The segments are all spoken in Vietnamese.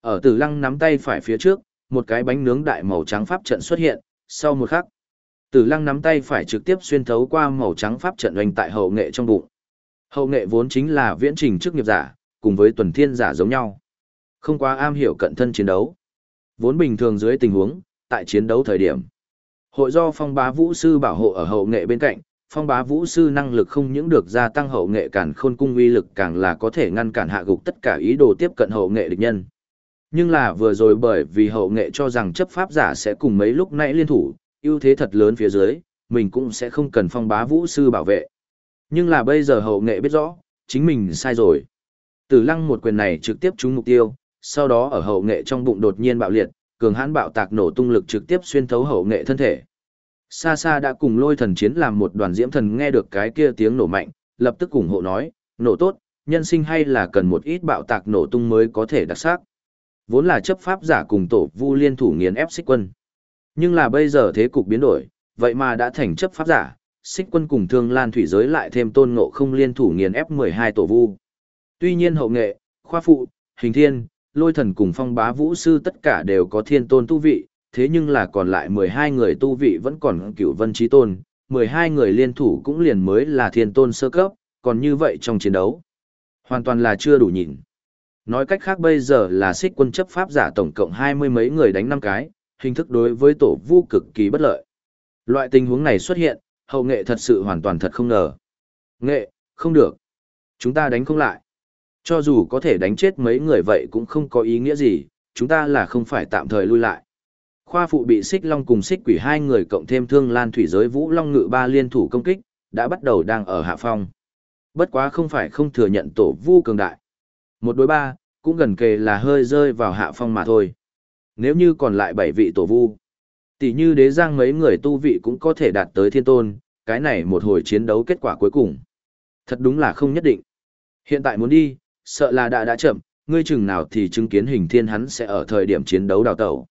Ở tử lăng nắm tay phải phía trước, một cái bánh nướng đại màu trắng pháp trận xuất hiện, sau một khắc. Tử lăng nắm tay phải trực tiếp xuyên thấu qua màu trắng pháp trận oanh tại hậu nghệ trong bụng. Hậu nghệ vốn chính là viễn trình chức nghiệp giả, cùng với tuần thiên giả giống nhau. Không quá am hiểu cận thân chiến đấu. Vốn bình thường dưới tình huống, tại chiến đấu thời điểm. Hội do phong bá vũ sư bảo hộ ở hậu nghệ bên cạnh, phong bá vũ sư năng lực không những được gia tăng hậu nghệ cản khôn cung uy lực càng là có thể ngăn cản hạ gục tất cả ý đồ tiếp cận hậu nghệ địch nhân. Nhưng là vừa rồi bởi vì hậu nghệ cho rằng chấp pháp giả sẽ cùng mấy lúc nãy liên thủ, ưu thế thật lớn phía dưới, mình cũng sẽ không cần phong bá vũ sư bảo vệ. Nhưng là bây giờ hậu nghệ biết rõ, chính mình sai rồi. Tử lăng một quyền này trực tiếp trúng mục tiêu, sau đó ở hậu nghệ trong bụng đột nhiên bạo liệt, cường hãn bạo tạc nổ tung lực trực tiếp xuyên thấu hậu nghệ thân thể. Xa xa đã cùng lôi thần chiến làm một đoàn diễm thần nghe được cái kia tiếng nổ mạnh, lập tức ủng hộ nói, nổ tốt, nhân sinh hay là cần một ít bạo tạc nổ tung mới có thể đặc sắc. Vốn là chấp pháp giả cùng tổ vu liên thủ nghiền ép xích quân. Nhưng là bây giờ thế cục biến đổi, vậy mà đã thành chấp pháp giả, xích quân cùng thương lan thủy giới lại thêm tôn ngộ không liên thủ nghiền ép 12 tổ vu. Tuy nhiên hậu nghệ, khoa phụ, hình thiên, lôi thần cùng phong bá vũ sư tất cả đều có thiên tôn tu vị, thế nhưng là còn lại 12 người tu vị vẫn còn cựu vân trí tôn, 12 người liên thủ cũng liền mới là thiên tôn sơ cấp, còn như vậy trong chiến đấu. Hoàn toàn là chưa đủ nhìn. Nói cách khác bây giờ là xích quân chấp pháp giả tổng cộng hai mươi mấy người đánh năm cái, hình thức đối với tổ vu cực kỳ bất lợi. Loại tình huống này xuất hiện, hậu nghệ thật sự hoàn toàn thật không ngờ. Nghệ, không được. Chúng ta đánh không lại. Cho dù có thể đánh chết mấy người vậy cũng không có ý nghĩa gì, chúng ta là không phải tạm thời lui lại. Khoa phụ bị xích long cùng xích quỷ hai người cộng thêm thương lan thủy giới vũ long ngự ba liên thủ công kích, đã bắt đầu đang ở hạ phong. Bất quá không phải không thừa nhận tổ vu cường đại. Một đối ba, cũng gần kề là hơi rơi vào hạ phong mà thôi. Nếu như còn lại bảy vị tổ vu, tỷ như đế giang mấy người tu vị cũng có thể đạt tới thiên tôn, cái này một hồi chiến đấu kết quả cuối cùng. Thật đúng là không nhất định. Hiện tại muốn đi, sợ là đã đã chậm, ngươi chừng nào thì chứng kiến hình thiên hắn sẽ ở thời điểm chiến đấu đào tẩu.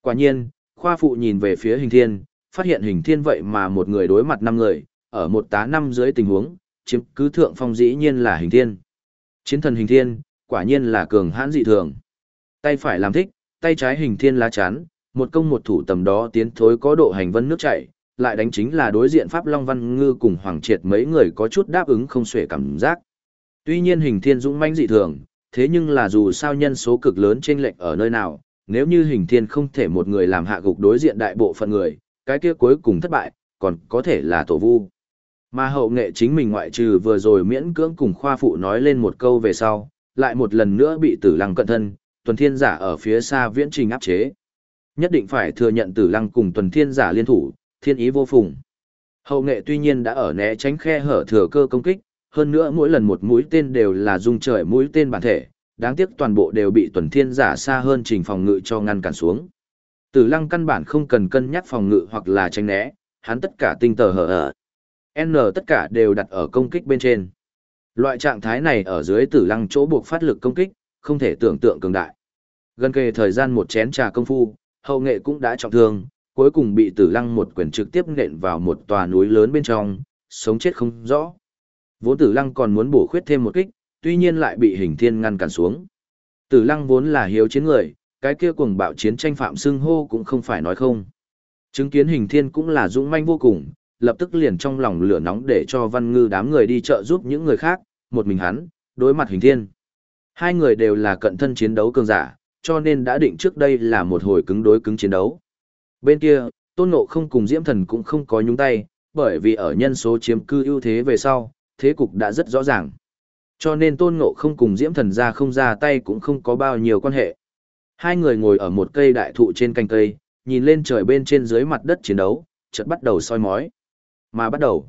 Quả nhiên, khoa phụ nhìn về phía hình thiên, phát hiện hình thiên vậy mà một người đối mặt năm người, ở một tá năm dưới tình huống, chiếm cứ thượng phong dĩ nhiên là hình thiên. Chiến thần hình thiên, quả nhiên là cường hãn dị thường. Tay phải làm thích, tay trái hình thiên lá chắn, một công một thủ tầm đó tiến thối có độ hành vân nước chảy, lại đánh chính là đối diện Pháp Long Văn Ngư cùng Hoàng Triệt mấy người có chút đáp ứng không xuể cảm giác. Tuy nhiên hình thiên dũng mãnh dị thường, thế nhưng là dù sao nhân số cực lớn trên lệnh ở nơi nào, nếu như hình thiên không thể một người làm hạ gục đối diện đại bộ phận người, cái kia cuối cùng thất bại, còn có thể là tổ vu. Mà hậu nghệ chính mình ngoại trừ vừa rồi miễn cưỡng cùng khoa phụ nói lên một câu về sau, lại một lần nữa bị tử lăng cận thân, tuần thiên giả ở phía xa viễn trình áp chế. Nhất định phải thừa nhận tử lăng cùng tuần thiên giả liên thủ, thiên ý vô phùng. Hậu nghệ tuy nhiên đã ở né tránh khe hở thừa cơ công kích, hơn nữa mỗi lần một mũi tên đều là dung trời mũi tên bản thể, đáng tiếc toàn bộ đều bị tuần thiên giả xa hơn trình phòng ngự cho ngăn cản xuống. Tử lăng căn bản không cần cân nhắc phòng ngự hoặc là tránh né, hắn tất cả tinh tờ hở ở. N tất cả đều đặt ở công kích bên trên. Loại trạng thái này ở dưới tử lăng chỗ buộc phát lực công kích, không thể tưởng tượng cường đại. Gần kề thời gian một chén trà công phu, hậu nghệ cũng đã trọng thương, cuối cùng bị tử lăng một quyền trực tiếp nện vào một tòa núi lớn bên trong, sống chết không rõ. Vốn tử lăng còn muốn bổ khuyết thêm một kích, tuy nhiên lại bị hình thiên ngăn cản xuống. Tử lăng vốn là hiếu chiến người, cái kia cuồng bạo chiến tranh phạm xưng hô cũng không phải nói không. Chứng kiến hình thiên cũng là dũng manh vô cùng, lập tức liền trong lòng lửa nóng để cho văn ngư đám người đi trợ giúp những người khác, một mình hắn, đối mặt hình thiên. Hai người đều là cận thân chiến đấu cường giả, cho nên đã định trước đây là một hồi cứng đối cứng chiến đấu. Bên kia, tôn ngộ không cùng diễm thần cũng không có nhúng tay, bởi vì ở nhân số chiếm cư ưu thế về sau, thế cục đã rất rõ ràng. Cho nên tôn ngộ không cùng diễm thần ra không ra tay cũng không có bao nhiêu quan hệ. Hai người ngồi ở một cây đại thụ trên cành cây, nhìn lên trời bên trên dưới mặt đất chiến đấu, chợt bắt đầu soi mói. Mà bắt đầu.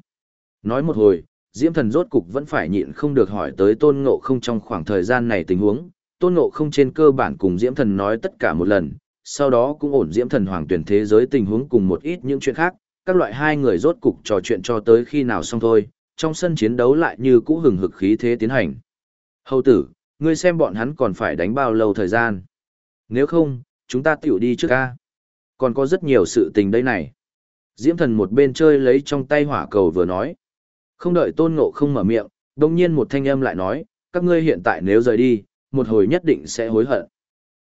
Nói một hồi, Diễm Thần rốt cục vẫn phải nhịn không được hỏi tới Tôn Ngộ không trong khoảng thời gian này tình huống. Tôn Ngộ không trên cơ bản cùng Diễm Thần nói tất cả một lần, sau đó cũng ổn Diễm Thần hoàng tuyển thế giới tình huống cùng một ít những chuyện khác, các loại hai người rốt cục trò chuyện cho tới khi nào xong thôi, trong sân chiến đấu lại như cũ hừng hực khí thế tiến hành. Hầu tử, ngươi xem bọn hắn còn phải đánh bao lâu thời gian. Nếu không, chúng ta tiểu đi trước ca. Còn có rất nhiều sự tình đây này. Diễm thần một bên chơi lấy trong tay hỏa cầu vừa nói. Không đợi tôn ngộ không mở miệng, đồng nhiên một thanh âm lại nói, các ngươi hiện tại nếu rời đi, một hồi nhất định sẽ hối hận.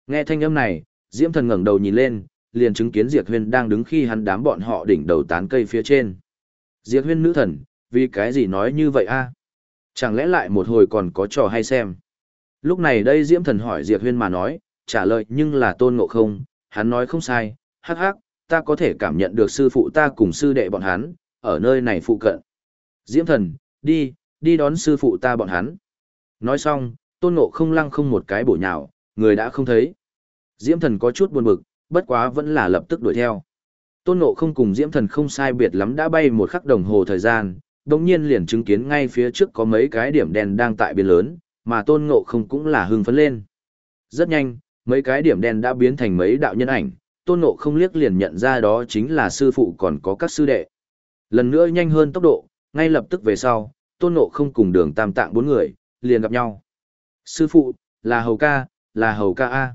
Nghe thanh âm này, Diễm Thần ngẩng đầu nhìn lên, liền chứng kiến Diệp Huyên đang đứng khi hắn đám bọn họ đỉnh đầu tán cây phía trên. Diệp Huyên nữ thần, vì cái gì nói như vậy a? Chẳng lẽ lại một hồi còn có trò hay xem? Lúc này đây Diễm Thần hỏi Diệp Huyên mà nói, trả lời nhưng là tôn ngộ không, hắn nói không sai, hắc hắc, ta có thể cảm nhận được sư phụ ta cùng sư đệ bọn hắn, ở nơi này phụ cận. Diễm Thần, đi, đi đón sư phụ ta bọn hắn. Nói xong, tôn ngộ không lăng không một cái bổ nhào, người đã không thấy. Diễm Thần có chút buồn bực, bất quá vẫn là lập tức đuổi theo. Tôn Ngộ không cùng Diễm Thần không sai biệt lắm đã bay một khắc đồng hồ thời gian, đồng nhiên liền chứng kiến ngay phía trước có mấy cái điểm đen đang tại biên lớn, mà Tôn Ngộ không cũng là hưng phấn lên. Rất nhanh, mấy cái điểm đen đã biến thành mấy đạo nhân ảnh, Tôn Ngộ không liếc liền nhận ra đó chính là sư phụ còn có các sư đệ. Lần nữa nhanh hơn tốc độ, ngay lập tức về sau, Tôn Ngộ không cùng đường tam tạng bốn người, liền gặp nhau. Sư phụ, là hầu ca, là hầu ca A.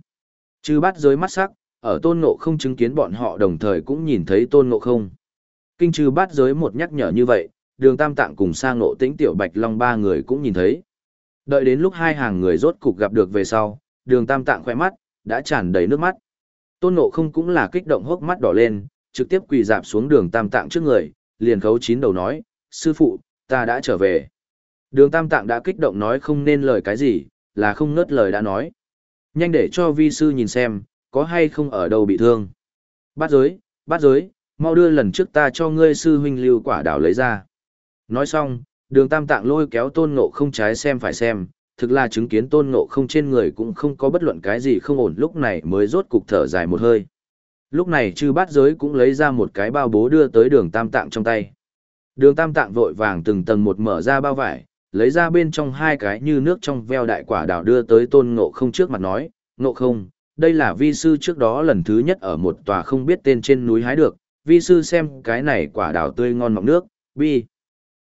Chư bắt giới mắt sắc, ở tôn ngộ không chứng kiến bọn họ đồng thời cũng nhìn thấy tôn ngộ không. Kinh chư bát giới một nhắc nhở như vậy, đường tam tạng cùng sang ngộ tĩnh tiểu bạch long ba người cũng nhìn thấy. Đợi đến lúc hai hàng người rốt cục gặp được về sau, đường tam tạng khỏe mắt, đã tràn đầy nước mắt. Tôn ngộ không cũng là kích động hốc mắt đỏ lên, trực tiếp quỳ dạp xuống đường tam tạng trước người, liền khấu chín đầu nói, sư phụ, ta đã trở về. Đường tam tạng đã kích động nói không nên lời cái gì, là không ngớt lời đã nói. Nhanh để cho vi sư nhìn xem, có hay không ở đâu bị thương. Bát giới, bát giới, mau đưa lần trước ta cho ngươi sư huynh lưu quả đảo lấy ra. Nói xong, đường tam tạng lôi kéo tôn ngộ không trái xem phải xem, thực là chứng kiến tôn ngộ không trên người cũng không có bất luận cái gì không ổn lúc này mới rốt cục thở dài một hơi. Lúc này chư bát giới cũng lấy ra một cái bao bố đưa tới đường tam tạng trong tay. Đường tam tạng vội vàng từng tầng một mở ra bao vải, lấy ra bên trong hai cái như nước trong veo đại quả đào đưa tới tôn ngộ không trước mặt nói, ngộ không, đây là vi sư trước đó lần thứ nhất ở một tòa không biết tên trên núi hái được, vi sư xem cái này quả đào tươi ngon mọng nước, bi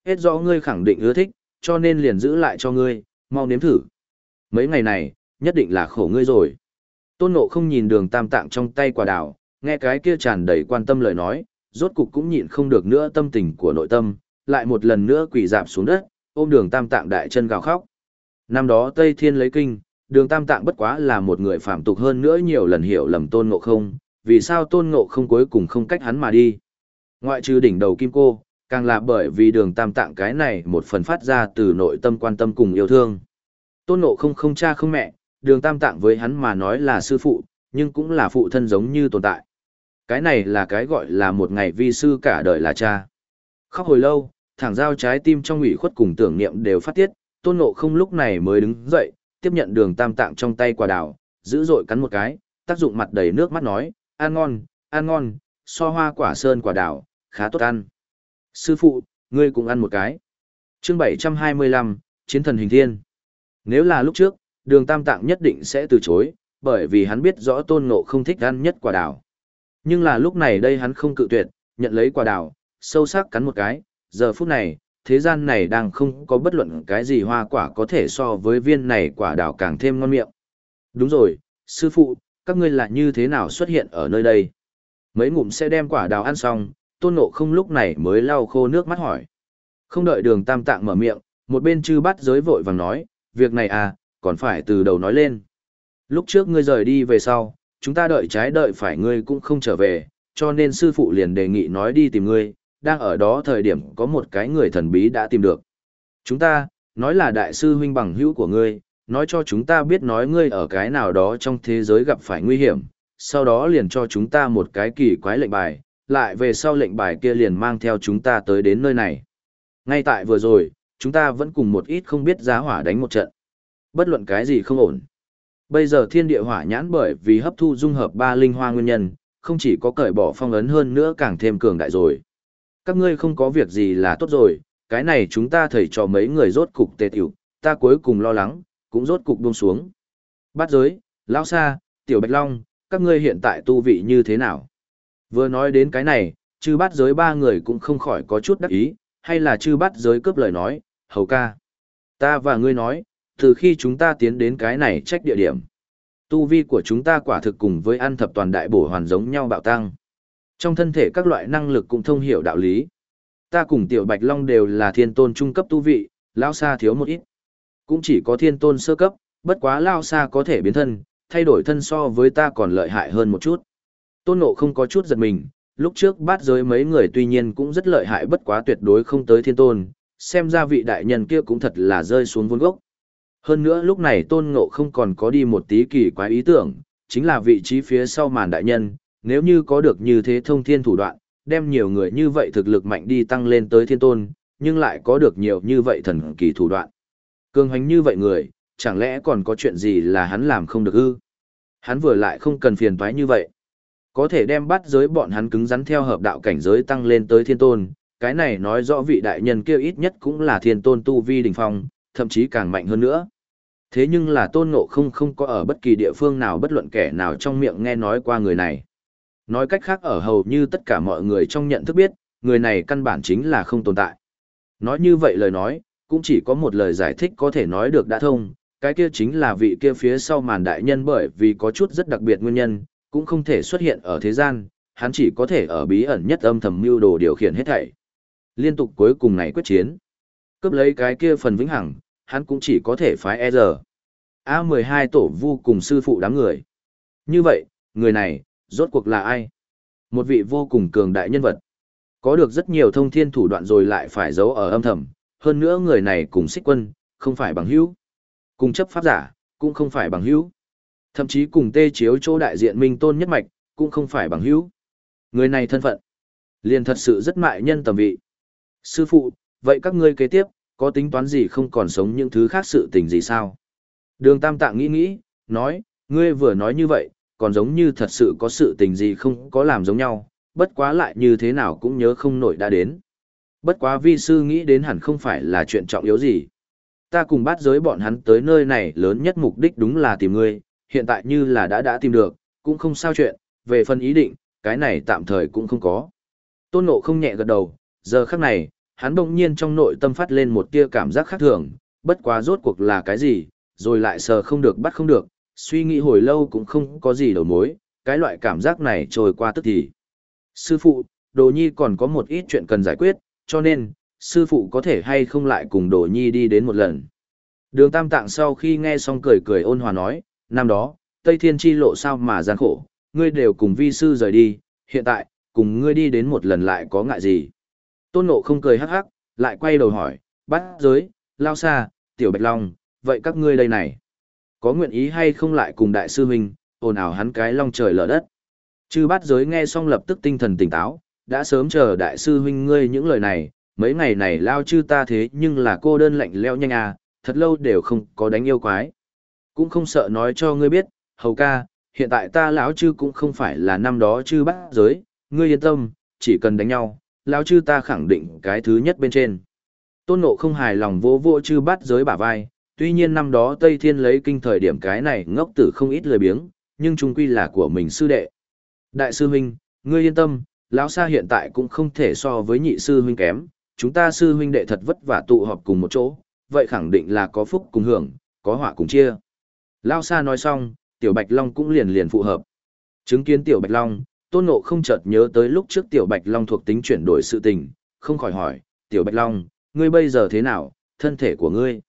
Hết rõ ngươi khẳng định ưa thích, cho nên liền giữ lại cho ngươi, mau nếm thử. Mấy ngày này, nhất định là khổ ngươi rồi. Tôn Ngộ không nhìn đường tam tạng trong tay quả đào, nghe cái kia tràn đầy quan tâm lời nói, rốt cục cũng nhịn không được nữa tâm tình của nội tâm, lại một lần nữa quỳ dạp xuống đất, ôm đường tam tạng đại chân gào khóc. Năm đó Tây Thiên lấy kinh, đường tam tạng bất quá là một người phạm tục hơn nữa nhiều lần hiểu lầm tôn ngộ không, vì sao tôn ngộ không cuối cùng không cách hắn mà đi. Ngoại trừ đỉnh đầu kim cô, càng là bởi vì đường tam tạng cái này một phần phát ra từ nội tâm quan tâm cùng yêu thương. Tôn ngộ không không cha không mẹ, đường tam tạng với hắn mà nói là sư phụ, nhưng cũng là phụ thân giống như tồn tại. Cái này là cái gọi là một ngày vi sư cả đời là cha. Khóc hồi lâu, thẳng giao trái tim trong ủy khuất cùng tưởng niệm đều phát tiết, tôn ngộ không lúc này mới đứng dậy, tiếp nhận đường tam tạng trong tay quả đào, giữ dội cắn một cái, tác dụng mặt đầy nước mắt nói, ăn ngon, ăn ngon, so hoa quả sơn quả đào, khá tốt ăn. Sư phụ, ngươi cũng ăn một cái. chương 725, Chiến thần hình thiên. Nếu là lúc trước, đường tam tạng nhất định sẽ từ chối, bởi vì hắn biết rõ tôn ngộ không thích ăn nhất quả đào. Nhưng là lúc này đây hắn không cự tuyệt, nhận lấy quả đào, sâu sắc cắn một cái, giờ phút này, thế gian này đang không có bất luận cái gì hoa quả có thể so với viên này quả đào càng thêm ngon miệng. Đúng rồi, sư phụ, các ngươi là như thế nào xuất hiện ở nơi đây? Mấy ngụm sẽ đem quả đào ăn xong, tôn nộ không lúc này mới lau khô nước mắt hỏi. Không đợi đường tam tạng mở miệng, một bên chư bắt giới vội vàng nói, việc này à, còn phải từ đầu nói lên. Lúc trước ngươi rời đi về sau, chúng ta đợi trái đợi phải ngươi cũng không trở về, cho nên sư phụ liền đề nghị nói đi tìm ngươi, đang ở đó thời điểm có một cái người thần bí đã tìm được. Chúng ta, nói là đại sư huynh bằng hữu của ngươi, nói cho chúng ta biết nói ngươi ở cái nào đó trong thế giới gặp phải nguy hiểm, sau đó liền cho chúng ta một cái kỳ quái lệnh bài, lại về sau lệnh bài kia liền mang theo chúng ta tới đến nơi này. Ngay tại vừa rồi, chúng ta vẫn cùng một ít không biết giá hỏa đánh một trận. Bất luận cái gì không ổn. Bây giờ thiên địa hỏa nhãn bởi vì hấp thu dung hợp ba linh hoa nguyên nhân, không chỉ có cởi bỏ phong ấn hơn nữa càng thêm cường đại rồi. Các ngươi không có việc gì là tốt rồi, cái này chúng ta thầy cho mấy người rốt cục tê tiểu, ta cuối cùng lo lắng, cũng rốt cục buông xuống. Bát giới, lão sa, tiểu bạch long, các ngươi hiện tại tu vị như thế nào? Vừa nói đến cái này, chư bát giới ba người cũng không khỏi có chút đắc ý, hay là chư bát giới cướp lời nói, hầu ca. Ta và ngươi nói, từ khi chúng ta tiến đến cái này trách địa điểm. Tu vi của chúng ta quả thực cùng với ăn thập toàn đại bổ hoàn giống nhau bạo tăng. Trong thân thể các loại năng lực cũng thông hiểu đạo lý. Ta cùng Tiểu Bạch Long đều là thiên tôn trung cấp tu vị, Lao Sa thiếu một ít. Cũng chỉ có thiên tôn sơ cấp, bất quá Lao Sa có thể biến thân, thay đổi thân so với ta còn lợi hại hơn một chút. Tôn Ngộ không có chút giật mình, lúc trước bát giới mấy người tuy nhiên cũng rất lợi hại bất quá tuyệt đối không tới thiên tôn, xem ra vị đại nhân kia cũng thật là rơi xuống vốn gốc. Hơn nữa lúc này Tôn Ngộ không còn có đi một tí kỳ quái ý tưởng, chính là vị trí phía sau màn đại nhân, nếu như có được như thế thông thiên thủ đoạn, đem nhiều người như vậy thực lực mạnh đi tăng lên tới thiên tôn, nhưng lại có được nhiều như vậy thần kỳ thủ đoạn. Cường hoành như vậy người, chẳng lẽ còn có chuyện gì là hắn làm không được ư? Hắn vừa lại không cần phiền toái như vậy. Có thể đem bắt giới bọn hắn cứng rắn theo hợp đạo cảnh giới tăng lên tới thiên tôn, cái này nói rõ vị đại nhân kia ít nhất cũng là thiên tôn tu vi đỉnh phong, thậm chí càng mạnh hơn nữa. Thế nhưng là tôn ngộ không không có ở bất kỳ địa phương nào bất luận kẻ nào trong miệng nghe nói qua người này. Nói cách khác ở hầu như tất cả mọi người trong nhận thức biết, người này căn bản chính là không tồn tại. Nói như vậy lời nói, cũng chỉ có một lời giải thích có thể nói được đã thông, cái kia chính là vị kia phía sau màn đại nhân bởi vì có chút rất đặc biệt nguyên nhân, cũng không thể xuất hiện ở thế gian, hắn chỉ có thể ở bí ẩn nhất âm thầm mưu đồ điều khiển hết thảy. Liên tục cuối cùng này quyết chiến. Cướp lấy cái kia phần vĩnh hằng, hắn cũng chỉ có thể phái e giờ. A12 tổ vu cùng sư phụ đám người. Như vậy, người này, rốt cuộc là ai? Một vị vô cùng cường đại nhân vật. Có được rất nhiều thông thiên thủ đoạn rồi lại phải giấu ở âm thầm, hơn nữa người này cùng xích quân, không phải bằng hữu. Cùng chấp pháp giả, cũng không phải bằng hữu. Thậm chí cùng tê chiếu chỗ đại diện minh tôn nhất mạch, cũng không phải bằng hữu. Người này thân phận, liền thật sự rất mại nhân tầm vị. Sư phụ, vậy các ngươi kế tiếp, có tính toán gì không còn sống những thứ khác sự tình gì sao? Đường Tam Tạng nghĩ nghĩ, nói, ngươi vừa nói như vậy, còn giống như thật sự có sự tình gì không có làm giống nhau, bất quá lại như thế nào cũng nhớ không nổi đã đến. Bất quá vi sư nghĩ đến hẳn không phải là chuyện trọng yếu gì. Ta cùng bắt giới bọn hắn tới nơi này lớn nhất mục đích đúng là tìm ngươi, hiện tại như là đã đã tìm được, cũng không sao chuyện, về phần ý định, cái này tạm thời cũng không có. Tôn nộ không nhẹ gật đầu, giờ khắc này, hắn bỗng nhiên trong nội tâm phát lên một tia cảm giác khác thường, bất quá rốt cuộc là cái gì, rồi lại sờ không được bắt không được, suy nghĩ hồi lâu cũng không có gì đầu mối, cái loại cảm giác này trôi qua tức thì. Sư phụ, Đồ Nhi còn có một ít chuyện cần giải quyết, cho nên, sư phụ có thể hay không lại cùng Đồ Nhi đi đến một lần. Đường Tam Tạng sau khi nghe xong cười cười ôn hòa nói, năm đó, Tây Thiên Chi lộ sao mà gian khổ, ngươi đều cùng vi sư rời đi, hiện tại, cùng ngươi đi đến một lần lại có ngại gì. Tôn Nộ không cười hắc hắc, lại quay đầu hỏi, bắt giới, lao xa, tiểu bạch long, vậy các ngươi đây này, có nguyện ý hay không lại cùng đại sư huynh, ồn ào hắn cái long trời lở đất. Chư bát giới nghe xong lập tức tinh thần tỉnh táo, đã sớm chờ đại sư huynh ngươi những lời này, mấy ngày này lao chư ta thế nhưng là cô đơn lạnh leo nhanh à, thật lâu đều không có đánh yêu quái. Cũng không sợ nói cho ngươi biết, hầu ca, hiện tại ta lão chư cũng không phải là năm đó chư bát giới, ngươi yên tâm, chỉ cần đánh nhau, lão chư ta khẳng định cái thứ nhất bên trên. Tôn nộ không hài lòng vô vô chư bát giới bả vai, tuy nhiên năm đó Tây Thiên lấy kinh thời điểm cái này ngốc tử không ít lời biếng, nhưng chung quy là của mình sư đệ. Đại sư huynh, ngươi yên tâm, lão sa hiện tại cũng không thể so với nhị sư huynh kém, chúng ta sư huynh đệ thật vất vả tụ họp cùng một chỗ, vậy khẳng định là có phúc cùng hưởng, có họa cùng chia. Lao sa nói xong, Tiểu Bạch Long cũng liền liền phù hợp. Chứng kiến Tiểu Bạch Long, Tôn Ngộ không chợt nhớ tới lúc trước Tiểu Bạch Long thuộc tính chuyển đổi sự tình, không khỏi hỏi, Tiểu Bạch Long, ngươi bây giờ thế nào, thân thể của ngươi?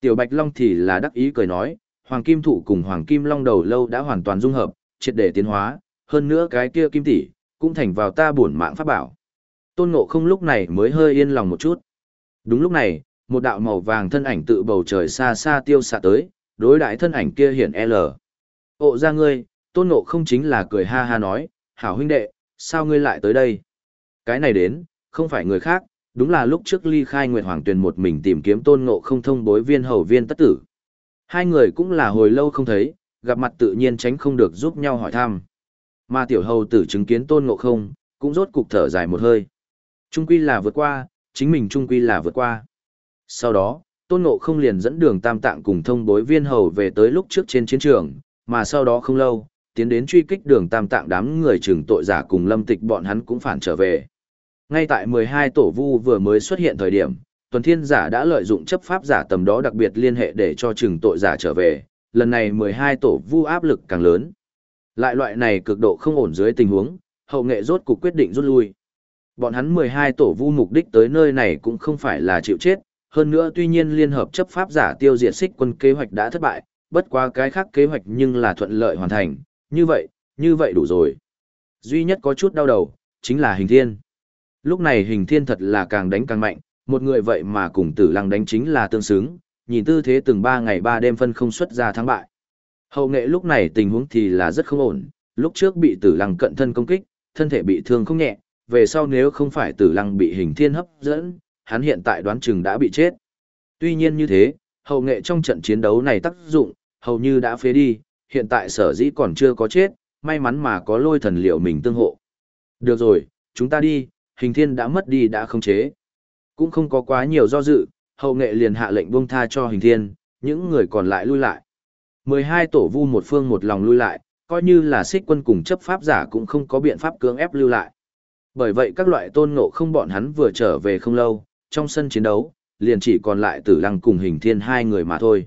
Tiểu Bạch Long thì là đắc ý cười nói, Hoàng Kim Thụ cùng Hoàng Kim Long đầu lâu đã hoàn toàn dung hợp, triệt để tiến hóa, hơn nữa cái kia kim tỷ cũng thành vào ta bổn mạng pháp bảo. Tôn Ngộ không lúc này mới hơi yên lòng một chút. Đúng lúc này, một đạo màu vàng thân ảnh tự bầu trời xa xa tiêu xạ tới, đối đại thân ảnh kia hiển L. Ộ ra ngươi, Tôn Ngộ không chính là cười ha ha nói, hảo huynh đệ, sao ngươi lại tới đây? Cái này đến, không phải người khác, đúng là lúc trước ly khai Nguyệt Hoàng Tuyền một mình tìm kiếm tôn ngộ không thông bối viên hầu viên tất tử. Hai người cũng là hồi lâu không thấy, gặp mặt tự nhiên tránh không được giúp nhau hỏi thăm. Mà tiểu hầu tử chứng kiến tôn ngộ không, cũng rốt cục thở dài một hơi. Trung quy là vượt qua, chính mình trung quy là vượt qua. Sau đó, tôn ngộ không liền dẫn đường tam tạng cùng thông bối viên hầu về tới lúc trước trên chiến trường, mà sau đó không lâu, tiến đến truy kích đường tam tạng đám người trừng tội giả cùng lâm tịch bọn hắn cũng phản trở về. Ngay tại 12 tổ vu vừa mới xuất hiện thời điểm, tuần thiên giả đã lợi dụng chấp pháp giả tầm đó đặc biệt liên hệ để cho trừng tội giả trở về, lần này 12 tổ vu áp lực càng lớn. Lại loại này cực độ không ổn dưới tình huống, hậu nghệ rốt cục quyết định rút lui. Bọn hắn 12 tổ vu mục đích tới nơi này cũng không phải là chịu chết, hơn nữa tuy nhiên liên hợp chấp pháp giả tiêu diệt xích quân kế hoạch đã thất bại, bất quá cái khác kế hoạch nhưng là thuận lợi hoàn thành, như vậy, như vậy đủ rồi. Duy nhất có chút đau đầu, chính là hình thiên. Lúc này hình thiên thật là càng đánh càng mạnh, một người vậy mà cùng tử lăng đánh chính là tương xứng, nhìn tư thế từng ba ngày ba đêm phân không xuất ra thắng bại. Hậu nghệ lúc này tình huống thì là rất không ổn, lúc trước bị tử lăng cận thân công kích, thân thể bị thương không nhẹ, về sau nếu không phải tử lăng bị hình thiên hấp dẫn, hắn hiện tại đoán chừng đã bị chết. Tuy nhiên như thế, hậu nghệ trong trận chiến đấu này tác dụng, hầu như đã phế đi, hiện tại sở dĩ còn chưa có chết, may mắn mà có lôi thần liệu mình tương hộ. Được rồi, chúng ta đi, hình thiên đã mất đi đã không chế. Cũng không có quá nhiều do dự, hậu nghệ liền hạ lệnh buông tha cho hình thiên, những người còn lại lui lại. 12 tổ vu một phương một lòng lui lại, coi như là xích quân cùng chấp pháp giả cũng không có biện pháp cưỡng ép lưu lại. Bởi vậy các loại tôn ngộ không bọn hắn vừa trở về không lâu, trong sân chiến đấu, liền chỉ còn lại tử lăng cùng hình thiên hai người mà thôi.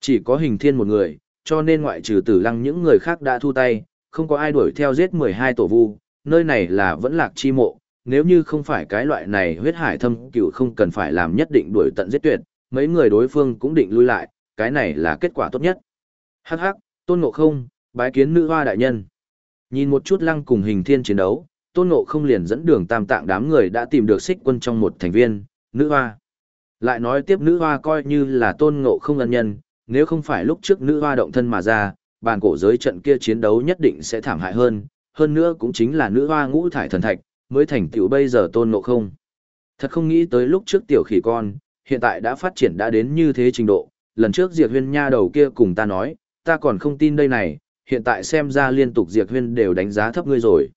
Chỉ có hình thiên một người, cho nên ngoại trừ tử lăng những người khác đã thu tay, không có ai đuổi theo giết 12 tổ vu, nơi này là vẫn lạc chi mộ, nếu như không phải cái loại này huyết hải thâm cựu không cần phải làm nhất định đuổi tận giết tuyệt, mấy người đối phương cũng định lui lại, cái này là kết quả tốt nhất. Hắc hắc, tôn ngộ không, bái kiến nữ hoa đại nhân. Nhìn một chút lăng cùng hình thiên chiến đấu, tôn ngộ không liền dẫn đường tam tạng đám người đã tìm được xích quân trong một thành viên, nữ hoa. Lại nói tiếp nữ hoa coi như là tôn ngộ không ân nhân, nếu không phải lúc trước nữ hoa động thân mà ra, bàn cổ giới trận kia chiến đấu nhất định sẽ thảm hại hơn, hơn nữa cũng chính là nữ hoa ngũ thải thần thạch, mới thành tựu bây giờ tôn ngộ không. Thật không nghĩ tới lúc trước tiểu khỉ con, hiện tại đã phát triển đã đến như thế trình độ, lần trước Diệt Huyên nha đầu kia cùng ta nói, ta còn không tin đây này, hiện tại xem ra liên tục Diệt Huyên đều đánh giá thấp ngươi rồi.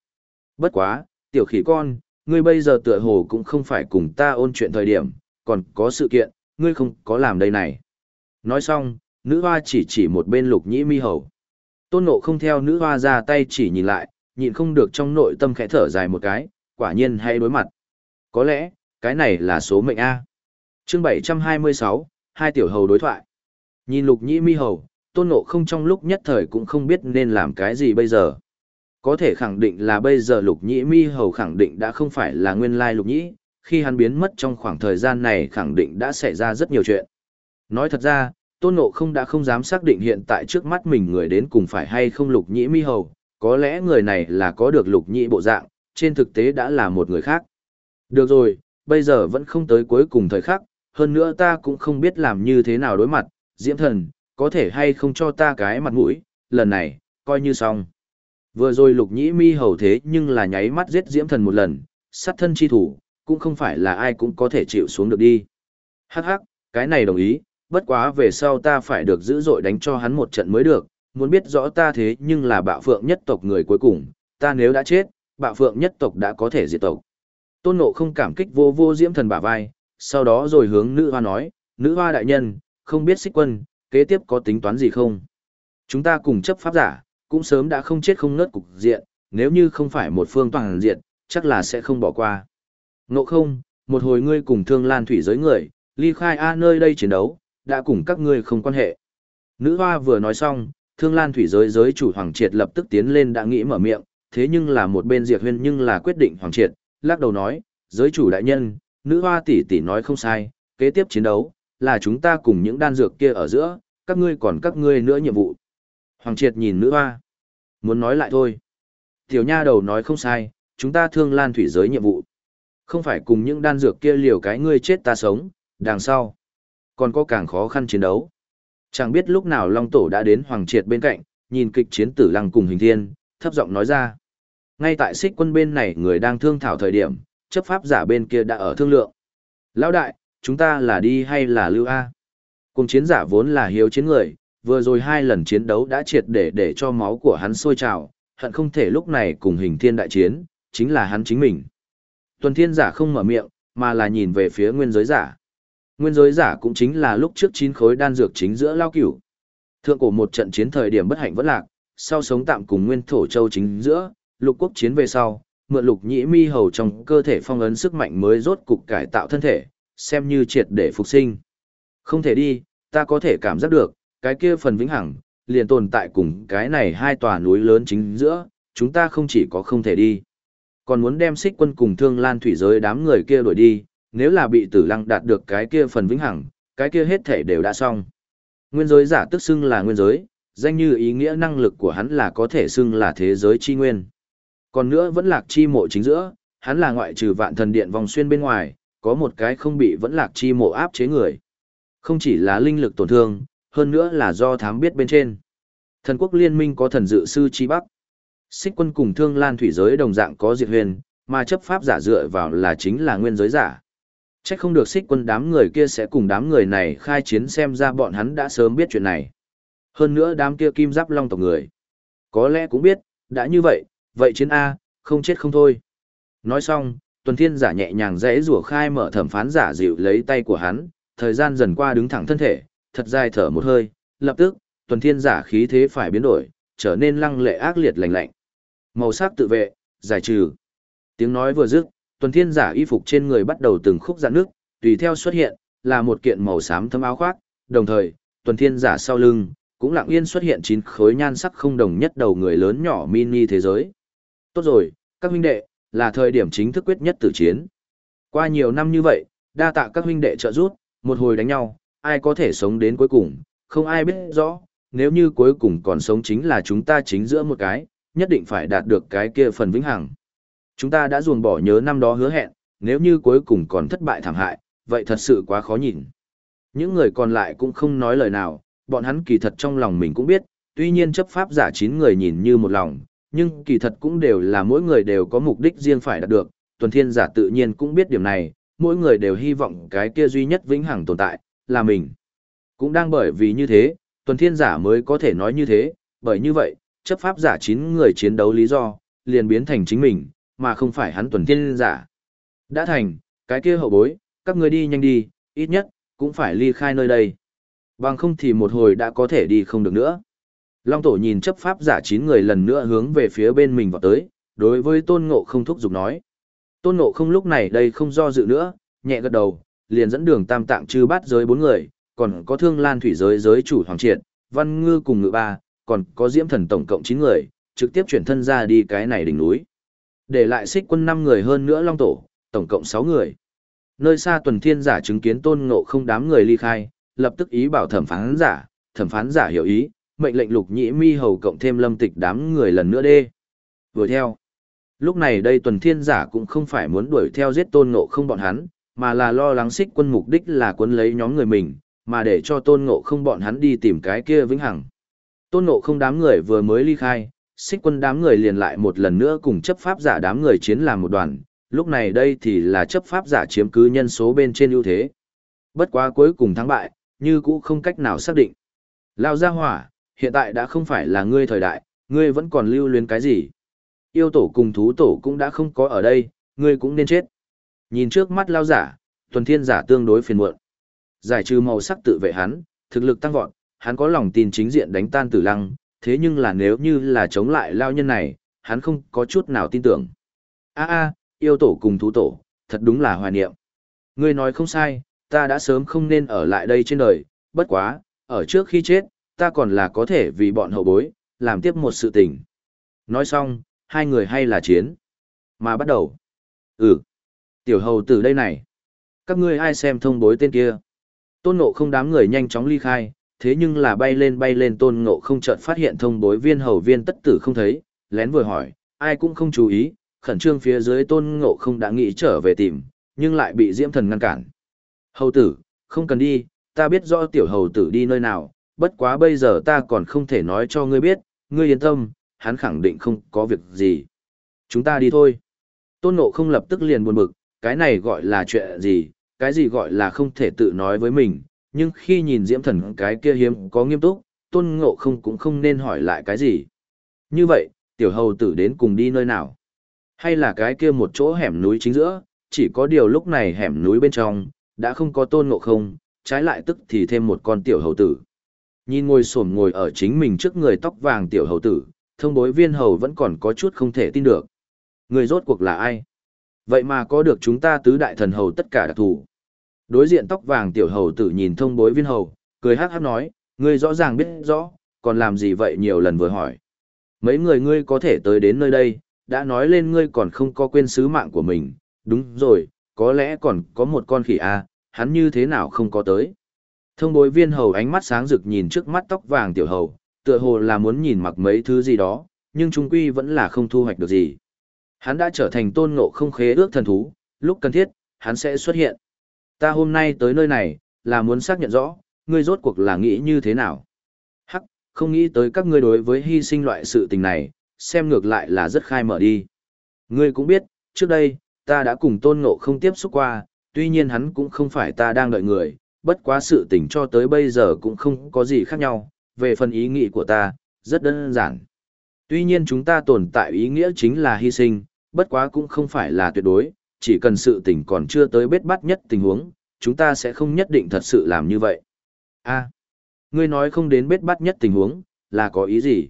Bất quá, tiểu khỉ con, ngươi bây giờ tựa hồ cũng không phải cùng ta ôn chuyện thời điểm, còn có sự kiện, ngươi không có làm đây này. Nói xong, nữ hoa chỉ chỉ một bên lục nhĩ mi hầu. Tôn nộ không theo nữ hoa ra tay chỉ nhìn lại, nhịn không được trong nội tâm khẽ thở dài một cái, quả nhiên hay đối mặt. Có lẽ, cái này là số mệnh A. chương 726, hai tiểu hầu đối thoại. Nhìn lục nhĩ mi hầu, tôn nộ không trong lúc nhất thời cũng không biết nên làm cái gì bây giờ. Có thể khẳng định là bây giờ lục nhĩ mi hầu khẳng định đã không phải là nguyên lai lục nhĩ, khi hắn biến mất trong khoảng thời gian này khẳng định đã xảy ra rất nhiều chuyện. Nói thật ra, tôn nộ không đã không dám xác định hiện tại trước mắt mình người đến cùng phải hay không lục nhĩ mi hầu, có lẽ người này là có được lục nhĩ bộ dạng, trên thực tế đã là một người khác. Được rồi, bây giờ vẫn không tới cuối cùng thời khắc, hơn nữa ta cũng không biết làm như thế nào đối mặt, diễm thần, có thể hay không cho ta cái mặt mũi, lần này, coi như xong. Vừa rồi lục nhĩ mi hầu thế nhưng là nháy mắt giết diễm thần một lần, sát thân chi thủ, cũng không phải là ai cũng có thể chịu xuống được đi. Hắc hắc, cái này đồng ý, bất quá về sau ta phải được giữ dội đánh cho hắn một trận mới được, muốn biết rõ ta thế nhưng là bạo phượng nhất tộc người cuối cùng, ta nếu đã chết, bạo phượng nhất tộc đã có thể diệt tộc. Tôn nộ không cảm kích vô vô diễm thần bả vai, sau đó rồi hướng nữ hoa nói, nữ hoa đại nhân, không biết xích quân, kế tiếp có tính toán gì không? Chúng ta cùng chấp pháp giả, cũng sớm đã không chết không ngớt cục diện, nếu như không phải một phương toàn diện, chắc là sẽ không bỏ qua. Ngộ không, một hồi ngươi cùng thương lan thủy giới người, ly khai A nơi đây chiến đấu, đã cùng các ngươi không quan hệ. Nữ hoa vừa nói xong, thương lan thủy giới giới chủ Hoàng Triệt lập tức tiến lên đã nghĩ mở miệng, thế nhưng là một bên diệt huyên nhưng là quyết định Hoàng Triệt, lắc đầu nói, giới chủ đại nhân, nữ hoa tỷ tỷ nói không sai, kế tiếp chiến đấu, là chúng ta cùng những đan dược kia ở giữa, các ngươi còn các ngươi nữa nhiệm vụ. Hoàng Triệt nhìn nữ hoa. Muốn nói lại thôi. Tiểu nha đầu nói không sai, chúng ta thương lan thủy giới nhiệm vụ. Không phải cùng những đan dược kia liều cái ngươi chết ta sống, đằng sau. Còn có càng khó khăn chiến đấu. Chẳng biết lúc nào Long Tổ đã đến Hoàng Triệt bên cạnh, nhìn kịch chiến tử lăng cùng hình thiên, thấp giọng nói ra. Ngay tại xích quân bên này người đang thương thảo thời điểm, chấp pháp giả bên kia đã ở thương lượng. Lão đại, chúng ta là đi hay là lưu A? Cùng chiến giả vốn là hiếu chiến người, vừa rồi hai lần chiến đấu đã triệt để để cho máu của hắn sôi trào, hận không thể lúc này cùng hình thiên đại chiến, chính là hắn chính mình. Tuần thiên giả không mở miệng, mà là nhìn về phía nguyên giới giả. Nguyên giới giả cũng chính là lúc trước chín khối đan dược chính giữa lao cửu. Thượng cổ một trận chiến thời điểm bất hạnh vẫn lạc, sau sống tạm cùng nguyên thổ châu chính giữa, lục quốc chiến về sau, mượn lục nhĩ mi hầu trong cơ thể phong ấn sức mạnh mới rốt cục cải tạo thân thể, xem như triệt để phục sinh. Không thể đi, ta có thể cảm giác được, cái kia phần vĩnh hằng, liền tồn tại cùng cái này hai tòa núi lớn chính giữa, chúng ta không chỉ có không thể đi. Còn muốn đem xích quân cùng thương lan thủy giới đám người kia đuổi đi, nếu là bị tử lăng đạt được cái kia phần vĩnh hằng, cái kia hết thể đều đã xong. Nguyên giới giả tức xưng là nguyên giới, danh như ý nghĩa năng lực của hắn là có thể xưng là thế giới chi nguyên. Còn nữa vẫn lạc chi mộ chính giữa, hắn là ngoại trừ vạn thần điện vòng xuyên bên ngoài, có một cái không bị vẫn lạc chi mộ áp chế người. Không chỉ là linh lực tổn thương, hơn nữa là do thám biết bên trên. Thần quốc liên minh có thần dự sư chi bắc. Xích quân cùng thương lan thủy giới đồng dạng có diệt huyền, mà chấp pháp giả dựa vào là chính là nguyên giới giả. Chắc không được xích quân đám người kia sẽ cùng đám người này khai chiến xem ra bọn hắn đã sớm biết chuyện này. Hơn nữa đám kia kim giáp long tộc người. Có lẽ cũng biết, đã như vậy, vậy chiến A, không chết không thôi. Nói xong, tuần thiên giả nhẹ nhàng dễ rủa khai mở thẩm phán giả dịu lấy tay của hắn, thời gian dần qua đứng thẳng thân thể, thật dài thở một hơi, lập tức, tuần thiên giả khí thế phải biến đổi, trở nên lăng lệ ác liệt lạnh lạnh. Màu sắc tự vệ, giải trừ. Tiếng nói vừa dứt, tuần thiên giả y phục trên người bắt đầu từng khúc dạn nước, tùy theo xuất hiện, là một kiện màu xám thấm áo khoác, đồng thời, tuần thiên giả sau lưng, cũng lặng yên xuất hiện chín khối nhan sắc không đồng nhất đầu người lớn nhỏ mini thế giới. Tốt rồi, các huynh đệ, là thời điểm chính thức quyết nhất tử chiến. Qua nhiều năm như vậy, đa tạ các huynh đệ trợ giúp, một hồi đánh nhau, ai có thể sống đến cuối cùng, không ai biết rõ, nếu như cuối cùng còn sống chính là chúng ta chính giữa một cái, nhất định phải đạt được cái kia phần vĩnh hằng. Chúng ta đã ruồng bỏ nhớ năm đó hứa hẹn, nếu như cuối cùng còn thất bại thảm hại, vậy thật sự quá khó nhìn. Những người còn lại cũng không nói lời nào, bọn hắn kỳ thật trong lòng mình cũng biết, tuy nhiên chấp pháp giả chín người nhìn như một lòng, nhưng kỳ thật cũng đều là mỗi người đều có mục đích riêng phải đạt được, tuần thiên giả tự nhiên cũng biết điểm này, mỗi người đều hy vọng cái kia duy nhất vĩnh hằng tồn tại, là mình. Cũng đang bởi vì như thế, tuần thiên giả mới có thể nói như thế, bởi như vậy, chấp pháp giả chín người chiến đấu lý do, liền biến thành chính mình, mà không phải hắn tuần thiên giả. Đã thành, cái kia hậu bối, các người đi nhanh đi, ít nhất, cũng phải ly khai nơi đây. Bằng không thì một hồi đã có thể đi không được nữa. Long tổ nhìn chấp pháp giả chín người lần nữa hướng về phía bên mình vào tới, đối với tôn ngộ không thúc giục nói. Tôn ngộ không lúc này đây không do dự nữa, nhẹ gật đầu, liền dẫn đường tam tạng chư bát giới bốn người, còn có thương lan thủy giới giới chủ hoàng triệt, văn ngư cùng ngự ba, còn có diễm thần tổng cộng chín người, trực tiếp chuyển thân ra đi cái này đỉnh núi. Để lại xích quân năm người hơn nữa long tổ, tổng cộng sáu người. Nơi xa tuần thiên giả chứng kiến tôn ngộ không đám người ly khai, lập tức ý bảo thẩm phán giả, thẩm phán giả hiểu ý, mệnh lệnh lục nhĩ mi hầu cộng thêm lâm tịch đám người lần nữa đê. Vừa theo. Lúc này đây tuần thiên giả cũng không phải muốn đuổi theo giết tôn ngộ không bọn hắn, mà là lo lắng xích quân mục đích là quân lấy nhóm người mình, mà để cho tôn ngộ không bọn hắn đi tìm cái kia vĩnh hằng. Tôn ngộ không đám người vừa mới ly khai, xích quân đám người liền lại một lần nữa cùng chấp pháp giả đám người chiến làm một đoàn, lúc này đây thì là chấp pháp giả chiếm cứ nhân số bên trên ưu thế. Bất quá cuối cùng thắng bại, như cũ không cách nào xác định. Lao ra hỏa, hiện tại đã không phải là ngươi thời đại, ngươi vẫn còn lưu luyến cái gì. Yêu tổ cùng thú tổ cũng đã không có ở đây, ngươi cũng nên chết. Nhìn trước mắt lao giả, tuần thiên giả tương đối phiền muộn. Giải trừ màu sắc tự vệ hắn, thực lực tăng vọt, hắn có lòng tin chính diện đánh tan tử lăng, thế nhưng là nếu như là chống lại lao nhân này, hắn không có chút nào tin tưởng. a a yêu tổ cùng thú tổ, thật đúng là hoài niệm. Ngươi nói không sai, ta đã sớm không nên ở lại đây trên đời, bất quá, ở trước khi chết, ta còn là có thể vì bọn hậu bối, làm tiếp một sự tình. Nói xong, hai người hay là chiến. Mà bắt đầu. Ừ. Tiểu hầu từ đây này. Các ngươi ai xem thông bối tên kia. Tôn ngộ không đám người nhanh chóng ly khai, thế nhưng là bay lên bay lên tôn ngộ không chợt phát hiện thông bối viên hầu viên tất tử không thấy, lén vừa hỏi, ai cũng không chú ý, khẩn trương phía dưới tôn ngộ không đã nghĩ trở về tìm, nhưng lại bị diễm thần ngăn cản. Hầu tử, không cần đi, ta biết rõ tiểu hầu tử đi nơi nào, bất quá bây giờ ta còn không thể nói cho ngươi biết, ngươi yên tâm, hắn khẳng định không có việc gì. Chúng ta đi thôi. Tôn Ngộ không lập tức liền buồn bực, cái này gọi là chuyện gì, cái gì gọi là không thể tự nói với mình, nhưng khi nhìn diễm thần cái kia hiếm có nghiêm túc, Tôn Ngộ không cũng không nên hỏi lại cái gì. Như vậy, tiểu hầu tử đến cùng đi nơi nào? Hay là cái kia một chỗ hẻm núi chính giữa, chỉ có điều lúc này hẻm núi bên trong, đã không có Tôn Ngộ không, trái lại tức thì thêm một con tiểu hầu tử. Nhìn ngồi sổm ngồi ở chính mình trước người tóc vàng tiểu hầu tử, thông bối viên hầu vẫn còn có chút không thể tin được. Người rốt cuộc là ai? Vậy mà có được chúng ta tứ đại thần hầu tất cả đặc thù. Đối diện tóc vàng tiểu hầu tử nhìn thông bối viên hầu, cười hát hát nói, ngươi rõ ràng biết rõ, còn làm gì vậy nhiều lần vừa hỏi. Mấy người ngươi có thể tới đến nơi đây, đã nói lên ngươi còn không có quên sứ mạng của mình, đúng rồi, có lẽ còn có một con khỉ A, hắn như thế nào không có tới. Thông bối viên hầu ánh mắt sáng rực nhìn trước mắt tóc vàng tiểu hầu, tựa hồ là muốn nhìn mặc mấy thứ gì đó, nhưng trung quy vẫn là không thu hoạch được gì. Hắn đã trở thành tôn ngộ không khế ước thần thú, lúc cần thiết, hắn sẽ xuất hiện. Ta hôm nay tới nơi này, là muốn xác nhận rõ, ngươi rốt cuộc là nghĩ như thế nào. Hắc, không nghĩ tới các ngươi đối với hy sinh loại sự tình này, xem ngược lại là rất khai mở đi. Ngươi cũng biết, trước đây, ta đã cùng tôn ngộ không tiếp xúc qua, tuy nhiên hắn cũng không phải ta đang đợi người, bất quá sự tình cho tới bây giờ cũng không có gì khác nhau, về phần ý nghĩ của ta, rất đơn giản. Tuy nhiên chúng ta tồn tại ý nghĩa chính là hy sinh, bất quá cũng không phải là tuyệt đối, chỉ cần sự tình còn chưa tới bết bắt nhất tình huống, chúng ta sẽ không nhất định thật sự làm như vậy. a ngươi nói không đến bết bắt nhất tình huống, là có ý gì?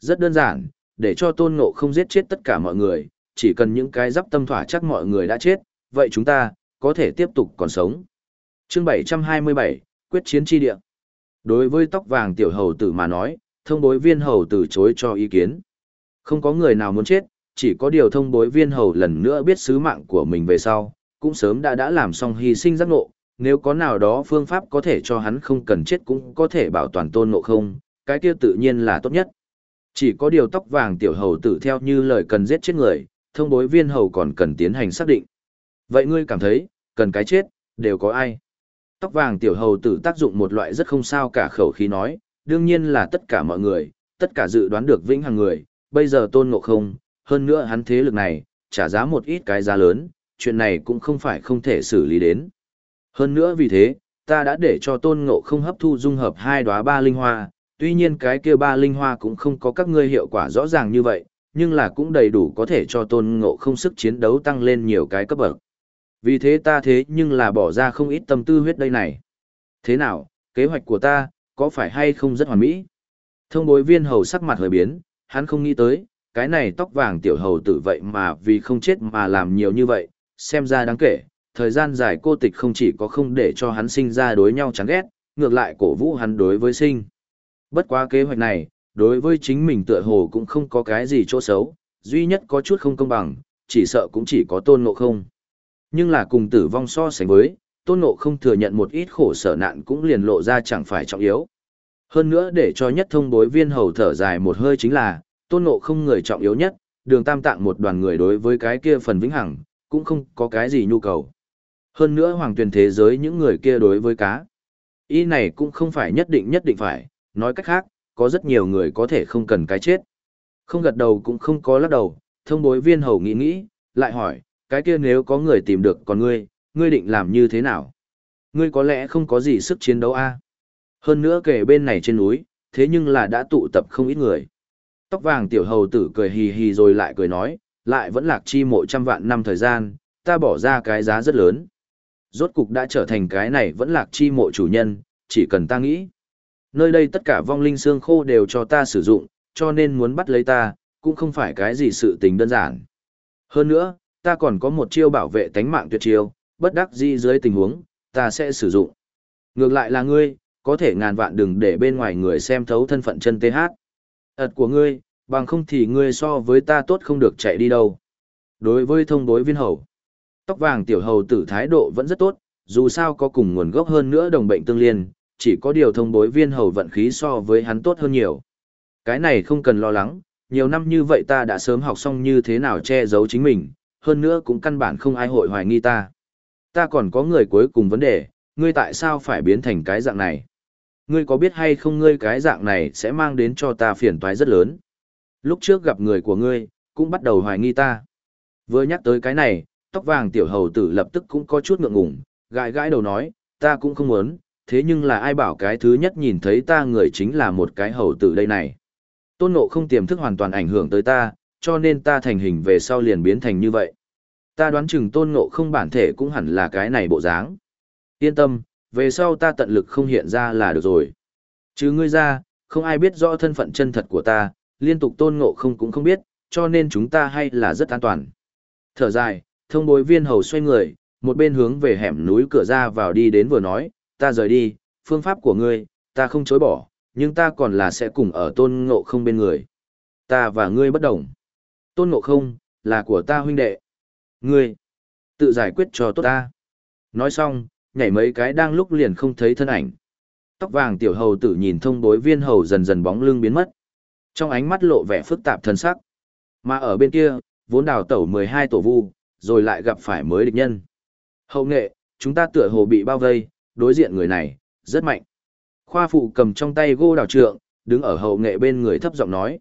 Rất đơn giản, để cho tôn ngộ không giết chết tất cả mọi người, chỉ cần những cái giáp tâm thỏa chắc mọi người đã chết, vậy chúng ta, có thể tiếp tục còn sống. Chương 727, Quyết chiến chi địa. Đối với tóc vàng tiểu hầu tử mà nói, thông bối viên hầu từ chối cho ý kiến. Không có người nào muốn chết, chỉ có điều thông bối viên hầu lần nữa biết sứ mạng của mình về sau, cũng sớm đã đã làm xong hy sinh giác ngộ, nếu có nào đó phương pháp có thể cho hắn không cần chết cũng có thể bảo toàn tôn ngộ không, cái kia tự nhiên là tốt nhất. Chỉ có điều tóc vàng tiểu hầu tử theo như lời cần giết chết người, thông bối viên hầu còn cần tiến hành xác định. Vậy ngươi cảm thấy, cần cái chết, đều có ai? Tóc vàng tiểu hầu tử tác dụng một loại rất không sao cả khẩu khí nói, đương nhiên là tất cả mọi người, tất cả dự đoán được vĩnh hằng người, bây giờ tôn ngộ không, hơn nữa hắn thế lực này, trả giá một ít cái giá lớn, chuyện này cũng không phải không thể xử lý đến. Hơn nữa vì thế, ta đã để cho tôn ngộ không hấp thu dung hợp hai đóa ba linh hoa, tuy nhiên cái kia ba linh hoa cũng không có các ngươi hiệu quả rõ ràng như vậy, nhưng là cũng đầy đủ có thể cho tôn ngộ không sức chiến đấu tăng lên nhiều cái cấp bậc. Vì thế ta thế nhưng là bỏ ra không ít tâm tư huyết đây này. Thế nào, kế hoạch của ta, có phải hay không rất hoàn mỹ? Thông bối viên hầu sắc mặt hơi biến, hắn không nghĩ tới, cái này tóc vàng tiểu hầu tử vậy mà vì không chết mà làm nhiều như vậy, xem ra đáng kể, thời gian dài cô tịch không chỉ có không để cho hắn sinh ra đối nhau chán ghét, ngược lại cổ vũ hắn đối với sinh. Bất quá kế hoạch này, đối với chính mình tựa hồ cũng không có cái gì chỗ xấu, duy nhất có chút không công bằng, chỉ sợ cũng chỉ có tôn ngộ không. Nhưng là cùng tử vong so sánh với, tôn ngộ không thừa nhận một ít khổ sở nạn cũng liền lộ ra chẳng phải trọng yếu. Hơn nữa để cho nhất thông bối viên hầu thở dài một hơi chính là, tôn ngộ không người trọng yếu nhất, đường tam tạng một đoàn người đối với cái kia phần vĩnh hằng, cũng không có cái gì nhu cầu. Hơn nữa hoàng tuyển thế giới những người kia đối với cá. Ý này cũng không phải nhất định nhất định phải, nói cách khác, có rất nhiều người có thể không cần cái chết. Không gật đầu cũng không có lắc đầu, thông bối viên hầu nghĩ nghĩ, lại hỏi, cái kia nếu có người tìm được còn ngươi, ngươi định làm như thế nào? Ngươi có lẽ không có gì sức chiến đấu a Hơn nữa kể bên này trên núi, thế nhưng là đã tụ tập không ít người. Tóc vàng tiểu hầu tử cười hì hì rồi lại cười nói, lại vẫn lạc chi mộ trăm vạn năm thời gian, ta bỏ ra cái giá rất lớn. Rốt cục đã trở thành cái này vẫn lạc chi mộ chủ nhân, chỉ cần ta nghĩ. Nơi đây tất cả vong linh xương khô đều cho ta sử dụng, cho nên muốn bắt lấy ta, cũng không phải cái gì sự tình đơn giản. Hơn nữa, ta còn có một chiêu bảo vệ tánh mạng tuyệt chiêu, bất đắc dĩ dưới tình huống, ta sẽ sử dụng. Ngược lại là ngươi, có thể ngàn vạn đừng để bên ngoài người xem thấu thân phận chân TH ật của ngươi, bằng không thì ngươi so với ta tốt không được chạy đi đâu. Đối với thông đối viên hầu, tóc vàng tiểu hầu tử thái độ vẫn rất tốt, dù sao có cùng nguồn gốc hơn nữa đồng bệnh tương liên, chỉ có điều thông bối viên hầu vận khí so với hắn tốt hơn nhiều. Cái này không cần lo lắng, nhiều năm như vậy ta đã sớm học xong như thế nào che giấu chính mình, hơn nữa cũng căn bản không ai hội hoài nghi ta. Ta còn có người cuối cùng vấn đề, ngươi tại sao phải biến thành cái dạng này? Ngươi có biết hay không ngươi cái dạng này sẽ mang đến cho ta phiền toái rất lớn? Lúc trước gặp người của ngươi, cũng bắt đầu hoài nghi ta. Vừa nhắc tới cái này, tóc vàng tiểu hầu tử lập tức cũng có chút ngượng ngùng, gãi gãi đầu nói, ta cũng không muốn, thế nhưng là ai bảo cái thứ nhất nhìn thấy ta người chính là một cái hầu tử đây này. Tôn nộ không tiềm thức hoàn toàn ảnh hưởng tới ta, cho nên ta thành hình về sau liền biến thành như vậy. Ta đoán chừng tôn ngộ không bản thể cũng hẳn là cái này bộ dáng. Yên tâm, về sau ta tận lực không hiện ra là được rồi. Chứ ngươi ra, không ai biết rõ thân phận chân thật của ta, liên tục tôn ngộ không cũng không biết, cho nên chúng ta hay là rất an toàn. Thở dài, thông bối viên hầu xoay người, một bên hướng về hẻm núi cửa ra vào đi đến vừa nói, ta rời đi, phương pháp của ngươi, ta không chối bỏ, nhưng ta còn là sẽ cùng ở tôn ngộ không bên người. Ta và ngươi bất đồng. Tôn ngộ không, là của ta huynh đệ. Ngươi, tự giải quyết cho tốt ta. Nói xong, nhảy mấy cái đang lúc liền không thấy thân ảnh, Tóc vàng tiểu hầu tử nhìn thông bối viên hầu dần dần bóng lưng biến mất. Trong ánh mắt lộ vẻ phức tạp thân sắc. Mà ở bên kia, vốn đào tẩu 12 tổ vu, rồi lại gặp phải mới địch nhân. Hậu nghệ, chúng ta tựa hồ bị bao vây, đối diện người này, rất mạnh. Khoa phụ cầm trong tay gô đào trượng, đứng ở hậu nghệ bên người thấp giọng nói.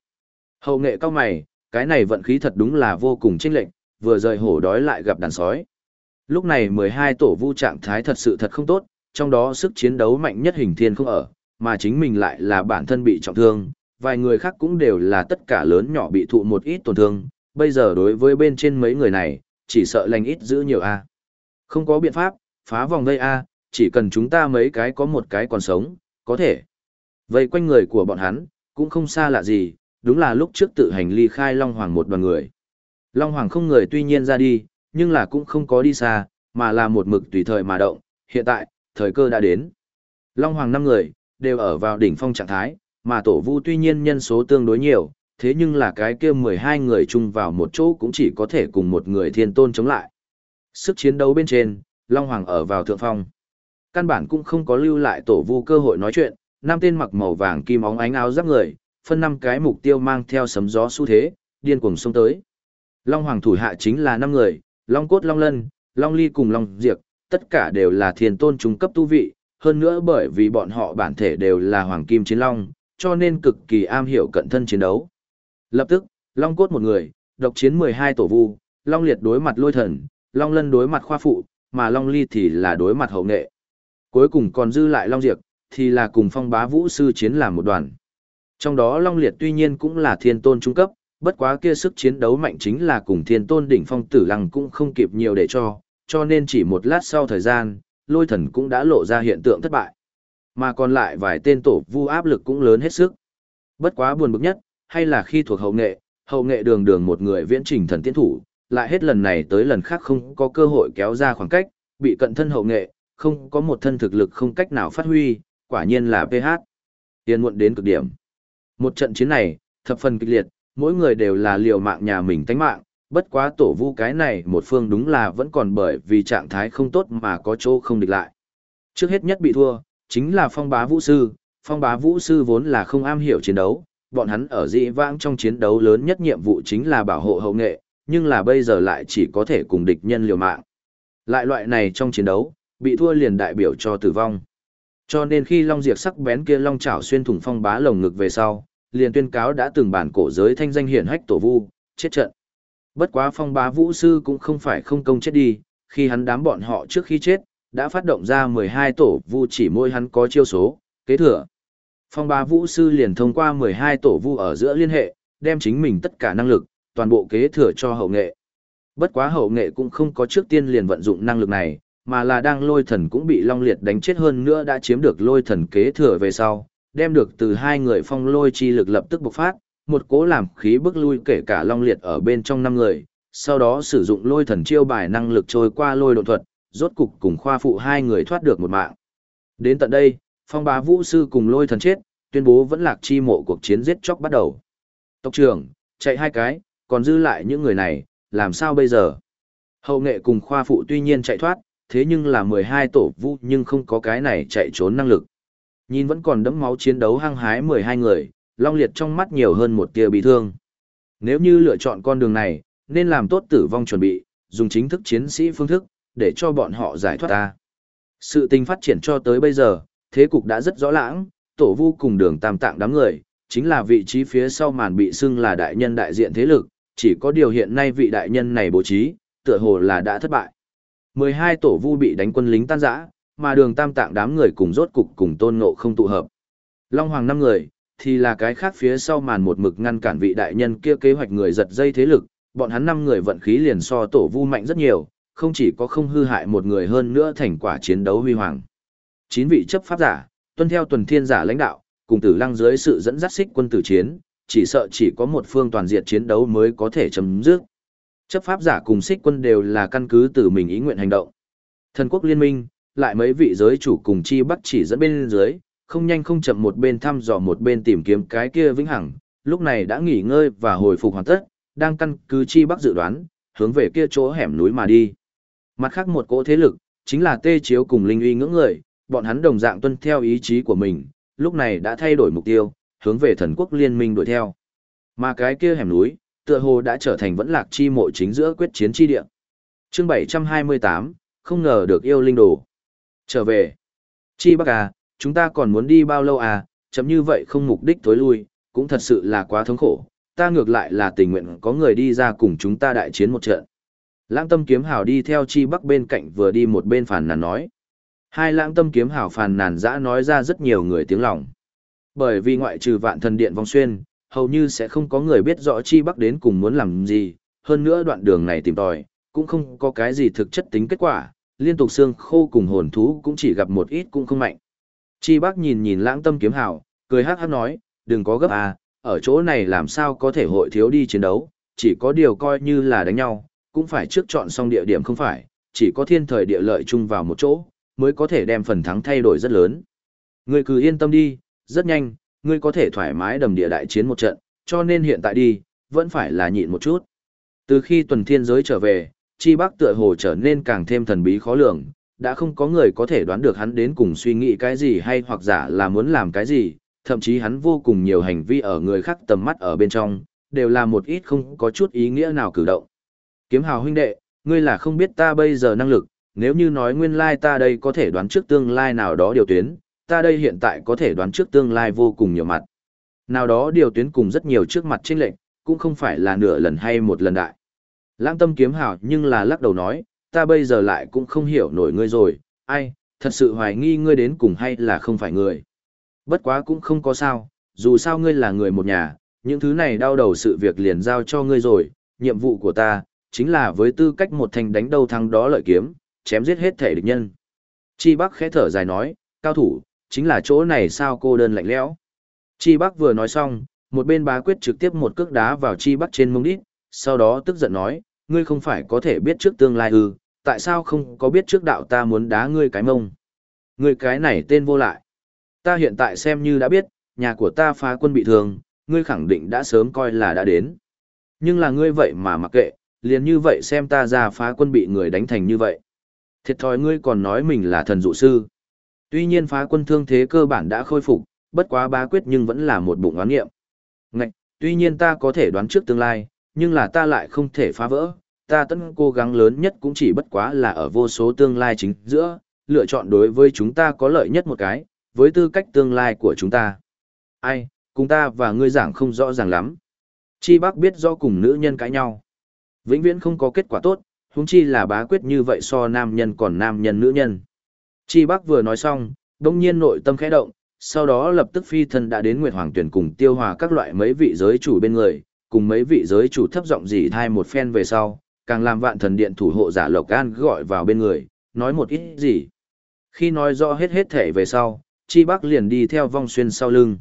Hậu nghệ cao mày, cái này vận khí thật đúng là vô cùng chênh lệch, vừa rời hổ đói lại gặp đàn sói. Lúc này 12 tổ vu trạng thái thật sự thật không tốt, trong đó sức chiến đấu mạnh nhất hình thiên không ở, mà chính mình lại là bản thân bị trọng thương, vài người khác cũng đều là tất cả lớn nhỏ bị thụ một ít tổn thương, bây giờ đối với bên trên mấy người này, chỉ sợ lành ít giữ nhiều a. Không có biện pháp, phá vòng đây a, chỉ cần chúng ta mấy cái có một cái còn sống, có thể. Vây quanh người của bọn hắn, cũng không xa lạ gì, đúng là lúc trước tự hành ly khai Long Hoàng một đoàn người. Long Hoàng không người tuy nhiên ra đi, nhưng là cũng không có đi xa, mà là một mực tùy thời mà động, hiện tại, thời cơ đã đến. Long Hoàng năm người, đều ở vào đỉnh phong trạng thái, mà tổ vu tuy nhiên nhân số tương đối nhiều, thế nhưng là cái kia 12 người chung vào một chỗ cũng chỉ có thể cùng một người thiên tôn chống lại. Sức chiến đấu bên trên, Long Hoàng ở vào thượng phong. Căn bản cũng không có lưu lại tổ vu cơ hội nói chuyện, năm tên mặc màu vàng kim óng ánh áo giáp người, phân năm cái mục tiêu mang theo sấm gió xu thế, điên cuồng xông tới. Long Hoàng thủ hạ chính là năm người, Long Cốt Long Lân, Long Ly cùng Long diệt, tất cả đều là thiên tôn trung cấp tu vị, hơn nữa bởi vì bọn họ bản thể đều là Hoàng Kim Chiến Long, cho nên cực kỳ am hiểu cận thân chiến đấu. Lập tức, Long Cốt một người, độc chiến 12 tổ vu, Long Liệt đối mặt lôi thần, Long Lân đối mặt khoa phụ, mà Long Ly thì là đối mặt hậu nghệ. Cuối cùng còn dư lại Long diệt, thì là cùng phong bá vũ sư chiến làm một đoàn. Trong đó Long Liệt tuy nhiên cũng là thiên tôn trung cấp, bất quá kia sức chiến đấu mạnh chính là cùng thiên tôn đỉnh phong tử lăng cũng không kịp nhiều để cho, cho nên chỉ một lát sau thời gian, lôi thần cũng đã lộ ra hiện tượng thất bại. Mà còn lại vài tên tổ vu áp lực cũng lớn hết sức. Bất quá buồn bực nhất, hay là khi thuộc hậu nghệ, hậu nghệ đường đường một người viễn trình thần tiến thủ, lại hết lần này tới lần khác không có cơ hội kéo ra khoảng cách, bị cận thân hậu nghệ, không có một thân thực lực không cách nào phát huy, quả nhiên là PH. Tiền muộn đến cực điểm. Một trận chiến này, thập phần kịch liệt, mỗi người đều là liều mạng nhà mình tánh mạng, bất quá tổ vu cái này một phương đúng là vẫn còn bởi vì trạng thái không tốt mà có chỗ không địch lại. Trước hết nhất bị thua, chính là phong bá vũ sư, phong bá vũ sư vốn là không am hiểu chiến đấu, bọn hắn ở dị vãng trong chiến đấu lớn nhất nhiệm vụ chính là bảo hộ hậu nghệ, nhưng là bây giờ lại chỉ có thể cùng địch nhân liều mạng. Lại loại này trong chiến đấu, bị thua liền đại biểu cho tử vong. Cho nên khi Long Diệp sắc bén kia long chảo xuyên thủng phong bá lồng ngực về sau, liền tuyên cáo đã từng bản cổ giới thanh danh hiển hách tổ vu, chết trận. Bất quá phong bá vũ sư cũng không phải không công chết đi, khi hắn đám bọn họ trước khi chết, đã phát động ra 12 tổ vu chỉ môi hắn có chiêu số, kế thừa. Phong bá vũ sư liền thông qua 12 tổ vu ở giữa liên hệ, đem chính mình tất cả năng lực, toàn bộ kế thừa cho hậu nghệ. Bất quá hậu nghệ cũng không có trước tiên liền vận dụng năng lực này, mà là đang lôi thần cũng bị long liệt đánh chết hơn nữa đã chiếm được lôi thần kế thừa về sau, đem được từ hai người phong lôi chi lực lập tức bộc phát, một cố làm khí bức lui kể cả long liệt ở bên trong năm người, sau đó sử dụng lôi thần chiêu bài năng lực trôi qua lôi độ thuật, rốt cục cùng khoa phụ hai người thoát được một mạng. Đến tận đây, phong bá vũ sư cùng lôi thần chết, tuyên bố vẫn lạc chi mộ cuộc chiến giết chóc bắt đầu. Tộc trưởng, chạy hai cái, còn dư lại những người này, làm sao bây giờ? Hậu nghệ cùng khoa phụ tuy nhiên chạy thoát, thế nhưng là 12 tổ vũ nhưng không có cái này chạy trốn năng lực. Nhìn vẫn còn đẫm máu chiến đấu hăng hái 12 người, Long Liệt trong mắt nhiều hơn một tia bị thương. Nếu như lựa chọn con đường này, nên làm tốt tử vong chuẩn bị, dùng chính thức chiến sĩ phương thức, để cho bọn họ giải thoát ta. Sự tình phát triển cho tới bây giờ, thế cục đã rất rõ lãng, tổ vu cùng đường tam tạng đám người, chính là vị trí phía sau màn bị xưng là đại nhân đại diện thế lực, chỉ có điều hiện nay vị đại nhân này bố trí, tựa hồ là đã thất bại. 12 tổ vu bị đánh quân lính tan rã, mà đường tam tạng đám người cùng rốt cục cùng tôn ngộ không tụ hợp. Long Hoàng năm người, thì là cái khác phía sau màn một mực ngăn cản vị đại nhân kia kế hoạch người giật dây thế lực, bọn hắn năm người vận khí liền so tổ vu mạnh rất nhiều, không chỉ có không hư hại một người hơn nữa thành quả chiến đấu huy hoàng. Chín vị chấp pháp giả, tuân theo tuần thiên giả lãnh đạo, cùng tử lăng dưới sự dẫn dắt xích quân tử chiến, chỉ sợ chỉ có một phương toàn diện chiến đấu mới có thể chấm dứt. Chấp pháp giả cùng xích quân đều là căn cứ từ mình ý nguyện hành động. Thần quốc liên minh, lại mấy vị giới chủ cùng chi bắt chỉ dẫn bên dưới, không nhanh không chậm một bên thăm dò một bên tìm kiếm cái kia vĩnh hằng, lúc này đã nghỉ ngơi và hồi phục hoàn tất, đang căn cứ chi bắc dự đoán, hướng về kia chỗ hẻm núi mà đi. Mặt khác một cỗ thế lực, chính là tê chiếu cùng linh uy ngưỡng người, bọn hắn đồng dạng tuân theo ý chí của mình, lúc này đã thay đổi mục tiêu, hướng về thần quốc liên minh đuổi theo. Mà cái kia hẻm núi, tựa hồ đã trở thành vẫn lạc chi mộ chính giữa quyết chiến chi địa. Chương 728, không ngờ được yêu linh đồ. Trở về. Chi Bắc à, chúng ta còn muốn đi bao lâu à, chấm như vậy không mục đích tối lui, cũng thật sự là quá thống khổ. Ta ngược lại là tình nguyện có người đi ra cùng chúng ta đại chiến một trận. Lãng tâm kiếm hào đi theo Chi Bắc bên cạnh vừa đi một bên phàn nàn nói. Hai lãng tâm kiếm hào phàn nàn dã nói ra rất nhiều người tiếng lòng. Bởi vì ngoại trừ vạn thần điện vong xuyên, hầu như sẽ không có người biết rõ Chi Bắc đến cùng muốn làm gì, hơn nữa đoạn đường này tìm tòi, cũng không có cái gì thực chất tính kết quả, liên tục xương khô cùng hồn thú cũng chỉ gặp một ít cũng không mạnh. Chi bác nhìn nhìn lãng tâm kiếm hào, cười hát hát nói, đừng có gấp à, ở chỗ này làm sao có thể hội thiếu đi chiến đấu, chỉ có điều coi như là đánh nhau, cũng phải trước chọn xong địa điểm không phải, chỉ có thiên thời địa lợi chung vào một chỗ, mới có thể đem phần thắng thay đổi rất lớn. Ngươi cứ yên tâm đi, rất nhanh, ngươi có thể thoải mái đầm địa đại chiến một trận, cho nên hiện tại đi, vẫn phải là nhịn một chút. Từ khi tuần thiên giới trở về, Chi Bắc tựa hồ trở nên càng thêm thần bí khó lường, đã không có người có thể đoán được hắn đến cùng suy nghĩ cái gì hay hoặc giả là muốn làm cái gì, thậm chí hắn vô cùng nhiều hành vi ở người khác tầm mắt ở bên trong, đều là một ít không có chút ý nghĩa nào cử động. Kiếm hào huynh đệ, ngươi là không biết ta bây giờ năng lực, nếu như nói nguyên lai ta đây có thể đoán trước tương lai nào đó điều tuyến, ta đây hiện tại có thể đoán trước tương lai vô cùng nhiều mặt. Nào đó điều tuyến cùng rất nhiều trước mặt chênh lệnh, cũng không phải là nửa lần hay một lần đại. Lãng tâm kiếm hào nhưng là lắc đầu nói, ta bây giờ lại cũng không hiểu nổi ngươi rồi, ai, thật sự hoài nghi ngươi đến cùng hay là không phải người. Bất quá cũng không có sao, dù sao ngươi là người một nhà, những thứ này đau đầu sự việc liền giao cho ngươi rồi, nhiệm vụ của ta, chính là với tư cách một thành đánh đầu thắng đó lợi kiếm, chém giết hết thể địch nhân. Chi Bắc khẽ thở dài nói, cao thủ, chính là chỗ này sao cô đơn lạnh lẽo. Chi Bắc vừa nói xong, một bên bá quyết trực tiếp một cước đá vào Chi Bắc trên mông đít, sau đó tức giận nói, ngươi không phải có thể biết trước tương lai ư, tại sao không có biết trước đạo ta muốn đá ngươi cái mông. Ngươi cái này tên vô lại. Ta hiện tại xem như đã biết, nhà của ta phá quân bị thương, ngươi khẳng định đã sớm coi là đã đến. Nhưng là ngươi vậy mà mặc kệ, liền như vậy xem ta ra phá quân bị người đánh thành như vậy. Thiệt thòi ngươi còn nói mình là thần dụ sư. Tuy nhiên phá quân thương thế cơ bản đã khôi phục, bất quá bá quyết nhưng vẫn là một bụng oán nghiệm. Ngạch, tuy nhiên ta có thể đoán trước tương lai, nhưng là ta lại không thể phá vỡ. Ta tận cố gắng lớn nhất cũng chỉ bất quá là ở vô số tương lai chính giữa, lựa chọn đối với chúng ta có lợi nhất một cái, với tư cách tương lai của chúng ta. Ai, cùng ta và ngươi giảng không rõ ràng lắm. Chi bác biết do cùng nữ nhân cãi nhau. Vĩnh viễn không có kết quả tốt, huống chi là bá quyết như vậy so nam nhân còn nam nhân nữ nhân. Chi bác vừa nói xong, đông nhiên nội tâm khẽ động, sau đó lập tức phi thân đã đến Nguyệt Hoàng tuyển cùng tiêu hòa các loại mấy vị giới chủ bên người, cùng mấy vị giới chủ thấp giọng gì thai một phen về sau, càng làm vạn thần điện thủ hộ giả Lộc An gọi vào bên người, nói một ít gì. Khi nói rõ hết hết thể về sau, Chi Bắc liền đi theo vong xuyên sau lưng.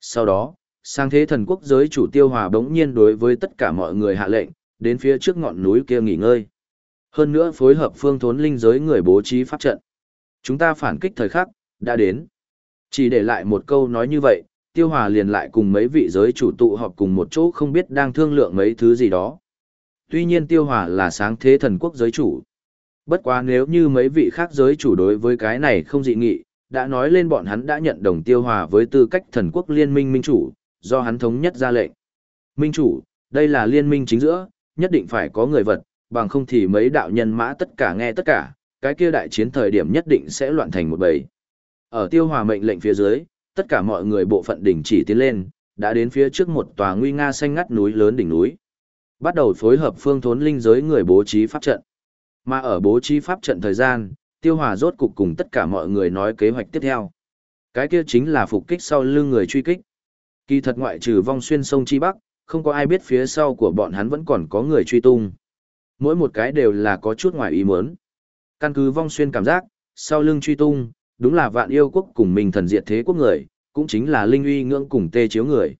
Sau đó, sang thế thần quốc giới chủ tiêu hòa bỗng nhiên đối với tất cả mọi người hạ lệnh, đến phía trước ngọn núi kia nghỉ ngơi. Hơn nữa phối hợp phương thốn linh giới người bố trí pháp trận. Chúng ta phản kích thời khắc, đã đến. Chỉ để lại một câu nói như vậy, tiêu hòa liền lại cùng mấy vị giới chủ tụ họp cùng một chỗ không biết đang thương lượng mấy thứ gì đó. Tuy nhiên tiêu hòa là sáng thế thần quốc giới chủ. Bất quá nếu như mấy vị khác giới chủ đối với cái này không dị nghị, đã nói lên bọn hắn đã nhận đồng tiêu hòa với tư cách thần quốc liên minh minh chủ, do hắn thống nhất ra lệnh. Minh chủ, đây là liên minh chính giữa, nhất định phải có người vật, bằng không thì mấy đạo nhân mã tất cả nghe tất cả, cái kia đại chiến thời điểm nhất định sẽ loạn thành một bầy. Ở tiêu hòa mệnh lệnh phía dưới, tất cả mọi người bộ phận đỉnh chỉ tiến lên, đã đến phía trước một tòa nguy nga xanh ngắt núi lớn đỉnh núi. Bắt đầu phối hợp phương thốn linh giới người bố trí pháp trận. Mà ở bố trí pháp trận thời gian, tiêu hòa rốt cục cùng tất cả mọi người nói kế hoạch tiếp theo. Cái kia chính là phục kích sau lưng người truy kích. Kỳ thật ngoại trừ vong xuyên sông Chi Bắc, không có ai biết phía sau của bọn hắn vẫn còn có người truy tung. Mỗi một cái đều là có chút ngoài ý muốn. Căn cứ vong xuyên cảm giác, sau lưng truy tung, đúng là vạn yêu quốc cùng mình thần diệt thế quốc người, cũng chính là linh uy ngưỡng cùng tê chiếu người.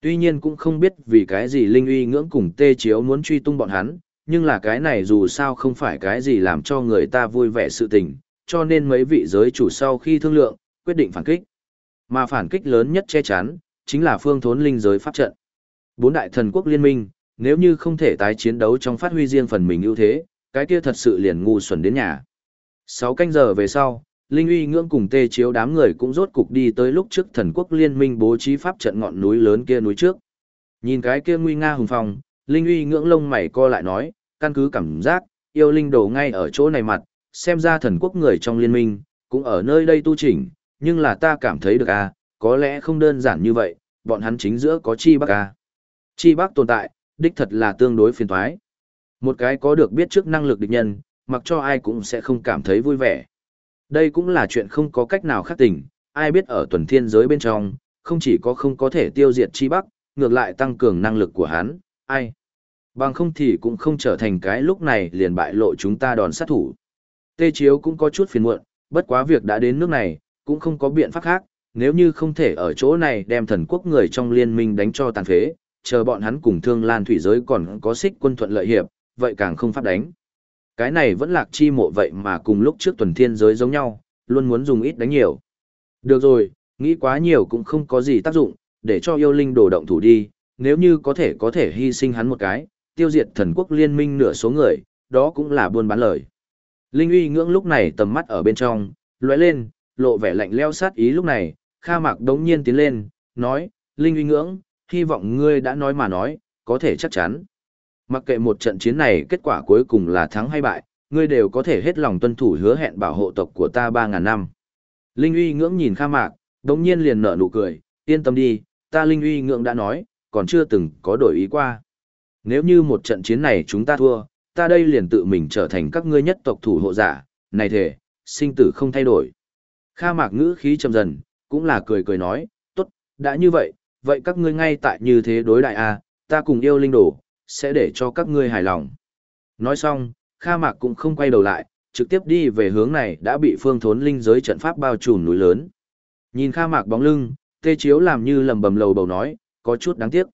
Tuy nhiên cũng không biết vì cái gì linh uy ngưỡng cùng tê chiếu muốn truy tung bọn hắn, nhưng là cái này dù sao không phải cái gì làm cho người ta vui vẻ sự tình, cho nên mấy vị giới chủ sau khi thương lượng, quyết định phản kích. Mà phản kích lớn nhất che chắn, chính là phương thốn linh giới pháp trận. Bốn đại thần quốc liên minh, nếu như không thể tái chiến đấu trong phát huy riêng phần mình ưu thế, cái kia thật sự liền ngu xuẩn đến nhà. Sáu canh giờ về sau, Linh uy ngưỡng cùng tê chiếu đám người cũng rốt cục đi tới lúc trước thần quốc liên minh bố trí pháp trận ngọn núi lớn kia núi trước. Nhìn cái kia nguy nga hùng phong, Linh uy ngưỡng lông mày co lại nói, căn cứ cảm giác, yêu linh đồ ngay ở chỗ này mặt, xem ra thần quốc người trong liên minh, cũng ở nơi đây tu chỉnh, nhưng là ta cảm thấy được à, có lẽ không đơn giản như vậy, bọn hắn chính giữa có chi bắc à. Chi bắc tồn tại, đích thật là tương đối phiền toái. Một cái có được biết trước năng lực địch nhân, mặc cho ai cũng sẽ không cảm thấy vui vẻ. Đây cũng là chuyện không có cách nào khác tỉnh, ai biết ở tuần thiên giới bên trong, không chỉ có không có thể tiêu diệt chi bắc, ngược lại tăng cường năng lực của hắn, ai. Bằng không thì cũng không trở thành cái lúc này liền bại lộ chúng ta đòn sát thủ. Tê Chiếu cũng có chút phiền muộn, bất quá việc đã đến nước này, cũng không có biện pháp khác, nếu như không thể ở chỗ này đem thần quốc người trong liên minh đánh cho tàn phế, chờ bọn hắn cùng thương lan thủy giới còn có xích quân thuận lợi hiệp, vậy càng không pháp đánh. Cái này vẫn lạc chi mộ vậy mà cùng lúc trước tuần thiên giới giống nhau, luôn muốn dùng ít đánh nhiều. Được rồi, nghĩ quá nhiều cũng không có gì tác dụng, để cho yêu linh đổ động thủ đi, nếu như có thể có thể hy sinh hắn một cái, tiêu diệt thần quốc liên minh nửa số người, đó cũng là buôn bán lời. Linh uy ngưỡng lúc này tầm mắt ở bên trong, lóe lên, lộ vẻ lạnh leo sát ý lúc này, Kha Mạc đống nhiên tiến lên, nói, Linh uy ngưỡng, hy vọng ngươi đã nói mà nói, có thể chắc chắn. Mặc kệ một trận chiến này kết quả cuối cùng là thắng hay bại, ngươi đều có thể hết lòng tuân thủ hứa hẹn bảo hộ tộc của ta 3.000 năm. Linh uy ngưỡng nhìn Kha Mạc, đống nhiên liền nở nụ cười, yên tâm đi, ta Linh uy ngưỡng đã nói, còn chưa từng có đổi ý qua. Nếu như một trận chiến này chúng ta thua, ta đây liền tự mình trở thành các ngươi nhất tộc thủ hộ giả, này thể, sinh tử không thay đổi. Kha mạc ngữ khí trầm dần, cũng là cười cười nói, tốt, đã như vậy, vậy các ngươi ngay tại như thế đối đại a, ta cùng yêu linh đồ, sẽ để cho các ngươi hài lòng. Nói xong, Kha mạc cũng không quay đầu lại, trực tiếp đi về hướng này đã bị phương thốn linh giới trận pháp bao trùm núi lớn. Nhìn Kha mạc bóng lưng, tê chiếu làm như lầm bầm lầu bầu nói, có chút đáng tiếc.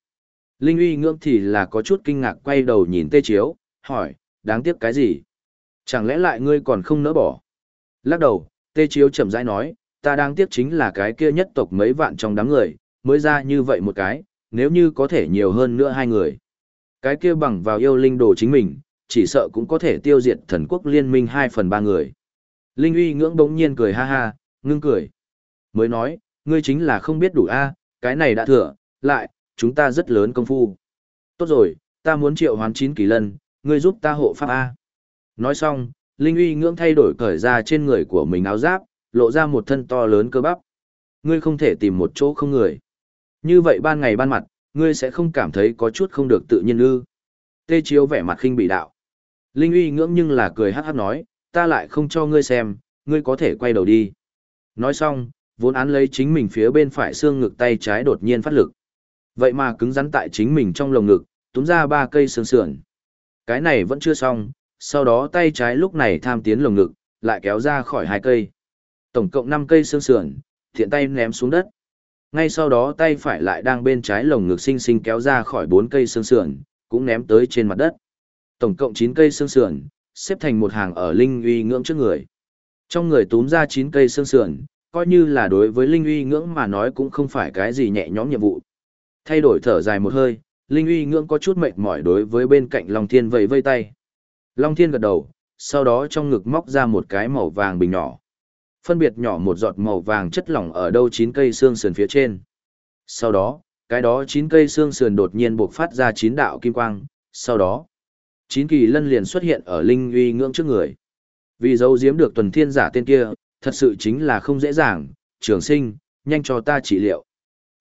Linh uy ngưỡng thì là có chút kinh ngạc quay đầu nhìn tê chiếu, hỏi, đáng tiếc cái gì? Chẳng lẽ lại ngươi còn không nỡ bỏ? Lắc đầu, tê chiếu chậm rãi nói, ta đáng tiếc chính là cái kia nhất tộc mấy vạn trong đám người, mới ra như vậy một cái, nếu như có thể nhiều hơn nữa hai người. Cái kia bằng vào yêu linh đồ chính mình, chỉ sợ cũng có thể tiêu diệt thần quốc liên minh hai phần ba người. Linh uy ngưỡng đống nhiên cười ha ha, ngưng cười. Mới nói, ngươi chính là không biết đủ a, cái này đã thừa, lại, chúng ta rất lớn công phu. Tốt rồi, ta muốn triệu hoán chín kỳ lân, ngươi giúp ta hộ pháp A. Nói xong, Linh uy ngưỡng thay đổi cởi ra trên người của mình áo giáp, lộ ra một thân to lớn cơ bắp. Ngươi không thể tìm một chỗ không người. Như vậy ban ngày ban mặt, ngươi sẽ không cảm thấy có chút không được tự nhiên ư. Tê chiếu vẻ mặt khinh bị đạo. Linh uy ngưỡng nhưng là cười hát hát nói, ta lại không cho ngươi xem, ngươi có thể quay đầu đi. Nói xong, vốn án lấy chính mình phía bên phải xương ngực tay trái đột nhiên phát lực. Vậy mà cứng rắn tại chính mình trong lồng ngực, túm ra ba cây xương sườn. Cái này vẫn chưa xong, sau đó tay trái lúc này tham tiến lồng ngực, lại kéo ra khỏi hai cây. Tổng cộng 5 cây xương sườn, thiện tay ném xuống đất. Ngay sau đó tay phải lại đang bên trái lồng ngực sinh sinh kéo ra khỏi bốn cây xương sườn, cũng ném tới trên mặt đất. Tổng cộng 9 cây xương sườn, xếp thành một hàng ở linh uy ngưỡng trước người. Trong người túm ra 9 cây xương sườn, coi như là đối với linh uy ngưỡng mà nói cũng không phải cái gì nhẹ nhõm nhiệm vụ. Thay đổi thở dài một hơi, Linh uy ngưỡng có chút mệt mỏi đối với bên cạnh Long Thiên vẫy vây tay. Long Thiên gật đầu, sau đó trong ngực móc ra một cái màu vàng bình nhỏ. Phân biệt nhỏ một giọt màu vàng chất lỏng ở đâu chín cây xương sườn phía trên. Sau đó, cái đó chín cây xương sườn đột nhiên bộc phát ra chín đạo kim quang, sau đó, chín kỳ lân liền xuất hiện ở Linh uy ngưỡng trước người. Vì dấu giếm được tuần thiên giả tên kia, thật sự chính là không dễ dàng, trường sinh, nhanh cho ta trị liệu.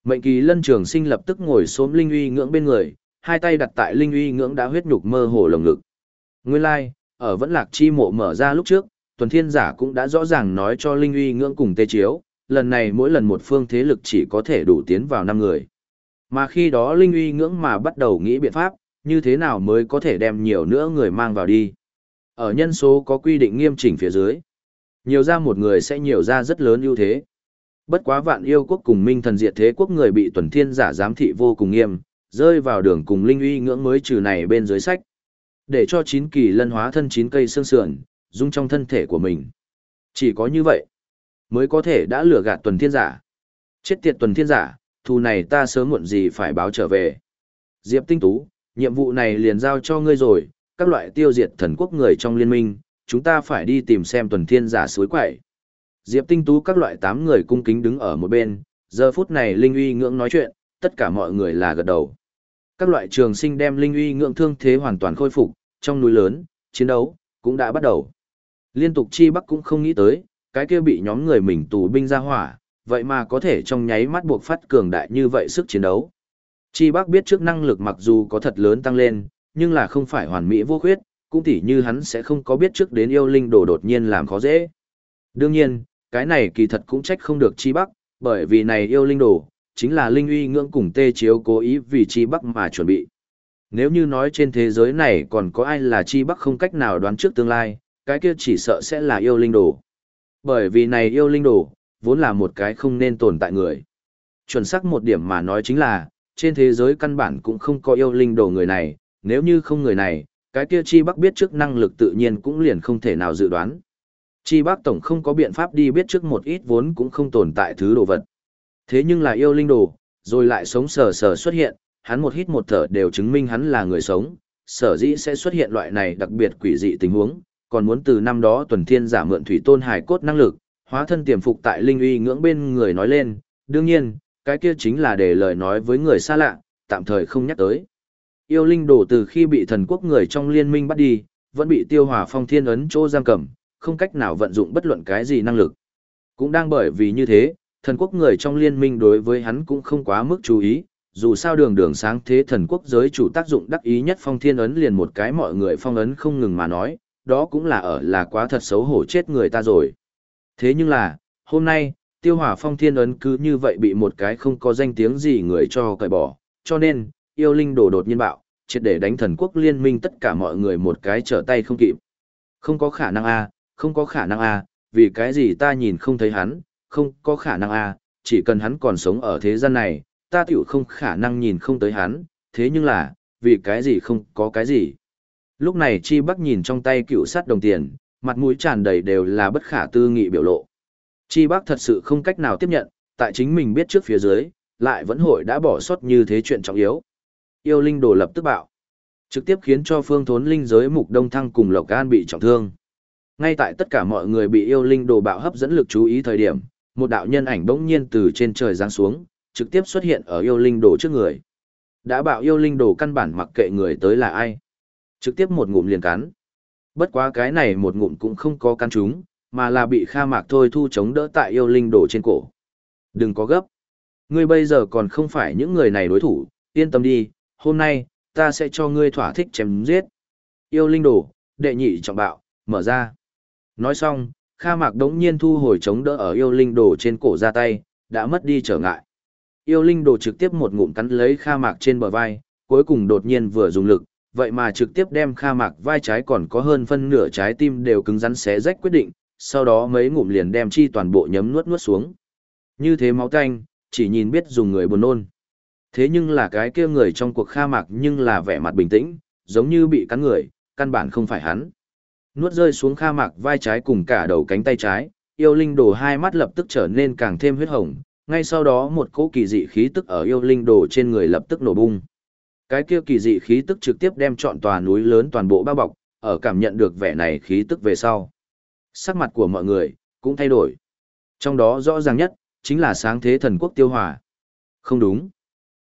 Mệnh kỳ lân trường sinh lập tức ngồi xốm linh uy ngưỡng bên người, hai tay đặt tại linh uy ngưỡng đã huyết nhục mơ hồ lồng ngực. Nguyên lai, like, ở vẫn lạc chi mộ mở ra lúc trước, tuần thiên giả cũng đã rõ ràng nói cho linh uy ngưỡng cùng tê chiếu, lần này mỗi lần một phương thế lực chỉ có thể đủ tiến vào năm người. Mà khi đó linh uy ngưỡng mà bắt đầu nghĩ biện pháp, như thế nào mới có thể đem nhiều nữa người mang vào đi. Ở nhân số có quy định nghiêm chỉnh phía dưới. Nhiều ra một người sẽ nhiều ra rất lớn ưu thế. Bất quá vạn yêu quốc cùng minh thần diệt thế quốc người bị tuần thiên giả giám thị vô cùng nghiêm, rơi vào đường cùng linh uy ngưỡng mới trừ này bên dưới sách. Để cho chín kỳ lân hóa thân chín cây xương sườn, dung trong thân thể của mình. Chỉ có như vậy, mới có thể đã lừa gạt tuần thiên giả. Chết tiệt tuần thiên giả, thù này ta sớm muộn gì phải báo trở về. Diệp tinh tú, nhiệm vụ này liền giao cho ngươi rồi, các loại tiêu diệt thần quốc người trong liên minh, chúng ta phải đi tìm xem tuần thiên giả suối quậy. Diệp Tinh Tú các loại tám người cung kính đứng ở một bên, giờ phút này Linh uy ngưỡng nói chuyện, tất cả mọi người là gật đầu. Các loại trường sinh đem Linh uy ngưỡng thương thế hoàn toàn khôi phục, trong núi lớn, chiến đấu, cũng đã bắt đầu. Liên tục chi bắc cũng không nghĩ tới, cái kia bị nhóm người mình tù binh ra hỏa, vậy mà có thể trong nháy mắt buộc phát cường đại như vậy sức chiến đấu. Chi Bắc biết trước năng lực mặc dù có thật lớn tăng lên, nhưng là không phải hoàn mỹ vô khuyết, cũng tỉ như hắn sẽ không có biết trước đến yêu linh đồ đột nhiên làm khó dễ. Đương nhiên, cái này kỳ thật cũng trách không được Chi Bắc, bởi vì này yêu linh đồ, chính là linh uy ngưỡng cùng tê chiếu cố ý vì Chi Bắc mà chuẩn bị. Nếu như nói trên thế giới này còn có ai là Chi Bắc không cách nào đoán trước tương lai, cái kia chỉ sợ sẽ là yêu linh đồ. Bởi vì này yêu linh đồ, vốn là một cái không nên tồn tại người. Chuẩn xác một điểm mà nói chính là, trên thế giới căn bản cũng không có yêu linh đồ người này, nếu như không người này, cái kia Chi Bắc biết trước năng lực tự nhiên cũng liền không thể nào dự đoán. Chi Bắc Tổng không có biện pháp đi biết trước một ít vốn cũng không tồn tại thứ đồ vật. Thế nhưng là yêu linh đồ, rồi lại sống sờ sờ xuất hiện, hắn một hít một thở đều chứng minh hắn là người sống, sở dĩ sẽ xuất hiện loại này đặc biệt quỷ dị tình huống, còn muốn từ năm đó tuần thiên giả mượn thủy tôn hải cốt năng lực, hóa thân tiềm phục tại linh uy ngưỡng bên người nói lên, đương nhiên, cái kia chính là để lời nói với người xa lạ, tạm thời không nhắc tới. Yêu linh đổ từ khi bị thần quốc người trong liên minh bắt đi, vẫn bị tiêu hỏa phong thiên ấn chỗ giam cầm, không cách nào vận dụng bất luận cái gì năng lực. Cũng đang bởi vì như thế, thần quốc người trong liên minh đối với hắn cũng không quá mức chú ý, dù sao đường đường sáng thế thần quốc giới chủ tác dụng đắc ý nhất phong thiên ấn liền một cái mọi người phong ấn không ngừng mà nói, đó cũng là ở là quá thật xấu hổ chết người ta rồi. Thế nhưng là, hôm nay, tiêu hỏa phong thiên ấn cứ như vậy bị một cái không có danh tiếng gì người cho cởi bỏ, cho nên, yêu linh đổ đột nhiên bạo, triệt để đánh thần quốc liên minh tất cả mọi người một cái trở tay không kịp. Không có khả năng a, không có khả năng a, vì cái gì ta nhìn không thấy hắn, không có khả năng a, chỉ cần hắn còn sống ở thế gian này, ta tiểu không khả năng nhìn không tới hắn, thế nhưng là, vì cái gì không có cái gì. Lúc này Chi Bắc nhìn trong tay cựu sắt đồng tiền, mặt mũi tràn đầy đều là bất khả tư nghị biểu lộ. Chi Bắc thật sự không cách nào tiếp nhận, tại chính mình biết trước phía dưới, lại vẫn hội đã bỏ sót như thế chuyện trọng yếu. Yêu linh đồ lập tức bạo, trực tiếp khiến cho phương thốn linh giới mục đông thăng cùng Lộc An bị trọng thương. Ngay tại tất cả mọi người bị yêu linh đồ bạo hấp dẫn lực chú ý thời điểm, một đạo nhân ảnh bỗng nhiên từ trên trời giáng xuống, trực tiếp xuất hiện ở yêu linh đồ trước người. Đã bạo yêu linh đồ căn bản mặc kệ người tới là ai. Trực tiếp một ngụm liền cắn. Bất quá cái này một ngụm cũng không có cắn chúng, mà là bị Kha Mạc Thôi Thu chống đỡ tại yêu linh đổ trên cổ. Đừng có gấp. Ngươi bây giờ còn không phải những người này đối thủ, yên tâm đi, hôm nay, ta sẽ cho ngươi thỏa thích chém giết. Yêu linh đổ, đệ nhị trọng bạo, mở ra. Nói xong, Kha Mạc đống nhiên thu hồi chống đỡ ở yêu linh đổ trên cổ ra tay, đã mất đi trở ngại. Yêu linh đồ trực tiếp một ngụm cắn lấy Kha Mạc trên bờ vai, cuối cùng đột nhiên vừa dùng lực, vậy mà trực tiếp đem Kha Mạc vai trái còn có hơn phân nửa trái tim đều cứng rắn xé rách quyết định, sau đó mấy ngụm liền đem chi toàn bộ nhấm nuốt nuốt xuống. Như thế máu tanh, chỉ nhìn biết dùng người buồn nôn. Thế nhưng là cái kia người trong cuộc Kha Mạc nhưng là vẻ mặt bình tĩnh, giống như bị cắn người, căn bản không phải hắn. Nuốt rơi xuống Kha Mạc vai trái cùng cả đầu cánh tay trái, yêu linh đồ hai mắt lập tức trở nên càng thêm huyết hồng, ngay sau đó một cỗ kỳ dị khí tức ở yêu linh đồ trên người lập tức nổ bung. Cái kia kỳ dị khí tức trực tiếp đem trọn tòa núi lớn toàn bộ bao bọc, ở cảm nhận được vẻ này khí tức về sau. Sắc mặt của mọi người cũng thay đổi. Trong đó rõ ràng nhất, chính là sáng thế thần quốc tiêu hòa. Không đúng.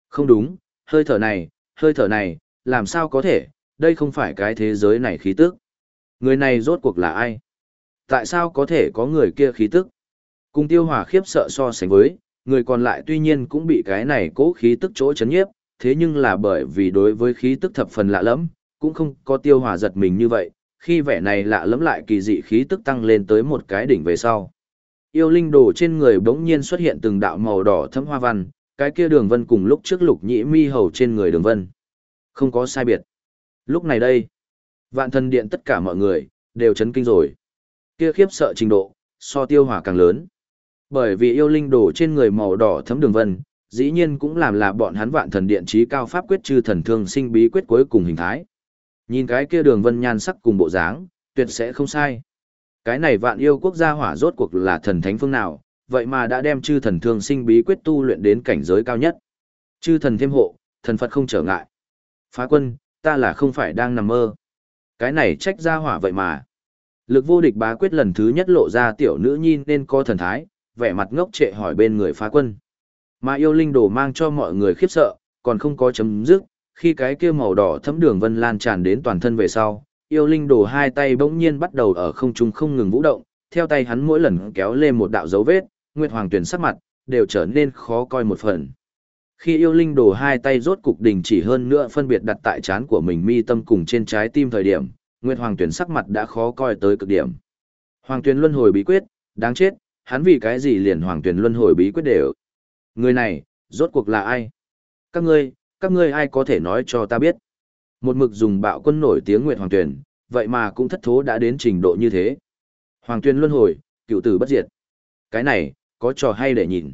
Không đúng, hơi thở này, hơi thở này, làm sao có thể, đây không phải cái thế giới này khí tức. Người này rốt cuộc là ai? Tại sao có thể có người kia khí tức? Cùng tiêu hòa khiếp sợ so sánh với, người còn lại tuy nhiên cũng bị cái này cố khí tức chỗ chấn nhiếp, thế nhưng là bởi vì đối với khí tức thập phần lạ lẫm, cũng không có tiêu hòa giật mình như vậy, khi vẻ này lạ lẫm lại kỳ dị khí tức tăng lên tới một cái đỉnh về sau. Yêu linh đồ trên người bỗng nhiên xuất hiện từng đạo màu đỏ thấm hoa văn, cái kia đường vân cùng lúc trước lục nhĩ mi hầu trên người đường vân. Không có sai biệt. Lúc này đây, vạn thần điện tất cả mọi người, đều chấn kinh rồi. Kia khiếp sợ trình độ, so tiêu hỏa càng lớn. Bởi vì yêu linh đồ trên người màu đỏ thấm đường vân, dĩ nhiên cũng làm là bọn hắn vạn thần điện trí cao pháp quyết chư thần thương sinh bí quyết cuối cùng hình thái. Nhìn cái kia đường vân nhan sắc cùng bộ dáng, tuyệt sẽ không sai. Cái này vạn yêu quốc gia hỏa rốt cuộc là thần thánh phương nào, vậy mà đã đem chư thần thương sinh bí quyết tu luyện đến cảnh giới cao nhất. Chư thần thêm hộ, thần Phật không trở ngại. Phá quân, ta là không phải đang nằm mơ. Cái này trách gia hỏa vậy mà. Lực vô địch bá quyết lần thứ nhất lộ ra tiểu nữ nhi nên có thần thái, vẻ mặt ngốc trệ hỏi bên người phá quân. Mà yêu linh đồ mang cho mọi người khiếp sợ, còn không có chấm dứt, khi cái kia màu đỏ thấm đường vân lan tràn đến toàn thân về sau, yêu linh đồ hai tay bỗng nhiên bắt đầu ở không trung không ngừng vũ động, theo tay hắn mỗi lần kéo lên một đạo dấu vết, Nguyệt Hoàng Tuyển sắc mặt, đều trở nên khó coi một phần. Khi yêu linh đồ hai tay rốt cục đình chỉ hơn nữa phân biệt đặt tại chán của mình mi tâm cùng trên trái tim thời điểm, Nguyệt Hoàng Tuyển sắc mặt đã khó coi tới cực điểm. Hoàng Tuyển luân hồi bí quyết, đáng chết, hắn vì cái gì liền Hoàng Tuyển luân hồi bí quyết đều. Người này, rốt cuộc là ai? Các ngươi, các ngươi ai có thể nói cho ta biết? Một mực dùng bạo quân nổi tiếng Nguyệt Hoàng Tuyền, vậy mà cũng thất thố đã đến trình độ như thế. Hoàng Tuyền luân hồi, cựu tử bất diệt. Cái này, có trò hay để nhìn.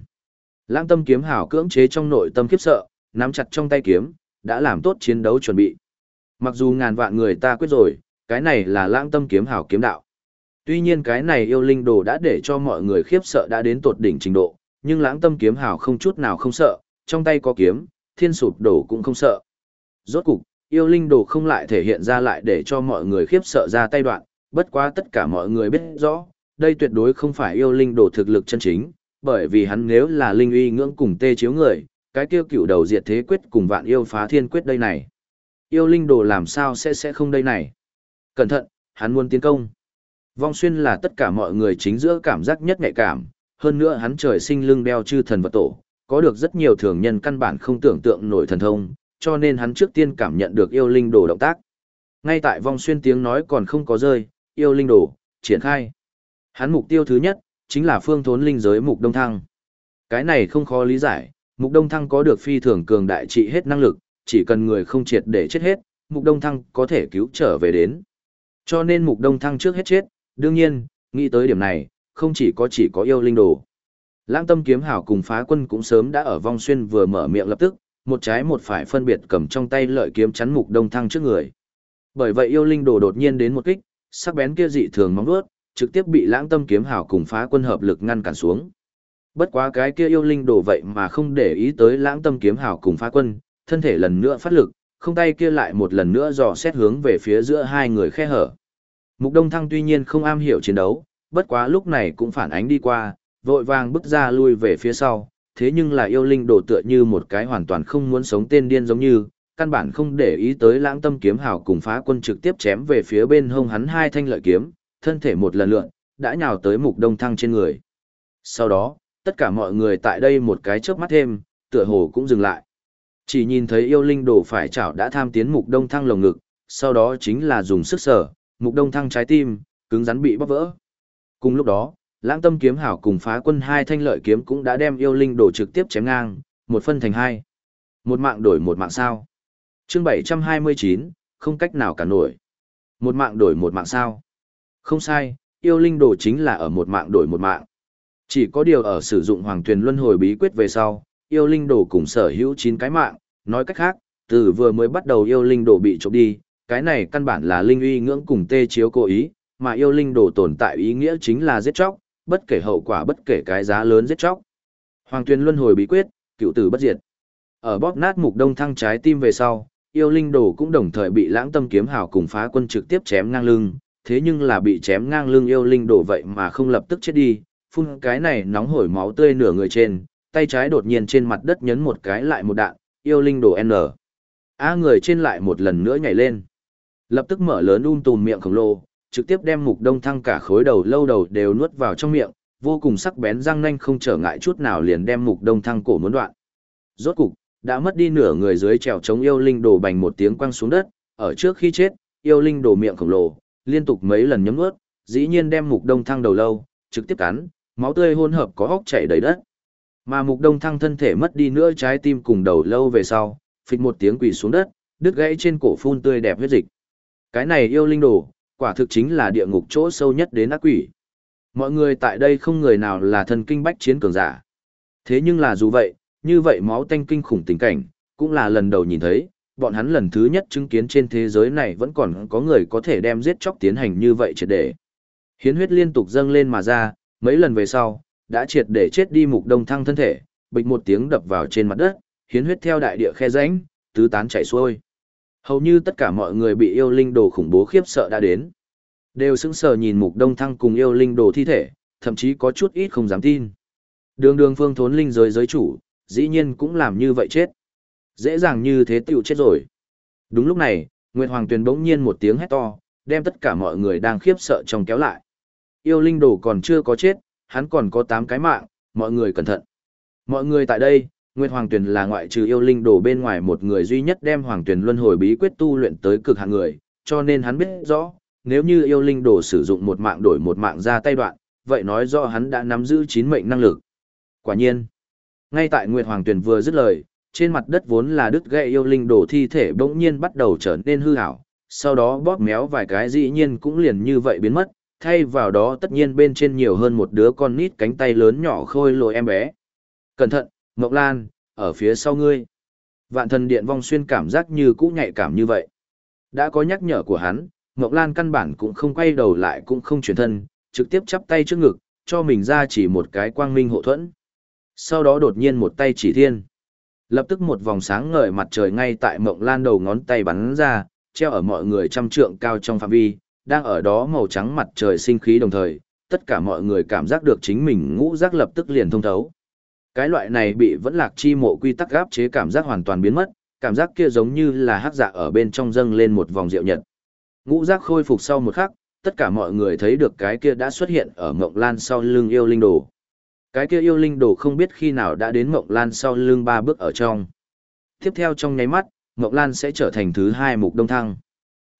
Lãng tâm kiếm hảo cưỡng chế trong nội tâm khiếp sợ, nắm chặt trong tay kiếm, đã làm tốt chiến đấu chuẩn bị. Mặc dù ngàn vạn người ta quyết rồi, cái này là lãng tâm kiếm hảo kiếm đạo. Tuy nhiên cái này yêu linh đồ đã để cho mọi người khiếp sợ đã đến tột đỉnh trình độ, nhưng lãng tâm kiếm hảo không chút nào không sợ, trong tay có kiếm, thiên sụp đổ cũng không sợ. Rốt cục, yêu linh đồ không lại thể hiện ra lại để cho mọi người khiếp sợ ra tay đoạn, bất quá tất cả mọi người biết rõ, đây tuyệt đối không phải yêu linh đồ thực lực chân chính, bởi vì hắn nếu là linh uy ngưỡng cùng tê chiếu người, cái kia cựu đầu diệt thế quyết cùng vạn yêu phá thiên quyết đây này. Yêu linh đồ làm sao sẽ sẽ không đây này. Cẩn thận, hắn muốn tiến công. Vong xuyên là tất cả mọi người chính giữa cảm giác nhất nhạy cảm, hơn nữa hắn trời sinh lưng đeo chư thần vật tổ, có được rất nhiều thường nhân căn bản không tưởng tượng nổi thần thông, cho nên hắn trước tiên cảm nhận được yêu linh đồ động tác. Ngay tại vong xuyên tiếng nói còn không có rơi, yêu linh đồ, triển khai. Hắn mục tiêu thứ nhất, chính là phương thốn linh giới mục đông thăng. Cái này không khó lý giải, mục đông thăng có được phi thường cường đại trị hết năng lực, chỉ cần người không triệt để chết hết, mục đông thăng có thể cứu trở về đến. Cho nên mục đông thăng trước hết chết, đương nhiên, nghĩ tới điểm này, không chỉ có chỉ có yêu linh đồ. Lãng tâm kiếm hảo cùng phá quân cũng sớm đã ở vong xuyên vừa mở miệng lập tức, một trái một phải phân biệt cầm trong tay lợi kiếm chắn mục đông thăng trước người. Bởi vậy yêu linh đồ đột nhiên đến một kích, sắc bén kia dị thường móng vuốt, trực tiếp bị lãng tâm kiếm hảo cùng phá quân hợp lực ngăn cản xuống. Bất quá cái kia yêu linh đồ vậy mà không để ý tới lãng tâm kiếm hảo cùng phá quân, thân thể lần nữa phát lực, không tay kia lại một lần nữa dò xét hướng về phía giữa hai người khe hở. Mục Đông Thăng tuy nhiên không am hiểu chiến đấu, bất quá lúc này cũng phản ánh đi qua, vội vàng bước ra lui về phía sau, thế nhưng là yêu linh đồ tựa như một cái hoàn toàn không muốn sống tên điên giống như, căn bản không để ý tới lãng tâm kiếm hào cùng phá quân trực tiếp chém về phía bên hông hắn hai thanh lợi kiếm, thân thể một lần lượn, đã nhào tới mục đông thăng trên người. Sau đó, tất cả mọi người tại đây một cái chớp mắt thêm, tựa hồ cũng dừng lại. Chỉ nhìn thấy yêu linh đồ phải chảo đã tham tiến mục đông thăng lồng ngực, sau đó chính là dùng sức sở, mục đông thăng trái tim, cứng rắn bị bóp vỡ. Cùng lúc đó, lãng tâm kiếm hảo cùng phá quân hai thanh lợi kiếm cũng đã đem yêu linh đồ trực tiếp chém ngang, một phân thành hai. Một mạng đổi một mạng sao. chương 729, không cách nào cả nổi. Một mạng đổi một mạng sao. Không sai, yêu linh đồ chính là ở một mạng đổi một mạng. Chỉ có điều ở sử dụng hoàng tuyền luân hồi bí quyết về sau, yêu linh đồ cùng sở hữu 9 cái mạng, nói cách khác, từ vừa mới bắt đầu yêu linh đồ bị trộm đi, cái này căn bản là linh uy ngưỡng cùng tê chiếu cố ý, mà yêu linh đồ tồn tại ý nghĩa chính là giết chóc, bất kể hậu quả bất kể cái giá lớn giết chóc. Hoàng tuyền luân hồi bí quyết, cựu tử bất diệt. Ở bóp nát mục đông thăng trái tim về sau, yêu linh đồ cũng đồng thời bị lãng tâm kiếm hào cùng phá quân trực tiếp chém ngang lưng, thế nhưng là bị chém ngang lưng yêu linh đổ vậy mà không lập tức chết đi, phun cái này nóng hổi máu tươi nửa người trên, tay trái đột nhiên trên mặt đất nhấn một cái lại một đạn, yêu linh đổ N. A người trên lại một lần nữa nhảy lên. Lập tức mở lớn um tùm miệng khổng lồ, trực tiếp đem mục đông thăng cả khối đầu lâu đầu đều nuốt vào trong miệng, vô cùng sắc bén răng nanh không trở ngại chút nào liền đem mục đông thăng cổ muốn đoạn. Rốt cục, đã mất đi nửa người dưới trèo chống yêu linh đồ bành một tiếng quăng xuống đất, ở trước khi chết, yêu linh đồ miệng khổng lồ, liên tục mấy lần nhấm nuốt, dĩ nhiên đem mục đông thăng đầu lâu, trực tiếp cắn, máu tươi hỗn hợp có hốc chảy đầy đất. Mà mục đông thăng thân thể mất đi nữa trái tim cùng đầu lâu về sau, phịch một tiếng quỳ xuống đất, đứt gãy trên cổ phun tươi đẹp huyết dịch. Cái này yêu linh đồ, quả thực chính là địa ngục chỗ sâu nhất đến ác quỷ. Mọi người tại đây không người nào là thần kinh bách chiến cường giả. Thế nhưng là dù vậy, như vậy máu tanh kinh khủng tình cảnh, cũng là lần đầu nhìn thấy, bọn hắn lần thứ nhất chứng kiến trên thế giới này vẫn còn có người có thể đem giết chóc tiến hành như vậy triệt để. Hiến huyết liên tục dâng lên mà ra, mấy lần về sau, đã triệt để chết đi mục đông thăng thân thể, bịch một tiếng đập vào trên mặt đất, hiến huyết theo đại địa khe rãnh, tứ tán chảy xuôi. Hầu như tất cả mọi người bị yêu linh đồ khủng bố khiếp sợ đã đến. Đều sững sờ nhìn mục đông thăng cùng yêu linh đồ thi thể, thậm chí có chút ít không dám tin. Đường đường phương thốn linh giới giới chủ, dĩ nhiên cũng làm như vậy chết. Dễ dàng như thế tiểu chết rồi. Đúng lúc này, Nguyệt Hoàng Tuyền bỗng nhiên một tiếng hét to, đem tất cả mọi người đang khiếp sợ trong kéo lại. Yêu linh đồ còn chưa có chết, hắn còn có 8 cái mạng, mọi người cẩn thận. Mọi người tại đây, Nguyệt Hoàng Tuyền là ngoại trừ yêu linh đồ bên ngoài một người duy nhất đem Hoàng Tuyền luân hồi bí quyết tu luyện tới cực hạn người, cho nên hắn biết rõ, nếu như yêu linh đồ sử dụng một mạng đổi một mạng ra tay đoạn, vậy nói rõ hắn đã nắm giữ chín mệnh năng lực. Quả nhiên, ngay tại Nguyệt Hoàng Tuyền vừa dứt lời, trên mặt đất vốn là đứt gãy yêu linh đồ thi thể bỗng nhiên bắt đầu trở nên hư ảo, sau đó bóp méo vài cái dĩ nhiên cũng liền như vậy biến mất, thay vào đó tất nhiên bên trên nhiều hơn một đứa con nít cánh tay lớn nhỏ khôi lồi em bé. Cẩn thận, Mộc Lan, ở phía sau ngươi. Vạn thần điện vong xuyên cảm giác như cũ nhạy cảm như vậy. Đã có nhắc nhở của hắn, Mộc Lan căn bản cũng không quay đầu lại cũng không chuyển thân, trực tiếp chắp tay trước ngực, cho mình ra chỉ một cái quang minh hộ thuẫn. Sau đó đột nhiên một tay chỉ thiên. Lập tức một vòng sáng ngời mặt trời ngay tại Mộng Lan đầu ngón tay bắn ra, treo ở mọi người trăm trượng cao trong phạm vi, đang ở đó màu trắng mặt trời sinh khí đồng thời, tất cả mọi người cảm giác được chính mình ngũ giác lập tức liền thông thấu. Cái loại này bị vẫn lạc chi mộ quy tắc gáp chế cảm giác hoàn toàn biến mất, cảm giác kia giống như là hắc dạ ở bên trong dâng lên một vòng rượu nhật. Ngũ giác khôi phục sau một khắc, tất cả mọi người thấy được cái kia đã xuất hiện ở Mộng Lan sau lưng yêu linh đồ. Cái kia yêu linh đồ không biết khi nào đã đến Mộng Lan sau lưng ba bước ở trong. Tiếp theo trong nháy mắt, Mộng Lan sẽ trở thành thứ hai mục đông thăng.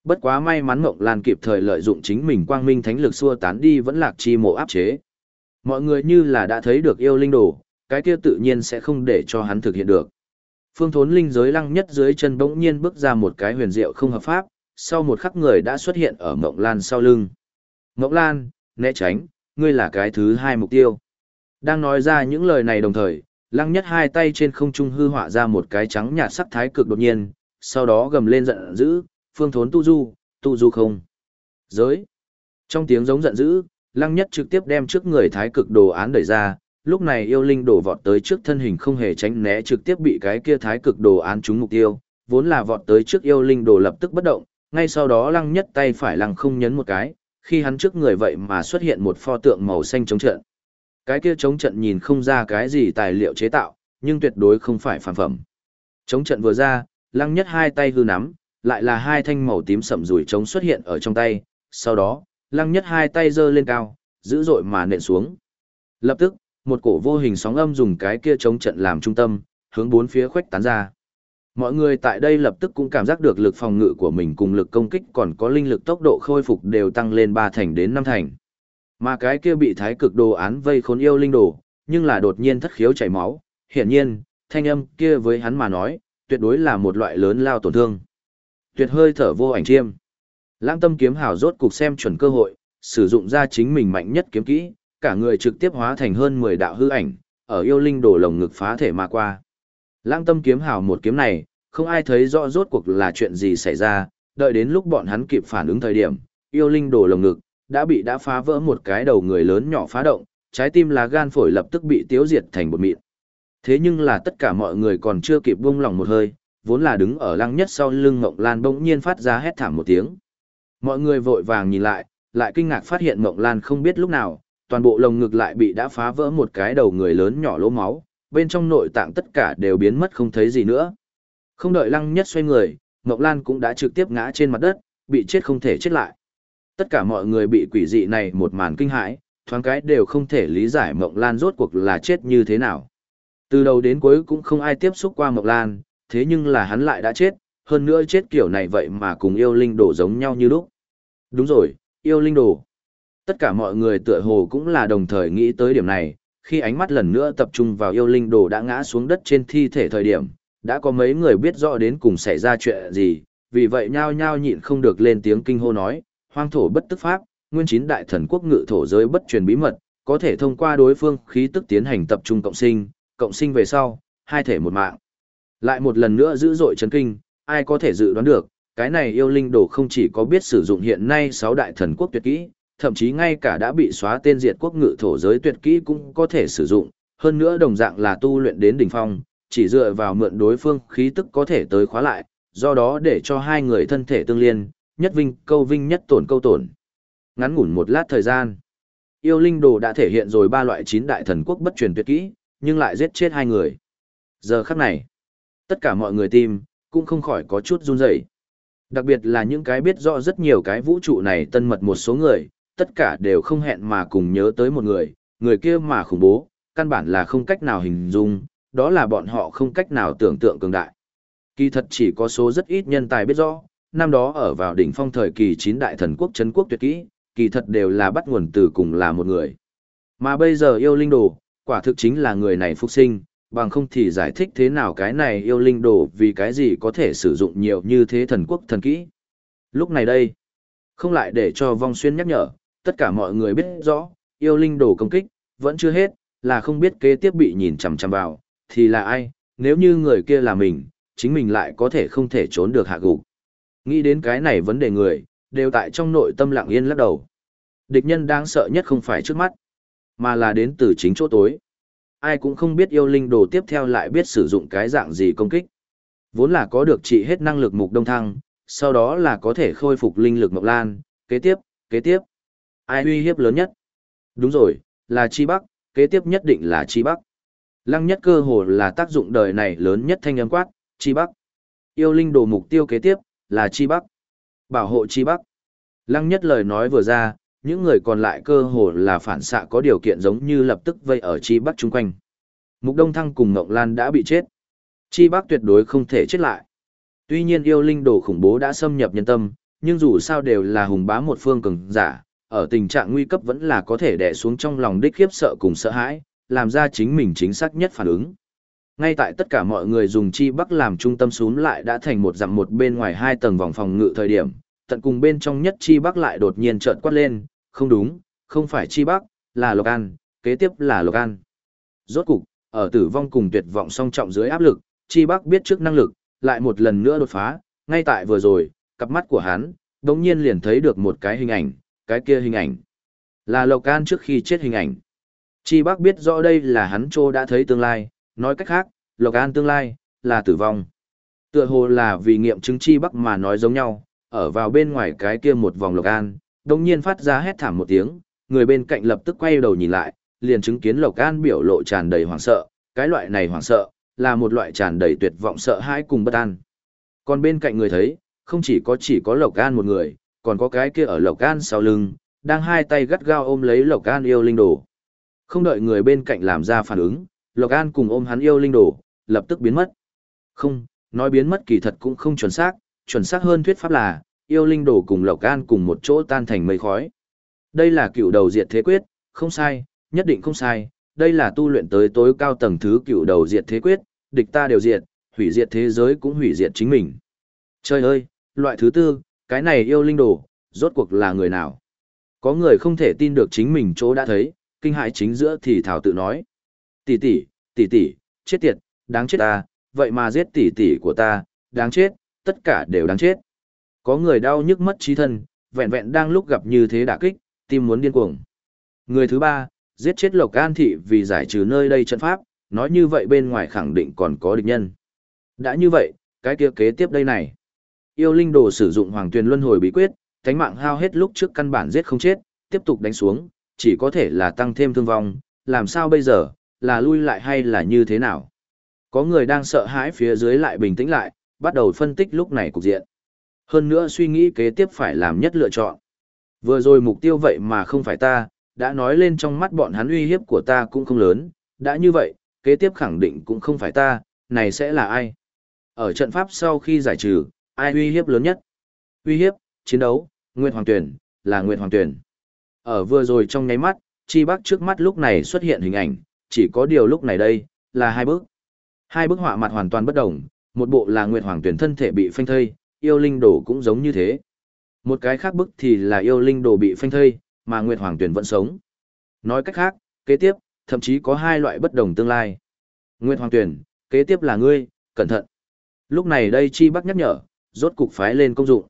Bất quá may mắn Mộng Lan kịp thời lợi dụng chính mình quang minh thánh lực xua tán đi vẫn lạc chi mộ áp chế. Mọi người như là đã thấy được yêu linh đồ, cái kia tự nhiên sẽ không để cho hắn thực hiện được. Phương thốn linh giới lăng nhất dưới chân bỗng nhiên bước ra một cái huyền diệu không hợp pháp, sau một khắc người đã xuất hiện ở Mộng Lan sau lưng. Mộng Lan, né tránh, ngươi là cái thứ hai mục tiêu. Đang nói ra những lời này đồng thời, lăng nhất hai tay trên không trung hư họa ra một cái trắng nhạt sắc thái cực đột nhiên, sau đó gầm lên giận dữ, phương thốn tu du, tu du không. Giới. Trong tiếng giống giận dữ, lăng nhất trực tiếp đem trước người thái cực đồ án đẩy ra, lúc này yêu linh đổ vọt tới trước thân hình không hề tránh né trực tiếp bị cái kia thái cực đồ án trúng mục tiêu, vốn là vọt tới trước yêu linh đồ lập tức bất động, ngay sau đó lăng nhất tay phải lăng không nhấn một cái, khi hắn trước người vậy mà xuất hiện một pho tượng màu xanh chống trận. Cái kia chống trận nhìn không ra cái gì tài liệu chế tạo, nhưng tuyệt đối không phải phản phẩm. Chống trận vừa ra, lăng nhất hai tay hư nắm, lại là hai thanh màu tím sậm rủi chống xuất hiện ở trong tay, sau đó, lăng nhất hai tay giơ lên cao, dữ dội mà nện xuống. Lập tức, một cổ vô hình sóng âm dùng cái kia chống trận làm trung tâm, hướng bốn phía khuếch tán ra. Mọi người tại đây lập tức cũng cảm giác được lực phòng ngự của mình cùng lực công kích còn có linh lực tốc độ khôi phục đều tăng lên 3 thành đến 5 thành. Mà cái kia bị thái cực đồ án vây khốn yêu linh đồ, nhưng là đột nhiên thất khiếu chảy máu, hiển nhiên, thanh âm kia với hắn mà nói, tuyệt đối là một loại lớn lao tổn thương. Tuyệt hơi thở vô ảnh chiêm. Lãng tâm kiếm hào rốt cục xem chuẩn cơ hội, sử dụng ra chính mình mạnh nhất kiếm kỹ, cả người trực tiếp hóa thành hơn 10 đạo hư ảnh, ở yêu linh đổ lồng ngực phá thể mà qua. Lãng tâm kiếm hào một kiếm này, không ai thấy rõ rốt cuộc là chuyện gì xảy ra, đợi đến lúc bọn hắn kịp phản ứng thời điểm, yêu linh đổ lồng ngực, đã bị đã phá vỡ một cái đầu người lớn nhỏ phá động, trái tim lá gan phổi lập tức bị tiêu diệt thành bột mịn. Thế nhưng là tất cả mọi người còn chưa kịp buông lòng một hơi, vốn là đứng ở lăng nhất sau lưng Ngộng Lan bỗng nhiên phát ra hét thảm một tiếng. Mọi người vội vàng nhìn lại, lại kinh ngạc phát hiện Ngộng Lan không biết lúc nào, toàn bộ lồng ngực lại bị đã phá vỡ một cái đầu người lớn nhỏ lỗ máu, bên trong nội tạng tất cả đều biến mất không thấy gì nữa. Không đợi lăng nhất xoay người, Ngọc Lan cũng đã trực tiếp ngã trên mặt đất, bị chết không thể chết lại. Tất cả mọi người bị quỷ dị này một màn kinh hãi, thoáng cái đều không thể lý giải Mộng Lan rốt cuộc là chết như thế nào. Từ đầu đến cuối cũng không ai tiếp xúc qua Mộng Lan, thế nhưng là hắn lại đã chết, hơn nữa chết kiểu này vậy mà cùng yêu linh đồ giống nhau như lúc. Đúng rồi, yêu linh đồ. Tất cả mọi người tựa hồ cũng là đồng thời nghĩ tới điểm này, khi ánh mắt lần nữa tập trung vào yêu linh đồ đã ngã xuống đất trên thi thể thời điểm, đã có mấy người biết rõ đến cùng xảy ra chuyện gì, vì vậy nhao nhao nhịn không được lên tiếng kinh hô nói, hoang thổ bất tức pháp, nguyên chín đại thần quốc ngự thổ giới bất truyền bí mật, có thể thông qua đối phương khí tức tiến hành tập trung cộng sinh, cộng sinh về sau, hai thể một mạng. Lại một lần nữa dữ dội chấn kinh, ai có thể dự đoán được, cái này yêu linh đồ không chỉ có biết sử dụng hiện nay sáu đại thần quốc tuyệt kỹ, thậm chí ngay cả đã bị xóa tên diệt quốc ngự thổ giới tuyệt kỹ cũng có thể sử dụng, hơn nữa đồng dạng là tu luyện đến đỉnh phong, chỉ dựa vào mượn đối phương khí tức có thể tới khóa lại, do đó để cho hai người thân thể tương liên, nhất vinh câu vinh nhất tổn câu tổn. Ngắn ngủn một lát thời gian. Yêu linh đồ đã thể hiện rồi ba loại chín đại thần quốc bất truyền tuyệt kỹ, nhưng lại giết chết hai người. Giờ khắc này, tất cả mọi người tim, cũng không khỏi có chút run rẩy. Đặc biệt là những cái biết rõ rất nhiều cái vũ trụ này tân mật một số người, tất cả đều không hẹn mà cùng nhớ tới một người, người kia mà khủng bố, căn bản là không cách nào hình dung, đó là bọn họ không cách nào tưởng tượng cường đại. Kỳ thật chỉ có số rất ít nhân tài biết rõ, năm đó ở vào đỉnh phong thời kỳ chín đại thần quốc chấn quốc tuyệt kỹ, kỳ thật đều là bắt nguồn từ cùng là một người. Mà bây giờ yêu linh đồ, quả thực chính là người này phục sinh, bằng không thì giải thích thế nào cái này yêu linh đồ vì cái gì có thể sử dụng nhiều như thế thần quốc thần kỹ. Lúc này đây, không lại để cho vong xuyên nhắc nhở, tất cả mọi người biết rõ, yêu linh đồ công kích, vẫn chưa hết, là không biết kế tiếp bị nhìn chằm chằm vào, thì là ai, nếu như người kia là mình, chính mình lại có thể không thể trốn được hạ gục. Nghĩ đến cái này vấn đề người, đều tại trong nội tâm lặng yên lắc đầu. Địch nhân đáng sợ nhất không phải trước mắt, mà là đến từ chính chỗ tối. Ai cũng không biết yêu linh đồ tiếp theo lại biết sử dụng cái dạng gì công kích. Vốn là có được trị hết năng lực mục đông thăng, sau đó là có thể khôi phục linh lực mộc lan, kế tiếp, kế tiếp. Ai uy hiếp lớn nhất? Đúng rồi, là Chi Bắc, kế tiếp nhất định là Chi Bắc. Lăng nhất cơ hồ là tác dụng đời này lớn nhất thanh âm quát, Chi Bắc. Yêu linh đồ mục tiêu kế tiếp, là Chi Bắc. Bảo hộ Chi Bắc. Lăng nhất lời nói vừa ra, những người còn lại cơ hồ là phản xạ có điều kiện giống như lập tức vây ở Chi Bắc chung quanh. Mục Đông Thăng cùng Ngọc Lan đã bị chết. Chi Bắc tuyệt đối không thể chết lại. Tuy nhiên yêu linh đồ khủng bố đã xâm nhập nhân tâm, nhưng dù sao đều là hùng bá một phương cường giả, ở tình trạng nguy cấp vẫn là có thể đè xuống trong lòng đích khiếp sợ cùng sợ hãi, làm ra chính mình chính xác nhất phản ứng. Ngay tại tất cả mọi người dùng chi bắc làm trung tâm xuống lại đã thành một dặm một bên ngoài hai tầng vòng phòng ngự thời điểm, tận cùng bên trong nhất chi bắc lại đột nhiên chợt quát lên, không đúng, không phải chi bắc, là lộc an, kế tiếp là lộc an. Rốt cục, ở tử vong cùng tuyệt vọng song trọng dưới áp lực, chi bắc biết trước năng lực, lại một lần nữa đột phá, ngay tại vừa rồi, cặp mắt của hắn, đống nhiên liền thấy được một cái hình ảnh, cái kia hình ảnh. Là Lộc An trước khi chết hình ảnh. Chi Bắc biết rõ đây là hắn trô đã thấy tương lai, nói cách khác, Lộc An tương lai, là tử vong. Tựa hồ là vì nghiệm chứng Chi Bắc mà nói giống nhau, ở vào bên ngoài cái kia một vòng Lộc An, đồng nhiên phát ra hét thảm một tiếng, người bên cạnh lập tức quay đầu nhìn lại, liền chứng kiến Lộc An biểu lộ tràn đầy hoảng sợ, cái loại này hoảng sợ, là một loại tràn đầy tuyệt vọng sợ hãi cùng bất an. Còn bên cạnh người thấy, không chỉ có chỉ có Lộc An một người, còn có cái kia ở Lộc gan sau lưng, đang hai tay gắt gao ôm lấy Lộc gan yêu linh đồ. Không đợi người bên cạnh làm ra phản ứng, Lộc gan cùng ôm hắn yêu linh đồ, lập tức biến mất. Không, nói biến mất kỳ thật cũng không chuẩn xác, chuẩn xác hơn thuyết pháp là, yêu linh đồ cùng Lộc gan cùng một chỗ tan thành mây khói. Đây là cựu đầu diệt thế quyết, không sai, nhất định không sai, đây là tu luyện tới tối cao tầng thứ cựu đầu diệt thế quyết, địch ta đều diệt, hủy diệt thế giới cũng hủy diệt chính mình. Trời ơi, loại thứ tư, cái này yêu linh đồ, rốt cuộc là người nào? Có người không thể tin được chính mình chỗ đã thấy, kinh hãi chính giữa thì thảo tự nói. Tỷ tỷ, tỷ tỷ, chết tiệt, đáng chết ta, vậy mà giết tỷ tỷ của ta, đáng chết, tất cả đều đáng chết. Có người đau nhức mất trí thân, vẹn vẹn đang lúc gặp như thế đả kích, tim muốn điên cuồng. Người thứ ba, giết chết Lộc An Thị vì giải trừ nơi đây trận pháp, nói như vậy bên ngoài khẳng định còn có địch nhân. Đã như vậy, cái kia kế tiếp đây này. Yêu linh đồ sử dụng hoàng tuyền luân hồi bí quyết, thánh mạng hao hết lúc trước căn bản giết không chết, tiếp tục đánh xuống, chỉ có thể là tăng thêm thương vong, làm sao bây giờ, là lui lại hay là như thế nào? Có người đang sợ hãi phía dưới lại bình tĩnh lại, bắt đầu phân tích lúc này cục diện. Hơn nữa suy nghĩ kế tiếp phải làm nhất lựa chọn. Vừa rồi mục tiêu vậy mà không phải ta, đã nói lên trong mắt bọn hắn uy hiếp của ta cũng không lớn, đã như vậy, kế tiếp khẳng định cũng không phải ta, này sẽ là ai? Ở trận pháp sau khi giải trừ, ai uy hiếp lớn nhất? Uy hiếp, chiến đấu, Nguyệt Hoàng Tuyển, là Nguyệt Hoàng Tuyển. Ở vừa rồi trong nháy mắt, chi bắc trước mắt lúc này xuất hiện hình ảnh, chỉ có điều lúc này đây, là hai bức. Hai bức họa mặt hoàn toàn bất đồng, một bộ là Nguyệt Hoàng Tuyển thân thể bị phanh thây, yêu linh đồ cũng giống như thế. Một cái khác bức thì là yêu linh đồ bị phanh thây, mà Nguyệt Hoàng Tuyển vẫn sống. Nói cách khác, kế tiếp, thậm chí có hai loại bất đồng tương lai. Nguyệt Hoàng Tuyển, kế tiếp là ngươi, cẩn thận. Lúc này đây Chi Bắc nhắc nhở, rốt cục phái lên công dụng.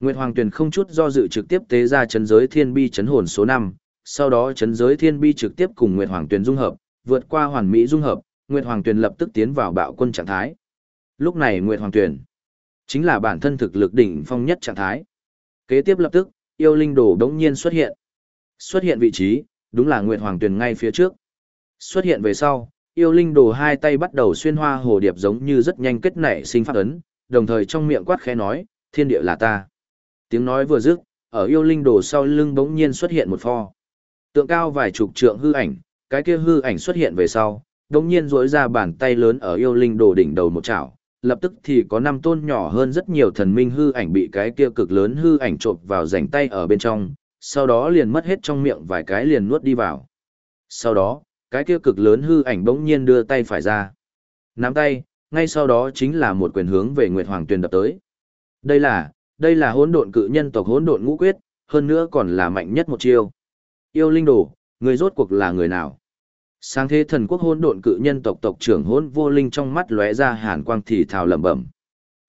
Nguyệt Hoàng Tuyền không chút do dự trực tiếp tế ra chấn giới thiên bi chấn hồn số 5, sau đó chấn giới thiên bi trực tiếp cùng Nguyệt Hoàng Tuyền dung hợp, vượt qua hoàn mỹ dung hợp, Nguyệt Hoàng Tuyền lập tức tiến vào bạo quân trạng thái. Lúc này Nguyệt Hoàng Tuyền chính là bản thân thực lực đỉnh phong nhất trạng thái. Kế tiếp lập tức, yêu linh đồ đống nhiên xuất hiện. Xuất hiện vị trí, đúng là Nguyệt Hoàng Tuyền ngay phía trước. Xuất hiện về sau, yêu linh đồ hai tay bắt đầu xuyên hoa hồ điệp giống như rất nhanh kết nảy sinh phát ấn, đồng thời trong miệng quát khẽ nói, thiên địa là ta. Tiếng nói vừa dứt, ở yêu linh đồ sau lưng bỗng nhiên xuất hiện một pho. Tượng cao vài chục trượng hư ảnh, cái kia hư ảnh xuất hiện về sau, bỗng nhiên duỗi ra bàn tay lớn ở yêu linh đồ đỉnh đầu một chảo, lập tức thì có năm tôn nhỏ hơn rất nhiều thần minh hư ảnh bị cái kia cực lớn hư ảnh trộn vào rảnh tay ở bên trong, sau đó liền mất hết trong miệng vài cái liền nuốt đi vào. Sau đó, cái kia cực lớn hư ảnh bỗng nhiên đưa tay phải ra. Nắm tay, ngay sau đó chính là một quyền hướng về Nguyệt Hoàng Tuyền đập tới. Đây là, đây là hỗn độn cự nhân tộc hỗn độn ngũ quyết, hơn nữa còn là mạnh nhất một chiêu. Yêu linh đồ, người rốt cuộc là người nào? Sáng thế thần quốc hỗn độn cự nhân tộc tộc trưởng hỗn vô linh trong mắt lóe ra hàn quang thì thào lẩm bẩm.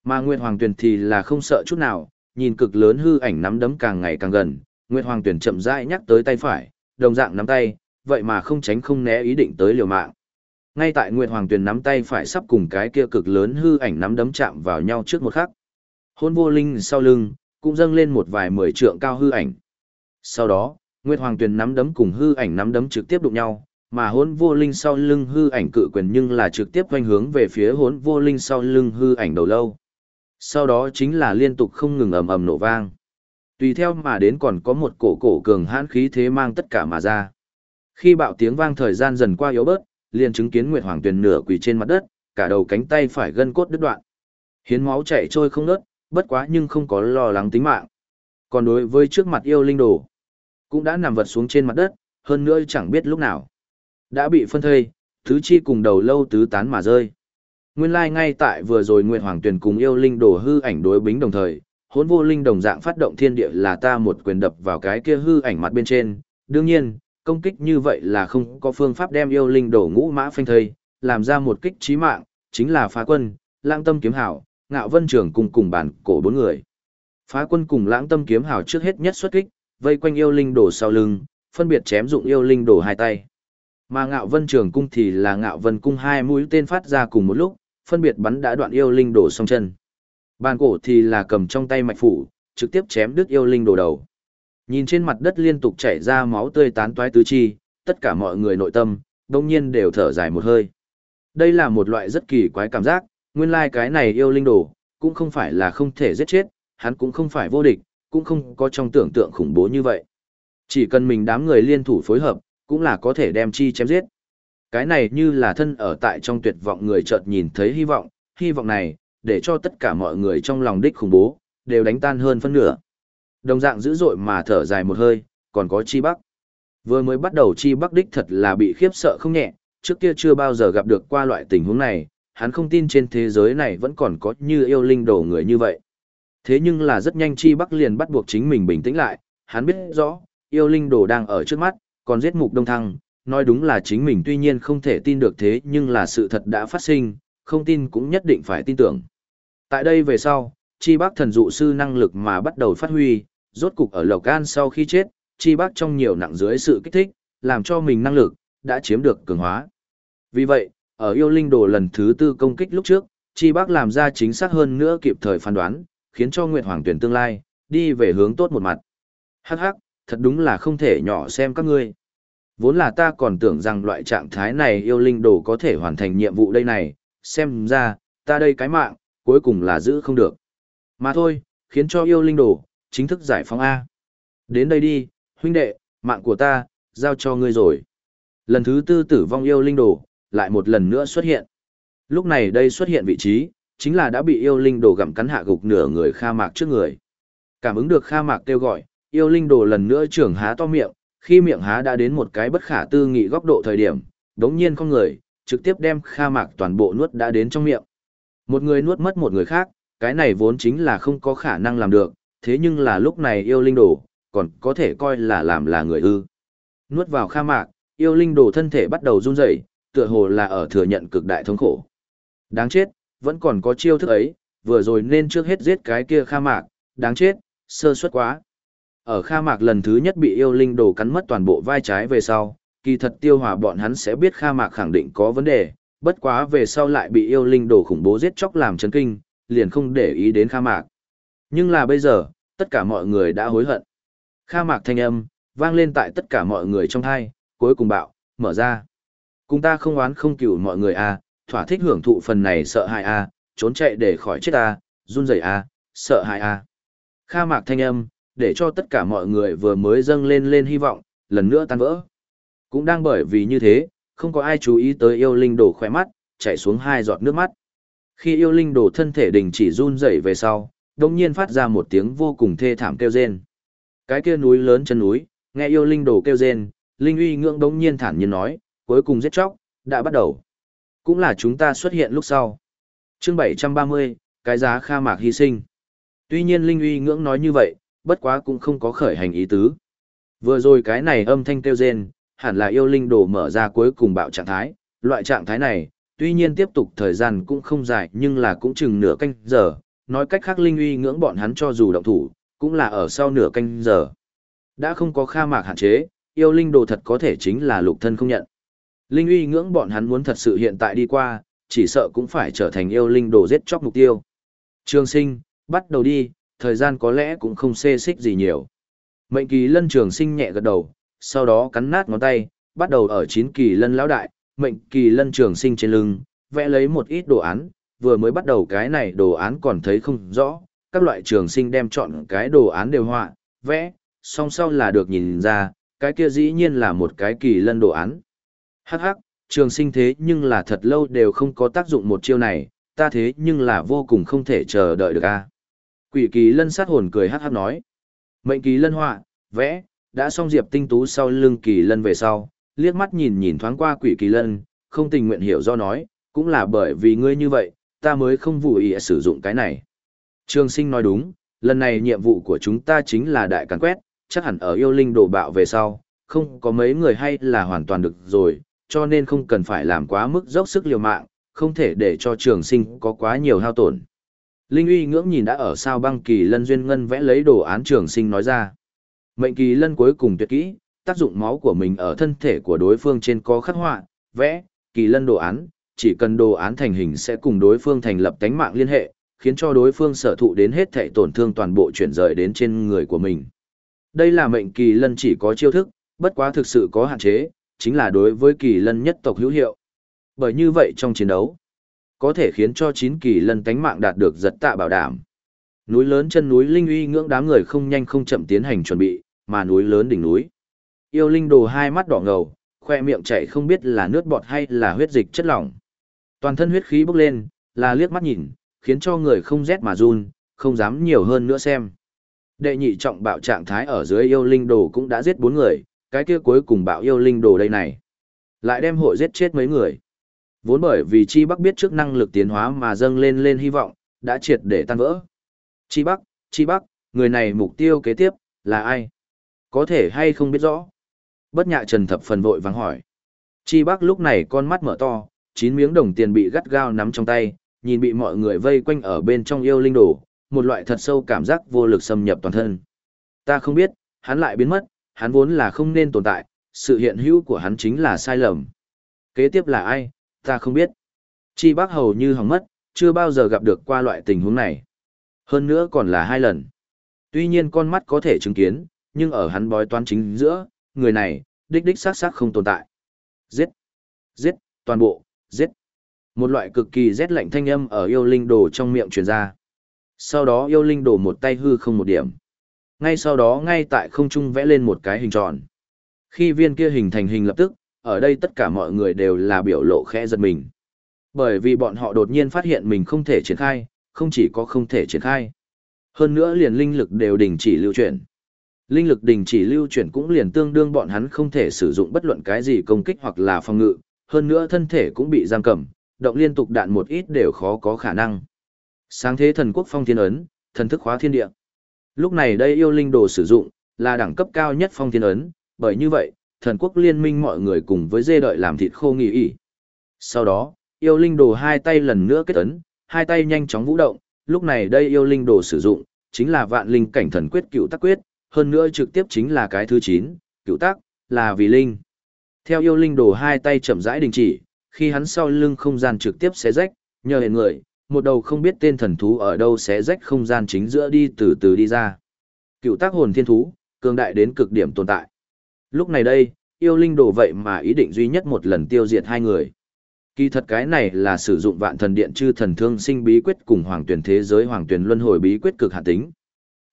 Mà Nguyệt Hoàng Tuyền thì là không sợ chút nào, nhìn cực lớn hư ảnh nắm đấm càng ngày càng gần, Nguyệt Hoàng Tuyền chậm rãi nhắc tới tay phải, đồng dạng nắm tay, vậy mà không tránh không né ý định tới liều mạng. Ngay tại Nguyệt Hoàng Tuyền nắm tay phải sắp cùng cái kia cực lớn hư ảnh nắm đấm chạm vào nhau trước một khắc. Hôn vô linh sau lưng, cũng dâng lên một vài mười trượng cao hư ảnh. Sau đó, Nguyệt Hoàng Tuyền nắm đấm cùng hư ảnh nắm đấm trực tiếp đụng nhau, mà hôn vô linh sau lưng hư ảnh cự quyền nhưng là trực tiếp quanh hướng về phía hôn vô linh sau lưng hư ảnh đầu lâu. Sau đó chính là liên tục không ngừng ầm ầm nổ vang. Tùy theo mà đến còn có một cổ cổ cường hãn khí thế mang tất cả mà ra. Khi bạo tiếng vang thời gian dần qua yếu bớt, liền chứng kiến Nguyệt Hoàng Tuyền nửa quỳ trên mặt đất, cả đầu cánh tay phải gân cốt đứt đoạn. Hiến máu chảy trôi không ngớt, bất quá nhưng không có lo lắng tính mạng. Còn đối với trước mặt yêu linh đồ, cũng đã nằm vật xuống trên mặt đất, hơn nữa chẳng biết lúc nào. Đã bị phân thây, thứ chi cùng đầu lâu tứ tán mà rơi. Nguyên lai like ngay tại vừa rồi Nguyệt Hoàng Tuyền cùng yêu linh đồ hư ảnh đối bính đồng thời, hỗn vô linh đồng dạng phát động thiên địa là ta một quyền đập vào cái kia hư ảnh mặt bên trên. Đương nhiên, công kích như vậy là không có phương pháp đem yêu linh đổ ngũ mã phanh thây, làm ra một kích chí mạng, chính là phá quân, lãng tâm kiếm hảo, ngạo vân trưởng cùng cùng bản cổ bốn người. Phá quân cùng lãng tâm kiếm hảo trước hết nhất xuất kích, vây quanh yêu linh đổ sau lưng, phân biệt chém dụng yêu linh đổ hai tay. Mà ngạo vân trường cung thì là ngạo vân cung hai mũi tên phát ra cùng một lúc, phân biệt bắn đã đoạn yêu linh đổ song chân. Bàn cổ thì là cầm trong tay mạch phủ, trực tiếp chém đứt yêu linh đổ đầu. Nhìn trên mặt đất liên tục chảy ra máu tươi tán toái tứ chi, tất cả mọi người nội tâm, đông nhiên đều thở dài một hơi. Đây là một loại rất kỳ quái cảm giác, nguyên lai cái này yêu linh đồ, cũng không phải là không thể giết chết, hắn cũng không phải vô địch, cũng không có trong tưởng tượng khủng bố như vậy. Chỉ cần mình đám người liên thủ phối hợp, cũng là có thể đem chi chém giết. Cái này như là thân ở tại trong tuyệt vọng người chợt nhìn thấy hy vọng, hy vọng này, để cho tất cả mọi người trong lòng đích khủng bố, đều đánh tan hơn phân nửa. Đồng dạng dữ dội mà thở dài một hơi, còn có chi bắc. Vừa mới bắt đầu chi bắc đích thật là bị khiếp sợ không nhẹ, trước kia chưa bao giờ gặp được qua loại tình huống này, hắn không tin trên thế giới này vẫn còn có như yêu linh đồ người như vậy. Thế nhưng là rất nhanh chi bắc liền bắt buộc chính mình bình tĩnh lại, hắn biết rõ, yêu linh đồ đang ở trước mắt, còn giết mục đông thăng, nói đúng là chính mình tuy nhiên không thể tin được thế nhưng là sự thật đã phát sinh, không tin cũng nhất định phải tin tưởng. Tại đây về sau, chi bắc thần dụ sư năng lực mà bắt đầu phát huy, rốt cục ở Lộc An sau khi chết, chi bác trong nhiều nặng dưới sự kích thích, làm cho mình năng lực, đã chiếm được cường hóa. Vì vậy, ở yêu linh đồ lần thứ tư công kích lúc trước, chi bác làm ra chính xác hơn nữa kịp thời phán đoán, khiến cho Nguyệt Hoàng tuyển tương lai, đi về hướng tốt một mặt. Hắc hắc, thật đúng là không thể nhỏ xem các ngươi. Vốn là ta còn tưởng rằng loại trạng thái này yêu linh đồ có thể hoàn thành nhiệm vụ đây này, xem ra, ta đây cái mạng, cuối cùng là giữ không được. Mà thôi, khiến cho yêu linh đồ, chính thức giải phóng A. Đến đây đi, huynh đệ, mạng của ta, giao cho ngươi rồi. Lần thứ tư tử vong yêu linh đồ, lại một lần nữa xuất hiện. Lúc này đây xuất hiện vị trí, chính là đã bị yêu linh đồ gặm cắn hạ gục nửa người kha mạc trước người. Cảm ứng được kha mạc kêu gọi, yêu linh đồ lần nữa trưởng há to miệng, khi miệng há đã đến một cái bất khả tư nghị góc độ thời điểm, đống nhiên con người, trực tiếp đem kha mạc toàn bộ nuốt đã đến trong miệng. Một người nuốt mất một người khác, cái này vốn chính là không có khả năng làm được, thế nhưng là lúc này yêu linh đồ, còn có thể coi là làm là người ư. Nuốt vào kha mạc, yêu linh đồ thân thể bắt đầu run rẩy, tựa hồ là ở thừa nhận cực đại thống khổ. Đáng chết, vẫn còn có chiêu thức ấy, vừa rồi nên trước hết giết cái kia kha mạc, đáng chết, sơ suất quá. Ở kha mạc lần thứ nhất bị yêu linh đồ cắn mất toàn bộ vai trái về sau, kỳ thật tiêu hòa bọn hắn sẽ biết kha mạc khẳng định có vấn đề, bất quá về sau lại bị yêu linh đồ khủng bố giết chóc làm chấn kinh, liền không để ý đến kha mạc. Nhưng là bây giờ, tất cả mọi người đã hối hận. Kha mạc thanh âm, vang lên tại tất cả mọi người trong thai, cuối cùng bạo, mở ra. Cùng ta không oán không cửu mọi người a, à, thỏa thích hưởng thụ phần này sợ hại a, à, trốn chạy để khỏi chết a, à, run rẩy a, sợ hại a. Kha mạc thanh âm, để cho tất cả mọi người vừa mới dâng lên lên hy vọng, lần nữa tan vỡ. Cũng đang bởi vì như thế, không có ai chú ý tới yêu linh đổ khỏe mắt, chảy xuống hai giọt nước mắt. Khi yêu linh đổ thân thể đình chỉ run rẩy về sau, đông nhiên phát ra một tiếng vô cùng thê thảm kêu rên. Cái kia núi lớn chân núi, nghe yêu linh đồ kêu rên, linh uy ngưỡng đông nhiên thản nhiên nói, cuối cùng giết chóc, đã bắt đầu. Cũng là chúng ta xuất hiện lúc sau. chương 730, cái giá kha mạc hy sinh. Tuy nhiên linh uy ngưỡng nói như vậy, bất quá cũng không có khởi hành ý tứ. Vừa rồi cái này âm thanh kêu rên, hẳn là yêu linh đồ mở ra cuối cùng bạo trạng thái, loại trạng thái này, tuy nhiên tiếp tục thời gian cũng không dài nhưng là cũng chừng nửa canh giờ, nói cách khác linh uy ngưỡng bọn hắn cho dù động thủ, cũng là ở sau nửa canh giờ. Đã không có kha mạc hạn chế, yêu linh đồ thật có thể chính là lục thân không nhận. Linh uy ngưỡng bọn hắn muốn thật sự hiện tại đi qua, chỉ sợ cũng phải trở thành yêu linh đồ giết chóc mục tiêu. Trường sinh, bắt đầu đi, thời gian có lẽ cũng không xê xích gì nhiều. Mệnh kỳ lân trường sinh nhẹ gật đầu, sau đó cắn nát ngón tay, bắt đầu ở chín kỳ lân lão đại, mệnh kỳ lân trường sinh trên lưng, vẽ lấy một ít đồ án, vừa mới bắt đầu cái này đồ án còn thấy không rõ, các loại trường sinh đem chọn cái đồ án đều họa, vẽ, song sau là được nhìn ra, cái kia dĩ nhiên là một cái kỳ lân đồ án. Hắc hắc, trường sinh thế nhưng là thật lâu đều không có tác dụng một chiêu này, ta thế nhưng là vô cùng không thể chờ đợi được a. Quỷ kỳ lân sát hồn cười hắc hắc nói. Mệnh kỳ lân họa, vẽ, đã xong diệp tinh tú sau lưng kỳ lân về sau, liếc mắt nhìn nhìn thoáng qua quỷ kỳ lân, không tình nguyện hiểu do nói, cũng là bởi vì ngươi như vậy, ta mới không vụ ý sử dụng cái này. Trường sinh nói đúng, lần này nhiệm vụ của chúng ta chính là đại càn quét, chắc hẳn ở yêu linh đổ bạo về sau, không có mấy người hay là hoàn toàn được rồi, cho nên không cần phải làm quá mức dốc sức liều mạng, không thể để cho trường sinh có quá nhiều hao tổn. Linh uy ngưỡng nhìn đã ở sao băng kỳ lân duyên ngân vẽ lấy đồ án trường sinh nói ra. Mệnh kỳ lân cuối cùng tuyệt kỹ, tác dụng máu của mình ở thân thể của đối phương trên có khắc họa, vẽ, kỳ lân đồ án, chỉ cần đồ án thành hình sẽ cùng đối phương thành lập tánh mạng liên hệ, khiến cho đối phương sở thụ đến hết thảy tổn thương toàn bộ chuyển rời đến trên người của mình. Đây là mệnh kỳ lân chỉ có chiêu thức, bất quá thực sự có hạn chế, chính là đối với kỳ lân nhất tộc hữu hiệu. Bởi như vậy trong chiến đấu, có thể khiến cho chín kỳ lân tánh mạng đạt được giật tạ bảo đảm. Núi lớn chân núi linh uy ngưỡng đám người không nhanh không chậm tiến hành chuẩn bị, mà núi lớn đỉnh núi. Yêu linh đồ hai mắt đỏ ngầu, khoe miệng chảy không biết là nước bọt hay là huyết dịch chất lỏng. Toàn thân huyết khí bốc lên, là liếc mắt nhìn, khiến cho người không rét mà run, không dám nhiều hơn nữa xem. Đệ nhị trọng bạo trạng thái ở dưới yêu linh đồ cũng đã giết bốn người, cái kia cuối cùng bạo yêu linh đồ đây này. Lại đem hội giết chết mấy người. Vốn bởi vì Chi Bắc biết trước năng lực tiến hóa mà dâng lên lên hy vọng, đã triệt để tan vỡ. Chi Bắc, Chi Bắc, người này mục tiêu kế tiếp, là ai? Có thể hay không biết rõ? Bất nhạ trần thập phần vội vắng hỏi. Chi Bắc lúc này con mắt mở to, chín miếng đồng tiền bị gắt gao nắm trong tay, nhìn bị mọi người vây quanh ở bên trong yêu linh đồ, một loại thật sâu cảm giác vô lực xâm nhập toàn thân. Ta không biết, hắn lại biến mất, hắn vốn là không nên tồn tại, sự hiện hữu của hắn chính là sai lầm. Kế tiếp là ai, ta không biết. Chi bác hầu như hỏng mất, chưa bao giờ gặp được qua loại tình huống này. Hơn nữa còn là hai lần. Tuy nhiên con mắt có thể chứng kiến, nhưng ở hắn bói toán chính giữa, người này, đích đích xác xác không tồn tại. Giết! Giết! Toàn bộ! Giết! Một loại cực kỳ rét lạnh thanh âm ở yêu linh đồ trong miệng truyền ra. Sau đó yêu linh đồ một tay hư không một điểm. Ngay sau đó ngay tại không trung vẽ lên một cái hình tròn. Khi viên kia hình thành hình lập tức, ở đây tất cả mọi người đều là biểu lộ khẽ giật mình. Bởi vì bọn họ đột nhiên phát hiện mình không thể triển khai, không chỉ có không thể triển khai. Hơn nữa liền linh lực đều đình chỉ lưu chuyển. Linh lực đình chỉ lưu chuyển cũng liền tương đương bọn hắn không thể sử dụng bất luận cái gì công kích hoặc là phòng ngự, hơn nữa thân thể cũng bị giam cầm, động liên tục đạn một ít đều khó có khả năng. Sáng thế thần quốc phong thiên ấn, thần thức khóa thiên địa. Lúc này đây yêu linh đồ sử dụng, là đẳng cấp cao nhất phong thiên ấn, bởi như vậy, thần quốc liên minh mọi người cùng với dê đợi làm thịt khô nghỉ ỉ. Sau đó, yêu linh đồ hai tay lần nữa kết ấn, hai tay nhanh chóng vũ động, lúc này đây yêu linh đồ sử dụng, chính là vạn linh cảnh thần quyết cựu tác quyết, hơn nữa trực tiếp chính là cái thứ 9, cựu tác, là vì linh. Theo yêu linh đồ hai tay chậm rãi đình chỉ, khi hắn sau lưng không gian trực tiếp xé rách, nhờ hiện người, một đầu không biết tên thần thú ở đâu xé rách không gian chính giữa đi từ từ đi ra. Cựu tác hồn thiên thú, cường đại đến cực điểm tồn tại. Lúc này đây, yêu linh đồ vậy mà ý định duy nhất một lần tiêu diệt hai người. Kỳ thật cái này là sử dụng vạn thần điện chư thần thương sinh bí quyết cùng hoàng tuyển thế giới hoàng tuyển luân hồi bí quyết cực hạ tính.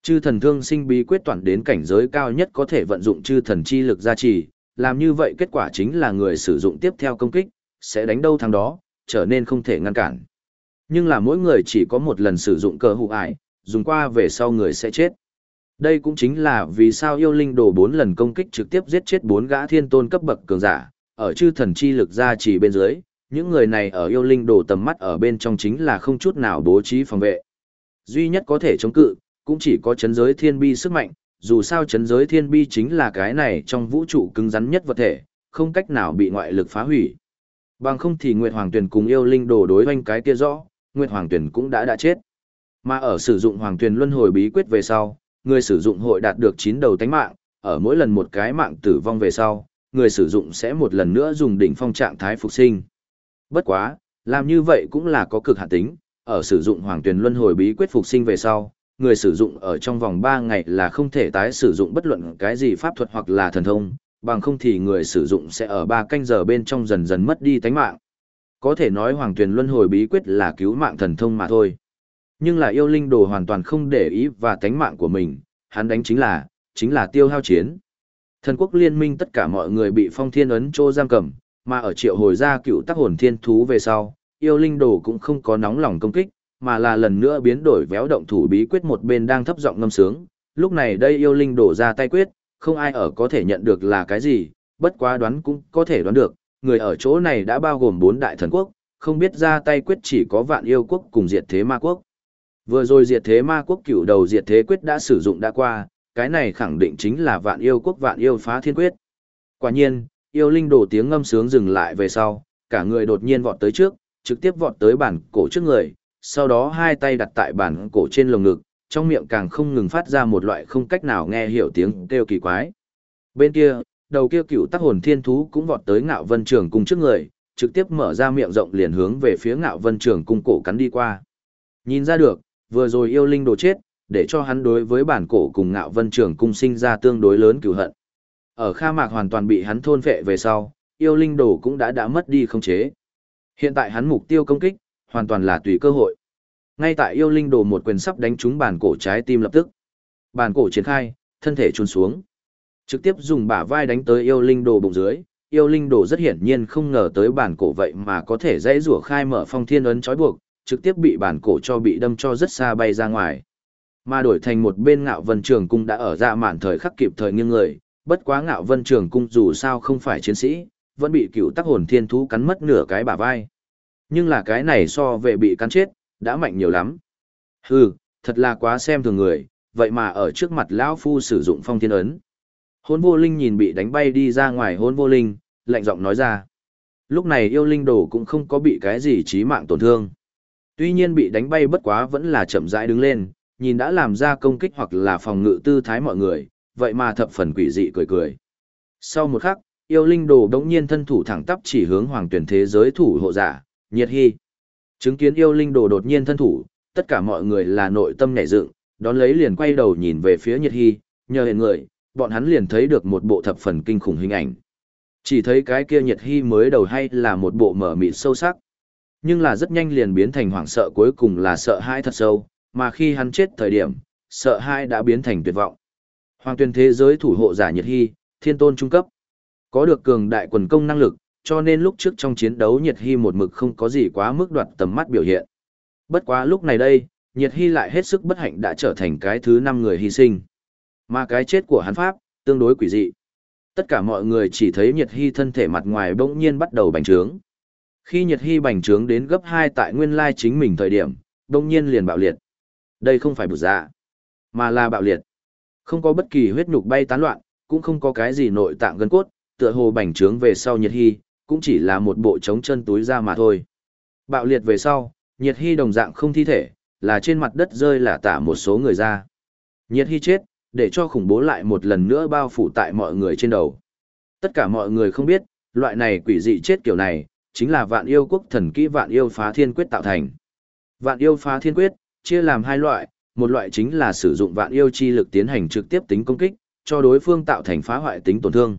Chư thần thương sinh bí quyết toàn đến cảnh giới cao nhất có thể vận dụng chư thần chi lực gia trì, làm như vậy kết quả chính là người sử dụng tiếp theo công kích, sẽ đánh đâu thằng đó, trở nên không thể ngăn cản. Nhưng là mỗi người chỉ có một lần sử dụng cơ hụ ải, dùng qua về sau người sẽ chết. Đây cũng chính là vì sao yêu linh đồ bốn lần công kích trực tiếp giết chết bốn gã thiên tôn cấp bậc cường giả, ở chư thần chi lực gia trì bên dưới, những người này ở yêu linh đồ tầm mắt ở bên trong chính là không chút nào bố trí phòng vệ. Duy nhất có thể chống cự, cũng chỉ có chấn giới thiên bi sức mạnh, dù sao chấn giới thiên bi chính là cái này trong vũ trụ cứng rắn nhất vật thể, không cách nào bị ngoại lực phá hủy. Bằng không thì Nguyệt Hoàng Tuyền cùng yêu linh đồ đối hoanh cái kia rõ, Nguyệt Hoàng Tuyền cũng đã đã chết. Mà ở sử dụng Hoàng Tuyền luân hồi bí quyết về sau, người sử dụng hội đạt được 9 đầu tánh mạng, ở mỗi lần một cái mạng tử vong về sau, người sử dụng sẽ một lần nữa dùng đỉnh phong trạng thái phục sinh. Bất quá, làm như vậy cũng là có cực hạn tính, ở sử dụng Hoàng Tuyền luân hồi bí quyết phục sinh về sau, người sử dụng ở trong vòng 3 ngày là không thể tái sử dụng bất luận cái gì pháp thuật hoặc là thần thông, bằng không thì người sử dụng sẽ ở 3 canh giờ bên trong dần dần mất đi tánh mạng. Có thể nói Hoàng Tuyền Luân Hồi bí quyết là cứu mạng thần thông mà thôi. Nhưng là yêu linh đồ hoàn toàn không để ý và tánh mạng của mình, hắn đánh chính là, chính là tiêu hao chiến. Thần quốc liên minh tất cả mọi người bị phong thiên ấn trô giam cầm, mà ở triệu hồi ra cựu tác hồn thiên thú về sau, yêu linh đồ cũng không có nóng lòng công kích, mà là lần nữa biến đổi véo động thủ bí quyết một bên đang thấp giọng ngâm sướng. Lúc này đây yêu linh đổ ra tay quyết, không ai ở có thể nhận được là cái gì, bất quá đoán cũng có thể đoán được, người ở chỗ này đã bao gồm bốn đại thần quốc, không biết ra tay quyết chỉ có vạn yêu quốc cùng diệt thế ma quốc. Vừa rồi diệt thế ma quốc cửu đầu diệt thế quyết đã sử dụng đã qua, cái này khẳng định chính là vạn yêu quốc vạn yêu phá thiên quyết. Quả nhiên, yêu linh đổ tiếng ngâm sướng dừng lại về sau, cả người đột nhiên vọt tới trước, trực tiếp vọt tới bản cổ trước người, sau đó hai tay đặt tại bản cổ trên lồng ngực, trong miệng càng không ngừng phát ra một loại không cách nào nghe hiểu tiếng kêu kỳ quái. Bên kia, đầu kia cựu tắc hồn thiên thú cũng vọt tới ngạo vân trường cung trước người, trực tiếp mở ra miệng rộng liền hướng về phía ngạo vân trường cung cổ cắn đi qua. Nhìn ra được, vừa rồi yêu linh đồ chết, để cho hắn đối với bản cổ cùng ngạo vân trường cung sinh ra tương đối lớn cửu hận. Ở Kha Mạc hoàn toàn bị hắn thôn vệ về sau, yêu linh đồ cũng đã đã mất đi không chế. Hiện tại hắn mục tiêu công kích, hoàn toàn là tùy cơ hội. Ngay tại yêu linh đồ một quyền sắp đánh trúng bàn cổ trái tim lập tức. Bàn cổ triển khai, thân thể trùn xuống. Trực tiếp dùng bả vai đánh tới yêu linh đồ bụng dưới. Yêu linh đồ rất hiển nhiên không ngờ tới bản cổ vậy mà có thể dễ rủa khai mở phong thiên ấn trói buộc, trực tiếp bị bản cổ cho bị đâm cho rất xa bay ra ngoài. Mà đổi thành một bên ngạo vân trường cung đã ở dạ mạn thời khắc kịp thời nghiêng người, bất quá ngạo vân trường cung dù sao không phải chiến sĩ, vẫn bị cựu tắc hồn thiên thú cắn mất nửa cái bả vai. Nhưng là cái này so về bị cắn chết, đã mạnh nhiều lắm. Hừ, thật là quá xem thường người, vậy mà ở trước mặt lão phu sử dụng phong thiên ấn. Hôn vô linh nhìn bị đánh bay đi ra ngoài hôn vô linh, lạnh giọng nói ra. Lúc này yêu linh đồ cũng không có bị cái gì chí mạng tổn thương. Tuy nhiên bị đánh bay bất quá vẫn là chậm rãi đứng lên, nhìn đã làm ra công kích hoặc là phòng ngự tư thái mọi người, vậy mà thập phần quỷ dị cười cười. Sau một khắc, yêu linh đồ đống nhiên thân thủ thẳng tắp chỉ hướng hoàng tuyển thế giới thủ hộ giả, nhiệt hy. Chứng kiến yêu linh đồ đột nhiên thân thủ, tất cả mọi người là nội tâm nhảy dựng, đón lấy liền quay đầu nhìn về phía nhiệt hy, nhờ hiện người, bọn hắn liền thấy được một bộ thập phần kinh khủng hình ảnh. Chỉ thấy cái kia nhiệt hy mới đầu hay là một bộ mở mịt sâu sắc. Nhưng là rất nhanh liền biến thành hoảng sợ cuối cùng là sợ hãi thật sâu, mà khi hắn chết thời điểm, sợ hãi đã biến thành tuyệt vọng. Hoàng tuyên thế giới thủ hộ giả nhiệt hy, thiên tôn trung cấp. Có được cường đại quần công năng lực, cho nên lúc trước trong chiến đấu nhiệt hy một mực không có gì quá mức đoạt tầm mắt biểu hiện. Bất quá lúc này đây, nhiệt hy lại hết sức bất hạnh đã trở thành cái thứ năm người hy sinh. Mà cái chết của hắn pháp, tương đối quỷ dị. Tất cả mọi người chỉ thấy nhiệt hy thân thể mặt ngoài bỗng nhiên bắt đầu bành trướng. Khi nhiệt hy bành trướng đến gấp 2 tại nguyên lai chính mình thời điểm, bỗng nhiên liền bạo liệt. Đây không phải bụt dạ, mà là bạo liệt. Không có bất kỳ huyết nhục bay tán loạn, cũng không có cái gì nội tạng gân cốt, tựa hồ bành trướng về sau nhiệt hy, cũng chỉ là một bộ trống chân túi ra mà thôi. Bạo liệt về sau, nhiệt hy đồng dạng không thi thể, là trên mặt đất rơi là tả một số người ra. Nhiệt hy chết, để cho khủng bố lại một lần nữa bao phủ tại mọi người trên đầu. Tất cả mọi người không biết, loại này quỷ dị chết kiểu này, chính là vạn yêu quốc thần kỹ vạn yêu phá thiên quyết tạo thành. Vạn yêu phá thiên quyết, chia làm hai loại, một loại chính là sử dụng vạn yêu chi lực tiến hành trực tiếp tính công kích, cho đối phương tạo thành phá hoại tính tổn thương.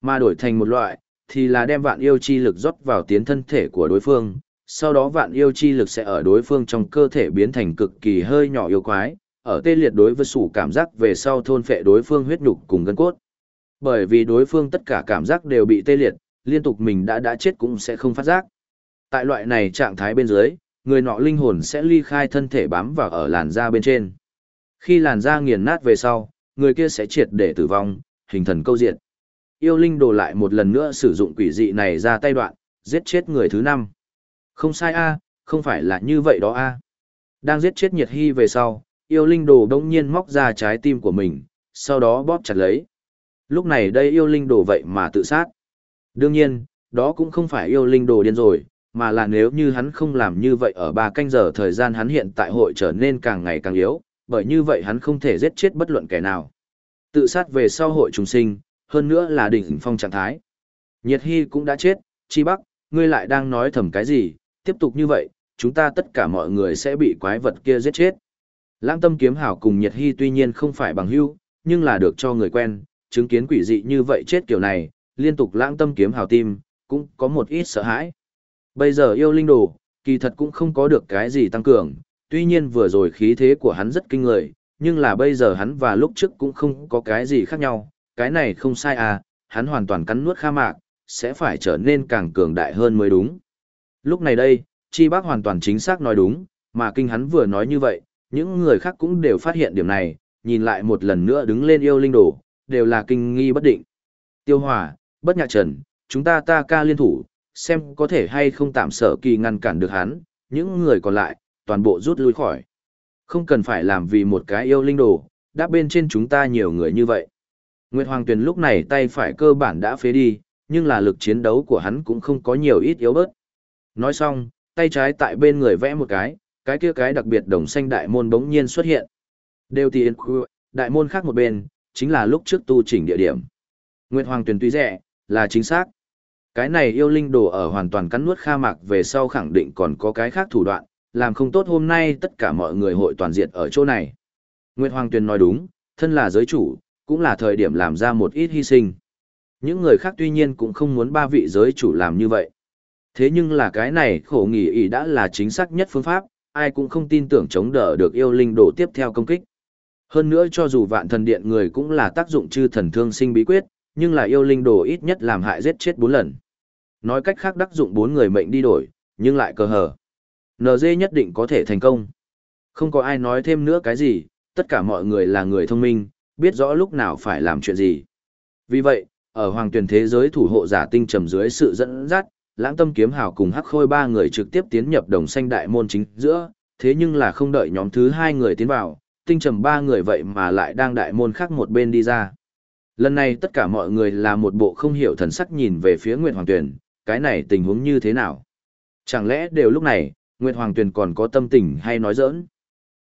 Mà đổi thành một loại, thì là đem vạn yêu chi lực rót vào tiến thân thể của đối phương, sau đó vạn yêu chi lực sẽ ở đối phương trong cơ thể biến thành cực kỳ hơi nhỏ yêu quái, ở tê liệt đối với sủ cảm giác về sau thôn phệ đối phương huyết nhục cùng gân cốt. Bởi vì đối phương tất cả cảm giác đều bị tê liệt, liên tục mình đã đã chết cũng sẽ không phát giác. Tại loại này trạng thái bên dưới, người nọ linh hồn sẽ ly khai thân thể bám vào ở làn da bên trên. Khi làn da nghiền nát về sau, người kia sẽ triệt để tử vong, hình thần câu diện. Yêu linh đồ lại một lần nữa sử dụng quỷ dị này ra tay đoạn, giết chết người thứ năm. Không sai a, không phải là như vậy đó a. Đang giết chết nhiệt hy về sau, yêu linh đồ đông nhiên móc ra trái tim của mình, sau đó bóp chặt lấy. Lúc này đây yêu linh đồ vậy mà tự sát. Đương nhiên, đó cũng không phải yêu linh đồ điên rồi, mà là nếu như hắn không làm như vậy ở ba canh giờ thời gian hắn hiện tại hội trở nên càng ngày càng yếu, bởi như vậy hắn không thể giết chết bất luận kẻ nào. Tự sát về sau hội trùng sinh, hơn nữa là đỉnh phong trạng thái. Nhiệt Hy cũng đã chết, Chi Bắc, ngươi lại đang nói thầm cái gì, tiếp tục như vậy, chúng ta tất cả mọi người sẽ bị quái vật kia giết chết. Lãng tâm kiếm hảo cùng Nhiệt Hy tuy nhiên không phải bằng hữu, nhưng là được cho người quen, chứng kiến quỷ dị như vậy chết kiểu này, liên tục lãng tâm kiếm hảo tim, cũng có một ít sợ hãi. Bây giờ yêu linh đồ, kỳ thật cũng không có được cái gì tăng cường, tuy nhiên vừa rồi khí thế của hắn rất kinh người, nhưng là bây giờ hắn và lúc trước cũng không có cái gì khác nhau, cái này không sai à, hắn hoàn toàn cắn nuốt kha mạc, sẽ phải trở nên càng cường đại hơn mới đúng. Lúc này đây, Chi Bác hoàn toàn chính xác nói đúng, mà kinh hắn vừa nói như vậy, những người khác cũng đều phát hiện điểm này, nhìn lại một lần nữa đứng lên yêu linh đồ, đều là kinh nghi bất định. Tiêu Hòa, Bất Nhạc Trần, chúng ta ta ca liên thủ, xem có thể hay không tạm sở kỳ ngăn cản được hắn, những người còn lại, toàn bộ rút lui khỏi. Không cần phải làm vì một cái yêu linh đồ, đáp bên trên chúng ta nhiều người như vậy. Nguyệt Hoàng Tuyền lúc này tay phải cơ bản đã phế đi, nhưng là lực chiến đấu của hắn cũng không có nhiều ít yếu bớt. Nói xong, tay trái tại bên người vẽ một cái, cái kia cái đặc biệt đồng xanh đại môn bỗng nhiên xuất hiện. Đều tiền đại môn khác một bên, chính là lúc trước tu chỉnh địa điểm. Nguyệt Hoàng Tuyền tuy rẻ, là chính xác. Cái này yêu linh đồ ở hoàn toàn cắn nuốt kha mạc về sau khẳng định còn có cái khác thủ đoạn, làm không tốt hôm nay tất cả mọi người hội toàn diệt ở chỗ này. Nguyệt Hoàng Tuyền nói đúng, thân là giới chủ, cũng là thời điểm làm ra một ít hy sinh. Những người khác tuy nhiên cũng không muốn ba vị giới chủ làm như vậy. Thế nhưng là cái này khổ nghỉ ý đã là chính xác nhất phương pháp, ai cũng không tin tưởng chống đỡ được yêu linh đồ tiếp theo công kích. Hơn nữa cho dù vạn thần điện người cũng là tác dụng chư thần thương sinh bí quyết, nhưng là yêu linh đồ ít nhất làm hại giết chết bốn lần. Nói cách khác đắc dụng bốn người mệnh đi đổi, nhưng lại cơ hở. NG nhất định có thể thành công. Không có ai nói thêm nữa cái gì, tất cả mọi người là người thông minh, biết rõ lúc nào phải làm chuyện gì. Vì vậy, ở hoàng tuyển thế giới thủ hộ giả tinh trầm dưới sự dẫn dắt, lãng tâm kiếm hào cùng hắc khôi ba người trực tiếp tiến nhập đồng xanh đại môn chính giữa, thế nhưng là không đợi nhóm thứ hai người tiến vào, tinh trầm ba người vậy mà lại đang đại môn khác một bên đi ra. Lần này tất cả mọi người là một bộ không hiểu thần sắc nhìn về phía Nguyệt Hoàng Tuyền, cái này tình huống như thế nào? Chẳng lẽ đều lúc này, Nguyệt Hoàng Tuyền còn có tâm tình hay nói giỡn?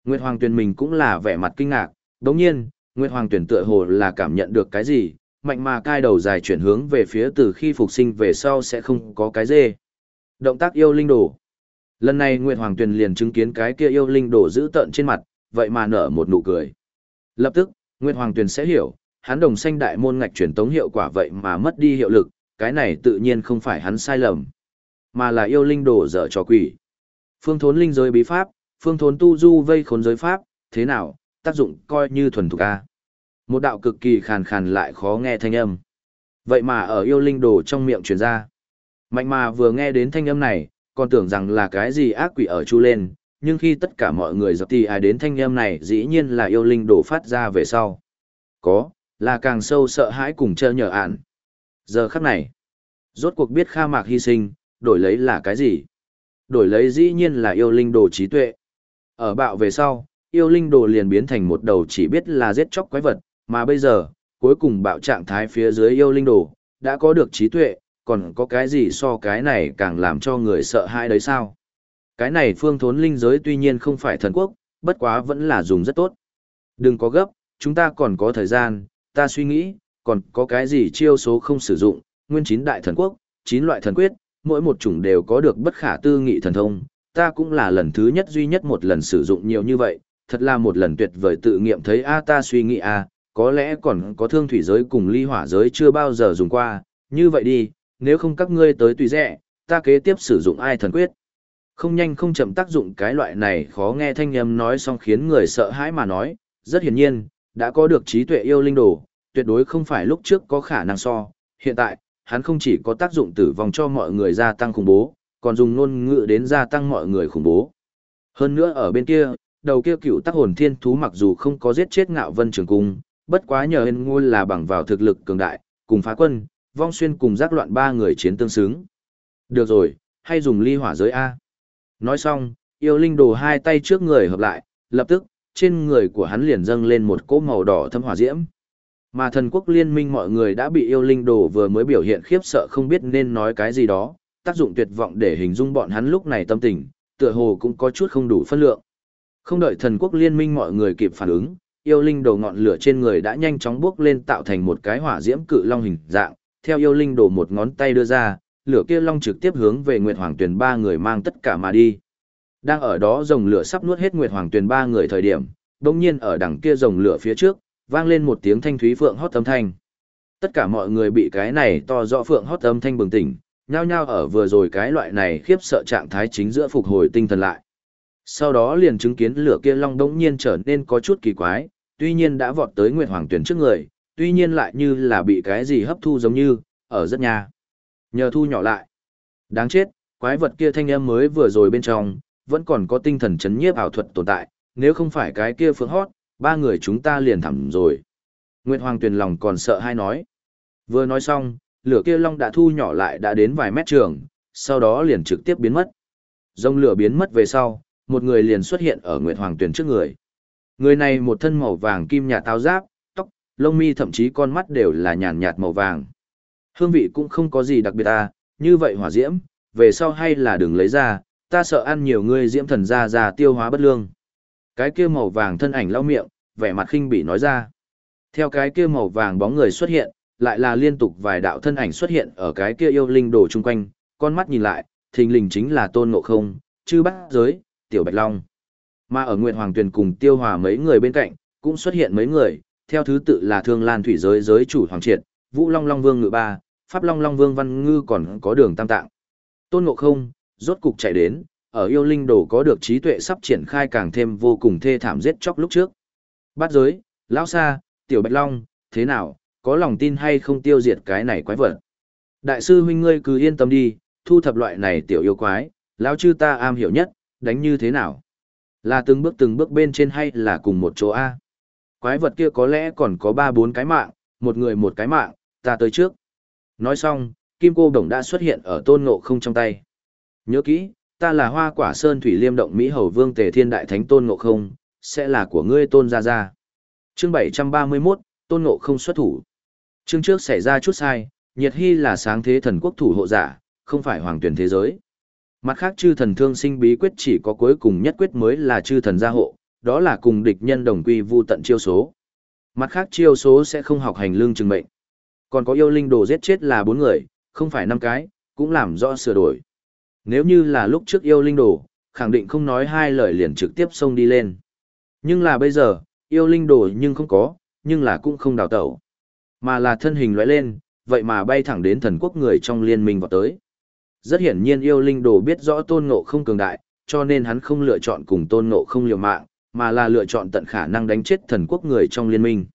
Nguyệt Hoàng Tuyền mình cũng là vẻ mặt kinh ngạc, đồng nhiên, Nguyệt Hoàng Tuyền tựa hồ là cảm nhận được cái gì, mạnh mà cai đầu dài chuyển hướng về phía từ khi phục sinh về sau sẽ không có cái dê. Động tác yêu linh đổ. Lần này Nguyệt Hoàng Tuyền liền chứng kiến cái kia yêu linh đổ giữ tận trên mặt, vậy mà nở một nụ cười. Lập tức, Nguyệt Hoàng Tuyền sẽ hiểu, hắn đồng xanh đại môn ngạch truyền tống hiệu quả vậy mà mất đi hiệu lực, cái này tự nhiên không phải hắn sai lầm, mà là yêu linh đổ dở trò quỷ. Phương thốn linh giới bí pháp, phương thốn tu du vây khốn giới pháp, thế nào, tác dụng coi như thuần thục a. Một đạo cực kỳ khàn khàn lại khó nghe thanh âm. Vậy mà ở yêu linh đồ trong miệng truyền ra. Mạnh mà vừa nghe đến thanh âm này, còn tưởng rằng là cái gì ác quỷ ở chu lên, nhưng khi tất cả mọi người dập tì ai đến thanh âm này dĩ nhiên là yêu linh đồ phát ra về sau. Có, là càng sâu sợ hãi cùng chơ nhờ ạn. Giờ khắc này, rốt cuộc biết Kha Mạc hy sinh, đổi lấy là cái gì? Đổi lấy dĩ nhiên là yêu linh đồ trí tuệ. Ở bạo về sau, yêu linh đồ liền biến thành một đầu chỉ biết là giết chóc quái vật, mà bây giờ, cuối cùng bạo trạng thái phía dưới yêu linh đồ, đã có được trí tuệ, còn có cái gì so cái này càng làm cho người sợ hãi đấy sao? Cái này phương thốn linh giới tuy nhiên không phải thần quốc, bất quá vẫn là dùng rất tốt. Đừng có gấp, chúng ta còn có thời gian, ta suy nghĩ, còn có cái gì chiêu số không sử dụng, nguyên chín đại thần quốc, chín loại thần quyết, mỗi một chủng đều có được bất khả tư nghị thần thông, ta cũng là lần thứ nhất duy nhất một lần sử dụng nhiều như vậy, thật là một lần tuyệt vời tự nghiệm thấy a ta suy nghĩ a, có lẽ còn có thương thủy giới cùng ly hỏa giới chưa bao giờ dùng qua, như vậy đi, nếu không các ngươi tới tùy rẻ, ta kế tiếp sử dụng ai thần quyết. Không nhanh không chậm tác dụng cái loại này khó nghe thanh âm nói xong khiến người sợ hãi mà nói, rất hiển nhiên, đã có được trí tuệ yêu linh đồ, tuyệt đối không phải lúc trước có khả năng so, hiện tại, hắn không chỉ có tác dụng tử vong cho mọi người gia tăng khủng bố, còn dùng ngôn ngữ đến gia tăng mọi người khủng bố. Hơn nữa ở bên kia, đầu kia cựu tác hồn thiên thú mặc dù không có giết chết ngạo vân trường cung, bất quá nhờ hên ngôi là bằng vào thực lực cường đại, cùng phá quân, vong xuyên cùng giác loạn ba người chiến tương xứng. Được rồi, hay dùng ly hỏa giới A. Nói xong, yêu linh đồ hai tay trước người hợp lại, lập tức, trên người của hắn liền dâng lên một cỗ màu đỏ thâm hỏa diễm. Mà thần quốc liên minh mọi người đã bị yêu linh đồ vừa mới biểu hiện khiếp sợ không biết nên nói cái gì đó, tác dụng tuyệt vọng để hình dung bọn hắn lúc này tâm tình, tựa hồ cũng có chút không đủ phân lượng. Không đợi thần quốc liên minh mọi người kịp phản ứng, yêu linh đồ ngọn lửa trên người đã nhanh chóng bước lên tạo thành một cái hỏa diễm cự long hình dạng, theo yêu linh đồ một ngón tay đưa ra, lửa kia long trực tiếp hướng về Nguyệt Hoàng Tuyền ba người mang tất cả mà đi. Đang ở đó rồng lửa sắp nuốt hết Nguyệt Hoàng Tuyền ba người thời điểm, đột nhiên ở đằng kia rồng lửa phía trước, vang lên một tiếng thanh thúy phượng hót âm thanh. Tất cả mọi người bị cái này to rõ phượng hót âm thanh bừng tỉnh, nhao nhao ở vừa rồi cái loại này khiếp sợ trạng thái chính giữa phục hồi tinh thần lại. Sau đó liền chứng kiến lửa kia long đống nhiên trở nên có chút kỳ quái, tuy nhiên đã vọt tới Nguyệt Hoàng Tuyển trước người, tuy nhiên lại như là bị cái gì hấp thu giống như, ở rất nhà. Nhờ thu nhỏ lại. Đáng chết, quái vật kia thanh em mới vừa rồi bên trong, vẫn còn có tinh thần chấn nhiếp ảo thuật tồn tại, nếu không phải cái kia phương hót, ba người chúng ta liền thẳm rồi. Nguyệt Hoàng Tuyền lòng còn sợ hay nói. Vừa nói xong, lửa kia long đã thu nhỏ lại đã đến vài mét trường, sau đó liền trực tiếp biến mất. Dông lửa biến mất về sau, một người liền xuất hiện ở Nguyệt Hoàng Tuyền trước người. Người này một thân màu vàng kim nhà táo giáp, tóc, lông mi thậm chí con mắt đều là nhàn nhạt màu vàng. Hương vị cũng không có gì đặc biệt à, như vậy hỏa diễm, về sau hay là đừng lấy ra, ta sợ ăn nhiều người diễm thần ra ra tiêu hóa bất lương. Cái kia màu vàng thân ảnh lau miệng, vẻ mặt khinh bỉ nói ra. Theo cái kia màu vàng bóng người xuất hiện, lại là liên tục vài đạo thân ảnh xuất hiện ở cái kia yêu linh đồ chung quanh, con mắt nhìn lại, thình lình chính là tôn ngộ không, chư bát giới, tiểu bạch long. Mà ở Nguyệt Hoàng Tuyền cùng tiêu hòa mấy người bên cạnh, cũng xuất hiện mấy người, theo thứ tự là Thương Lan Thủy Giới giới chủ Hoàng Triệt, Vũ Long Long Vương Ngự Ba, Pháp Long Long Vương Văn Ngư còn có đường tam tạng. Tôn Ngộ Không, rốt cục chạy đến, ở yêu linh đồ có được trí tuệ sắp triển khai càng thêm vô cùng thê thảm giết chóc lúc trước. Bát giới, lão sa, tiểu bạch long, thế nào, có lòng tin hay không tiêu diệt cái này quái vật? Đại sư huynh ngươi cứ yên tâm đi, thu thập loại này tiểu yêu quái, lão chư ta am hiểu nhất, đánh như thế nào? Là từng bước từng bước bên trên hay là cùng một chỗ A? Quái vật kia có lẽ còn có ba bốn cái mạng, một người một cái mạng, ta tới trước. Nói xong, kim cô đồng đã xuất hiện ở tôn ngộ không trong tay. Nhớ kỹ, ta là hoa quả sơn thủy liêm động Mỹ hầu vương tề thiên đại thánh tôn ngộ không, sẽ là của ngươi tôn gia gia. Chương 731, tôn ngộ không xuất thủ. Chương trước xảy ra chút sai, nhiệt hy là sáng thế thần quốc thủ hộ giả, không phải hoàng tuyển thế giới. Mặt khác chư thần thương sinh bí quyết chỉ có cuối cùng nhất quyết mới là chư thần gia hộ, đó là cùng địch nhân đồng quy vu tận chiêu số. Mặt khác chiêu số sẽ không học hành lương trừng mệnh. Còn có yêu linh đồ giết chết là bốn người, không phải năm cái, cũng làm rõ sửa đổi. Nếu như là lúc trước yêu linh đồ, khẳng định không nói hai lời liền trực tiếp xông đi lên. Nhưng là bây giờ, yêu linh đồ nhưng không có, nhưng là cũng không đào tẩu. Mà là thân hình lóe lên, vậy mà bay thẳng đến thần quốc người trong liên minh vào tới. Rất hiển nhiên yêu linh đồ biết rõ tôn ngộ không cường đại, cho nên hắn không lựa chọn cùng tôn ngộ không liều mạng, mà là lựa chọn tận khả năng đánh chết thần quốc người trong liên minh.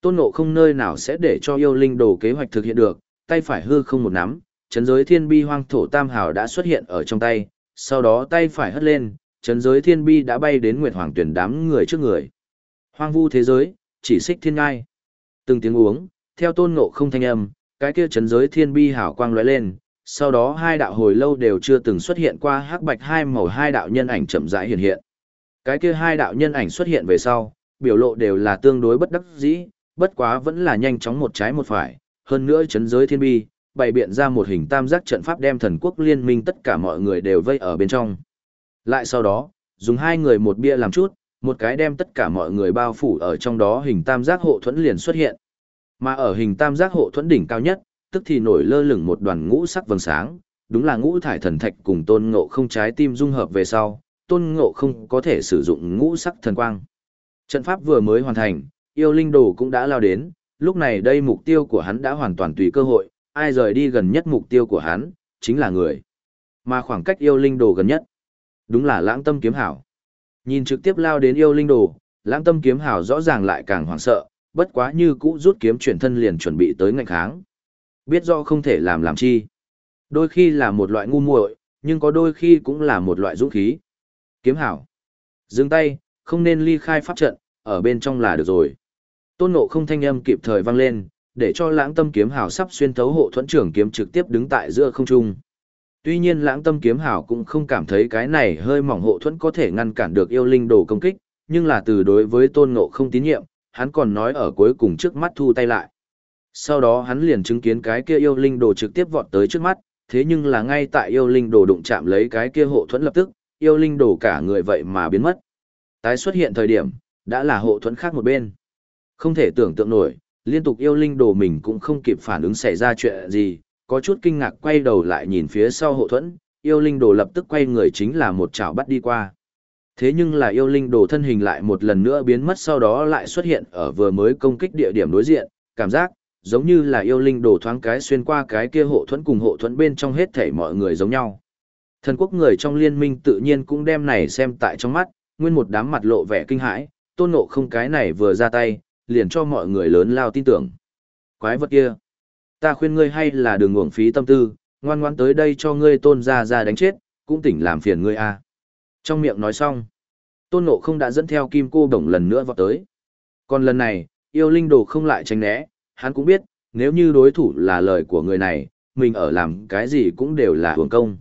Tôn ngộ không nơi nào sẽ để cho yêu linh đồ kế hoạch thực hiện được, tay phải hư không một nắm, chấn giới thiên bi hoang thổ tam hào đã xuất hiện ở trong tay, sau đó tay phải hất lên, chấn giới thiên bi đã bay đến nguyệt hoàng tuyển đám người trước người. Hoang vu thế giới, chỉ xích thiên ngai. Từng tiếng uống, theo tôn ngộ không thanh âm, cái kia chấn giới thiên bi hào quang lóe lên, sau đó hai đạo hồi lâu đều chưa từng xuất hiện qua hắc bạch hai màu hai đạo nhân ảnh chậm rãi hiện hiện. Cái kia hai đạo nhân ảnh xuất hiện về sau, biểu lộ đều là tương đối bất đắc dĩ, bất quá vẫn là nhanh chóng một trái một phải, hơn nữa chấn giới thiên bi, bày biện ra một hình tam giác trận pháp đem thần quốc liên minh tất cả mọi người đều vây ở bên trong. Lại sau đó, dùng hai người một bia làm chút, một cái đem tất cả mọi người bao phủ ở trong đó hình tam giác hộ thuẫn liền xuất hiện. Mà ở hình tam giác hộ thuẫn đỉnh cao nhất, tức thì nổi lơ lửng một đoàn ngũ sắc vầng sáng, đúng là ngũ thải thần thạch cùng tôn ngộ không trái tim dung hợp về sau, tôn ngộ không có thể sử dụng ngũ sắc thần quang. Trận pháp vừa mới hoàn thành, Yêu linh đồ cũng đã lao đến, lúc này đây mục tiêu của hắn đã hoàn toàn tùy cơ hội, ai rời đi gần nhất mục tiêu của hắn, chính là người. Mà khoảng cách yêu linh đồ gần nhất, đúng là lãng tâm kiếm hảo. Nhìn trực tiếp lao đến yêu linh đồ, lãng tâm kiếm hảo rõ ràng lại càng hoảng sợ, bất quá như cũ rút kiếm chuyển thân liền chuẩn bị tới ngạnh kháng. Biết do không thể làm làm chi. Đôi khi là một loại ngu muội, nhưng có đôi khi cũng là một loại dũng khí. Kiếm hảo. Dừng tay, không nên ly khai pháp trận, ở bên trong là được rồi. Tôn nộ không thanh âm kịp thời vang lên, để cho lãng tâm kiếm hảo sắp xuyên thấu hộ thuẫn trưởng kiếm trực tiếp đứng tại giữa không trung. Tuy nhiên lãng tâm kiếm hảo cũng không cảm thấy cái này hơi mỏng hộ thuẫn có thể ngăn cản được yêu linh đồ công kích, nhưng là từ đối với tôn ngộ không tín nhiệm, hắn còn nói ở cuối cùng trước mắt thu tay lại. Sau đó hắn liền chứng kiến cái kia yêu linh đồ trực tiếp vọt tới trước mắt, thế nhưng là ngay tại yêu linh đồ đụng chạm lấy cái kia hộ thuẫn lập tức, yêu linh đồ cả người vậy mà biến mất. Tái xuất hiện thời điểm, đã là hộ thuẫn khác một bên. Không thể tưởng tượng nổi, liên tục yêu linh đồ mình cũng không kịp phản ứng xảy ra chuyện gì, có chút kinh ngạc quay đầu lại nhìn phía sau hộ thuẫn, yêu linh đồ lập tức quay người chính là một chảo bắt đi qua. Thế nhưng là yêu linh đồ thân hình lại một lần nữa biến mất sau đó lại xuất hiện ở vừa mới công kích địa điểm đối diện, cảm giác giống như là yêu linh đồ thoáng cái xuyên qua cái kia hộ thuẫn cùng hộ thuẫn bên trong hết thảy mọi người giống nhau. Thần quốc người trong liên minh tự nhiên cũng đem này xem tại trong mắt, nguyên một đám mặt lộ vẻ kinh hãi, tôn ngộ không cái này vừa ra tay, liền cho mọi người lớn lao tin tưởng. Quái vật kia, ta khuyên ngươi hay là đừng uổng phí tâm tư, ngoan ngoan tới đây cho ngươi tôn ra ra đánh chết, cũng tỉnh làm phiền ngươi a. Trong miệng nói xong, tôn ngộ không đã dẫn theo kim cô đồng lần nữa vào tới. Còn lần này, yêu linh đồ không lại tránh né, hắn cũng biết, nếu như đối thủ là lời của người này, mình ở làm cái gì cũng đều là hưởng công.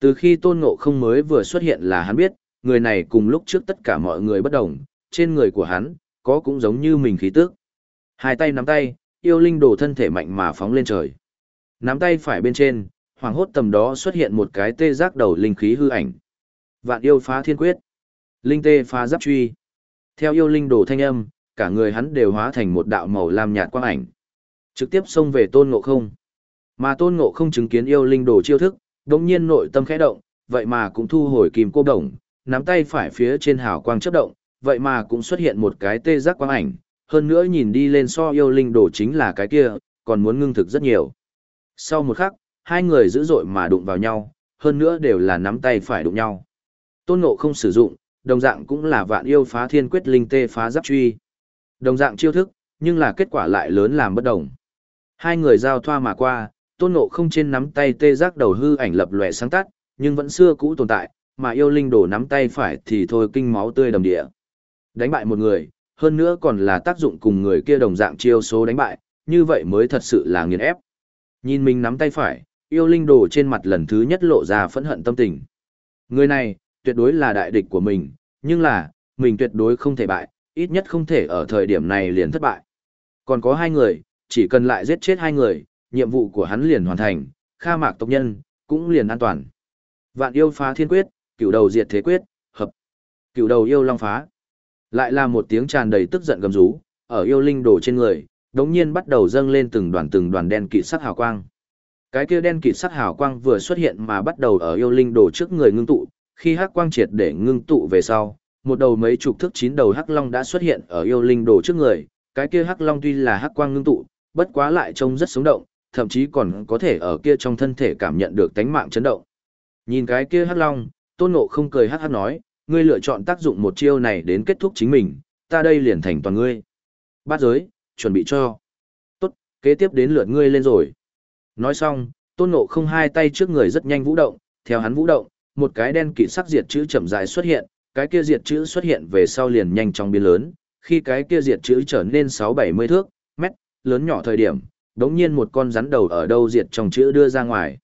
Từ khi tôn ngộ không mới vừa xuất hiện là hắn biết, người này cùng lúc trước tất cả mọi người bất đồng, trên người của hắn, có cũng giống như mình khí tức. Hai tay nắm tay, yêu linh đồ thân thể mạnh mà phóng lên trời. Nắm tay phải bên trên, hoàng hốt tầm đó xuất hiện một cái tê giác đầu linh khí hư ảnh. Vạn yêu phá thiên quyết. Linh tê phá giáp truy. Theo yêu linh đồ thanh âm, cả người hắn đều hóa thành một đạo màu lam nhạt quang ảnh. Trực tiếp xông về tôn ngộ không. Mà tôn ngộ không chứng kiến yêu linh đồ chiêu thức, đồng nhiên nội tâm khẽ động, vậy mà cũng thu hồi kìm cô đồng, nắm tay phải phía trên hào quang chấp động, vậy mà cũng xuất hiện một cái tê giác quang ảnh, hơn nữa nhìn đi lên so yêu linh đồ chính là cái kia, còn muốn ngưng thực rất nhiều. Sau một khắc, hai người dữ dội mà đụng vào nhau, hơn nữa đều là nắm tay phải đụng nhau. Tôn ngộ không sử dụng, đồng dạng cũng là vạn yêu phá thiên quyết linh tê phá giáp truy. Đồng dạng chiêu thức, nhưng là kết quả lại lớn làm bất đồng. Hai người giao thoa mà qua, tôn ngộ không trên nắm tay tê giác đầu hư ảnh lập lòe sáng tắt, nhưng vẫn xưa cũ tồn tại, mà yêu linh đổ nắm tay phải thì thôi kinh máu tươi đầm địa. Đánh bại một người, hơn nữa còn là tác dụng cùng người kia đồng dạng chiêu số đánh bại, như vậy mới thật sự là nghiền ép. Nhìn mình nắm tay phải, yêu linh đồ trên mặt lần thứ nhất lộ ra phẫn hận tâm tình. Người này, tuyệt đối là đại địch của mình, nhưng là, mình tuyệt đối không thể bại, ít nhất không thể ở thời điểm này liền thất bại. Còn có hai người, chỉ cần lại giết chết hai người, nhiệm vụ của hắn liền hoàn thành, kha mạc tộc nhân, cũng liền an toàn. Vạn yêu phá thiên quyết, cửu đầu diệt thế quyết, hợp. Cửu đầu yêu long phá. Lại là một tiếng tràn đầy tức giận gầm rú, ở yêu linh đồ trên người, đống nhiên bắt đầu dâng lên từng đoàn từng đoàn đen kịt sắc hào quang. Cái kia đen kịt sắc hào quang vừa xuất hiện mà bắt đầu ở yêu linh đồ trước người ngưng tụ, khi hắc quang triệt để ngưng tụ về sau, một đầu mấy chục thước chín đầu hắc long đã xuất hiện ở yêu linh đồ trước người, cái kia hắc long tuy là hắc quang ngưng tụ, bất quá lại trông rất sống động, thậm chí còn có thể ở kia trong thân thể cảm nhận được tánh mạng chấn động. Nhìn cái kia hắc long, tôn ngộ không cười hắc hắc nói, ngươi lựa chọn tác dụng một chiêu này đến kết thúc chính mình, ta đây liền thành toàn ngươi. Bát giới, chuẩn bị cho. Tốt, kế tiếp đến lượt ngươi lên rồi. Nói xong, tôn ngộ không hai tay trước người rất nhanh vũ động, theo hắn vũ động, một cái đen kỵ sắc diệt chữ chậm dài xuất hiện, cái kia diệt chữ xuất hiện về sau liền nhanh chóng biến lớn, khi cái kia diệt chữ trở nên 6-70 thước, mét, lớn nhỏ thời điểm, đống nhiên một con rắn đầu ở đâu diệt trong chữ đưa ra ngoài.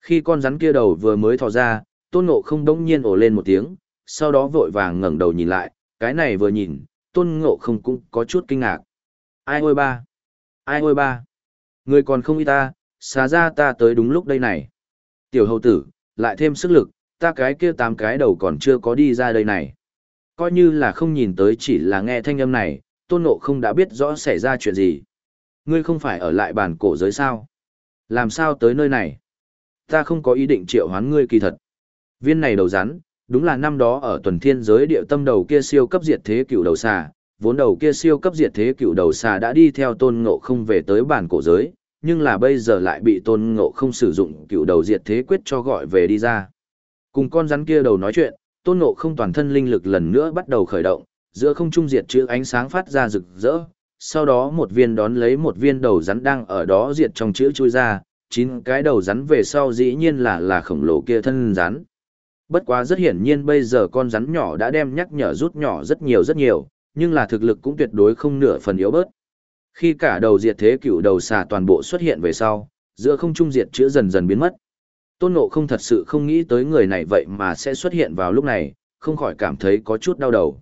Khi con rắn kia đầu vừa mới thò ra, tôn ngộ không đống nhiên ổ lên một tiếng, sau đó vội vàng ngẩng đầu nhìn lại, cái này vừa nhìn, tôn ngộ không cũng có chút kinh ngạc. Ai ôi ba? Ai ôi ba? Người còn không y ta, xá ra ta tới đúng lúc đây này. Tiểu hầu tử, lại thêm sức lực, ta cái kia tám cái đầu còn chưa có đi ra đây này. Coi như là không nhìn tới chỉ là nghe thanh âm này, tôn ngộ không đã biết rõ xảy ra chuyện gì. Ngươi không phải ở lại bàn cổ giới sao? Làm sao tới nơi này? Ta không có ý định triệu hoán ngươi kỳ thật. Viên này đầu rắn, đúng là năm đó ở tuần thiên giới địa tâm đầu kia siêu cấp diệt thế cựu đầu xà, vốn đầu kia siêu cấp diệt thế cựu đầu xà đã đi theo tôn ngộ không về tới bản cổ giới, nhưng là bây giờ lại bị tôn ngộ không sử dụng cựu đầu diệt thế quyết cho gọi về đi ra. Cùng con rắn kia đầu nói chuyện, tôn ngộ không toàn thân linh lực lần nữa bắt đầu khởi động, giữa không trung diệt chữ ánh sáng phát ra rực rỡ, sau đó một viên đón lấy một viên đầu rắn đang ở đó diệt trong chữ chui ra, chín cái đầu rắn về sau dĩ nhiên là là khổng lồ kia thân rắn. Bất quá rất hiển nhiên bây giờ con rắn nhỏ đã đem nhắc nhở rút nhỏ rất nhiều rất nhiều, nhưng là thực lực cũng tuyệt đối không nửa phần yếu bớt. Khi cả đầu diệt thế cựu đầu xà toàn bộ xuất hiện về sau, giữa không trung diệt chữ dần dần biến mất. Tôn Ngộ không thật sự không nghĩ tới người này vậy mà sẽ xuất hiện vào lúc này, không khỏi cảm thấy có chút đau đầu.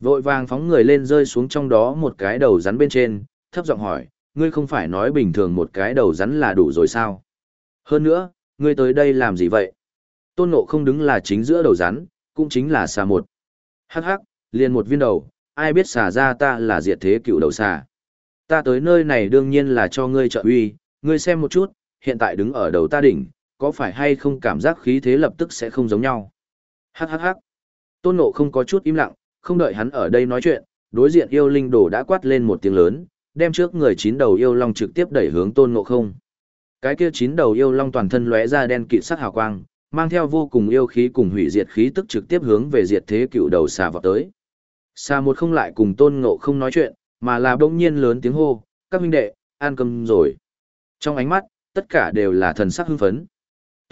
Vội vàng phóng người lên rơi xuống trong đó một cái đầu rắn bên trên, thấp giọng hỏi, ngươi không phải nói bình thường một cái đầu rắn là đủ rồi sao? Hơn nữa, ngươi tới đây làm gì vậy? Tôn Ngộ không đứng là chính giữa đầu rắn, cũng chính là xà một. Hắc hắc, liền một viên đầu, ai biết xà ra ta là diệt thế cựu đầu xà. Ta tới nơi này đương nhiên là cho ngươi trợ uy, ngươi xem một chút, hiện tại đứng ở đầu ta đỉnh, có phải hay không cảm giác khí thế lập tức sẽ không giống nhau. Hắc hắc hắc. Tôn Ngộ không có chút im lặng, không đợi hắn ở đây nói chuyện, đối diện yêu linh đồ đã quát lên một tiếng lớn, đem trước người chín đầu yêu long trực tiếp đẩy hướng Tôn Ngộ không. Cái kia chín đầu yêu long toàn thân lóe ra đen kịt sắc hào quang, mang theo vô cùng yêu khí cùng hủy diệt khí tức trực tiếp hướng về diệt thế cựu đầu xà vọt tới. Xà một không lại cùng Tôn Ngộ không nói chuyện, mà là bỗng nhiên lớn tiếng hô, các huynh đệ, an cơm rồi. Trong ánh mắt, tất cả đều là thần sắc hưng phấn.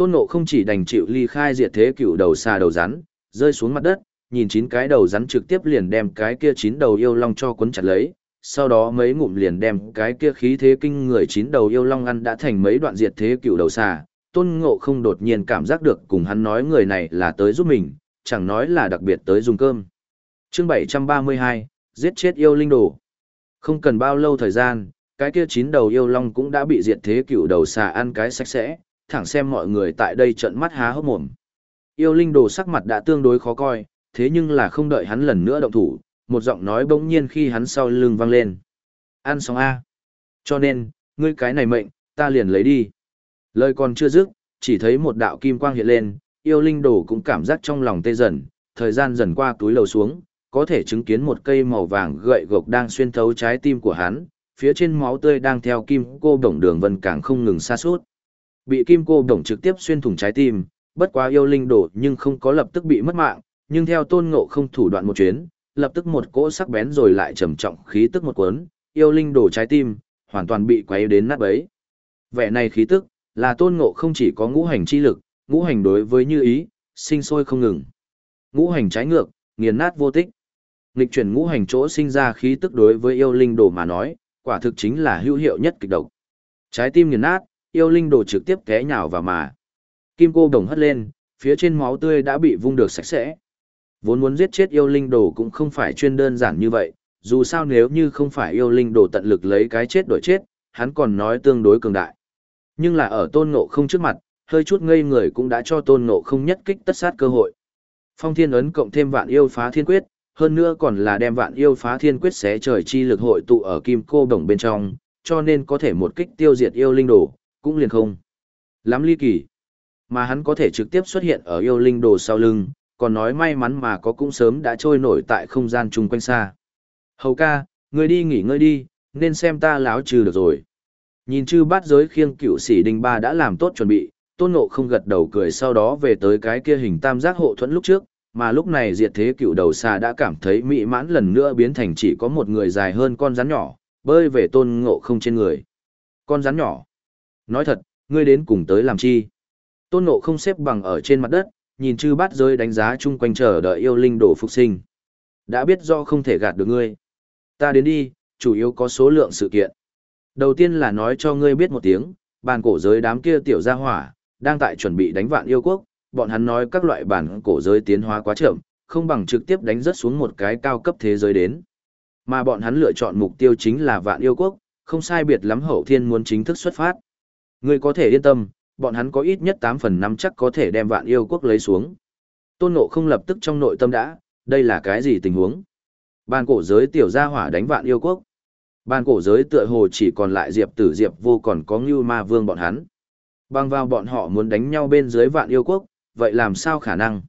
Tôn Ngộ không chỉ đành chịu ly khai diệt thế cựu đầu xà đầu rắn, rơi xuống mặt đất, nhìn chín cái đầu rắn trực tiếp liền đem cái kia chín đầu yêu long cho cuốn chặt lấy, sau đó mấy ngụm liền đem cái kia khí thế kinh người chín đầu yêu long ăn đã thành mấy đoạn diệt thế cựu đầu xà. Tôn Ngộ không đột nhiên cảm giác được cùng hắn nói người này là tới giúp mình, chẳng nói là đặc biệt tới dùng cơm. Chương 732, giết chết yêu linh đồ. Không cần bao lâu thời gian, cái kia chín đầu yêu long cũng đã bị diệt thế cựu đầu xà ăn cái sạch sẽ, thẳng xem mọi người tại đây trợn mắt há hốc mồm. Yêu linh đồ sắc mặt đã tương đối khó coi, thế nhưng là không đợi hắn lần nữa động thủ, một giọng nói bỗng nhiên khi hắn sau lưng vang lên. Ăn xong A. Cho nên, ngươi cái này mệnh, ta liền lấy đi. Lời còn chưa dứt, chỉ thấy một đạo kim quang hiện lên, yêu linh đồ cũng cảm giác trong lòng tê dần, thời gian dần qua túi lầu xuống, có thể chứng kiến một cây màu vàng gậy gộc đang xuyên thấu trái tim của hắn, phía trên máu tươi đang theo kim cô đồng đường vân càng không ngừng xa suốt. Bị kim cô đồng trực tiếp xuyên thủng trái tim, bất quá yêu linh đổ nhưng không có lập tức bị mất mạng, nhưng theo tôn ngộ không thủ đoạn một chuyến, lập tức một cỗ sắc bén rồi lại trầm trọng khí tức một cuốn, yêu linh đổ trái tim, hoàn toàn bị quấy đến nát bấy. Vẻ này khí tức, là tôn ngộ không chỉ có ngũ hành chi lực, ngũ hành đối với như ý, sinh sôi không ngừng. Ngũ hành trái ngược, nghiền nát vô tích. Nghịch chuyển ngũ hành chỗ sinh ra khí tức đối với yêu linh đồ mà nói, quả thực chính là hữu hiệu nhất kịch độc. Trái tim nghiền nát, yêu linh đồ trực tiếp té nhào vào mà. Kim cô đồng hất lên, phía trên máu tươi đã bị vung được sạch sẽ. Vốn muốn giết chết yêu linh đồ cũng không phải chuyên đơn giản như vậy, dù sao nếu như không phải yêu linh đồ tận lực lấy cái chết đổi chết, hắn còn nói tương đối cường đại. Nhưng là ở tôn ngộ không trước mặt, hơi chút ngây người cũng đã cho tôn ngộ không nhất kích tất sát cơ hội. Phong thiên ấn cộng thêm vạn yêu phá thiên quyết, hơn nữa còn là đem vạn yêu phá thiên quyết xé trời chi lực hội tụ ở kim cô đồng bên trong, cho nên có thể một kích tiêu diệt yêu linh đồ, cũng liền không. Lắm ly kỳ. Mà hắn có thể trực tiếp xuất hiện ở yêu linh đồ sau lưng, còn nói may mắn mà có cũng sớm đã trôi nổi tại không gian chung quanh xa. Hầu ca, người đi nghỉ ngơi đi, nên xem ta láo trừ được rồi. Nhìn chư bát giới khiêng cựu sĩ đình ba đã làm tốt chuẩn bị, tôn ngộ không gật đầu cười sau đó về tới cái kia hình tam giác hộ thuẫn lúc trước, mà lúc này diệt thế cựu đầu xà đã cảm thấy mỹ mãn lần nữa biến thành chỉ có một người dài hơn con rắn nhỏ, bơi về tôn ngộ không trên người. Con rắn nhỏ. Nói thật, ngươi đến cùng tới làm chi? Tôn ngộ không xếp bằng ở trên mặt đất, nhìn chư bát rơi đánh giá chung quanh chờ đợi yêu linh đổ phục sinh. Đã biết do không thể gạt được ngươi. Ta đến đi, chủ yếu có số lượng sự kiện. Đầu tiên là nói cho ngươi biết một tiếng, bàn cổ giới đám kia tiểu gia hỏa, đang tại chuẩn bị đánh vạn yêu quốc, bọn hắn nói các loại bản cổ giới tiến hóa quá chậm, không bằng trực tiếp đánh rất xuống một cái cao cấp thế giới đến. Mà bọn hắn lựa chọn mục tiêu chính là vạn yêu quốc, không sai biệt lắm hậu thiên muốn chính thức xuất phát. Ngươi có thể yên tâm, bọn hắn có ít nhất 8 phần 5 chắc có thể đem vạn yêu quốc lấy xuống. Tôn Ngộ không lập tức trong nội tâm đã, đây là cái gì tình huống? Bàn cổ giới tiểu gia hỏa đánh vạn yêu quốc. Bàn cổ giới tựa hồ chỉ còn lại Diệp Tử Diệp vô còn có Ngưu Ma Vương bọn hắn. Bằng vào bọn họ muốn đánh nhau bên dưới vạn yêu quốc, vậy làm sao khả năng?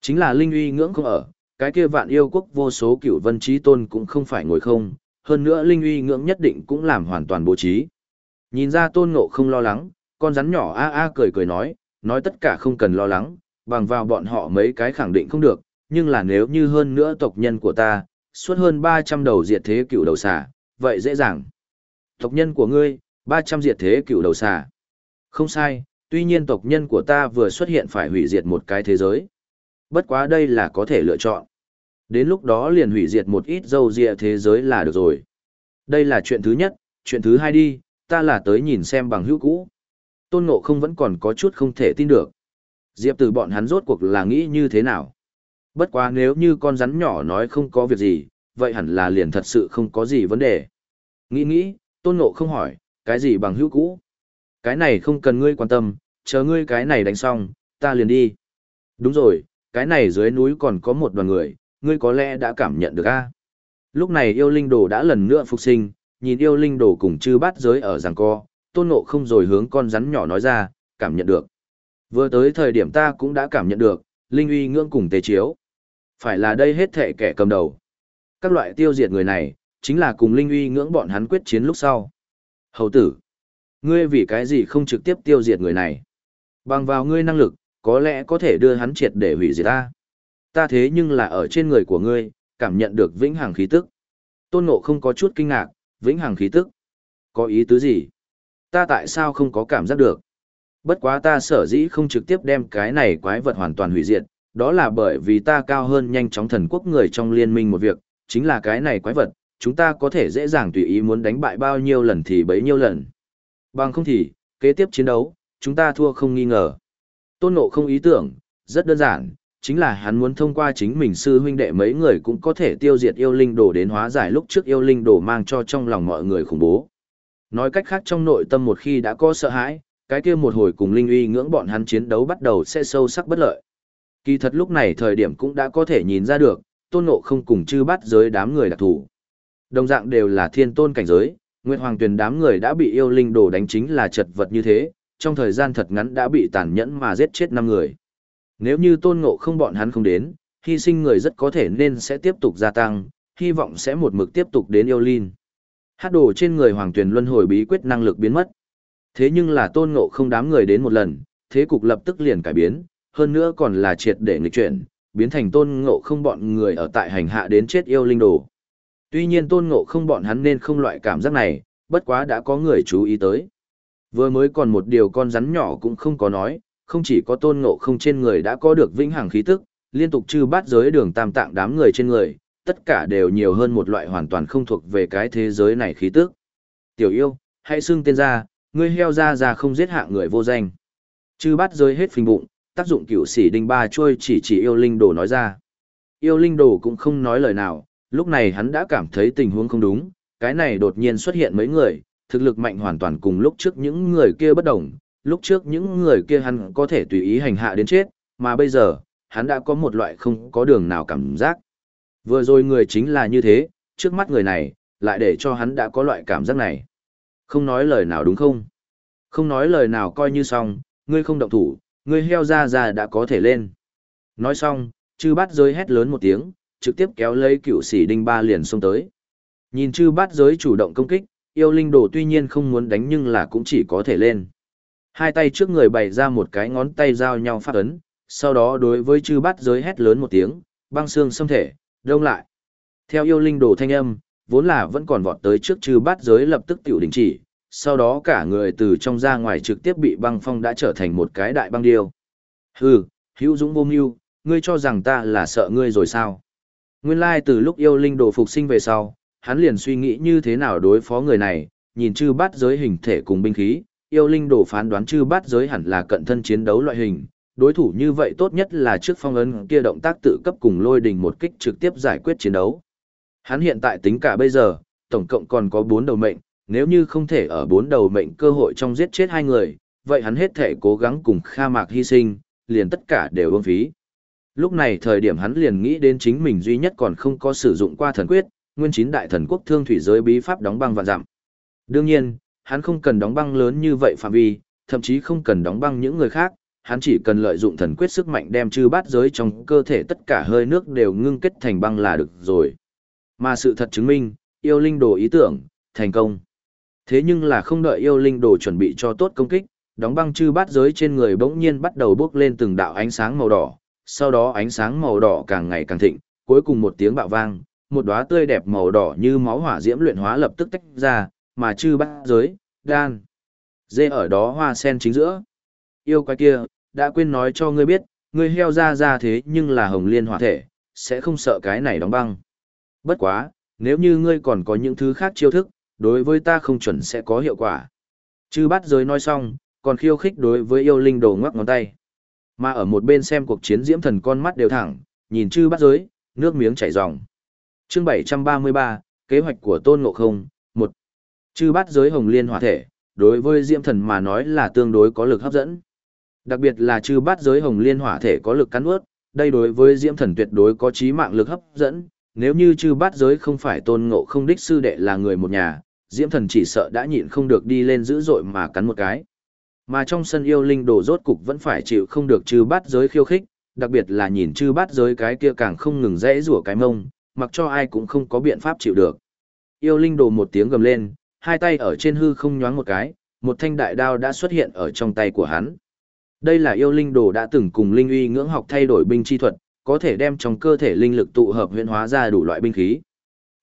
Chính là linh uy ngưỡng không ở, cái kia vạn yêu quốc vô số cửu vân trí tôn cũng không phải ngồi không, hơn nữa linh uy ngưỡng nhất định cũng làm hoàn toàn bố trí. Nhìn ra tôn ngộ không lo lắng, con rắn nhỏ a a cười cười nói, nói tất cả không cần lo lắng, bằng vào bọn họ mấy cái khẳng định không được, nhưng là nếu như hơn nữa tộc nhân của ta, suốt hơn 300 đầu diệt thế cựu đầu xà, vậy dễ dàng. Tộc nhân của ngươi, 300 diệt thế cựu đầu xà. Không sai, tuy nhiên tộc nhân của ta vừa xuất hiện phải hủy diệt một cái thế giới. Bất quá đây là có thể lựa chọn. Đến lúc đó liền hủy diệt một ít dâu dịa thế giới là được rồi. Đây là chuyện thứ nhất, chuyện thứ hai đi, ta là tới nhìn xem bằng hữu cũ. Tôn Ngộ không vẫn còn có chút không thể tin được. Diệp từ bọn hắn rốt cuộc là nghĩ như thế nào? Bất quá nếu như con rắn nhỏ nói không có việc gì, vậy hẳn là liền thật sự không có gì vấn đề. Nghĩ nghĩ, Tôn Ngộ không hỏi, cái gì bằng hữu cũ? Cái này không cần ngươi quan tâm, chờ ngươi cái này đánh xong, ta liền đi. Đúng rồi, cái này dưới núi còn có một đoàn người, ngươi có lẽ đã cảm nhận được a. Lúc này yêu linh đồ đã lần nữa phục sinh, nhìn yêu linh đồ cùng chư bát giới ở giằng co, tôn ngộ không rồi hướng con rắn nhỏ nói ra, cảm nhận được. Vừa tới thời điểm ta cũng đã cảm nhận được, linh uy ngưỡng cùng tế chiếu. Phải là đây hết thệ kẻ cầm đầu. Các loại tiêu diệt người này, chính là cùng linh uy ngưỡng bọn hắn quyết chiến lúc sau. Hầu tử, ngươi vì cái gì không trực tiếp tiêu diệt người này? Bằng vào ngươi năng lực, có lẽ có thể đưa hắn triệt để hủy diệt ta. Ta thế nhưng là ở trên người của ngươi, cảm nhận được vĩnh hằng khí tức. Tôn Ngộ không có chút kinh ngạc, vĩnh hằng khí tức. Có ý tứ gì? Ta tại sao không có cảm giác được? Bất quá ta sở dĩ không trực tiếp đem cái này quái vật hoàn toàn hủy diệt, đó là bởi vì ta cao hơn nhanh chóng thần quốc người trong liên minh một việc, chính là cái này quái vật, chúng ta có thể dễ dàng tùy ý muốn đánh bại bao nhiêu lần thì bấy nhiêu lần. Bằng không thì, kế tiếp chiến đấu, chúng ta thua không nghi ngờ. Tôn Ngộ không ý tưởng, rất đơn giản, chính là hắn muốn thông qua chính mình sư huynh đệ mấy người cũng có thể tiêu diệt yêu linh đồ đến hóa giải lúc trước yêu linh đồ mang cho trong lòng mọi người khủng bố. Nói cách khác trong nội tâm một khi đã có sợ hãi, cái kia một hồi cùng linh uy ngưỡng bọn hắn chiến đấu bắt đầu sẽ sâu sắc bất lợi. Kỳ thật lúc này thời điểm cũng đã có thể nhìn ra được, tôn ngộ không cùng chư bắt giới đám người đặc thủ. Đồng dạng đều là thiên tôn cảnh giới, Nguyệt Hoàng Tuyền đám người đã bị yêu linh đồ đánh chính là chật vật như thế, trong thời gian thật ngắn đã bị tàn nhẫn mà giết chết năm người. Nếu như tôn ngộ không bọn hắn không đến, hy sinh người rất có thể nên sẽ tiếp tục gia tăng, hy vọng sẽ một mực tiếp tục đến yêu linh. Hát đồ trên người Hoàng Tuyền luân hồi bí quyết năng lực biến mất. Thế nhưng là tôn ngộ không đám người đến một lần, thế cục lập tức liền cải biến, hơn nữa còn là triệt để nghịch chuyển, biến thành tôn ngộ không bọn người ở tại hành hạ đến chết yêu linh đồ. Tuy nhiên tôn ngộ không bọn hắn nên không loại cảm giác này, bất quá đã có người chú ý tới. Vừa mới còn một điều con rắn nhỏ cũng không có nói, không chỉ có tôn ngộ không trên người đã có được vĩnh hằng khí tức, liên tục trừ bát giới đường tam tạng đám người trên người, tất cả đều nhiều hơn một loại hoàn toàn không thuộc về cái thế giới này khí tức. Tiểu yêu, hãy xưng tên ra, ngươi heo ra ra không giết hạ người vô danh. Chư bát giới hết phình bụng, tác dụng cửu sĩ đinh ba trôi chỉ chỉ yêu linh đồ nói ra. Yêu linh đồ cũng không nói lời nào, lúc này hắn đã cảm thấy tình huống không đúng, cái này đột nhiên xuất hiện mấy người, thực lực mạnh hoàn toàn cùng lúc trước những người kia bất đồng, lúc trước những người kia hắn có thể tùy ý hành hạ đến chết, mà bây giờ, hắn đã có một loại không có đường nào cảm giác. Vừa rồi người chính là như thế, trước mắt người này, lại để cho hắn đã có loại cảm giác này. Không nói lời nào đúng không? Không nói lời nào coi như xong, ngươi không động thủ, ngươi heo ra ra đã có thể lên. Nói xong, chư bát giới hét lớn một tiếng, trực tiếp kéo lấy cựu sĩ đinh ba liền xông tới. Nhìn chư bát giới chủ động công kích, yêu linh đồ tuy nhiên không muốn đánh nhưng là cũng chỉ có thể lên. Hai tay trước người bày ra một cái ngón tay giao nhau phát ấn, sau đó đối với chư bát giới hét lớn một tiếng, băng xương xâm thể, đông lại. Theo yêu linh đồ thanh âm, vốn là vẫn còn vọt tới trước chư bát giới lập tức tiểu đình chỉ, sau đó cả người từ trong ra ngoài trực tiếp bị băng phong đã trở thành một cái đại băng điêu. Hừ, hữu dũng vô mưu, ngươi cho rằng ta là sợ ngươi rồi sao? Nguyên lai từ lúc yêu linh đồ phục sinh về sau, hắn liền suy nghĩ như thế nào đối phó người này, nhìn chư bát giới hình thể cùng binh khí, yêu linh đồ phán đoán chư bát giới hẳn là cận thân chiến đấu loại hình, đối thủ như vậy tốt nhất là trước phong ấn kia động tác tự cấp cùng lôi đình một kích trực tiếp giải quyết chiến đấu. Hắn hiện tại tính cả bây giờ, tổng cộng còn có 4 đầu mệnh, nếu như không thể ở 4 đầu mệnh cơ hội trong giết chết hai người, vậy hắn hết thể cố gắng cùng Kha Mạc hy sinh, liền tất cả đều ương phí. Lúc này thời điểm hắn liền nghĩ đến chính mình duy nhất còn không có sử dụng qua thần quyết, nguyên chín đại thần quốc thương thủy giới bí pháp đóng băng vạn dặm. Đương nhiên, hắn không cần đóng băng lớn như vậy phạm vi, thậm chí không cần đóng băng những người khác, hắn chỉ cần lợi dụng thần quyết sức mạnh đem chư bát giới trong cơ thể tất cả hơi nước đều ngưng kết thành băng là được rồi. Mà sự thật chứng minh, yêu linh đồ ý tưởng, thành công. Thế nhưng là không đợi yêu linh đồ chuẩn bị cho tốt công kích, đóng băng chư bát giới trên người bỗng nhiên bắt đầu bốc lên từng đạo ánh sáng màu đỏ, sau đó ánh sáng màu đỏ càng ngày càng thịnh, cuối cùng một tiếng bạo vang, một đóa tươi đẹp màu đỏ như máu hỏa diễm luyện hóa lập tức tách ra, mà chư bát giới, đan. Dê ở đó hoa sen chính giữa. Yêu quái kia, đã quên nói cho ngươi biết, ngươi heo ra ra thế nhưng là hồng liên hỏa thể, sẽ không sợ cái này đóng băng. Bất quá, nếu như ngươi còn có những thứ khác chiêu thức, đối với ta không chuẩn sẽ có hiệu quả. Chư bát giới nói xong, còn khiêu khích đối với yêu linh đồ ngoắc ngón tay. Mà ở một bên xem cuộc chiến diễm thần con mắt đều thẳng, nhìn chư bát giới, nước miếng chảy ròng. Chương 733, kế hoạch của Tôn Ngộ Không, Chư bát giới hồng liên hỏa thể, đối với diễm thần mà nói là tương đối có lực hấp dẫn. Đặc biệt là chư bát giới hồng liên hỏa thể có lực cắn ướt, đây đối với diễm thần tuyệt đối có trí mạng lực hấp dẫn, nếu như chư bát giới không phải tôn ngộ không đích sư đệ là người một nhà, diễm thần chỉ sợ đã nhịn không được đi lên dữ dội mà cắn một cái. Mà trong sân yêu linh đồ rốt cục vẫn phải chịu không được chư bát giới khiêu khích, đặc biệt là nhìn chư bát giới cái kia càng không ngừng rẽ rủa cái mông, mặc cho ai cũng không có biện pháp chịu được. Yêu linh đồ một tiếng gầm lên, hai tay ở trên hư không nhoáng một cái, một thanh đại đao đã xuất hiện ở trong tay của hắn. Đây là yêu linh đồ đã từng cùng linh uy ngưỡng học thay đổi binh chi thuật, có thể đem trong cơ thể linh lực tụ hợp huyễn hóa ra đủ loại binh khí.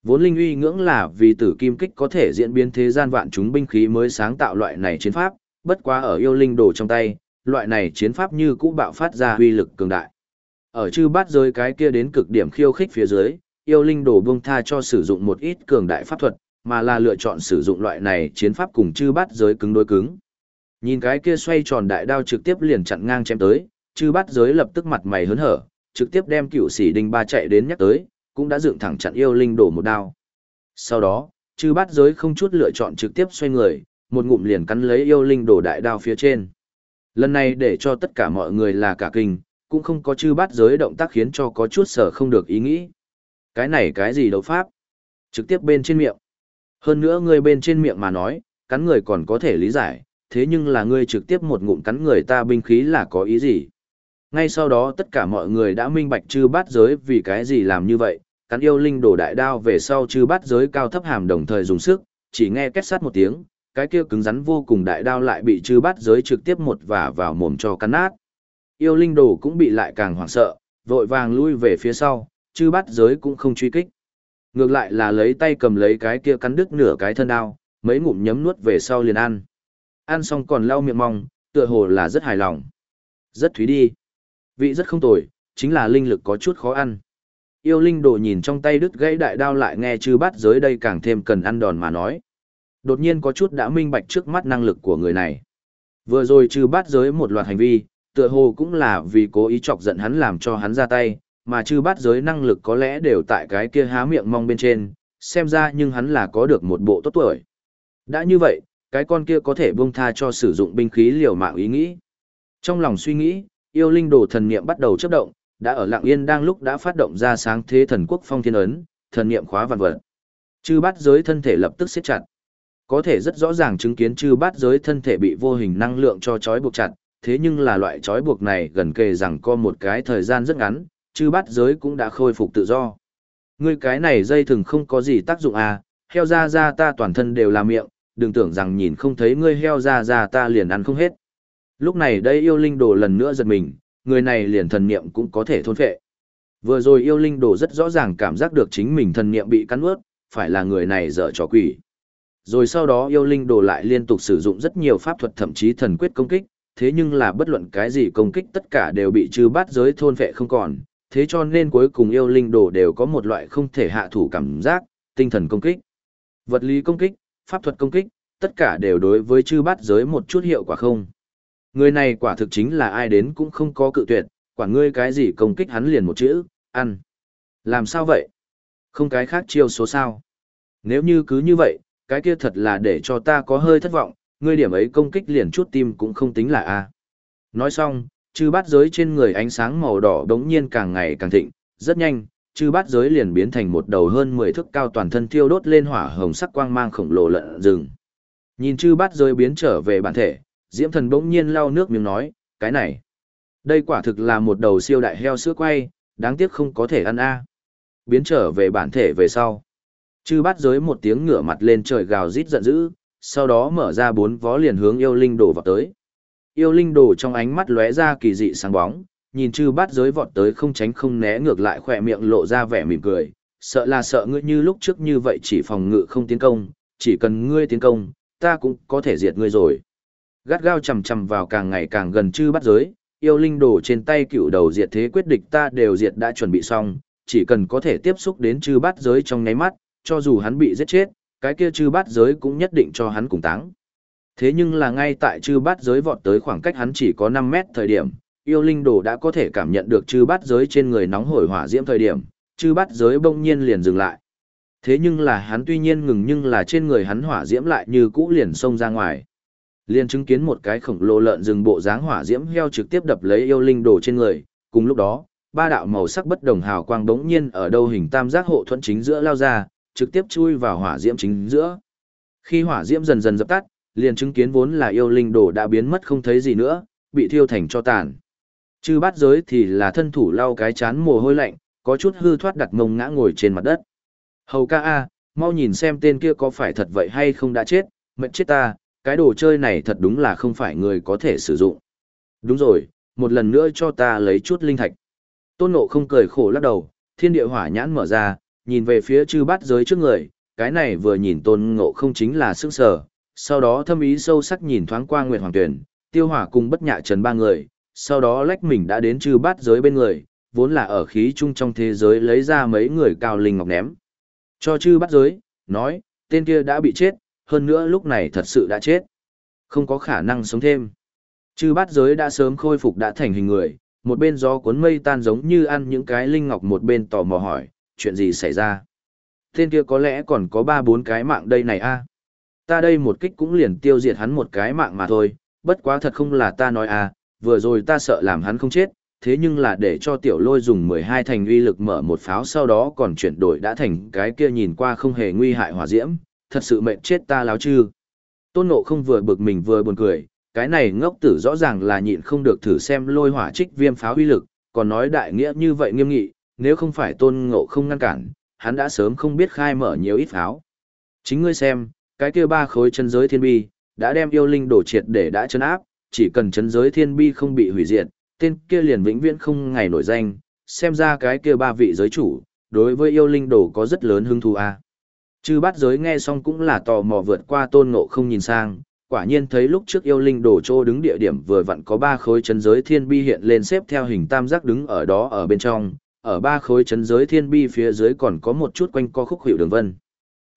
Vốn linh uy ngưỡng là vì tử kim kích có thể diễn biến thế gian vạn chúng binh khí mới sáng tạo loại này chiến pháp, bất quá ở yêu linh đồ trong tay, loại này chiến pháp như cũ bạo phát ra uy lực cường đại. Ở chư bát giới cái kia đến cực điểm khiêu khích phía dưới, yêu linh đồ buông tha cho sử dụng một ít cường đại pháp thuật, mà là lựa chọn sử dụng loại này chiến pháp cùng chư bát giới cứng đối cứng. Nhìn cái kia xoay tròn đại đao trực tiếp liền chặn ngang chém tới, chư bát giới lập tức mặt mày hớn hở, trực tiếp đem cựu sĩ đinh ba chạy đến nhắc tới, cũng đã dựng thẳng chặn yêu linh đổ một đao. Sau đó, chư bát giới không chút lựa chọn trực tiếp xoay người, một ngụm liền cắn lấy yêu linh đổ đại đao phía trên. Lần này để cho tất cả mọi người là cả kinh, cũng không có chư bát giới động tác khiến cho có chút sở không được ý nghĩ. Cái này cái gì đấu pháp? Trực tiếp bên trên miệng. Hơn nữa người bên trên miệng mà nói, cắn người còn có thể lý giải, thế nhưng là ngươi trực tiếp một ngụm cắn người ta binh khí là có ý gì? Ngay sau đó tất cả mọi người đã minh bạch chư bát giới vì cái gì làm như vậy, cắn yêu linh đổ đại đao về sau chư bát giới cao thấp hàm đồng thời dùng sức, chỉ nghe két sát một tiếng, cái kia cứng rắn vô cùng đại đao lại bị chư bát giới trực tiếp một vả vào mồm cho cắn nát. Yêu linh đồ cũng bị lại càng hoảng sợ, vội vàng lui về phía sau, chư bát giới cũng không truy kích. Ngược lại là lấy tay cầm lấy cái kia cắn đứt nửa cái thân đao, mấy ngụm nhấm nuốt về sau liền ăn. Ăn xong còn lau miệng mong, tựa hồ là rất hài lòng. Rất thúy đi. Vị rất không tồi, chính là linh lực có chút khó ăn. Yêu linh đồ nhìn trong tay đứt gãy đại đao lại nghe chư bát giới đây càng thêm cần ăn đòn mà nói. Đột nhiên có chút đã minh bạch trước mắt năng lực của người này. Vừa rồi chư bát giới một loạt hành vi, tựa hồ cũng là vì cố ý chọc giận hắn làm cho hắn ra tay, mà chư Bát giới năng lực có lẽ đều tại cái kia há miệng mong bên trên, xem ra nhưng hắn là có được một bộ tốt tuổi. Đã như vậy, cái con kia có thể buông tha cho sử dụng binh khí liều mạng ý nghĩ. Trong lòng suy nghĩ, yêu linh đồ thần niệm bắt đầu chấp động, đã ở lặng yên đang lúc đã phát động ra sáng thế thần quốc phong thiên ấn, thần niệm khóa vạn vật. Chư bát giới thân thể lập tức siết chặt. Có thể rất rõ ràng chứng kiến chư bát giới thân thể bị vô hình năng lượng cho trói buộc chặt, thế nhưng là loại trói buộc này gần kề rằng có một cái thời gian rất ngắn, chư bát giới cũng đã khôi phục tự do. Ngươi cái này dây thừng không có gì tác dụng à, heo ra ra ta toàn thân đều là miệng, đừng tưởng rằng nhìn không thấy ngươi heo ra ra ta liền ăn không hết. Lúc này đây yêu linh đồ lần nữa giật mình, người này liền thần niệm cũng có thể thôn phệ. Vừa rồi yêu linh đồ rất rõ ràng cảm giác được chính mình thần niệm bị cắn ướt, phải là người này dở trò quỷ. Rồi sau đó yêu linh đồ lại liên tục sử dụng rất nhiều pháp thuật thậm chí thần quyết công kích, thế nhưng là bất luận cái gì công kích tất cả đều bị trừ bát giới thôn phệ không còn, thế cho nên cuối cùng yêu linh đồ đều có một loại không thể hạ thủ cảm giác, tinh thần công kích. Vật lý công kích, pháp thuật công kích, tất cả đều đối với chư bát giới một chút hiệu quả không. Người này quả thực chính là ai đến cũng không có cự tuyệt, quả ngươi cái gì công kích hắn liền một chữ, ăn. Làm sao vậy? Không cái khác chiêu số sao? Nếu như cứ như vậy, cái kia thật là để cho ta có hơi thất vọng, ngươi điểm ấy công kích liền chút tim cũng không tính là a. Nói xong, chư bát giới trên người ánh sáng màu đỏ đống nhiên càng ngày càng thịnh, rất nhanh, chư bát giới liền biến thành một đầu hơn 10 thước cao toàn thân thiêu đốt lên hỏa hồng sắc quang mang khổng lồ lợn rừng. Nhìn chư bát giới biến trở về bản thể, diễm thần bỗng nhiên lau nước miếng nói, cái này, Đây quả thực là một đầu siêu đại heo sữa quay, đáng tiếc không có thể ăn a. Biến trở về bản thể về sau. Chư bát giới một tiếng ngửa mặt lên trời gào rít giận dữ, sau đó mở ra bốn vó liền hướng yêu linh đổ vào tới. Yêu linh đồ trong ánh mắt lóe ra kỳ dị sáng bóng, nhìn chư Bát giới vọt tới không tránh không né ngược lại khỏe miệng lộ ra vẻ mỉm cười, sợ là sợ ngươi như lúc trước như vậy chỉ phòng ngự không tiến công, chỉ cần ngươi tiến công, ta cũng có thể diệt ngươi rồi. Gắt gao chầm chầm vào càng ngày càng gần chư Bát giới, yêu linh đồ trên tay cựu đầu diệt thế quyết địch ta đều diệt đã chuẩn bị xong, chỉ cần có thể tiếp xúc đến chư Bát giới trong nháy mắt, cho dù hắn bị giết chết, cái kia chư Bát giới cũng nhất định cho hắn cùng táng. Thế nhưng là ngay tại chư bát giới vọt tới khoảng cách hắn chỉ có 5 mét thời điểm, yêu linh đồ đã có thể cảm nhận được chư bát giới trên người nóng hổi hỏa diễm thời điểm, chư bát giới bỗng nhiên liền dừng lại. Thế nhưng là hắn tuy nhiên ngừng nhưng là trên người hắn hỏa diễm lại như cũ liền xông ra ngoài. Liền chứng kiến một cái khổng lồ lợn rừng bộ dáng hỏa diễm heo trực tiếp đập lấy yêu linh đồ trên người, cùng lúc đó, ba đạo màu sắc bất đồng hào quang bỗng nhiên ở đâu hình tam giác hộ thuẫn chính giữa lao ra, trực tiếp chui vào hỏa diễm chính giữa. Khi hỏa diễm dần dần dập tắt, liền chứng kiến vốn là yêu linh đồ đã biến mất không thấy gì nữa, bị thiêu thành cho tàn. Chư bát giới thì là thân thủ lau cái chán mồ hôi lạnh, có chút hư thoát đặt mông ngã ngồi trên mặt đất. Hầu ca A, mau nhìn xem tên kia có phải thật vậy hay không đã chết, mệnh chết ta, cái đồ chơi này thật đúng là không phải người có thể sử dụng. Đúng rồi, một lần nữa cho ta lấy chút linh thạch. Tôn nộ không cười khổ lắc đầu, thiên địa hỏa nhãn mở ra, nhìn về phía chư bát giới trước người, cái này vừa nhìn tôn ngộ không chính là sức sở, sau đó thâm ý sâu sắc nhìn thoáng qua Nguyệt Hoàng Tuyển, tiêu hỏa cùng bất nhạ trần ba người, sau đó lách mình đã đến chư bát giới bên người, vốn là ở khí chung trong thế giới lấy ra mấy người cao linh ngọc ném. Cho chư bát giới, nói, tên kia đã bị chết, hơn nữa lúc này thật sự đã chết. Không có khả năng sống thêm. Chư bát giới đã sớm khôi phục đã thành hình người, một bên gió cuốn mây tan giống như ăn những cái linh ngọc một bên tò mò hỏi, chuyện gì xảy ra? Tên kia có lẽ còn có ba bốn cái mạng đây này a Ta đây một kích cũng liền tiêu diệt hắn một cái mạng mà thôi, bất quá thật không là ta nói à, vừa rồi ta sợ làm hắn không chết, thế nhưng là để cho tiểu lôi dùng 12 thành uy lực mở một pháo sau đó còn chuyển đổi đã thành cái kia nhìn qua không hề nguy hại hỏa diễm, thật sự mệnh chết ta láo chư. Tôn nộ không vừa bực mình vừa buồn cười, cái này ngốc tử rõ ràng là nhịn không được thử xem lôi hỏa trích viêm pháo uy lực, còn nói đại nghĩa như vậy nghiêm nghị, nếu không phải tôn ngộ không ngăn cản, hắn đã sớm không biết khai mở nhiều ít pháo. Chính ngươi xem, cái kia ba khối chân giới thiên bi, đã đem yêu linh đổ triệt để đã chấn áp, chỉ cần chân giới thiên bi không bị hủy diệt, tên kia liền vĩnh viễn không ngày nổi danh, xem ra cái kia ba vị giới chủ, đối với yêu linh đồ có rất lớn hứng thú a. À. Chư bát giới nghe xong cũng là tò mò vượt qua tôn ngộ không nhìn sang, quả nhiên thấy lúc trước yêu linh đồ trô đứng địa điểm vừa vặn có ba khối chân giới thiên bi hiện lên xếp theo hình tam giác đứng ở đó ở bên trong, ở ba khối chân giới thiên bi phía dưới còn có một chút quanh co khúc hiệu đường vân.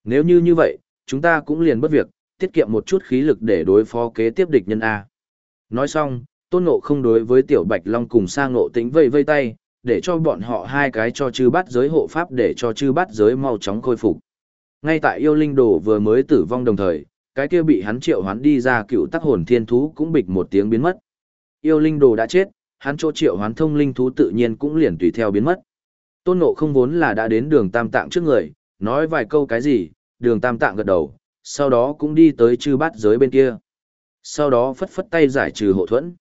Nếu như như vậy, chúng ta cũng liền bất việc, tiết kiệm một chút khí lực để đối phó kế tiếp địch nhân A. Nói xong, tôn ngộ không đối với tiểu bạch long cùng sang ngộ tính vây vây tay, để cho bọn họ hai cái cho chư bắt giới hộ pháp để cho chư bắt giới mau chóng khôi phục. Ngay tại yêu linh đồ vừa mới tử vong đồng thời, cái kia bị hắn triệu hoán đi ra cựu tắc hồn thiên thú cũng bịch một tiếng biến mất. Yêu linh đồ đã chết, hắn chỗ triệu hoán thông linh thú tự nhiên cũng liền tùy theo biến mất. Tôn Ngộ không vốn là đã đến đường tam tạng trước người, nói vài câu cái gì, đường tam tạng gật đầu, sau đó cũng đi tới chư bát giới bên kia. Sau đó phất phất tay giải trừ hộ thuẫn.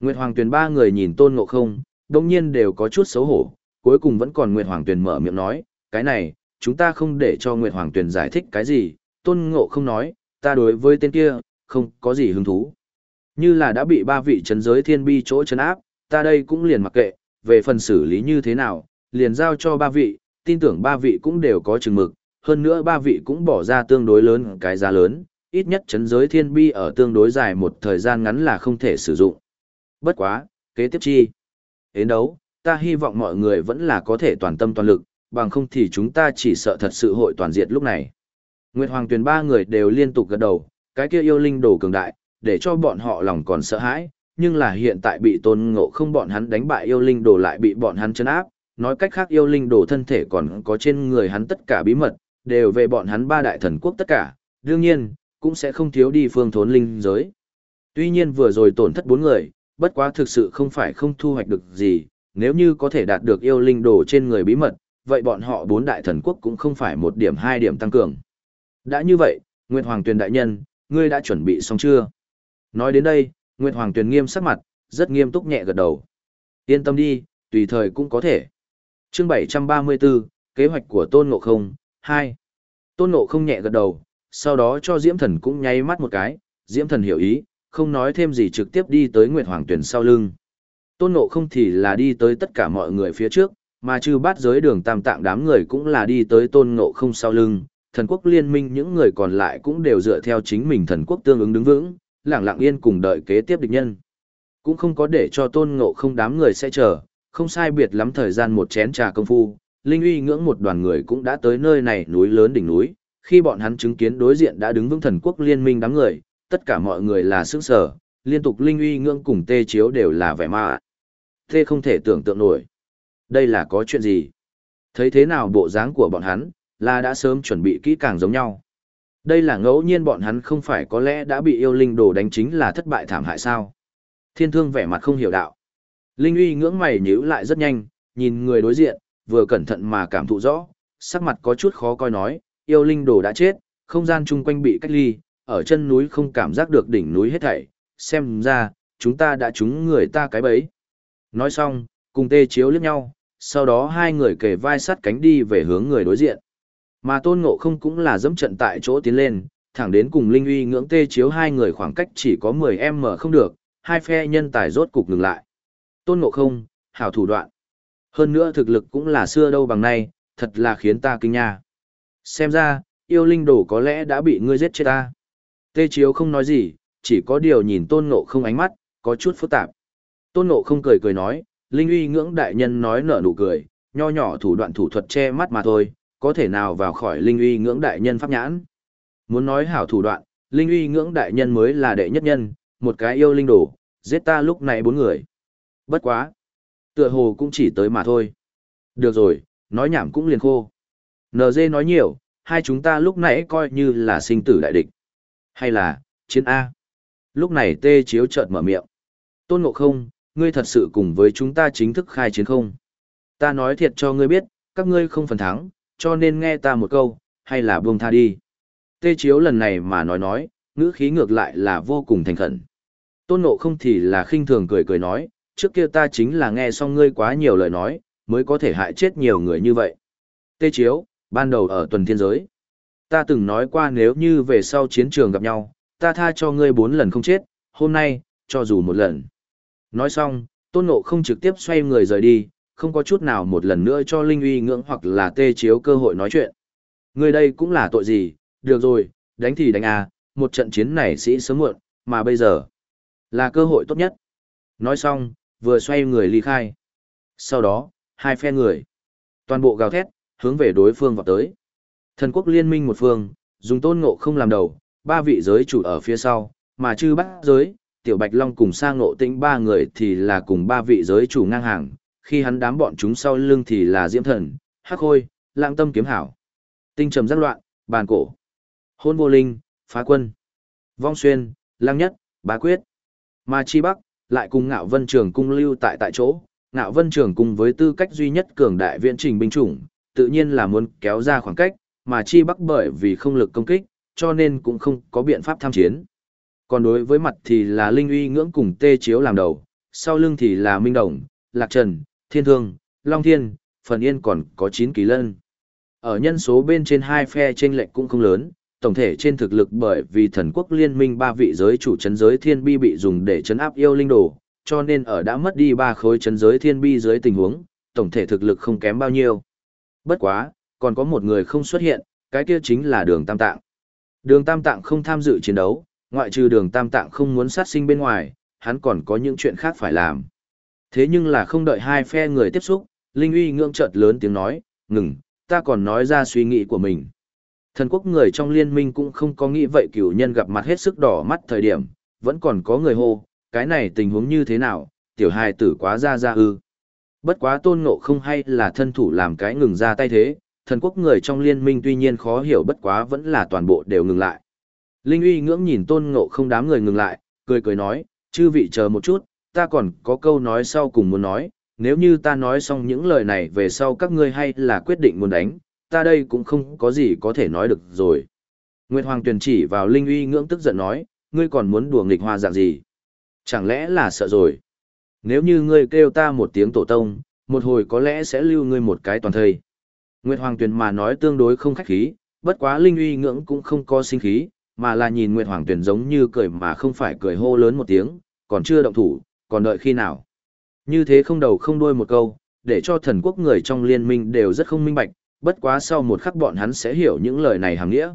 Nguyệt Hoàng Tuyền ba người nhìn Tôn Ngộ không, đồng nhiên đều có chút xấu hổ, cuối cùng vẫn còn Nguyệt Hoàng Tuyền mở miệng nói, cái này, chúng ta không để cho Nguyệt Hoàng Tuyền giải thích cái gì, Tôn Ngộ không nói, ta đối với tên kia, không có gì hứng thú. Như là đã bị ba vị chấn giới thiên bi chỗ chấn áp, ta đây cũng liền mặc kệ, về phần xử lý như thế nào, liền giao cho ba vị, tin tưởng ba vị cũng đều có chừng mực, hơn nữa ba vị cũng bỏ ra tương đối lớn cái giá lớn, ít nhất chấn giới thiên bi ở tương đối dài một thời gian ngắn là không thể sử dụng. Bất quá, kế tiếp chi? Đến đấu, ta hy vọng mọi người vẫn là có thể toàn tâm toàn lực, bằng không thì chúng ta chỉ sợ thật sự hội toàn diệt lúc này. Nguyệt Hoàng Tuyền ba người đều liên tục gật đầu, cái kia yêu linh đồ cường đại, để cho bọn họ lòng còn sợ hãi, nhưng là hiện tại bị tôn ngộ không bọn hắn đánh bại yêu linh đồ lại bị bọn hắn chấn áp, nói cách khác yêu linh đồ thân thể còn có trên người hắn tất cả bí mật, đều về bọn hắn ba đại thần quốc tất cả, đương nhiên, cũng sẽ không thiếu đi phương thốn linh giới. Tuy nhiên vừa rồi tổn thất bốn người, bất quá thực sự không phải không thu hoạch được gì, nếu như có thể đạt được yêu linh đồ trên người bí mật, vậy bọn họ bốn đại thần quốc cũng không phải một điểm hai điểm tăng cường. Đã như vậy, Nguyệt Hoàng Tuyền đại nhân, ngươi đã chuẩn bị xong chưa? Nói đến đây, Nguyệt Hoàng Tuyền nghiêm sắc mặt, rất nghiêm túc nhẹ gật đầu. Yên tâm đi, tùy thời cũng có thể. chương 734, kế hoạch của Tôn Ngộ Không, hai, Tôn Ngộ Không nhẹ gật đầu, sau đó cho Diễm Thần cũng nháy mắt một cái, Diễm Thần hiểu ý, không nói thêm gì trực tiếp đi tới Nguyệt Hoàng Tuyển sau lưng. Tôn Ngộ Không thì là đi tới tất cả mọi người phía trước, mà trừ bát giới đường tam tạng đám người cũng là đi tới Tôn Ngộ Không sau lưng. Thần quốc liên minh những người còn lại cũng đều dựa theo chính mình thần quốc tương ứng đứng vững, lặng lặng yên cùng đợi kế tiếp địch nhân. Cũng không có để cho Tôn Ngộ Không đám người sẽ chờ, không sai biệt lắm thời gian một chén trà công phu, Linh uy ngưỡng một đoàn người cũng đã tới nơi này núi lớn đỉnh núi, khi bọn hắn chứng kiến đối diện đã đứng vững thần quốc liên minh đám người, tất cả mọi người là sững sở, liên tục Linh uy ngưỡng cùng tê chiếu đều là vẻ ma. Tê không thể tưởng tượng nổi. Đây là có chuyện gì? Thấy thế nào bộ dáng của bọn hắn, là đã sớm chuẩn bị kỹ càng giống nhau. Đây là ngẫu nhiên bọn hắn không phải có lẽ đã bị yêu linh đồ đánh chính là thất bại thảm hại sao. Thiên thương vẻ mặt không hiểu đạo. Linh uy ngưỡng mày nhíu lại rất nhanh, nhìn người đối diện, vừa cẩn thận mà cảm thụ rõ, sắc mặt có chút khó coi nói, yêu linh đồ đã chết, không gian chung quanh bị cách ly, ở chân núi không cảm giác được đỉnh núi hết thảy, xem ra, chúng ta đã trúng người ta cái bẫy. Nói xong, cùng tê chiếu liếc nhau, sau đó hai người kề vai sắt cánh đi về hướng người đối diện. Mà tôn ngộ không cũng là dẫm trận tại chỗ tiến lên, thẳng đến cùng linh uy ngưỡng tê chiếu hai người khoảng cách chỉ có 10m không được, hai phe nhân tài rốt cục ngừng lại. Tôn ngộ không, hảo thủ đoạn. Hơn nữa thực lực cũng là xưa đâu bằng nay, thật là khiến ta kinh nha. Xem ra, yêu linh đồ có lẽ đã bị ngươi giết chết ta. Tê chiếu không nói gì, chỉ có điều nhìn tôn ngộ không ánh mắt, có chút phức tạp. Tôn ngộ không cười cười nói, linh uy ngưỡng đại nhân nói nở nụ cười, nho nhỏ thủ đoạn thủ thuật che mắt mà thôi, có thể nào vào khỏi linh uy ngưỡng đại nhân pháp nhãn. Muốn nói hảo thủ đoạn, linh uy ngưỡng đại nhân mới là đệ nhất nhân, một cái yêu linh đồ, giết ta lúc này bốn người. Bất quá. Tựa hồ cũng chỉ tới mà thôi. Được rồi, nói nhảm cũng liền khô. NG nói nhiều, hai chúng ta lúc nãy coi như là sinh tử đại địch. Hay là, chiến A. Lúc này tê chiếu chợt mở miệng. Tôn ngộ không, ngươi thật sự cùng với chúng ta chính thức khai chiến không? Ta nói thiệt cho ngươi biết, các ngươi không phần thắng, cho nên nghe ta một câu, hay là buông tha đi. Tê chiếu lần này mà nói nói, ngữ khí ngược lại là vô cùng thành khẩn. Tôn ngộ không thì là khinh thường cười cười nói, trước kia ta chính là nghe xong ngươi quá nhiều lời nói, mới có thể hại chết nhiều người như vậy. Tê Chiếu, ban đầu ở tuần thiên giới. Ta từng nói qua nếu như về sau chiến trường gặp nhau, ta tha cho ngươi bốn lần không chết, hôm nay, cho dù một lần. Nói xong, tôn ngộ không trực tiếp xoay người rời đi, không có chút nào một lần nữa cho Linh uy ngưỡng hoặc là tê chiếu cơ hội nói chuyện. Người đây cũng là tội gì, được rồi, đánh thì đánh à, một trận chiến này sĩ sớm muộn, mà bây giờ là cơ hội tốt nhất. Nói xong, vừa xoay người ly khai. Sau đó, hai phe người, toàn bộ gào thét, hướng về đối phương vào tới. Thần quốc liên minh một phương, dùng tôn ngộ không làm đầu, ba vị giới chủ ở phía sau, mà chư bắt giới, tiểu bạch long cùng sang ngộ tĩnh ba người thì là cùng ba vị giới chủ ngang hàng, khi hắn đám bọn chúng sau lưng thì là diễm thần, hắc hôi, lãng tâm kiếm hảo. Tinh trầm giác loạn, bàn cổ, hôn vô linh, phá quân, vong xuyên, lang nhất, bá quyết. Mà chi bắc, lại cùng ngạo vân trường cung lưu tại tại chỗ, ngạo vân trường cung với tư cách duy nhất cường đại viễn trình binh chủng, tự nhiên là muốn kéo ra khoảng cách, mà chi bắc bởi vì không lực công kích, cho nên cũng không có biện pháp tham chiến. Còn đối với mặt thì là Linh uy ngưỡng cùng tê chiếu làm đầu, sau lưng thì là Minh Đồng, Lạc Trần, Thiên Thương, Long Thiên, Phần Yên còn có 9 kỳ lân. Ở nhân số bên trên hai phe trên lệch cũng không lớn, tổng thể trên thực lực bởi vì thần quốc liên minh ba vị giới chủ chấn giới thiên bi bị dùng để chấn áp yêu linh đồ, cho nên ở đã mất đi ba khối chấn giới thiên bi dưới tình huống, tổng thể thực lực không kém bao nhiêu. Bất quá, còn có một người không xuất hiện, cái kia chính là đường tam tạng. Đường tam tạng không tham dự chiến đấu, ngoại trừ đường tam tạng không muốn sát sinh bên ngoài, hắn còn có những chuyện khác phải làm. Thế nhưng là không đợi hai phe người tiếp xúc, Linh uy ngưỡng chợt lớn tiếng nói, ngừng, ta còn nói ra suy nghĩ của mình. Thần quốc người trong liên minh cũng không có nghĩ vậy cửu nhân gặp mặt hết sức đỏ mắt thời điểm, vẫn còn có người hô, cái này tình huống như thế nào, tiểu hài tử quá ra ra ư. Bất quá tôn ngộ không hay là thân thủ làm cái ngừng ra tay thế, thần quốc người trong liên minh tuy nhiên khó hiểu bất quá vẫn là toàn bộ đều ngừng lại. Linh uy ngưỡng nhìn tôn ngộ không đám người ngừng lại, cười cười nói, chư vị chờ một chút, ta còn có câu nói sau cùng muốn nói, nếu như ta nói xong những lời này về sau các ngươi hay là quyết định muốn đánh, ta đây cũng không có gì có thể nói được rồi. Nguyệt Hoàng tuyển chỉ vào Linh uy ngưỡng tức giận nói, ngươi còn muốn đùa nghịch hoa dạng gì? Chẳng lẽ là sợ rồi? Nếu như ngươi kêu ta một tiếng tổ tông, một hồi có lẽ sẽ lưu ngươi một cái toàn thây. Nguyệt Hoàng Tuyền mà nói tương đối không khách khí, bất quá Linh uy ngưỡng cũng không có sinh khí, mà là nhìn Nguyệt Hoàng Tuyền giống như cười mà không phải cười hô lớn một tiếng, còn chưa động thủ, còn đợi khi nào. Như thế không đầu không đuôi một câu, để cho thần quốc người trong liên minh đều rất không minh bạch, bất quá sau một khắc bọn hắn sẽ hiểu những lời này hàng nghĩa.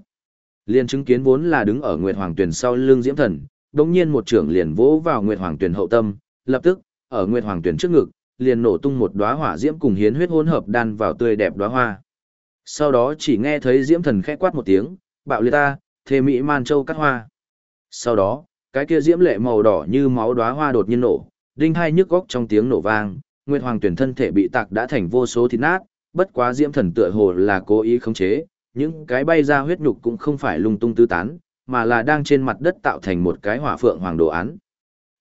Liên chứng kiến vốn là đứng ở Nguyệt Hoàng Tuyền sau lưng Diễm Thần, đống nhiên một trưởng liền vỗ vào Nguyệt Hoàng Tuyền hậu tâm, lập tức, ở Nguyệt Hoàng Tuyền trước ngực, liền nổ tung một đóa hỏa diễm cùng hiến huyết hỗn hợp đan vào tươi đẹp đóa hoa. Sau đó chỉ nghe thấy Diễm Thần khẽ quát một tiếng, bạo liệt ta, thế mỹ man châu cắt hoa. Sau đó, cái kia diễm lệ màu đỏ như máu đóa hoa đột nhiên nổ, đinh hai nhức góc trong tiếng nổ vang, Nguyệt Hoàng tuyền thân thể bị tạc đã thành vô số thịt nát, bất quá Diễm Thần tựa hồ là cố ý khống chế, những cái bay ra huyết nhục cũng không phải lung tung tứ tán, mà là đang trên mặt đất tạo thành một cái hỏa phượng hoàng đồ án.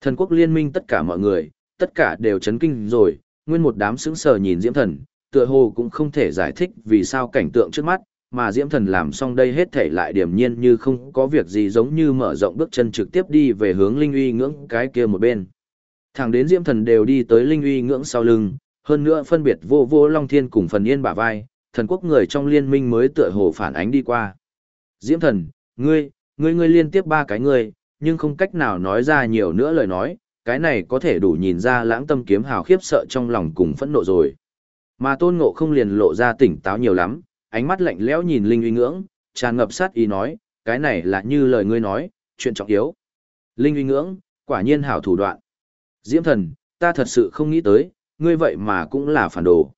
Thần quốc liên minh tất cả mọi người, tất cả đều chấn kinh rồi, nguyên một đám sững sờ nhìn Diễm Thần, tựa hồ cũng không thể giải thích vì sao cảnh tượng trước mắt, mà Diễm Thần làm xong đây hết thể lại điềm nhiên như không có việc gì giống như mở rộng bước chân trực tiếp đi về hướng Linh uy ngưỡng cái kia một bên. Thẳng đến Diễm Thần đều đi tới Linh uy ngưỡng sau lưng, hơn nữa phân biệt vô vô Long Thiên cùng phần yên bả vai, thần quốc người trong liên minh mới tựa hồ phản ánh đi qua. Diễm Thần, ngươi, ngươi ngươi liên tiếp ba cái ngươi, nhưng không cách nào nói ra nhiều nữa lời nói, cái này có thể đủ nhìn ra lãng tâm kiếm hào khiếp sợ trong lòng cùng phẫn nộ rồi. Mà tôn ngộ không liền lộ ra tỉnh táo nhiều lắm, ánh mắt lạnh lẽo nhìn Linh uy ngưỡng, tràn ngập sát ý nói, cái này là như lời ngươi nói, chuyện trọng yếu. Linh uy ngưỡng, quả nhiên hảo thủ đoạn. Diễm thần, ta thật sự không nghĩ tới, ngươi vậy mà cũng là phản đồ.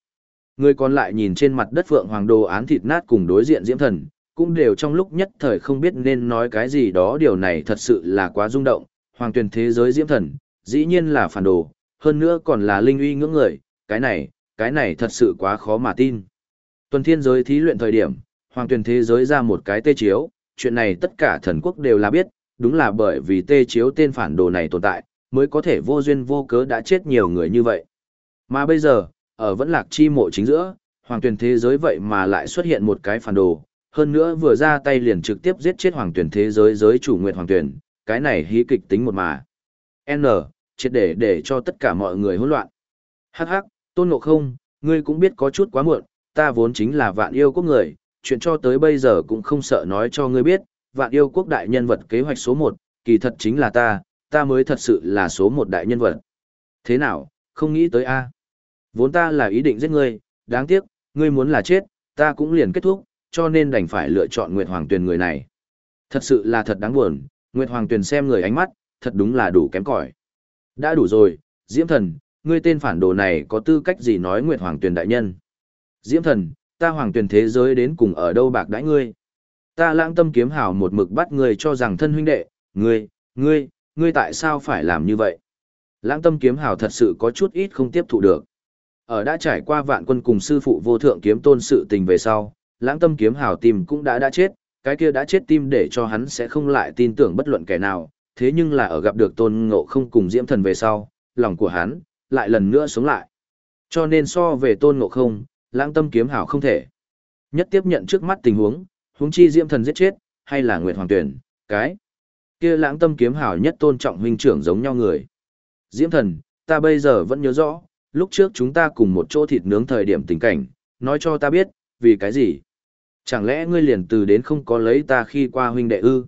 Ngươi còn lại nhìn trên mặt đất phượng hoàng đồ án thịt nát cùng đối diện diễm thần, cũng đều trong lúc nhất thời không biết nên nói cái gì đó điều này thật sự là quá rung động, hoàng tuyển thế giới diễm thần, dĩ nhiên là phản đồ, hơn nữa còn là linh uy ngưỡng người, cái này, cái này thật sự quá khó mà tin. Tuần thiên giới thí luyện thời điểm, hoàng tuyển thế giới ra một cái tê chiếu, chuyện này tất cả thần quốc đều là biết, đúng là bởi vì tê chiếu tên phản đồ này tồn tại, mới có thể vô duyên vô cớ đã chết nhiều người như vậy. Mà bây giờ, ở vẫn lạc chi mộ chính giữa, hoàng tuyển thế giới vậy mà lại xuất hiện một cái phản đồ, hơn nữa vừa ra tay liền trực tiếp giết chết hoàng tuyển thế giới giới chủ nguyệt hoàng tuyển, cái này hí kịch tính một mà. N, triệt để để cho tất cả mọi người hỗn loạn. Hắc hắc, tôn ngộ không, ngươi cũng biết có chút quá muộn, ta vốn chính là vạn yêu quốc người, chuyện cho tới bây giờ cũng không sợ nói cho ngươi biết, vạn yêu quốc đại nhân vật kế hoạch số 1, kỳ thật chính là ta, ta mới thật sự là số một đại nhân vật. Thế nào, không nghĩ tới a? Vốn ta là ý định giết ngươi, đáng tiếc, ngươi muốn là chết, ta cũng liền kết thúc, cho nên đành phải lựa chọn Nguyệt Hoàng Tuyền người này. Thật sự là thật đáng buồn, Nguyệt Hoàng Tuyền xem người ánh mắt, thật đúng là đủ kém cỏi. Đã đủ rồi, Diễm Thần, ngươi tên phản đồ này có tư cách gì nói Nguyệt Hoàng Tuyền đại nhân? Diễm Thần, ta Hoàng Tuyền thế giới đến cùng ở đâu bạc đãi ngươi? Ta lãng tâm kiếm hảo một mực bắt ngươi cho rằng thân huynh đệ, ngươi, ngươi, ngươi tại sao phải làm như vậy? Lãng tâm kiếm hào thật sự có chút ít không tiếp thụ được. Ở đã trải qua vạn quân cùng sư phụ vô thượng kiếm tôn sự tình về sau, lãng tâm kiếm hào tìm cũng đã đã chết, cái kia đã chết tim để cho hắn sẽ không lại tin tưởng bất luận kẻ nào, thế nhưng là ở gặp được tôn ngộ không cùng diễm thần về sau, lòng của hắn, lại lần nữa sống lại. Cho nên so về tôn ngộ không, lãng tâm kiếm hào không thể. Nhất tiếp nhận trước mắt tình huống, huống chi diễm thần giết chết, hay là Nguyệt Hoàng Tuyển, cái kia lãng tâm kiếm hảo nhất tôn trọng huynh trưởng giống nhau người. Diễm thần, ta bây giờ vẫn nhớ rõ, lúc trước chúng ta cùng một chỗ thịt nướng thời điểm tình cảnh, nói cho ta biết, vì cái gì? Chẳng lẽ ngươi liền từ đến không có lấy ta khi qua huynh đệ ư?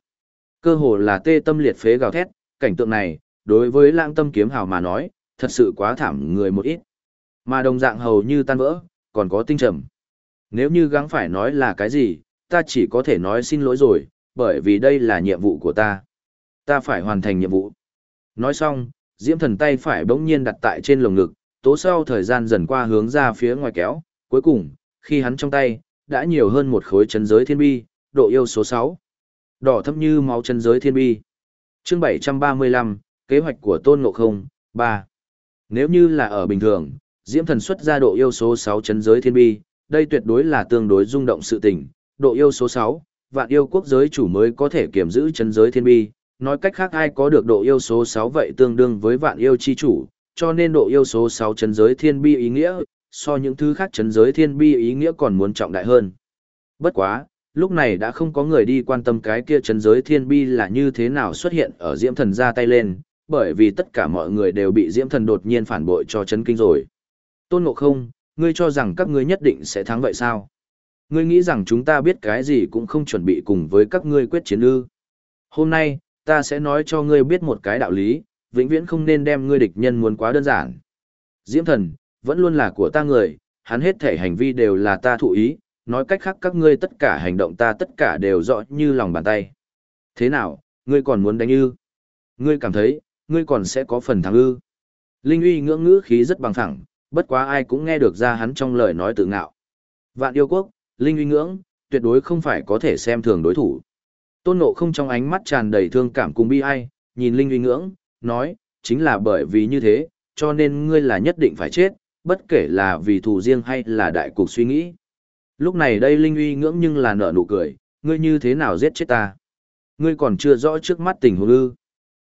Cơ hồ là tê tâm liệt phế gào thét, cảnh tượng này, đối với lãng tâm kiếm hào mà nói, thật sự quá thảm người một ít. Mà đồng dạng hầu như tan vỡ, còn có tinh trầm. Nếu như gắng phải nói là cái gì, ta chỉ có thể nói xin lỗi rồi, bởi vì đây là nhiệm vụ của ta. Ta phải hoàn thành nhiệm vụ. Nói xong, diễm thần tay phải bỗng nhiên đặt tại trên lồng ngực, tố sau thời gian dần qua hướng ra phía ngoài kéo, cuối cùng, khi hắn trong tay, đã nhiều hơn một khối chân giới thiên bi, độ yêu số 6. Đỏ thấp như máu chân giới thiên bi. Chương 735, kế hoạch của Tôn Ngộ Không, 3. Nếu như là ở bình thường, Diễm Thần xuất ra độ yêu số 6 chân giới thiên bi, đây tuyệt đối là tương đối rung động sự tình, độ yêu số 6, vạn yêu quốc giới chủ mới có thể kiểm giữ chân giới thiên bi, nói cách khác ai có được độ yêu số 6 vậy tương đương với vạn yêu chi chủ, cho nên độ yêu số 6 chấn giới thiên bi ý nghĩa, so những thứ khác chấn giới thiên bi ý nghĩa còn muốn trọng đại hơn. Bất quá, lúc này đã không có người đi quan tâm cái kia chấn giới thiên bi là như thế nào xuất hiện ở diễm thần ra tay lên, bởi vì tất cả mọi người đều bị Diễm Thần đột nhiên phản bội cho chấn kinh rồi. Tôn Ngộ Không, ngươi cho rằng các ngươi nhất định sẽ thắng vậy sao? Ngươi nghĩ rằng chúng ta biết cái gì cũng không chuẩn bị cùng với các ngươi quyết chiến ư? Hôm nay, ta sẽ nói cho ngươi biết một cái đạo lý, vĩnh viễn không nên đem ngươi địch nhân muốn quá đơn giản. Diễm Thần, vẫn luôn là của ta người, hắn hết thể hành vi đều là ta thụ ý, nói cách khác các ngươi tất cả hành động ta tất cả đều rõ như lòng bàn tay. Thế nào, ngươi còn muốn đánh ư? Ngươi cảm thấy, ngươi còn sẽ có phần thắng ư? Linh uy ngưỡng ngữ khí rất bằng phẳng, bất quá ai cũng nghe được ra hắn trong lời nói tự ngạo. Vạn yêu quốc, Linh uy ngưỡng, tuyệt đối không phải có thể xem thường đối thủ. Tôn Nộ không trong ánh mắt tràn đầy thương cảm cùng bi ai, nhìn Linh uy ngưỡng, nói, chính là bởi vì như thế, cho nên ngươi là nhất định phải chết, bất kể là vì thù riêng hay là đại cục suy nghĩ. Lúc này đây Linh uy ngưỡng nhưng là nở nụ cười, ngươi như thế nào giết chết ta? Ngươi còn chưa rõ trước mắt tình huống ư?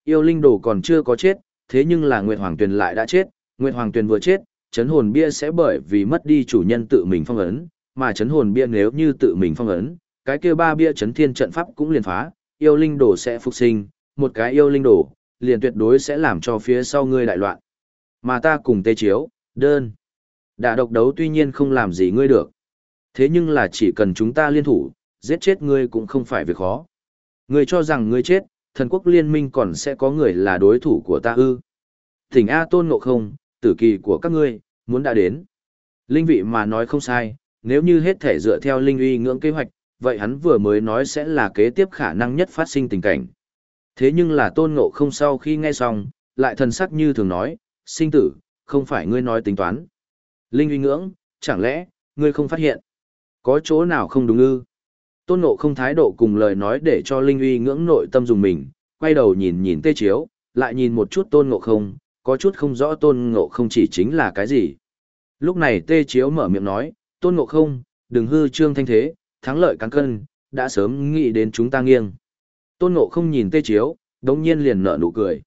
Yêu linh đồ còn chưa có chết, thế nhưng là Nguyệt Hoàng Tuyền lại đã chết, Nguyệt Hoàng Tuyền vừa chết, chấn hồn bia sẽ bởi vì mất đi chủ nhân tự mình phong ấn, mà chấn hồn bia nếu như tự mình phong ấn, cái kia ba bia chấn thiên trận pháp cũng liền phá, yêu linh đồ sẽ phục sinh, một cái yêu linh đồ, liền tuyệt đối sẽ làm cho phía sau ngươi đại loạn. Mà ta cùng tê chiếu, đơn. đã độc đấu tuy nhiên không làm gì ngươi được. Thế nhưng là chỉ cần chúng ta liên thủ, giết chết ngươi cũng không phải việc khó. Ngươi cho rằng ngươi chết, thần quốc liên minh còn sẽ có người là đối thủ của ta ư. Thỉnh A tôn ngộ không, tử kỳ của các ngươi, muốn đã đến. Linh vị mà nói không sai, nếu như hết thể dựa theo linh uy ngưỡng kế hoạch, vậy hắn vừa mới nói sẽ là kế tiếp khả năng nhất phát sinh tình cảnh. Thế nhưng là tôn ngộ không sau khi nghe xong, lại thần sắc như thường nói, sinh tử, không phải ngươi nói tính toán. Linh uy ngưỡng, chẳng lẽ, ngươi không phát hiện? Có chỗ nào không đúng ư? Tôn ngộ không thái độ cùng lời nói để cho Linh uy ngưỡng nội tâm dùng mình, quay đầu nhìn nhìn tê chiếu, lại nhìn một chút tôn ngộ không, có chút không rõ tôn ngộ không chỉ chính là cái gì. Lúc này tê chiếu mở miệng nói, tôn ngộ không, đừng hư trương thanh thế, thắng lợi cán cân, đã sớm nghĩ đến chúng ta nghiêng. Tôn ngộ không nhìn tê chiếu, đống nhiên liền nở nụ cười.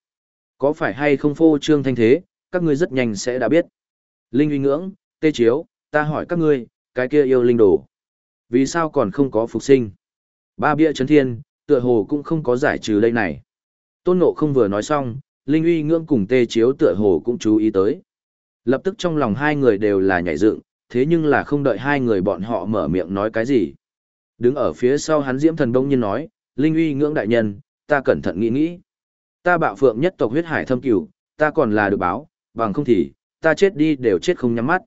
Có phải hay không phô trương thanh thế, các ngươi rất nhanh sẽ đã biết. Linh uy ngưỡng, tê chiếu, ta hỏi các ngươi, cái kia yêu linh đồ. Vì sao còn không có phục sinh? Ba bia chấn thiên, tựa hồ cũng không có giải trừ đây này. Tôn ngộ không vừa nói xong, Linh uy ngưỡng cùng tê chiếu tựa hồ cũng chú ý tới. Lập tức trong lòng hai người đều là nhảy dựng, thế nhưng là không đợi hai người bọn họ mở miệng nói cái gì. Đứng ở phía sau hắn diễm thần đông nhiên nói, Linh uy ngưỡng đại nhân, ta cẩn thận nghĩ nghĩ. Ta bạo phượng nhất tộc huyết hải thâm cửu, ta còn là được báo, bằng không thì, ta chết đi đều chết không nhắm mắt.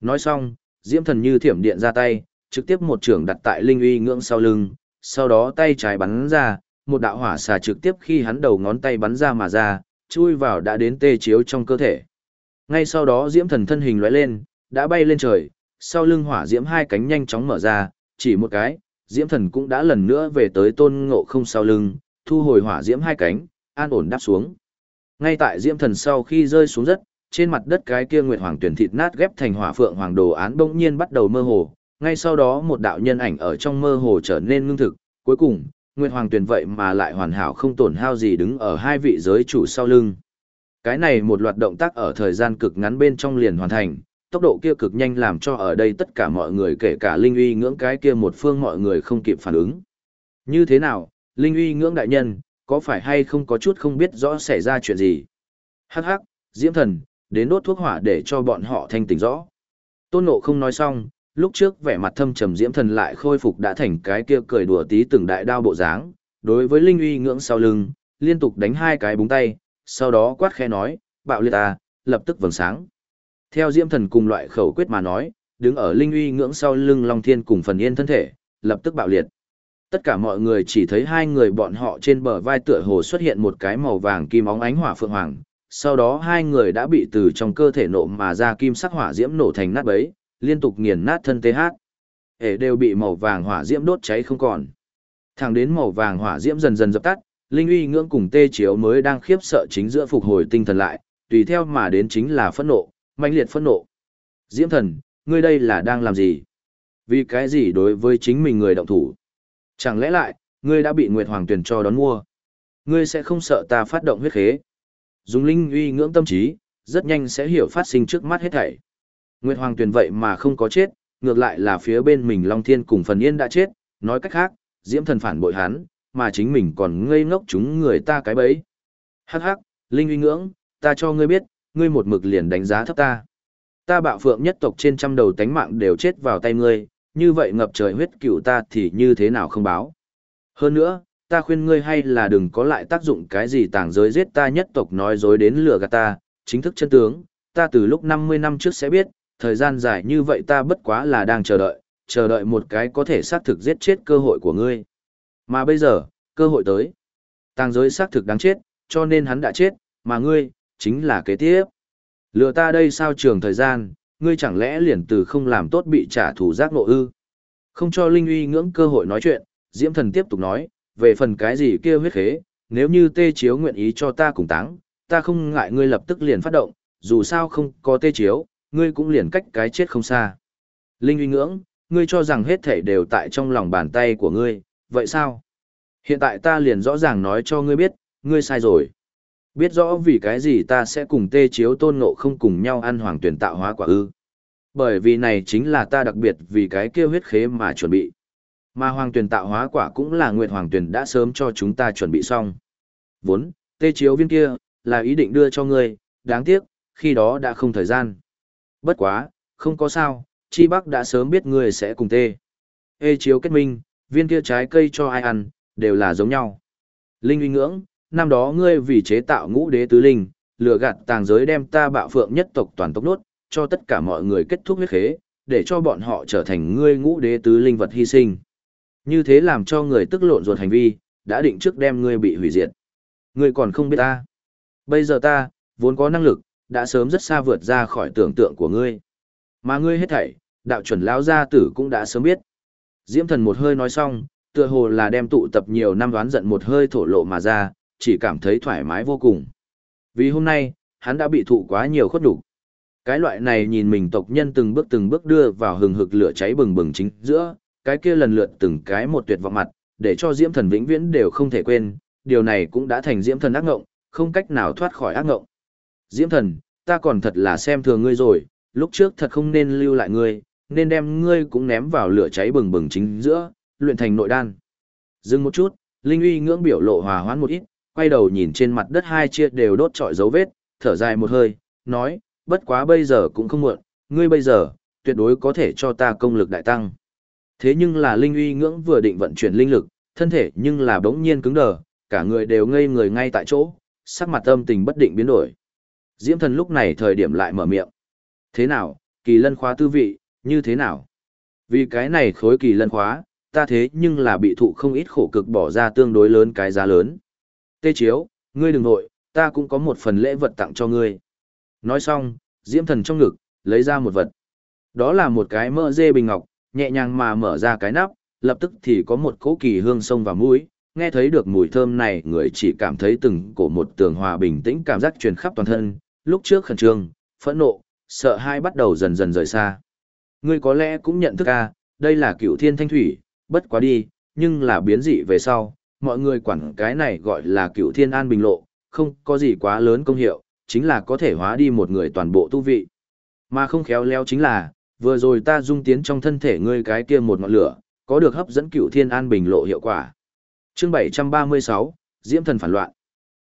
Nói xong, diễm thần như thiểm điện ra tay, trực tiếp một trường đặt tại Linh uy ngưỡng sau lưng, sau đó tay trái bắn ra, một đạo hỏa xà trực tiếp khi hắn đầu ngón tay bắn ra mà ra, chui vào đã đến tê chiếu trong cơ thể. Ngay sau đó diễm thần thân hình lóe lên, đã bay lên trời, sau lưng hỏa diễm hai cánh nhanh chóng mở ra, chỉ một cái, diễm thần cũng đã lần nữa về tới tôn ngộ không sau lưng, thu hồi hỏa diễm hai cánh, an ổn đáp xuống. Ngay tại diễm thần sau khi rơi xuống đất, trên mặt đất cái kia nguyệt hoàng tuyển thịt nát ghép thành hỏa phượng hoàng đồ án bỗng nhiên bắt đầu mơ hồ, ngay sau đó một đạo nhân ảnh ở trong mơ hồ trở nên ngưng thực, cuối cùng, nguyệt hoàng tuyển vậy mà lại hoàn hảo không tổn hao gì đứng ở hai vị giới chủ sau lưng. Cái này một loạt động tác ở thời gian cực ngắn bên trong liền hoàn thành, tốc độ kia cực nhanh làm cho ở đây tất cả mọi người kể cả Linh uy ngưỡng cái kia một phương mọi người không kịp phản ứng. Như thế nào, Linh uy ngưỡng đại nhân, có phải hay không có chút không biết rõ xảy ra chuyện gì? Hắc hắc, Diễm thần, đến đốt thuốc hỏa để cho bọn họ thanh tỉnh rõ. Tôn Ngộ không nói xong, lúc trước vẻ mặt thâm trầm Diễm thần lại khôi phục đã thành cái kia cười đùa tí từng đại đao bộ dáng, đối với Linh uy ngưỡng sau lưng, liên tục đánh hai cái búng tay, sau đó quát khẽ nói, bạo liệt ta, lập tức vầng sáng. Theo Diễm Thần cùng loại khẩu quyết mà nói, đứng ở linh uy ngưỡng sau lưng Long Thiên cùng phần yên thân thể, lập tức bạo liệt. Tất cả mọi người chỉ thấy hai người bọn họ trên bờ vai tựa hồ xuất hiện một cái màu vàng kim óng ánh hỏa phượng hoàng, sau đó hai người đã bị từ trong cơ thể nổ mà ra kim sắc hỏa diễm nổ thành nát bấy, liên tục nghiền nát thân TH. Hệ đều bị màu vàng hỏa diễm đốt cháy không còn. Thẳng đến màu vàng hỏa diễm dần dần dập tắt, linh uy ngưỡng cùng tê chiếu mới đang khiếp sợ chính giữa phục hồi tinh thần lại, tùy theo mà đến chính là phẫn nộ, mãnh liệt phẫn nộ. Diễm thần, ngươi đây là đang làm gì? Vì cái gì đối với chính mình người động thủ? Chẳng lẽ lại, ngươi đã bị Nguyệt Hoàng tuyển cho đón mua? Ngươi sẽ không sợ ta phát động huyết khế? Dùng linh uy ngưỡng tâm trí, rất nhanh sẽ hiểu phát sinh trước mắt hết thảy. Nguyệt Hoàng tuyển vậy mà không có chết, ngược lại là phía bên mình Long Thiên cùng Phần Yên đã chết, nói cách khác, Diễm thần phản bội hắn, mà chính mình còn ngây ngốc chúng người ta cái bấy. Hắc hắc, Linh uy ngưỡng, ta cho ngươi biết, ngươi một mực liền đánh giá thấp ta. Ta bạo phượng nhất tộc trên trăm đầu tánh mạng đều chết vào tay ngươi, như vậy ngập trời huyết cửu ta thì như thế nào không báo. Hơn nữa, ta khuyên ngươi hay là đừng có lại tác dụng cái gì tàng giới giết ta nhất tộc nói dối đến lừa gạt ta, chính thức chân tướng, ta từ lúc 50 năm trước sẽ biết, thời gian dài như vậy ta bất quá là đang chờ đợi, chờ đợi một cái có thể xác thực giết chết cơ hội của ngươi. Mà bây giờ, cơ hội tới. Tàng giới xác thực đáng chết, cho nên hắn đã chết, mà ngươi, chính là kế tiếp. Lừa ta đây sao trường thời gian, ngươi chẳng lẽ liền từ không làm tốt bị trả thù giác nộ ư. Không cho Linh uy ngưỡng cơ hội nói chuyện, Diễm Thần tiếp tục nói, về phần cái gì kia huyết khế, nếu như tê chiếu nguyện ý cho ta cùng táng, ta không ngại ngươi lập tức liền phát động, dù sao không có tê chiếu, ngươi cũng liền cách cái chết không xa. Linh uy ngưỡng, ngươi cho rằng hết thể đều tại trong lòng bàn tay của ngươi, vậy sao? Hiện tại ta liền rõ ràng nói cho ngươi biết, ngươi sai rồi. Biết rõ vì cái gì ta sẽ cùng tê chiếu tôn ngộ không cùng nhau ăn hoàng tuyển tạo hóa quả ư. Bởi vì này chính là ta đặc biệt vì cái kia huyết khế mà chuẩn bị. Mà hoàng tuyển tạo hóa quả cũng là nguyệt hoàng tuyển đã sớm cho chúng ta chuẩn bị xong. Vốn, tê chiếu viên kia, là ý định đưa cho ngươi, đáng tiếc, khi đó đã không thời gian. Bất quá, không có sao, chi bắc đã sớm biết ngươi sẽ cùng tê. Ê chiếu kết minh, viên kia trái cây cho ai ăn, đều là giống nhau. Linh uy ngưỡng, năm đó ngươi vì chế tạo ngũ đế tứ linh, lừa gạt tàng giới đem ta bạo phượng nhất tộc toàn tộc nốt, cho tất cả mọi người kết thúc huyết khế, để cho bọn họ trở thành ngươi ngũ đế tứ linh vật hy sinh. Như thế làm cho người tức lộn ruột hành vi, đã định trước đem ngươi bị hủy diệt. Ngươi còn không biết ta. Bây giờ ta, vốn có năng lực, đã sớm rất xa vượt ra khỏi tưởng tượng của ngươi. Mà ngươi hết thảy, đạo chuẩn lão gia tử cũng đã sớm biết. Diễm thần một hơi nói xong, tựa hồ là đem tụ tập nhiều năm đoán giận một hơi thổ lộ mà ra, chỉ cảm thấy thoải mái vô cùng. Vì hôm nay, hắn đã bị thụ quá nhiều khuất đủ. Cái loại này nhìn mình tộc nhân từng bước từng bước đưa vào hừng hực lửa cháy bừng bừng chính giữa, cái kia lần lượt từng cái một tuyệt vọng mặt, để cho Diễm Thần vĩnh viễn đều không thể quên, điều này cũng đã thành Diễm Thần ác ngộng, không cách nào thoát khỏi ác ngộng. Diễm Thần, ta còn thật là xem thường ngươi rồi, lúc trước thật không nên lưu lại ngươi, nên đem ngươi cũng ném vào lửa cháy bừng bừng chính giữa, luyện thành nội đan. Dừng một chút, Linh uy ngưỡng biểu lộ hòa hoãn một ít, quay đầu nhìn trên mặt đất hai chia đều đốt trọi dấu vết, thở dài một hơi, nói, bất quá bây giờ cũng không muộn, ngươi bây giờ, tuyệt đối có thể cho ta công lực đại tăng. Thế nhưng là Linh uy ngưỡng vừa định vận chuyển linh lực, thân thể nhưng là bỗng nhiên cứng đờ, cả người đều ngây người ngay tại chỗ, sắc mặt âm tình bất định biến đổi. Diễm thần lúc này thời điểm lại mở miệng. Thế nào, kỳ lân khóa tư vị, như thế nào? Vì cái này khối kỳ lân khóa, ta thế nhưng là bị thụ không ít khổ cực bỏ ra tương đối lớn cái giá lớn. Tê chiếu, ngươi đừng nội, ta cũng có một phần lễ vật tặng cho ngươi. Nói xong, diễm thần trong ngực, lấy ra một vật. Đó là một cái mỡ dê bình ngọc, nhẹ nhàng mà mở ra cái nắp, lập tức thì có một cỗ kỳ hương sông vào mũi, nghe thấy được mùi thơm này người chỉ cảm thấy từng cổ một tường hòa bình tĩnh cảm giác truyền khắp toàn thân, lúc trước khẩn trương, phẫn nộ, sợ hai bắt đầu dần dần rời xa. Ngươi có lẽ cũng nhận thức a, đây là cựu thiên thanh thủy, bất quá đi, nhưng là biến dị về sau, mọi người quản cái này gọi là cựu thiên an bình lộ, không có gì quá lớn công hiệu, chính là có thể hóa đi một người toàn bộ tu vị. Mà không khéo léo chính là, vừa rồi ta dung tiến trong thân thể ngươi cái kia một ngọn lửa, có được hấp dẫn cựu thiên an bình lộ hiệu quả. Chương 736, Diễm thần phản loạn.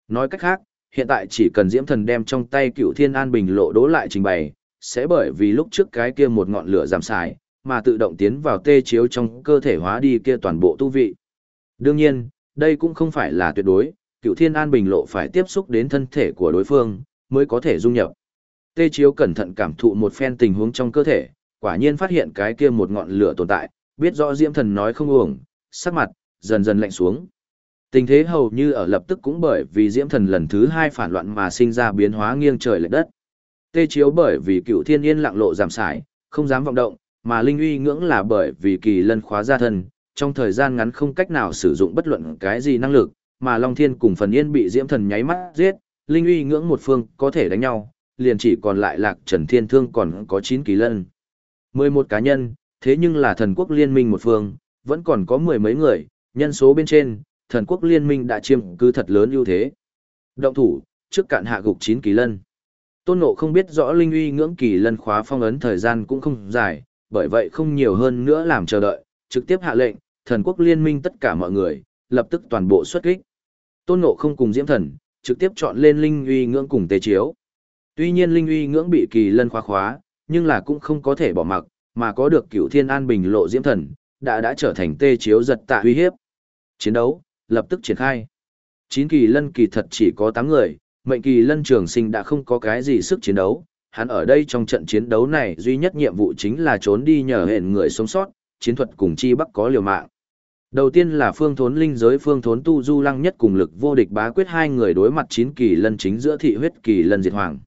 Nói cách khác, hiện tại chỉ cần Diễm thần đem trong tay cựu thiên an bình lộ đố lại trình bày, sẽ bởi vì lúc trước cái kia một ngọn lửa giảm xài, mà tự động tiến vào tê chiếu trong cơ thể hóa đi kia toàn bộ tu vị. Đương nhiên, đây cũng không phải là tuyệt đối, cựu thiên an bình lộ phải tiếp xúc đến thân thể của đối phương, mới có thể dung nhập. Tê chiếu cẩn thận cảm thụ một phen tình huống trong cơ thể, quả nhiên phát hiện cái kia một ngọn lửa tồn tại, biết rõ diễm thần nói không uổng, sắc mặt, dần dần lạnh xuống. Tình thế hầu như ở lập tức cũng bởi vì diễm thần lần thứ hai phản loạn mà sinh ra biến hóa nghiêng trời lệch đất. Tê chiếu bởi vì cựu thiên yên lặng lộ giảm sải, không dám vọng động, mà linh uy ngưỡng là bởi vì kỳ lân khóa ra thân, trong thời gian ngắn không cách nào sử dụng bất luận cái gì năng lực, mà Long Thiên cùng phần yên bị diễm thần nháy mắt giết, linh uy ngưỡng một phương có thể đánh nhau, liền chỉ còn lại lạc trần thiên thương còn có 9 kỳ lân. 11 cá nhân, thế nhưng là thần quốc liên minh một phương, vẫn còn có mười mấy người, nhân số bên trên, thần quốc liên minh đã chiếm cứ thật lớn ưu thế. Động thủ, trước cạn hạ gục 9 kỳ lân. Tôn Ngộ không biết rõ linh uy ngưỡng kỳ lân khóa phong ấn thời gian cũng không dài, bởi vậy không nhiều hơn nữa làm chờ đợi, trực tiếp hạ lệnh, thần quốc liên minh tất cả mọi người, lập tức toàn bộ xuất kích. Tôn Ngộ không cùng Diễm Thần, trực tiếp chọn lên Linh uy ngưỡng cùng tế chiếu. Tuy nhiên Linh uy ngưỡng bị kỳ lân khóa khóa, nhưng là cũng không có thể bỏ mặc, mà có được cửu thiên an bình lộ diễm thần, đã đã trở thành tê chiếu giật tạ uy hiếp. Chiến đấu, lập tức triển khai. Chín kỳ lân kỳ thật chỉ có 8 người, mệnh kỳ lân trường sinh đã không có cái gì sức chiến đấu. Hắn ở đây trong trận chiến đấu này duy nhất nhiệm vụ chính là trốn đi nhờ hẹn người sống sót, chiến thuật cùng chi bắc có liều mạng. Đầu tiên là phương thốn linh giới phương thốn tu du lăng nhất cùng lực vô địch bá quyết hai người đối mặt chín kỳ lân chính giữa thị huyết kỳ lân diệt hoàng.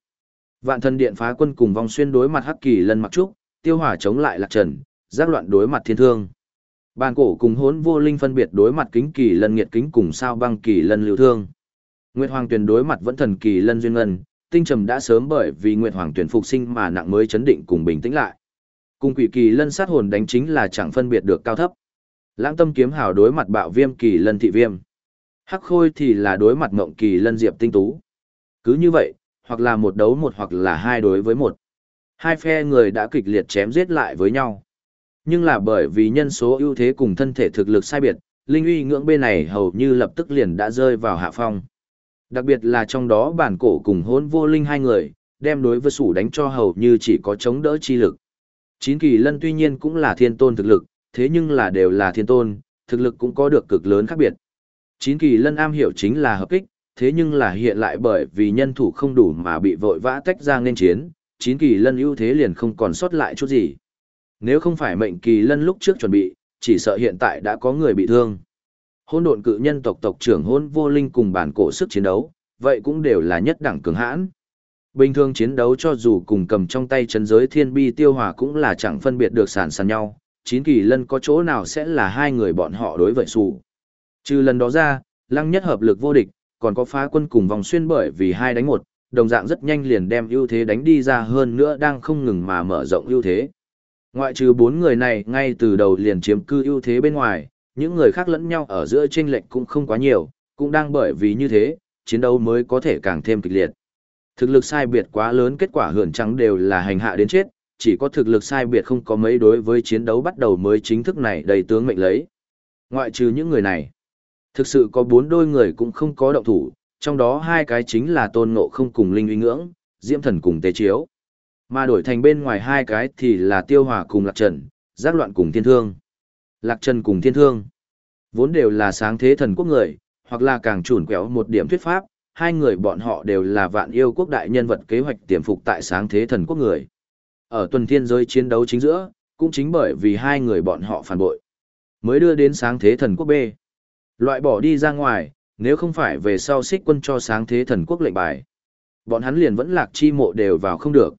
Vạn thần điện phá quân cùng vong xuyên đối mặt hắc kỳ lân mặc trúc, tiêu hỏa chống lại lạc trần, giác loạn đối mặt thiên thương. Bàn cổ cùng hốn vô linh phân biệt đối mặt kính kỳ lân nghiệt kính cùng sao băng kỳ lân lưu thương. Nguyệt Hoàng tuyển đối mặt vẫn thần kỳ lân duyên ngân, tinh trầm đã sớm bởi vì Nguyệt Hoàng tuyển phục sinh mà nặng mới chấn định cùng bình tĩnh lại. Cùng quỷ kỳ lân sát hồn đánh chính là chẳng phân biệt được cao thấp. Lãng tâm kiếm hào đối mặt bạo viêm kỳ lân thị viêm. Hắc khôi thì là đối mặt mộng kỳ lân diệp tinh tú. Cứ như vậy, hoặc là một đấu một hoặc là hai đối với một. Hai phe người đã kịch liệt chém giết lại với nhau. Nhưng là bởi vì nhân số ưu thế cùng thân thể thực lực sai biệt, linh uy ngưỡng bên này hầu như lập tức liền đã rơi vào hạ phong. Đặc biệt là trong đó bản cổ cùng hôn vô linh hai người, đem đối với sủ đánh cho hầu như chỉ có chống đỡ chi lực. Chín kỳ lân tuy nhiên cũng là thiên tôn thực lực, thế nhưng là đều là thiên tôn, thực lực cũng có được cực lớn khác biệt. Chín kỳ lân am hiểu chính là hợp kích, thế nhưng là hiện lại bởi vì nhân thủ không đủ mà bị vội vã tách ra nên chiến, chín kỳ lân ưu thế liền không còn sót lại chút gì. Nếu không phải mệnh kỳ lân lúc trước chuẩn bị, chỉ sợ hiện tại đã có người bị thương. Hôn độn cự nhân tộc tộc trưởng hôn vô linh cùng bản cổ sức chiến đấu, vậy cũng đều là nhất đẳng cường hãn. Bình thường chiến đấu cho dù cùng cầm trong tay chấn giới thiên bi tiêu hòa cũng là chẳng phân biệt được sản sàn nhau, chín kỳ lân có chỗ nào sẽ là hai người bọn họ đối vậy xù. Trừ lần đó ra, lăng nhất hợp lực vô địch, còn có phá quân cùng vòng xuyên bởi vì hai đánh một, đồng dạng rất nhanh liền đem ưu thế đánh đi ra hơn nữa đang không ngừng mà mở rộng ưu thế. Ngoại trừ bốn người này ngay từ đầu liền chiếm cư ưu thế bên ngoài, những người khác lẫn nhau ở giữa chênh lệch cũng không quá nhiều, cũng đang bởi vì như thế, chiến đấu mới có thể càng thêm kịch liệt. Thực lực sai biệt quá lớn kết quả hưởng trắng đều là hành hạ đến chết, chỉ có thực lực sai biệt không có mấy đối với chiến đấu bắt đầu mới chính thức này đầy tướng mệnh lấy. Ngoại trừ những người này, thực sự có bốn đôi người cũng không có động thủ, trong đó hai cái chính là tôn ngộ không cùng linh uy ngưỡng, diễm thần cùng tế chiếu. Mà đổi thành bên ngoài hai cái thì là tiêu hòa cùng lạc trần, giác loạn cùng thiên thương. Lạc trần cùng thiên thương. Vốn đều là sáng thế thần quốc người, hoặc là càng trùn quéo một điểm thuyết pháp, hai người bọn họ đều là vạn yêu quốc đại nhân vật kế hoạch tiềm phục tại sáng thế thần quốc người. Ở tuần thiên giới chiến đấu chính giữa, cũng chính bởi vì hai người bọn họ phản bội, mới đưa đến sáng thế thần quốc B. Loại bỏ đi ra ngoài, nếu không phải về sau xích quân cho sáng thế thần quốc lệnh bài. Bọn hắn liền vẫn lạc chi mộ đều vào không được.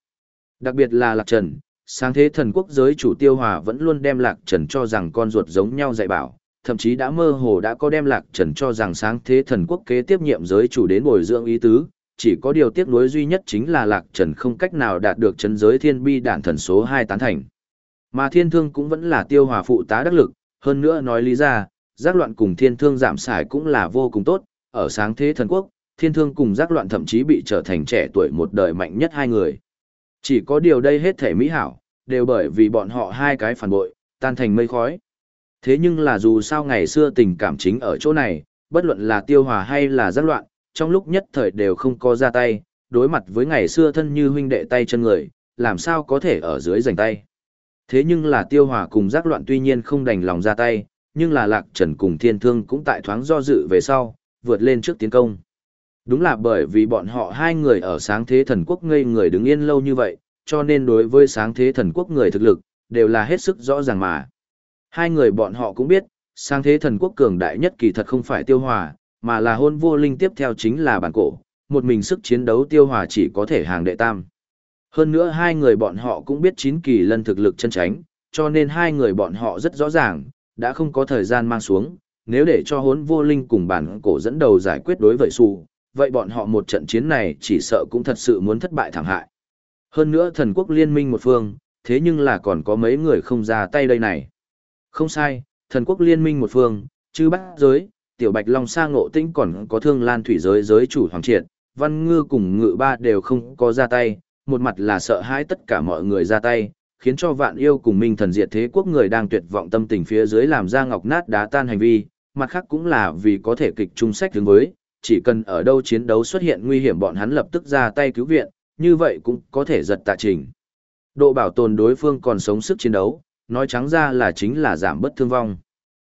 Đặc biệt là Lạc Trần, sáng thế thần quốc giới chủ tiêu hòa vẫn luôn đem Lạc Trần cho rằng con ruột giống nhau dạy bảo, thậm chí đã mơ hồ đã có đem Lạc Trần cho rằng sáng thế thần quốc kế tiếp nhiệm giới chủ đến bồi dưỡng ý tứ, chỉ có điều tiếc nuối duy nhất chính là Lạc Trần không cách nào đạt được chân giới thiên bi đản thần số hai tán thành. Mà thiên thương cũng vẫn là tiêu hòa phụ tá đắc lực, hơn nữa nói lý ra, giác loạn cùng thiên thương giảm xài cũng là vô cùng tốt, ở sáng thế thần quốc, thiên thương cùng giác loạn thậm chí bị trở thành trẻ tuổi một đời mạnh nhất hai người. Chỉ có điều đây hết thể mỹ hảo, đều bởi vì bọn họ hai cái phản bội, tan thành mây khói. Thế nhưng là dù sao ngày xưa tình cảm chính ở chỗ này, bất luận là tiêu hòa hay là giác loạn, trong lúc nhất thời đều không có ra tay, đối mặt với ngày xưa thân như huynh đệ tay chân người, làm sao có thể ở dưới giành tay. Thế nhưng là tiêu hòa cùng giác loạn tuy nhiên không đành lòng ra tay, nhưng là lạc trần cùng thiên thương cũng tại thoáng do dự về sau, vượt lên trước tiến công. Đúng là bởi vì bọn họ hai người ở sáng thế thần quốc ngây người đứng yên lâu như vậy, cho nên đối với sáng thế thần quốc người thực lực, đều là hết sức rõ ràng mà. Hai người bọn họ cũng biết, sang thế thần quốc cường đại nhất kỳ thật không phải tiêu hòa, mà là hôn vô linh tiếp theo chính là bản cổ, một mình sức chiến đấu tiêu hòa chỉ có thể hàng đệ tam. Hơn nữa hai người bọn họ cũng biết chín kỳ lân thực lực chân tránh, cho nên hai người bọn họ rất rõ ràng, đã không có thời gian mang xuống, nếu để cho hốn vô linh cùng bản cổ dẫn đầu giải quyết đối với xù, vậy bọn họ một trận chiến này chỉ sợ cũng thật sự muốn thất bại thảm hại. Hơn nữa thần quốc liên minh một phương, thế nhưng là còn có mấy người không ra tay đây này. Không sai, thần quốc liên minh một phương, chứ bắt giới, tiểu bạch long sa ngộ tĩnh còn có thương lan thủy giới giới chủ hoàng triệt, văn ngư cùng ngự ba đều không có ra tay, một mặt là sợ hãi tất cả mọi người ra tay, khiến cho vạn yêu cùng minh thần diệt thế quốc người đang tuyệt vọng tâm tình phía dưới làm ra ngọc nát đá tan hành vi, mặt khác cũng là vì có thể kịch trung sách đứng với, chỉ cần ở đâu chiến đấu xuất hiện nguy hiểm bọn hắn lập tức ra tay cứu viện, như vậy cũng có thể giật tạ trình. Độ bảo tồn đối phương còn sống sức chiến đấu, nói trắng ra là chính là giảm bất thương vong.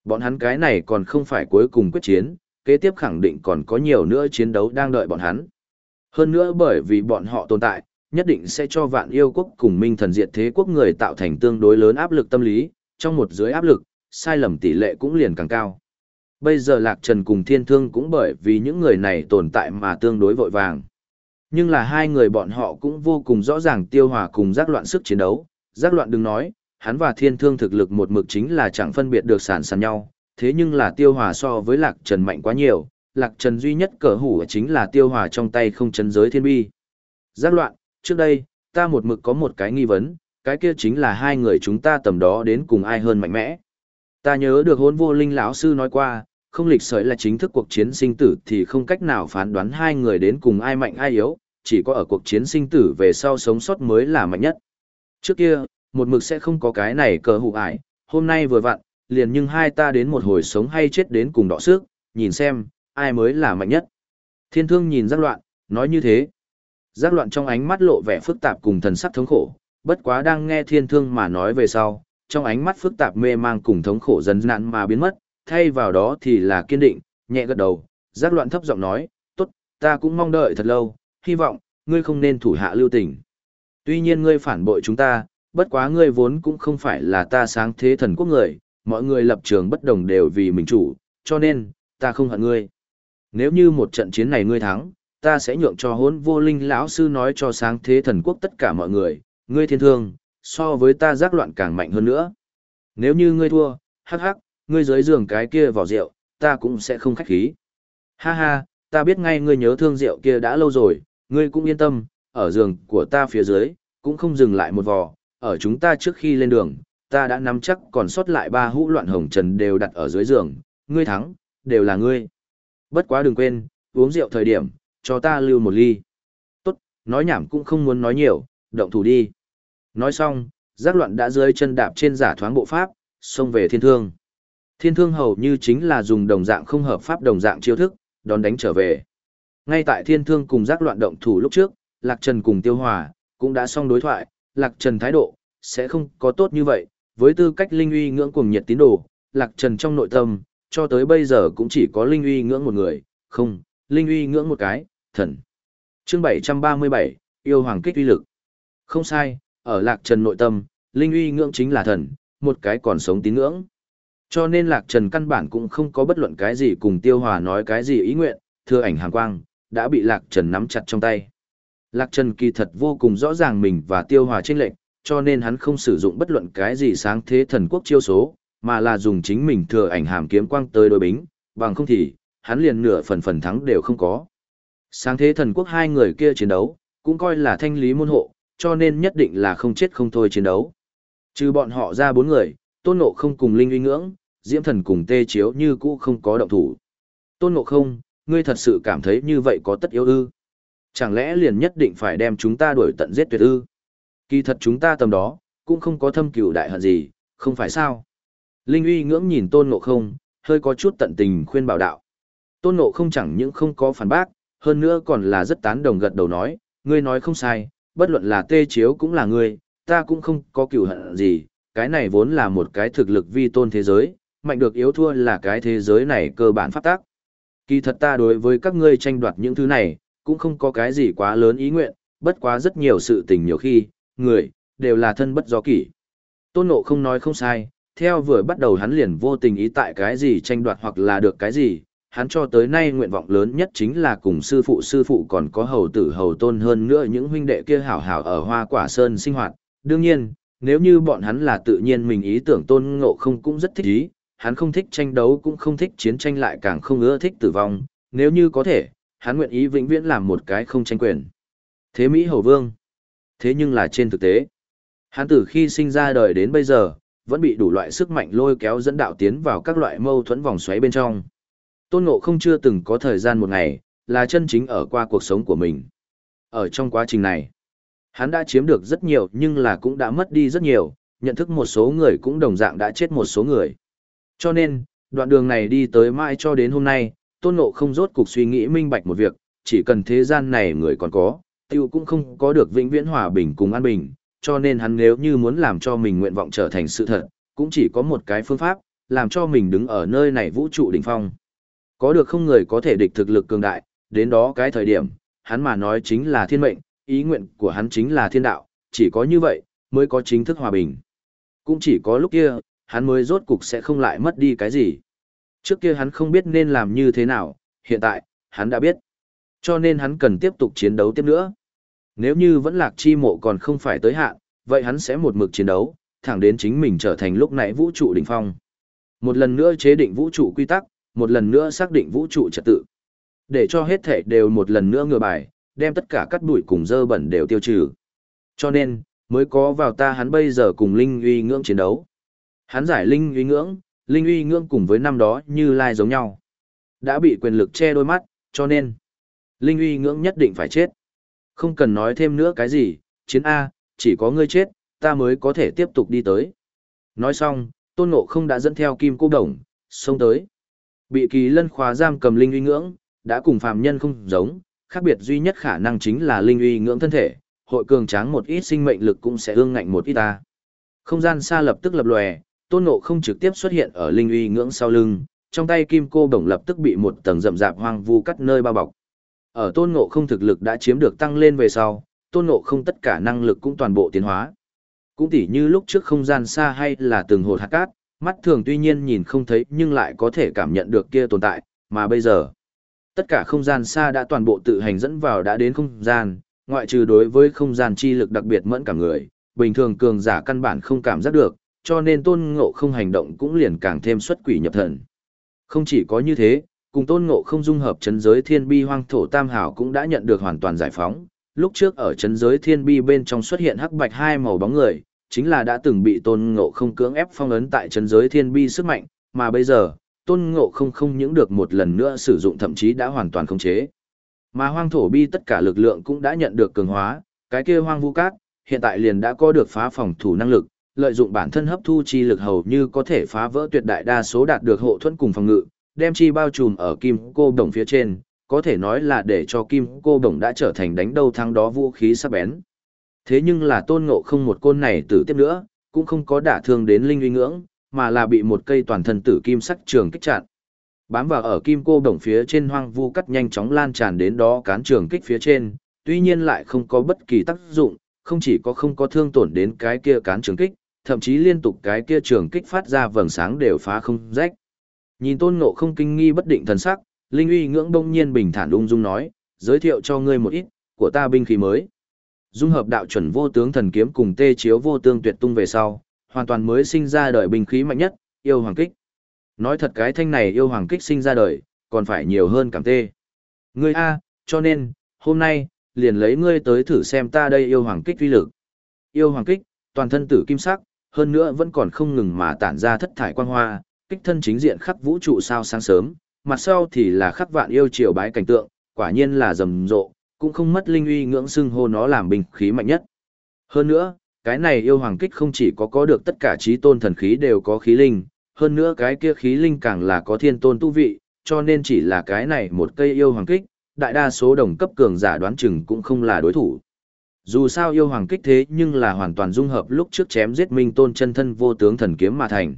Bọn hắn cái này còn không phải cuối cùng quyết chiến, kế tiếp khẳng định còn có nhiều nữa chiến đấu đang đợi bọn hắn. Hơn nữa bởi vì bọn họ tồn tại, nhất định sẽ cho vạn yêu quốc cùng minh thần diệt thế quốc người tạo thành tương đối lớn áp lực tâm lý, trong một dưới áp lực, sai lầm tỷ lệ cũng liền càng cao. Bây giờ Lạc Trần cùng Thiên Thương cũng bởi vì những người này tồn tại mà tương đối vội vàng. Nhưng là hai người bọn họ cũng vô cùng rõ ràng tiêu hòa cùng giác loạn sức chiến đấu. Giác loạn đừng nói, hắn và Thiên Thương thực lực một mực chính là chẳng phân biệt được sản sản nhau, thế nhưng là tiêu hòa so với Lạc Trần mạnh quá nhiều. Lạc Trần duy nhất cờ hủ chính là tiêu hòa trong tay không chấn giới thiên bi. Giác loạn, trước đây, ta một mực có một cái nghi vấn, cái kia chính là hai người chúng ta tầm đó đến cùng ai hơn mạnh mẽ. Ta nhớ được hôn vô linh lão sư nói qua, không lịch sởi là chính thức cuộc chiến sinh tử thì không cách nào phán đoán hai người đến cùng ai mạnh ai yếu, chỉ có ở cuộc chiến sinh tử về sau sống sót mới là mạnh nhất. Trước kia, một mực sẽ không có cái này cờ hụ ải, hôm nay vừa vặn, liền nhưng hai ta đến một hồi sống hay chết đến cùng đọ sức, nhìn xem, ai mới là mạnh nhất. Thiên thương nhìn giác loạn, nói như thế. Giác loạn trong ánh mắt lộ vẻ phức tạp cùng thần sắc thống khổ, bất quá đang nghe thiên thương mà nói về sau, trong ánh mắt phức tạp mê mang cùng thống khổ dần nạn mà biến mất, thay vào đó thì là kiên định, nhẹ gật đầu, giác loạn thấp giọng nói, tốt, ta cũng mong đợi thật lâu, hy vọng, ngươi không nên thủ hạ lưu tình. Tuy nhiên ngươi phản bội chúng ta, bất quá ngươi vốn cũng không phải là ta sáng thế thần quốc người, mọi người lập trường bất đồng đều vì mình chủ, cho nên, ta không hận ngươi. Nếu như một trận chiến này ngươi thắng, ta sẽ nhượng cho hốn vô linh lão sư nói cho sáng thế thần quốc tất cả mọi người, ngươi thiên thương, so với ta giác loạn càng mạnh hơn nữa. Nếu như ngươi thua, hắc hắc, ngươi dưới giường cái kia vỏ rượu, ta cũng sẽ không khách khí. Ha ha, ta biết ngay ngươi nhớ thương rượu kia đã lâu rồi, ngươi cũng yên tâm, ở giường của ta phía dưới, cũng không dừng lại một vò, ở chúng ta trước khi lên đường, ta đã nắm chắc còn sót lại ba hũ loạn hồng trần đều đặt ở dưới giường, ngươi thắng, đều là ngươi. Bất quá đừng quên, uống rượu thời điểm, cho ta lưu một ly. Tốt, nói nhảm cũng không muốn nói nhiều, động thủ đi. Nói xong, giác loạn đã rơi chân đạp trên giả thoáng bộ pháp, xông về thiên thương. Thiên thương hầu như chính là dùng đồng dạng không hợp pháp đồng dạng chiêu thức, đón đánh trở về. Ngay tại thiên thương cùng giác loạn động thủ lúc trước, Lạc Trần cùng Tiêu Hòa, cũng đã xong đối thoại, Lạc Trần thái độ, sẽ không có tốt như vậy, với tư cách linh uy ngưỡng cuồng nhiệt tín đồ, Lạc Trần trong nội tâm, cho tới bây giờ cũng chỉ có linh uy ngưỡng một người, không, linh uy ngưỡng một cái, thần. Chương 737, yêu hoàng kích uy lực. Không sai, ở Lạc Trần nội tâm, linh uy ngưỡng chính là thần, một cái còn sống tín ngưỡng. Cho nên Lạc Trần căn bản cũng không có bất luận cái gì cùng Tiêu Hòa nói cái gì ý nguyện, thưa ảnh hàng quang, đã bị Lạc Trần nắm chặt trong tay. Lạc Trần kỳ thật vô cùng rõ ràng mình và Tiêu Hòa chênh lệnh, cho nên hắn không sử dụng bất luận cái gì sáng thế thần quốc chiêu số, mà là dùng chính mình thừa ảnh hàm kiếm quang tới đối bính, bằng không thì, hắn liền nửa phần phần thắng đều không có. Sáng thế thần quốc hai người kia chiến đấu, cũng coi là thanh lý môn hộ, cho nên nhất định là không chết không thôi chiến đấu. Trừ bọn họ ra bốn người, tôn ngộ không cùng linh uy ngưỡng, diễm thần cùng tê chiếu như cũ không có động thủ. Tôn ngộ không, ngươi thật sự cảm thấy như vậy có tất yếu ư? Chẳng lẽ liền nhất định phải đem chúng ta đuổi tận giết tuyệt ư? Kỳ thật chúng ta tầm đó, cũng không có thâm cửu đại hận gì, không phải sao? Linh uy ngưỡng nhìn tôn ngộ không, hơi có chút tận tình khuyên bảo đạo. Tôn ngộ không chẳng những không có phản bác, hơn nữa còn là rất tán đồng gật đầu nói, ngươi nói không sai, bất luận là tê chiếu cũng là ngươi, ta cũng không có cửu hận gì, cái này vốn là một cái thực lực vi tôn thế giới, mạnh được yếu thua là cái thế giới này cơ bản phát tác Kỳ thật ta đối với các ngươi tranh đoạt những thứ này, cũng không có cái gì quá lớn ý nguyện, bất quá rất nhiều sự tình nhiều khi, người, đều là thân bất do kỷ. Tôn nộ không nói không sai, theo vừa bắt đầu hắn liền vô tình ý tại cái gì tranh đoạt hoặc là được cái gì, hắn cho tới nay nguyện vọng lớn nhất chính là cùng sư phụ sư phụ còn có hầu tử hầu tôn hơn nữa những huynh đệ kia hảo hảo ở hoa quả sơn sinh hoạt. Đương nhiên, nếu như bọn hắn là tự nhiên mình ý tưởng tôn ngộ không cũng rất thích ý, hắn không thích tranh đấu cũng không thích chiến tranh lại càng không ưa thích tử vong, nếu như có thể, hắn nguyện ý vĩnh viễn làm một cái không tranh quyền. Thế Mỹ Hầu Vương. Thế nhưng là trên thực tế, hắn từ khi sinh ra đời đến bây giờ, vẫn bị đủ loại sức mạnh lôi kéo dẫn đạo tiến vào các loại mâu thuẫn vòng xoáy bên trong. Tôn Ngộ không chưa từng có thời gian một ngày, là chân chính ở qua cuộc sống của mình. Ở trong quá trình này, hắn đã chiếm được rất nhiều nhưng là cũng đã mất đi rất nhiều, nhận thức một số người cũng đồng dạng đã chết một số người. Cho nên, đoạn đường này đi tới mãi cho đến hôm nay, tôn ngộ không rốt cuộc suy nghĩ minh bạch một việc, chỉ cần thế gian này người còn có, tiêu cũng không có được vĩnh viễn hòa bình cùng an bình, cho nên hắn nếu như muốn làm cho mình nguyện vọng trở thành sự thật, cũng chỉ có một cái phương pháp, làm cho mình đứng ở nơi này vũ trụ đỉnh phong. Có được không người có thể địch thực lực cường đại, đến đó cái thời điểm, hắn mà nói chính là thiên mệnh, ý nguyện của hắn chính là thiên đạo, chỉ có như vậy, mới có chính thức hòa bình. Cũng chỉ có lúc kia, hắn mới rốt cục sẽ không lại mất đi cái gì. Trước kia hắn không biết nên làm như thế nào, hiện tại, hắn đã biết. Cho nên hắn cần tiếp tục chiến đấu tiếp nữa. Nếu như vẫn lạc chi mộ còn không phải tới hạn, vậy hắn sẽ một mực chiến đấu, thẳng đến chính mình trở thành lúc nãy vũ trụ đỉnh phong. Một lần nữa chế định vũ trụ quy tắc, một lần nữa xác định vũ trụ trật tự. Để cho hết thể đều một lần nữa ngừa bài, đem tất cả các bụi cùng dơ bẩn đều tiêu trừ. Cho nên, mới có vào ta hắn bây giờ cùng Linh uy ngưỡng chiến đấu. Hắn giải Linh uy ngưỡng, Linh uy ngưỡng cùng với năm đó như lai giống nhau. Đã bị quyền lực che đôi mắt, cho nên, Linh uy ngưỡng nhất định phải chết. Không cần nói thêm nữa cái gì, chiến A, chỉ có ngươi chết, ta mới có thể tiếp tục đi tới. Nói xong, tôn ngộ không đã dẫn theo kim cô đồng, xông tới. Bị kỳ lân khóa giam cầm linh uy ngưỡng, đã cùng phàm nhân không giống, khác biệt duy nhất khả năng chính là linh uy ngưỡng thân thể, hội cường tráng một ít sinh mệnh lực cũng sẽ ương ngạnh một ít ta. Không gian xa lập tức lập lòe, tôn ngộ không trực tiếp xuất hiện ở linh uy ngưỡng sau lưng, trong tay kim cô bổng lập tức bị một tầng rậm rạp hoang vu cắt nơi bao bọc. Ở tôn ngộ không thực lực đã chiếm được tăng lên về sau, tôn ngộ không tất cả năng lực cũng toàn bộ tiến hóa. Cũng tỉ như lúc trước không gian xa hay là từng hột hạt cát, mắt thường tuy nhiên nhìn không thấy nhưng lại có thể cảm nhận được kia tồn tại, mà bây giờ, tất cả không gian xa đã toàn bộ tự hành dẫn vào đã đến không gian, ngoại trừ đối với không gian chi lực đặc biệt mẫn cả người, bình thường cường giả căn bản không cảm giác được, cho nên tôn ngộ không hành động cũng liền càng thêm xuất quỷ nhập thần. Không chỉ có như thế, cùng tôn ngộ không dung hợp chấn giới thiên bi hoang thổ tam hảo cũng đã nhận được hoàn toàn giải phóng, lúc trước ở chấn giới thiên bi bên trong xuất hiện hắc bạch hai màu bóng người, chính là đã từng bị tôn ngộ không cưỡng ép phong ấn tại chấn giới thiên bi sức mạnh, mà bây giờ, tôn ngộ không không những được một lần nữa sử dụng thậm chí đã hoàn toàn khống chế. Mà hoang thổ bi tất cả lực lượng cũng đã nhận được cường hóa, cái kia hoang vu cát, hiện tại liền đã có được phá phòng thủ năng lực, lợi dụng bản thân hấp thu chi lực hầu như có thể phá vỡ tuyệt đại đa số đạt được hộ thuẫn cùng phòng ngự, đem chi bao trùm ở kim cô đồng phía trên, có thể nói là để cho kim cô đồng đã trở thành đánh đầu thắng đó vũ khí sắc bén. Thế nhưng là tôn ngộ không một côn này tử tiếp nữa, cũng không có đả thương đến linh uy ngưỡng, mà là bị một cây toàn thân tử kim sắc trường kích chặn. Bám vào ở kim cô đồng phía trên hoang vu cắt nhanh chóng lan tràn đến đó cán trường kích phía trên, tuy nhiên lại không có bất kỳ tác dụng, không chỉ có không có thương tổn đến cái kia cán trường kích, thậm chí liên tục cái kia trường kích phát ra vầng sáng đều phá không rách. Nhìn tôn ngộ không kinh nghi bất định thần sắc, Linh uy ngưỡng đông nhiên bình thản ung dung nói, giới thiệu cho ngươi một ít, của ta binh khí mới. Dung hợp đạo chuẩn vô tướng thần kiếm cùng tê chiếu vô tương tuyệt tung về sau, hoàn toàn mới sinh ra đời binh khí mạnh nhất, yêu hoàng kích. Nói thật cái thanh này yêu hoàng kích sinh ra đời, còn phải nhiều hơn cảm tê. Ngươi A, cho nên, hôm nay, liền lấy ngươi tới thử xem ta đây yêu hoàng kích uy lực. Yêu hoàng kích, toàn thân tử kim sắc, hơn nữa vẫn còn không ngừng mà tản ra thất thải quang hoa, kích thân chính diện khắp vũ trụ sao sáng sớm, mặt sau thì là khắp vạn yêu triều bái cảnh tượng, quả nhiên là rầm rộ, cũng không mất linh uy ngưỡng xưng hô nó làm binh khí mạnh nhất. Hơn nữa, cái này yêu hoàng kích không chỉ có có được tất cả trí tôn thần khí đều có khí linh, hơn nữa cái kia khí linh càng là có thiên tôn tu vị, cho nên chỉ là cái này một cây yêu hoàng kích, đại đa số đồng cấp cường giả đoán chừng cũng không là đối thủ. Dù sao yêu hoàng kích thế nhưng là hoàn toàn dung hợp lúc trước chém giết minh tôn chân thân vô tướng thần kiếm mà thành.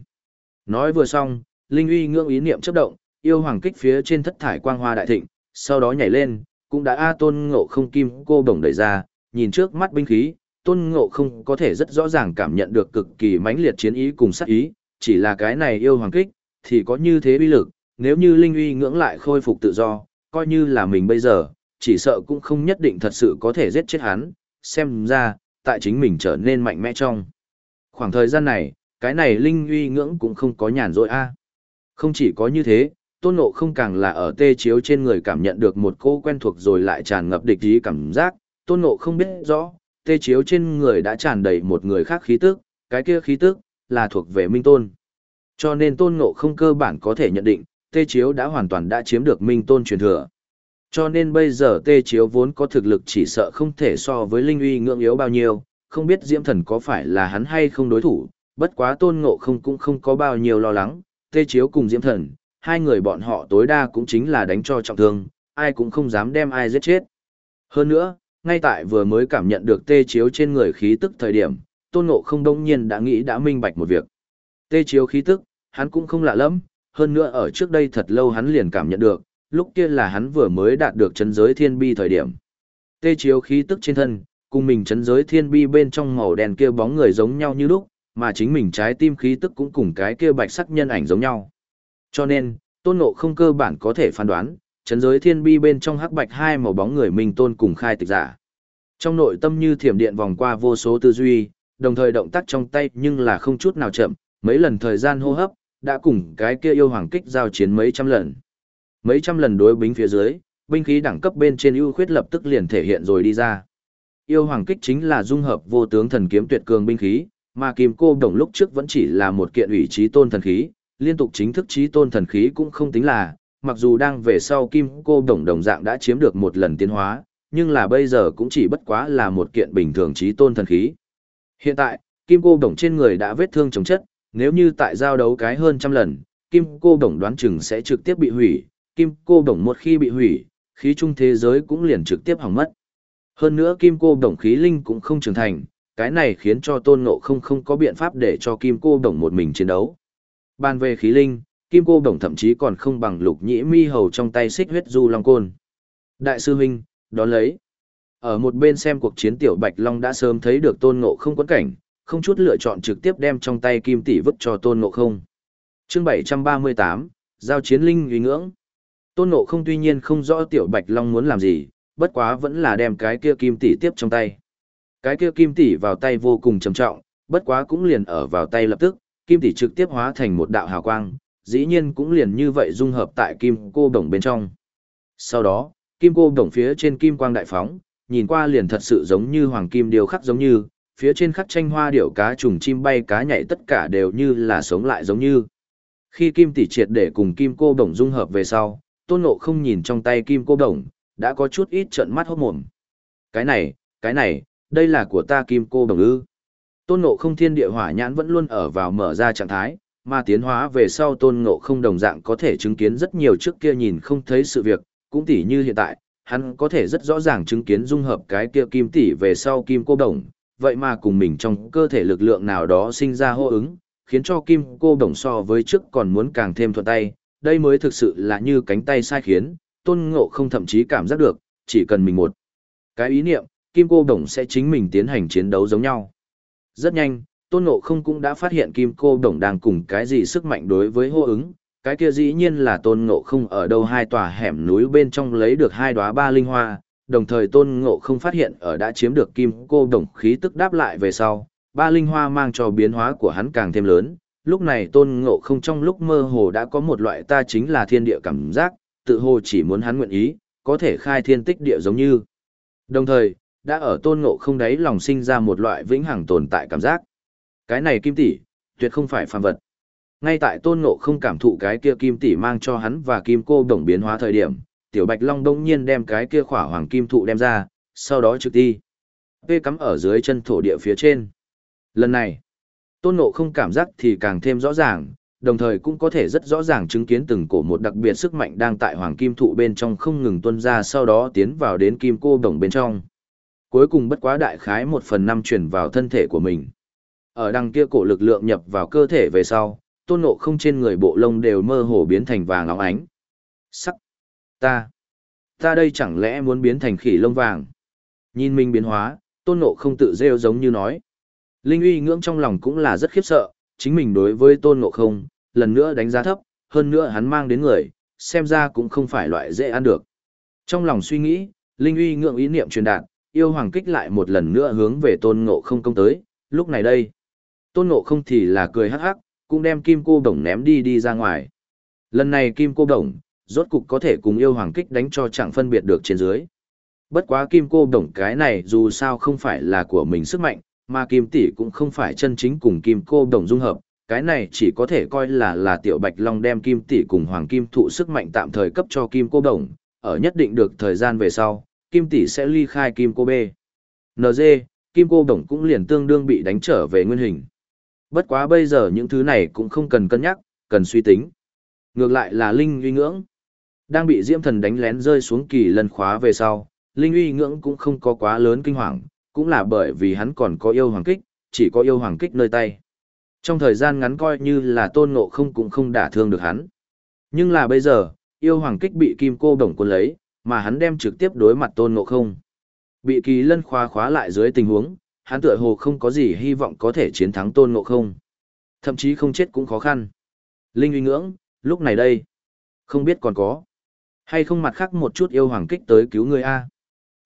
Nói vừa xong, linh uy ngưỡng ý niệm chấp động, yêu hoàng kích phía trên thất thải quang hoa đại thịnh, sau đó nhảy lên, cũng đã A tôn ngộ không kim cô bổng đẩy ra, nhìn trước mắt binh khí, tôn ngộ không có thể rất rõ ràng cảm nhận được cực kỳ mãnh liệt chiến ý cùng sát ý, chỉ là cái này yêu hoàng kích, thì có như thế uy lực, nếu như linh uy ngưỡng lại khôi phục tự do, coi như là mình bây giờ, chỉ sợ cũng không nhất định thật sự có thể giết chết hắn, xem ra, tại chính mình trở nên mạnh mẽ trong. Khoảng thời gian này, cái này linh uy ngưỡng cũng không có nhàn rỗi a. Không chỉ có như thế, tôn ngộ không càng là ở tê chiếu trên người cảm nhận được một cô quen thuộc rồi lại tràn ngập địch ý cảm giác, tôn ngộ không biết rõ, tê chiếu trên người đã tràn đầy một người khác khí tức, cái kia khí tức, là thuộc về minh tôn. Cho nên tôn ngộ không cơ bản có thể nhận định, tê chiếu đã hoàn toàn đã chiếm được minh tôn truyền thừa. Cho nên bây giờ tê chiếu vốn có thực lực chỉ sợ không thể so với linh uy ngưỡng yếu bao nhiêu, không biết diễm thần có phải là hắn hay không đối thủ, bất quá tôn ngộ không cũng không có bao nhiêu lo lắng, tê chiếu cùng diễm thần, hai người bọn họ tối đa cũng chính là đánh cho trọng thương, ai cũng không dám đem ai giết chết. Hơn nữa, ngay tại vừa mới cảm nhận được tê chiếu trên người khí tức thời điểm, tôn ngộ không đông nhiên đã nghĩ đã minh bạch một việc. Tê chiếu khí tức, hắn cũng không lạ lắm, hơn nữa ở trước đây thật lâu hắn liền cảm nhận được, lúc kia là hắn vừa mới đạt được chân giới thiên bi thời điểm. Tê chiếu khí tức trên thân, cùng mình chấn giới thiên bi bên trong màu đen kia bóng người giống nhau như lúc, mà chính mình trái tim khí tức cũng cùng cái kia bạch sắc nhân ảnh giống nhau. Cho nên, tôn ngộ không cơ bản có thể phán đoán, chấn giới thiên bi bên trong hắc bạch hai màu bóng người mình tôn cùng khai tịch giả. Trong nội tâm như thiểm điện vòng qua vô số tư duy, đồng thời động tác trong tay nhưng là không chút nào chậm, mấy lần thời gian hô hấp, đã cùng cái kia yêu hoàng kích giao chiến mấy trăm lần. Mấy trăm lần đối binh phía dưới, binh khí đẳng cấp bên trên ưu khuyết lập tức liền thể hiện rồi đi ra. Yêu hoàng kích chính là dung hợp vô tướng thần kiếm tuyệt cường binh khí, mà kim cô đồng lúc trước vẫn chỉ là một kiện ủy trí tôn thần khí, liên tục chính thức trí tôn thần khí cũng không tính là, mặc dù đang về sau kim cô đồng đồng dạng đã chiếm được một lần tiến hóa, nhưng là bây giờ cũng chỉ bất quá là một kiện bình thường trí tôn thần khí. Hiện tại, kim cô đồng trên người đã vết thương chống chất, nếu như tại giao đấu cái hơn trăm lần, kim cô đồng đoán chừng sẽ trực tiếp bị hủy, kim cô đồng một khi bị hủy, khí trung thế giới cũng liền trực tiếp hỏng mất. Hơn nữa kim cô đồng khí linh cũng không trưởng thành, cái này khiến cho tôn ngộ không không có biện pháp để cho kim cô đồng một mình chiến đấu. Bàn về khí linh, kim cô đồng thậm chí còn không bằng lục nhĩ mi hầu trong tay xích huyết du long côn. Đại sư huynh, đón lấy. Ở một bên xem cuộc chiến tiểu bạch long đã sớm thấy được tôn ngộ không quấn cảnh, không chút lựa chọn trực tiếp đem trong tay kim tỷ vứt cho tôn ngộ không. Chương 738, Giao chiến linh uy ngưỡng. Tôn ngộ không tuy nhiên không rõ tiểu bạch long muốn làm gì, bất quá vẫn là đem cái kia kim tỷ tiếp trong tay. Cái kia kim tỷ vào tay vô cùng trầm trọng, bất quá cũng liền ở vào tay lập tức, kim tỷ trực tiếp hóa thành một đạo hào quang, dĩ nhiên cũng liền như vậy dung hợp tại kim cô đồng bên trong. Sau đó, kim cô đồng phía trên kim quang đại phóng, nhìn qua liền thật sự giống như hoàng kim điều khắc giống như, phía trên khắc tranh hoa điểu cá trùng chim bay cá nhảy tất cả đều như là sống lại giống như. Khi kim tỷ triệt để cùng kim cô đồng dung hợp về sau, tôn ngộ không nhìn trong tay kim cô đồng, đã có chút ít trợn mắt hốt mồm. Cái này, cái này, đây là của ta kim cô đồng ư. Tôn ngộ không thiên địa hỏa nhãn vẫn luôn ở vào mở ra trạng thái, mà tiến hóa về sau tôn ngộ không đồng dạng có thể chứng kiến rất nhiều trước kia nhìn không thấy sự việc, cũng tỉ như hiện tại, hắn có thể rất rõ ràng chứng kiến dung hợp cái kia kim tỷ về sau kim cô đồng, vậy mà cùng mình trong cơ thể lực lượng nào đó sinh ra hô ứng, khiến cho kim cô đồng so với trước còn muốn càng thêm thuận tay, đây mới thực sự là như cánh tay sai khiến, tôn ngộ không thậm chí cảm giác được, chỉ cần mình một cái ý niệm, kim cô đồng sẽ chính mình tiến hành chiến đấu giống nhau. Rất nhanh, tôn ngộ không cũng đã phát hiện kim cô đồng đang cùng cái gì sức mạnh đối với hô ứng, cái kia dĩ nhiên là tôn ngộ không ở đâu hai tòa hẻm núi bên trong lấy được hai đóa ba linh hoa, đồng thời tôn ngộ không phát hiện ở đã chiếm được kim cô đồng khí tức đáp lại về sau, ba linh hoa mang cho biến hóa của hắn càng thêm lớn. Lúc này tôn ngộ không trong lúc mơ hồ đã có một loại ta chính là thiên địa cảm giác, tự hồ chỉ muốn hắn nguyện ý, có thể khai thiên tích địa giống như. Đồng thời, đã ở tôn ngộ không đấy lòng sinh ra một loại vĩnh hằng tồn tại cảm giác. Cái này kim tỷ, tuyệt không phải phàm vật. Ngay tại tôn ngộ không cảm thụ cái kia kim tỷ mang cho hắn và kim cô đồng biến hóa thời điểm, tiểu bạch long đông nhiên đem cái kia khỏa hoàng kim thụ đem ra, sau đó trực đi. Vê cắm ở dưới chân thổ địa phía trên. Lần này, tôn ngộ không cảm giác thì càng thêm rõ ràng, đồng thời cũng có thể rất rõ ràng chứng kiến từng cổ một đặc biệt sức mạnh đang tại hoàng kim thụ bên trong không ngừng tuân ra sau đó tiến vào đến kim cô đồng bên trong. Cuối cùng bất quá đại khái một phần năm chuyển vào thân thể của mình. Ở đằng kia cổ lực lượng nhập vào cơ thể về sau, tôn Nộ không trên người bộ lông đều mơ hồ biến thành vàng óng ánh. Sắc! Ta! Ta đây chẳng lẽ muốn biến thành khỉ lông vàng? Nhìn mình biến hóa, tôn Nộ không tự rêu giống như nói. Linh uy ngưỡng trong lòng cũng là rất khiếp sợ, chính mình đối với tôn ngộ không, lần nữa đánh giá thấp, hơn nữa hắn mang đến người, xem ra cũng không phải loại dễ ăn được. Trong lòng suy nghĩ, Linh uy ngưỡng ý niệm truyền đạt, yêu hoàng kích lại một lần nữa hướng về tôn ngộ không công tới, lúc này đây. Tôn ngộ không thì là cười hắc hắc, cũng đem kim cô đồng ném đi đi ra ngoài. Lần này kim cô đồng, rốt cục có thể cùng yêu hoàng kích đánh cho chẳng phân biệt được trên dưới. Bất quá kim cô đồng cái này dù sao không phải là của mình sức mạnh, mà kim tỷ cũng không phải chân chính cùng kim cô đồng dung hợp, cái này chỉ có thể coi là là tiểu bạch long đem kim tỷ cùng hoàng kim thụ sức mạnh tạm thời cấp cho kim cô đồng, ở nhất định được thời gian về sau, kim tỷ sẽ ly khai kim cô bê. NG, kim cô đồng cũng liền tương đương bị đánh trở về nguyên hình. Bất quá bây giờ những thứ này cũng không cần cân nhắc, cần suy tính. Ngược lại là Linh uy ngưỡng. Đang bị Diễm Thần đánh lén rơi xuống kỳ lân khóa về sau, Linh uy ngưỡng cũng không có quá lớn kinh hoàng, cũng là bởi vì hắn còn có yêu hoàng kích, chỉ có yêu hoàng kích nơi tay. Trong thời gian ngắn coi như là tôn ngộ không cũng không đả thương được hắn. Nhưng là bây giờ, yêu hoàng kích bị kim cô đồng quân lấy, mà hắn đem trực tiếp đối mặt tôn ngộ không. Bị kỳ lân khóa khóa lại dưới tình huống, hắn tựa hồ không có gì hy vọng có thể chiến thắng tôn ngộ không. Thậm chí không chết cũng khó khăn. Linh uy ngưỡng, lúc này đây, không biết còn có. Hay không mặt khác một chút yêu hoàng kích tới cứu người A.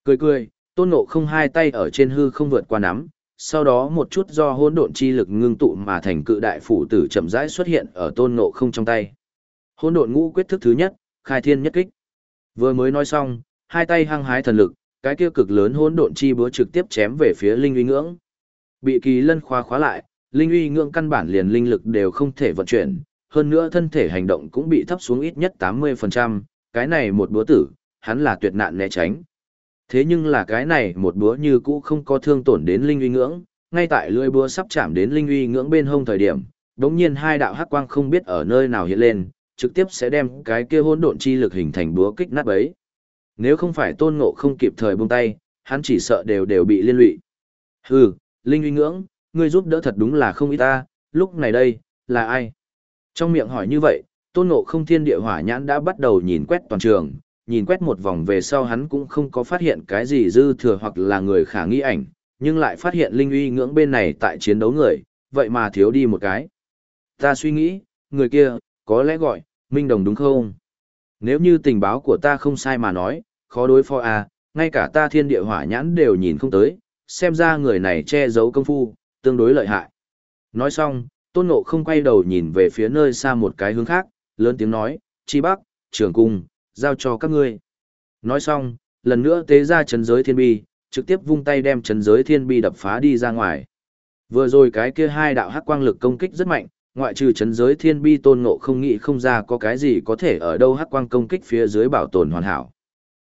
Cười cười, tôn ngộ không hai tay ở trên hư không vượt qua nắm, sau đó một chút do hỗn độn chi lực ngưng tụ mà thành cự đại phủ tử chậm rãi xuất hiện ở tôn ngộ không trong tay. Hỗn độn ngũ quyết thức thứ nhất, khai thiên nhất kích. Vừa mới nói xong, hai tay hăng hái thần lực, cái kia cực lớn hỗn độn chi búa trực tiếp chém về phía linh uy ngưỡng. Bị kỳ lân khóa khóa lại, linh uy ngưỡng căn bản liền linh lực đều không thể vận chuyển, hơn nữa thân thể hành động cũng bị thấp xuống ít nhất 80%, cái này một búa tử, hắn là tuyệt nạn né tránh. Thế nhưng là cái này một búa như cũ không có thương tổn đến linh uy ngưỡng, ngay tại lưỡi búa sắp chạm đến linh uy ngưỡng bên hông thời điểm, đống nhiên hai đạo hắc quang không biết ở nơi nào hiện lên, trực tiếp sẽ đem cái kia hỗn độn chi lực hình thành búa kích nát bấy. Nếu không phải tôn ngộ không kịp thời buông tay, hắn chỉ sợ đều đều bị liên lụy. Hừ, linh uy ngưỡng, ngươi giúp đỡ thật đúng là không ít ta, lúc này đây, là ai? Trong miệng hỏi như vậy, tôn ngộ không thiên địa hỏa nhãn đã bắt đầu nhìn quét toàn trường, nhìn quét một vòng về sau hắn cũng không có phát hiện cái gì dư thừa hoặc là người khả nghi ảnh, nhưng lại phát hiện linh uy ngưỡng bên này tại chiến đấu người, vậy mà thiếu đi một cái. Ta suy nghĩ, người kia, có lẽ gọi, Minh Đồng đúng không? Nếu như tình báo của ta không sai mà nói, khó đối phó à, ngay cả ta thiên địa hỏa nhãn đều nhìn không tới, xem ra người này che giấu công phu, tương đối lợi hại. Nói xong, tôn ngộ không quay đầu nhìn về phía nơi xa một cái hướng khác, lớn tiếng nói, chi bắc, trường cung, giao cho các ngươi. Nói xong, lần nữa tế ra chấn giới thiên bi, trực tiếp vung tay đem chấn giới thiên bi đập phá đi ra ngoài. Vừa rồi cái kia hai đạo hắc quang lực công kích rất mạnh, ngoại trừ chấn giới thiên bi tôn ngộ không nghĩ không ra có cái gì có thể ở đâu hắc quang công kích phía dưới bảo tồn hoàn hảo.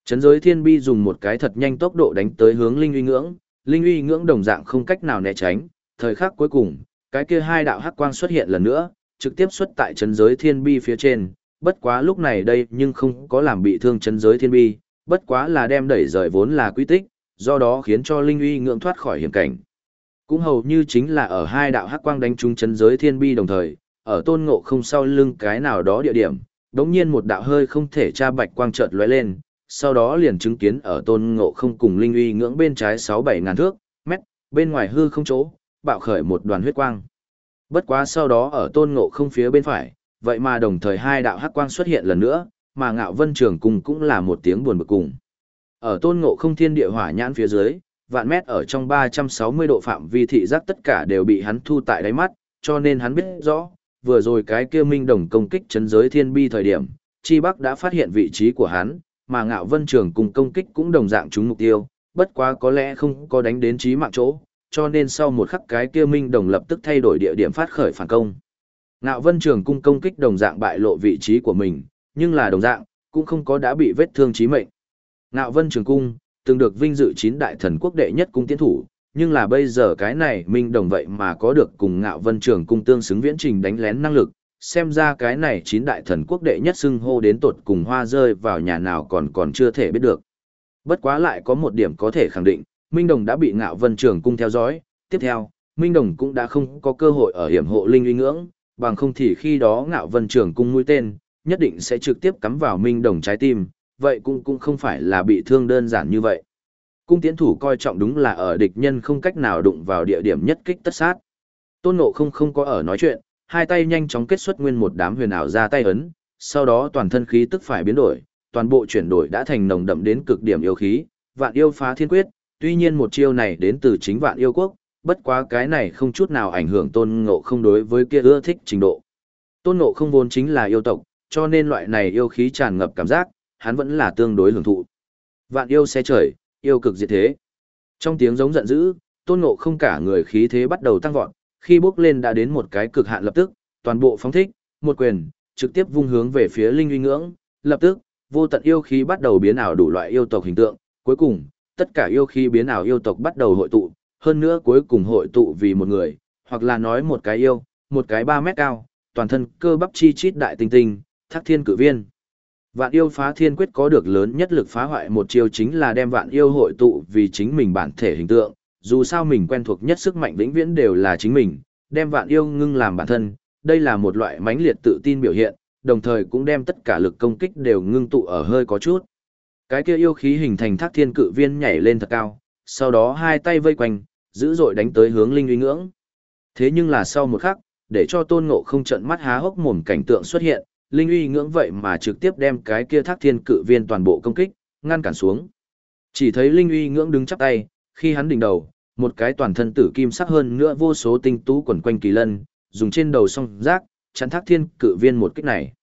Chấn giới thiên bi dùng một cái thật nhanh tốc độ đánh tới hướng linh uy ngưỡng, linh uy ngưỡng đồng dạng không cách nào né tránh, thời khắc cuối cùng, cái kia hai đạo hắc quang xuất hiện lần nữa, trực tiếp xuất tại chấn giới thiên bi phía trên, bất quá lúc này đây nhưng không có làm bị thương chân giới thiên bi, bất quá là đem đẩy rời vốn là quy tích, do đó khiến cho linh uy ngưỡng thoát khỏi hiểm cảnh. Cũng hầu như chính là ở hai đạo hắc quang đánh trúng chân giới thiên bi đồng thời, ở tôn ngộ không sau lưng cái nào đó địa điểm, đống nhiên một đạo hơi không thể tra bạch quang chợt lóe lên, sau đó liền chứng kiến ở tôn ngộ không cùng linh uy ngưỡng bên trái 6-7 ngàn thước, mét, bên ngoài hư không chỗ, bạo khởi một đoàn huyết quang. Bất quá sau đó ở tôn ngộ không phía bên phải, vậy mà đồng thời hai đạo hắc quang xuất hiện lần nữa, mà ngạo vân trường cùng cũng là một tiếng buồn bực cùng. Ở tôn ngộ không thiên địa hỏa nhãn phía dưới, vạn mét ở trong 360 độ phạm vi thị giác tất cả đều bị hắn thu tại đáy mắt, cho nên hắn biết rõ, vừa rồi cái kia minh đồng công kích chấn giới thiên bi thời điểm, Chi Bắc đã phát hiện vị trí của hắn, mà ngạo vân trường cùng công kích cũng đồng dạng trúng mục tiêu, bất quá có lẽ không có đánh đến trí mạng chỗ, cho nên sau một khắc cái kia minh đồng lập tức thay đổi địa điểm phát khởi phản công. Ngạo vân trường cung công kích đồng dạng bại lộ vị trí của mình, nhưng là đồng dạng, cũng không có đã bị vết thương chí mệnh. Ngạo vân trường cung, từng được vinh dự chín đại thần quốc đệ nhất cung tiến thủ, nhưng là bây giờ cái này minh đồng vậy mà có được cùng ngạo vân trường cung tương xứng viễn trình đánh lén năng lực, xem ra cái này chín đại thần quốc đệ nhất xưng hô đến tột cùng hoa rơi vào nhà nào còn còn chưa thể biết được. Bất quá lại có một điểm có thể khẳng định, Minh Đồng đã bị ngạo vân trường cung theo dõi, tiếp theo, Minh Đồng cũng đã không có cơ hội ở hiểm hộ linh uy ngưỡng, bằng không thì khi đó ngạo vân trường cung mũi tên, nhất định sẽ trực tiếp cắm vào Minh Đồng trái tim, vậy cũng cũng không phải là bị thương đơn giản như vậy. Cung tiến thủ coi trọng đúng là ở địch nhân không cách nào đụng vào địa điểm nhất kích tất sát. Tôn Ngộ không không có ở nói chuyện, hai tay nhanh chóng kết xuất nguyên một đám huyền ảo ra tay ấn, sau đó toàn thân khí tức phải biến đổi, toàn bộ chuyển đổi đã thành nồng đậm đến cực điểm yêu khí, vạn yêu phá thiên quyết, tuy nhiên một chiêu này đến từ chính vạn yêu quốc, bất quá cái này không chút nào ảnh hưởng tôn ngộ không đối với kia ưa thích trình độ. Tôn ngộ không vốn chính là yêu tộc, cho nên loại này yêu khí tràn ngập cảm giác, hắn vẫn là tương đối hưởng thụ. Vạn yêu xe trời, yêu cực diệt thế. Trong tiếng giống giận dữ, tôn ngộ không cả người khí thế bắt đầu tăng vọt, khi bước lên đã đến một cái cực hạn lập tức, toàn bộ phóng thích, một quyền, trực tiếp vung hướng về phía linh uy ngưỡng, lập tức, vô tận yêu khí bắt đầu biến ảo đủ loại yêu tộc hình tượng, cuối cùng, tất cả yêu khí biến ảo yêu tộc bắt đầu hội tụ, hơn nữa cuối cùng hội tụ vì một người, hoặc là nói một cái yêu, một cái 3 mét cao, toàn thân cơ bắp chi chít đại tinh tinh, Thác Thiên cử Viên. Vạn yêu phá thiên quyết có được lớn nhất lực phá hoại một chiêu chính là đem vạn yêu hội tụ vì chính mình bản thể hình tượng, dù sao mình quen thuộc nhất sức mạnh vĩnh viễn đều là chính mình, đem vạn yêu ngưng làm bản thân, đây là một loại mãnh liệt tự tin biểu hiện, đồng thời cũng đem tất cả lực công kích đều ngưng tụ ở hơi có chút. Cái kia yêu khí hình thành thác thiên cự viên nhảy lên thật cao, sau đó hai tay vây quanh, dữ dội đánh tới hướng linh uy ngưỡng. Thế nhưng là sau một khắc, để cho tôn ngộ không trận mắt há hốc mồm cảnh tượng xuất hiện, linh uy ngưỡng vậy mà trực tiếp đem cái kia thác thiên cự viên toàn bộ công kích, ngăn cản xuống. Chỉ thấy linh uy ngưỡng đứng chắp tay, khi hắn đỉnh đầu, một cái toàn thân tử kim sắc hơn nữa vô số tinh tú quẩn quanh kỳ lân, dùng trên đầu song rác, chắn thác thiên cự viên một kích này.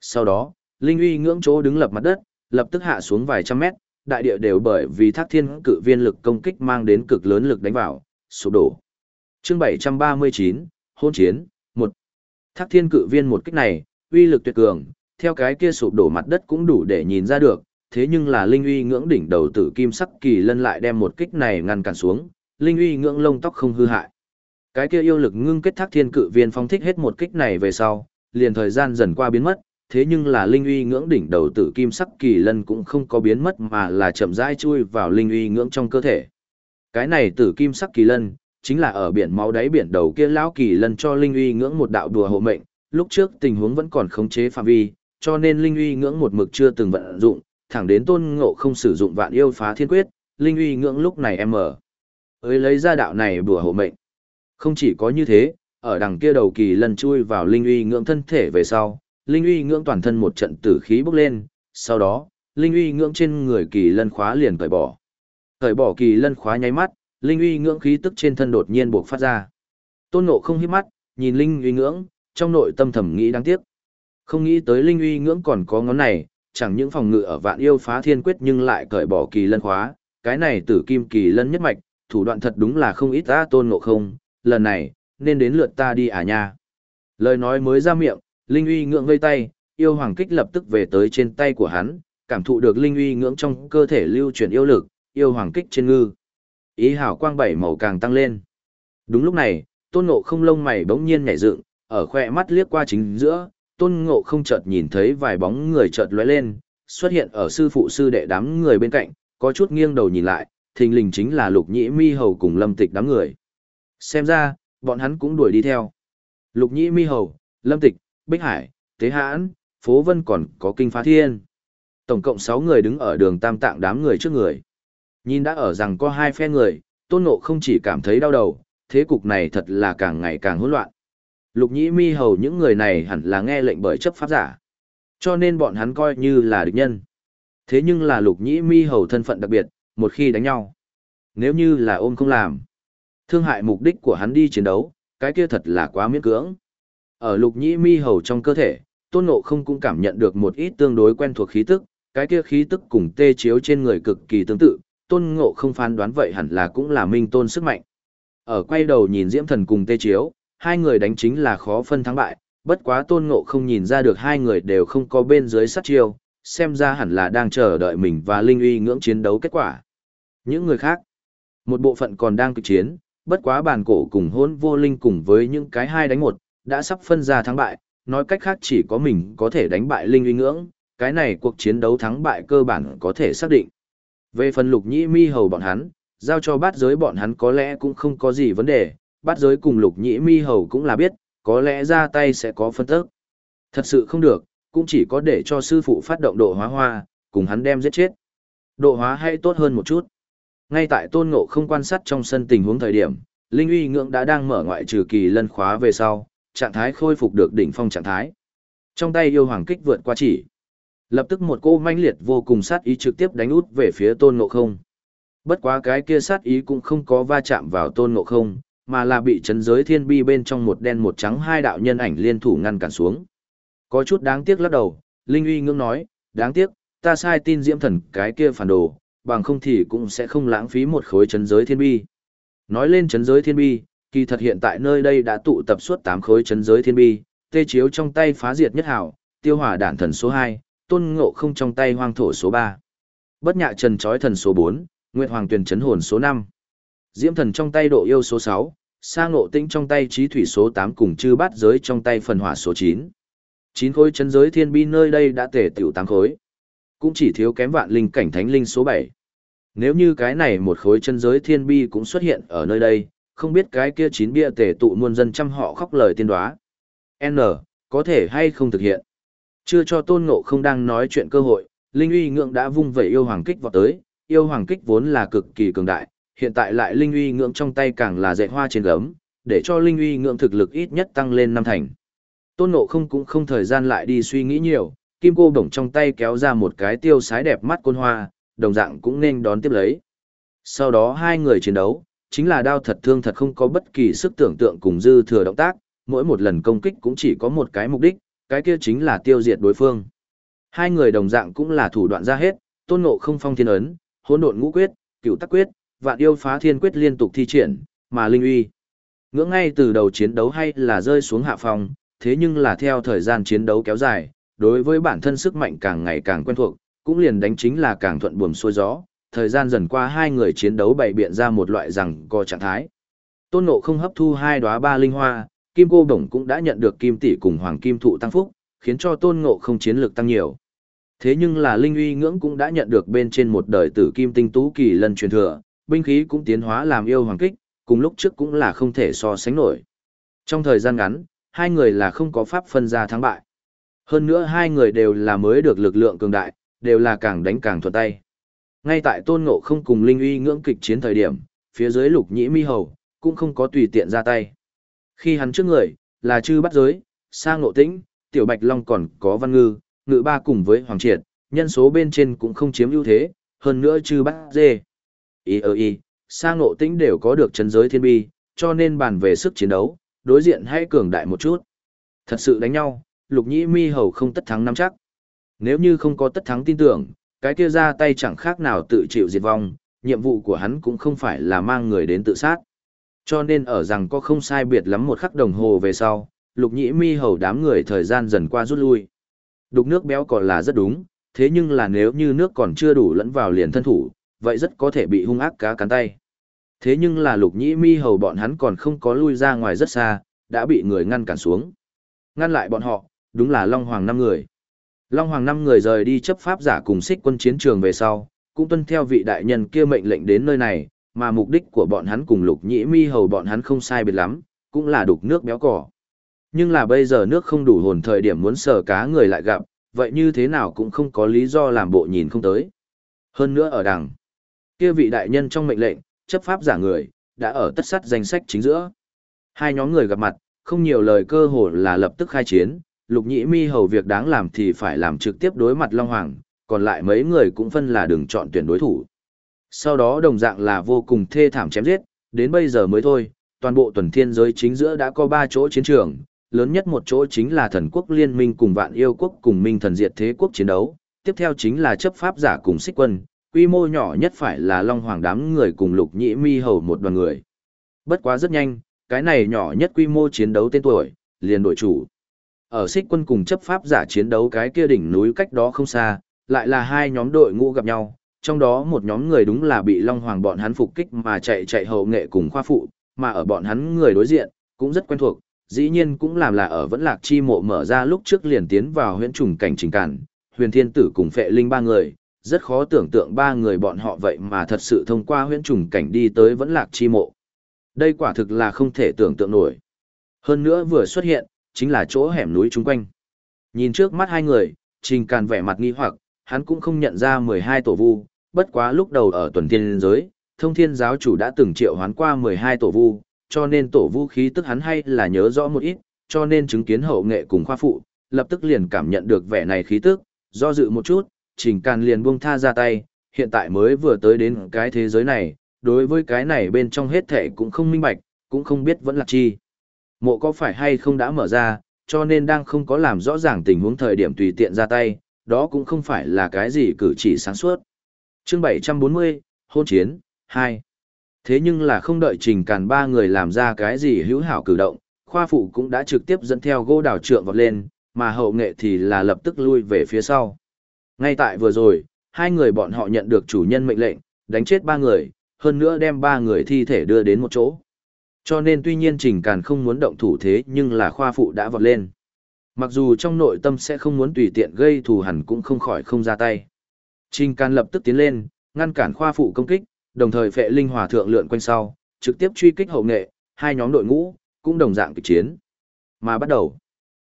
Sau đó, linh uy ngưỡng chỗ đứng lập mặt đất, lập tức hạ xuống vài trăm mét, đại địa đều bởi vì thác thiên cự viên lực công kích mang đến cực lớn lực đánh vào, sụp đổ. Chương 739, hôn chiến, một Thác thiên cự viên một kích này, uy lực tuyệt cường, theo cái kia sụp đổ mặt đất cũng đủ để nhìn ra được, thế nhưng là linh uy ngưỡng đỉnh đầu tử kim sắc kỳ lân lại đem một kích này ngăn cản xuống, linh uy ngưỡng lông tóc không hư hại. Cái kia yêu lực ngưng kết thác thiên cự viên phong thích hết một kích này về sau, liền thời gian dần qua biến mất, thế nhưng là linh uy ngưỡng đỉnh đầu tử kim sắc kỳ lân cũng không có biến mất mà là chậm rãi chui vào linh uy ngưỡng trong cơ thể. Cái này tử kim sắc kỳ lân, chính là ở biển máu đáy biển đầu kia lão kỳ lân cho linh uy ngưỡng một đạo đùa hộ mệnh, lúc trước tình huống vẫn còn khống chế phạm vi, cho nên linh uy ngưỡng một mực chưa từng vận dụng, thẳng đến tôn ngộ không sử dụng vạn yêu phá thiên quyết, linh uy ngưỡng lúc này em mở. Ơi lấy ra đạo này đùa hộ mệnh. Không chỉ có như thế, ở đằng kia đầu kỳ lân chui vào linh uy ngưỡng thân thể về sau, linh uy ngưỡng toàn thân một trận tử khí bốc lên, sau đó, linh uy ngưỡng trên người kỳ lân khóa liền cởi bỏ. Cởi bỏ kỳ lân khóa nháy mắt, linh uy ngưỡng khí tức trên thân đột nhiên buộc phát ra. Tôn Ngộ không hít mắt, nhìn linh uy ngưỡng, trong nội tâm thầm nghĩ đáng tiếc. Không nghĩ tới linh uy ngưỡng còn có ngón này, chẳng những phòng ngự ở vạn yêu phá thiên quyết nhưng lại cởi bỏ kỳ lân khóa, cái này tử kim kỳ lân nhất mạch, thủ đoạn thật đúng là không ít ta tôn ngộ không, lần này, nên đến lượt ta đi à nha. Lời nói mới ra miệng, linh uy ngưỡng vây tay, yêu hoàng kích lập tức về tới trên tay của hắn, cảm thụ được linh uy ngưỡng trong cơ thể lưu chuyển yêu lực, yêu hoàng kích trên ngư. Ý hảo quang bảy màu càng tăng lên. Đúng lúc này, tôn ngộ không lông mày bỗng nhiên nhảy dựng, ở khoe mắt liếc qua chính giữa, tôn ngộ không chợt nhìn thấy vài bóng người chợt lóe lên, xuất hiện ở sư phụ sư đệ đám người bên cạnh, có chút nghiêng đầu nhìn lại, thình lình chính là lục nhĩ mi hầu cùng lâm tịch đám người. Xem ra, bọn hắn cũng đuổi đi theo. Lục nhĩ mi hầu, lâm tịch, bích hải, tế hãn, phố vân còn có kinh phá thiên. Tổng cộng 6 người đứng ở đường tam tạng đám người trước người. Nhìn đã ở rằng có hai phe người, tôn ngộ không chỉ cảm thấy đau đầu, thế cục này thật là càng ngày càng hỗn loạn. Lục nhĩ mi hầu những người này hẳn là nghe lệnh bởi chấp pháp giả. Cho nên bọn hắn coi như là địch nhân. Thế nhưng là lục nhĩ mi hầu thân phận đặc biệt, một khi đánh nhau. Nếu như là ôm không làm. Thương hại mục đích của hắn đi chiến đấu, cái kia thật là quá miễn cưỡng. Ở lục nhĩ mi hầu trong cơ thể, tôn ngộ không cũng cảm nhận được một ít tương đối quen thuộc khí tức, cái kia khí tức cùng tê chiếu trên người cực kỳ tương tự, tôn ngộ không phán đoán vậy hẳn là cũng là minh tôn sức mạnh. Ở quay đầu nhìn diễm thần cùng tê chiếu, hai người đánh chính là khó phân thắng bại, bất quá tôn ngộ không nhìn ra được hai người đều không có bên dưới sát chiêu, xem ra hẳn là đang chờ đợi mình và Linh uy ngưỡng chiến đấu kết quả. Những người khác, một bộ phận còn đang kịch chiến, bất quá bàn cổ cùng hôn vô linh cùng với những cái hai đánh một, đã sắp phân ra thắng bại, nói cách khác chỉ có mình có thể đánh bại Linh uy ngưỡng, cái này cuộc chiến đấu thắng bại cơ bản có thể xác định. Về phần lục nhĩ mi hầu bọn hắn, giao cho bát giới bọn hắn có lẽ cũng không có gì vấn đề, bát giới cùng lục nhĩ mi hầu cũng là biết, có lẽ ra tay sẽ có phân tức. Thật sự không được, cũng chỉ có để cho sư phụ phát động độ hóa hoa, cùng hắn đem giết chết. Độ hóa hay tốt hơn một chút. Ngay tại tôn ngộ không quan sát trong sân tình huống thời điểm, Linh uy ngưỡng đã đang mở ngoại trừ kỳ lân khóa về sau, trạng thái khôi phục được đỉnh phong trạng thái. Trong tay yêu hoàng kích vượt qua chỉ. Lập tức một cô manh liệt vô cùng sát ý trực tiếp đánh út về phía tôn ngộ không. Bất quá cái kia sát ý cũng không có va chạm vào tôn ngộ không, mà là bị chấn giới thiên bi bên trong một đen một trắng hai đạo nhân ảnh liên thủ ngăn cản xuống. Có chút đáng tiếc lắc đầu, Linh uy ngưỡng nói, đáng tiếc, ta sai tin diễm thần cái kia phản đồ, bằng không thì cũng sẽ không lãng phí một khối chấn giới thiên bi. Nói lên chấn giới thiên bi, kỳ thật hiện tại nơi đây đã tụ tập suốt 8 khối chấn giới thiên bi, tê chiếu trong tay phá diệt nhất hảo, tiêu hỏa đản thần số 2, tôn ngộ không trong tay hoang thổ số 3. Bất nhạ trần chói thần số 4, nguyệt hoàng tuyển chấn hồn số 5. Diễm thần trong tay độ yêu số 6, sa ngộ tĩnh trong tay trí thủy số 8 cùng chư bát giới trong tay phần hỏa số 9. Chín khối chân giới thiên bi nơi đây đã tề tiểu tám khối. Cũng chỉ thiếu kém vạn linh cảnh thánh linh số 7. Nếu như cái này một khối chân giới thiên bi cũng xuất hiện ở nơi đây, không biết cái kia chín bia tề tụ muôn dân trăm họ khóc lời tiên đoá. N, có thể hay không thực hiện. Chưa cho tôn ngộ không đang nói chuyện cơ hội, Linh uy ngưỡng đã vung vẩy yêu hoàng kích vào tới, yêu hoàng kích vốn là cực kỳ cường đại, hiện tại lại Linh uy ngưỡng trong tay càng là dạy hoa trên gấm, để cho Linh uy ngưỡng thực lực ít nhất tăng lên năm thành. Tôn ngộ không cũng không thời gian lại đi suy nghĩ nhiều, kim cô bổng trong tay kéo ra một cái tiêu sái đẹp mắt côn hoa, đồng dạng cũng nên đón tiếp lấy. Sau đó hai người chiến đấu, chính là đao thật thương thật không có bất kỳ sức tưởng tượng cùng dư thừa động tác, mỗi một lần công kích cũng chỉ có một cái mục đích, cái kia chính là tiêu diệt đối phương. Hai người đồng dạng cũng là thủ đoạn ra hết, tôn ngộ không phong thiên ấn, hỗn độn ngũ quyết, cửu tắc quyết, vạn yêu phá thiên quyết liên tục thi triển, mà linh uy. Ngưỡng ngay từ đầu chiến đấu hay là rơi xuống hạ phòng, thế nhưng là theo thời gian chiến đấu kéo dài, đối với bản thân sức mạnh càng ngày càng quen thuộc, cũng liền đánh chính là càng thuận buồm xuôi gió, thời gian dần qua hai người chiến đấu bày biện ra một loại rằng co trạng thái. Tôn Ngộ không hấp thu hai đóa ba linh hoa, Kim Cô Đồng cũng đã nhận được kim tỷ cùng hoàng kim thụ tăng phúc, khiến cho Tôn Ngộ không chiến lực tăng nhiều. Thế nhưng là Linh uy ngưỡng cũng đã nhận được bên trên một đời tử kim tinh tú kỳ lần truyền thừa, binh khí cũng tiến hóa làm yêu hoàng kích, cùng lúc trước cũng là không thể so sánh nổi. Trong thời gian ngắn, hai người là không có pháp phân ra thắng bại. Hơn nữa hai người đều là mới được lực lượng cường đại, đều là càng đánh càng thuận tay. Ngay tại Tôn Ngộ không cùng Linh uy ngưỡng kịch chiến thời điểm, phía dưới lục nhĩ mi hầu, cũng không có tùy tiện ra tay. Khi hắn trước người, là chư bắt giới, sang ngộ tĩnh, tiểu bạch long còn có văn ngư, ngự ba cùng với hoàng triệt, nhân số bên trên cũng không chiếm ưu thế, hơn nữa chư bắt dê. Ý ơ ý, sang ngộ tĩnh đều có được chân giới thiên bi, cho nên bàn về sức chiến đấu, đối diện hãy cường đại một chút. Thật sự đánh nhau, lục nhĩ mi hầu không tất thắng nắm chắc. Nếu như không có tất thắng tin tưởng, cái kia ra tay chẳng khác nào tự chịu diệt vong, nhiệm vụ của hắn cũng không phải là mang người đến tự sát. Cho nên ở rằng có không sai biệt lắm một khắc đồng hồ về sau, lục nhĩ mi hầu đám người thời gian dần qua rút lui. Đục nước béo còn là rất đúng, thế nhưng là nếu như nước còn chưa đủ lẫn vào liền thân thủ, vậy rất có thể bị hung ác cá cắn tay. Thế nhưng là lục nhĩ mi hầu bọn hắn còn không có lui ra ngoài rất xa, đã bị người ngăn cản xuống. Ngăn lại bọn họ, đúng là Long Hoàng năm người. Long Hoàng năm người rời đi chấp pháp giả cùng xích quân chiến trường về sau, cũng tuân theo vị đại nhân kia mệnh lệnh đến nơi này, mà mục đích của bọn hắn cùng lục nhĩ mi hầu bọn hắn không sai biệt lắm, cũng là đục nước béo cỏ. Nhưng là bây giờ nước không đủ hồn thời điểm muốn sờ cá người lại gặp, vậy như thế nào cũng không có lý do làm bộ nhìn không tới. Hơn nữa ở đằng, kia vị đại nhân trong mệnh lệnh, chấp pháp giả người, đã ở tất sắt danh sách chính giữa. Hai nhóm người gặp mặt, không nhiều lời cơ hồ là lập tức khai chiến, lục nhĩ mi hầu việc đáng làm thì phải làm trực tiếp đối mặt Long Hoàng, còn lại mấy người cũng phân là đừng chọn tuyển đối thủ. Sau đó đồng dạng là vô cùng thê thảm chém giết, đến bây giờ mới thôi, toàn bộ tuần thiên giới chính giữa đã có ba chỗ chiến trường, lớn nhất một chỗ chính là thần quốc liên minh cùng vạn yêu quốc cùng minh thần diệt thế quốc chiến đấu, tiếp theo chính là chấp pháp giả cùng xích quân, quy mô nhỏ nhất phải là long hoàng đám người cùng lục nhĩ mi hầu một đoàn người. Bất quá rất nhanh, cái này nhỏ nhất quy mô chiến đấu tên tuổi, liền đổi chủ. Ở xích quân cùng chấp pháp giả chiến đấu cái kia đỉnh núi cách đó không xa, lại là hai nhóm đội ngũ gặp nhau, trong đó một nhóm người đúng là bị Long Hoàng bọn hắn phục kích mà chạy chạy hậu nghệ cùng khoa phụ, mà ở bọn hắn người đối diện, cũng rất quen thuộc, dĩ nhiên cũng làm là ở vẫn lạc chi mộ mở ra lúc trước liền tiến vào huyễn trùng cảnh trình cản, huyền thiên tử cùng phệ linh ba người, rất khó tưởng tượng ba người bọn họ vậy mà thật sự thông qua huyễn trùng cảnh đi tới vẫn lạc chi mộ. Đây quả thực là không thể tưởng tượng nổi. Hơn nữa vừa xuất hiện, chính là chỗ hẻm núi chung quanh. Nhìn trước mắt hai người, trình càn vẻ mặt nghi hoặc, hắn cũng không nhận ra 12 tổ vu, bất quá lúc đầu ở tuần thiên giới, thông thiên giáo chủ đã từng triệu hoán qua 12 tổ vu, cho nên tổ vu khí tức hắn hay là nhớ rõ một ít, cho nên chứng kiến hậu nghệ cùng khoa phụ, lập tức liền cảm nhận được vẻ này khí tức, do dự một chút, trình càn liền buông tha ra tay, hiện tại mới vừa tới đến cái thế giới này, đối với cái này bên trong hết thể cũng không minh bạch, cũng không biết vẫn là chi. Mộ có phải hay không đã mở ra, cho nên đang không có làm rõ ràng tình huống thời điểm tùy tiện ra tay, đó cũng không phải là cái gì cử chỉ sáng suốt chương 740, hôn chiến, 2. Thế nhưng là không đợi trình càn ba người làm ra cái gì hữu hảo cử động, khoa phụ cũng đã trực tiếp dẫn theo gỗ đào trượng vọt lên, mà hậu nghệ thì là lập tức lui về phía sau. Ngay tại vừa rồi, hai người bọn họ nhận được chủ nhân mệnh lệnh, đánh chết ba người, hơn nữa đem ba người thi thể đưa đến một chỗ. Cho nên tuy nhiên trình càn không muốn động thủ thế nhưng là khoa phụ đã vọt lên. Mặc dù trong nội tâm sẽ không muốn tùy tiện gây thù hẳn cũng không khỏi không ra tay. Trình Can lập tức tiến lên, ngăn cản khoa phụ công kích, đồng thời phệ linh hòa thượng lượn quanh sau, trực tiếp truy kích hậu nghệ, hai nhóm đội ngũ, cũng đồng dạng kịch chiến. Mà bắt đầu,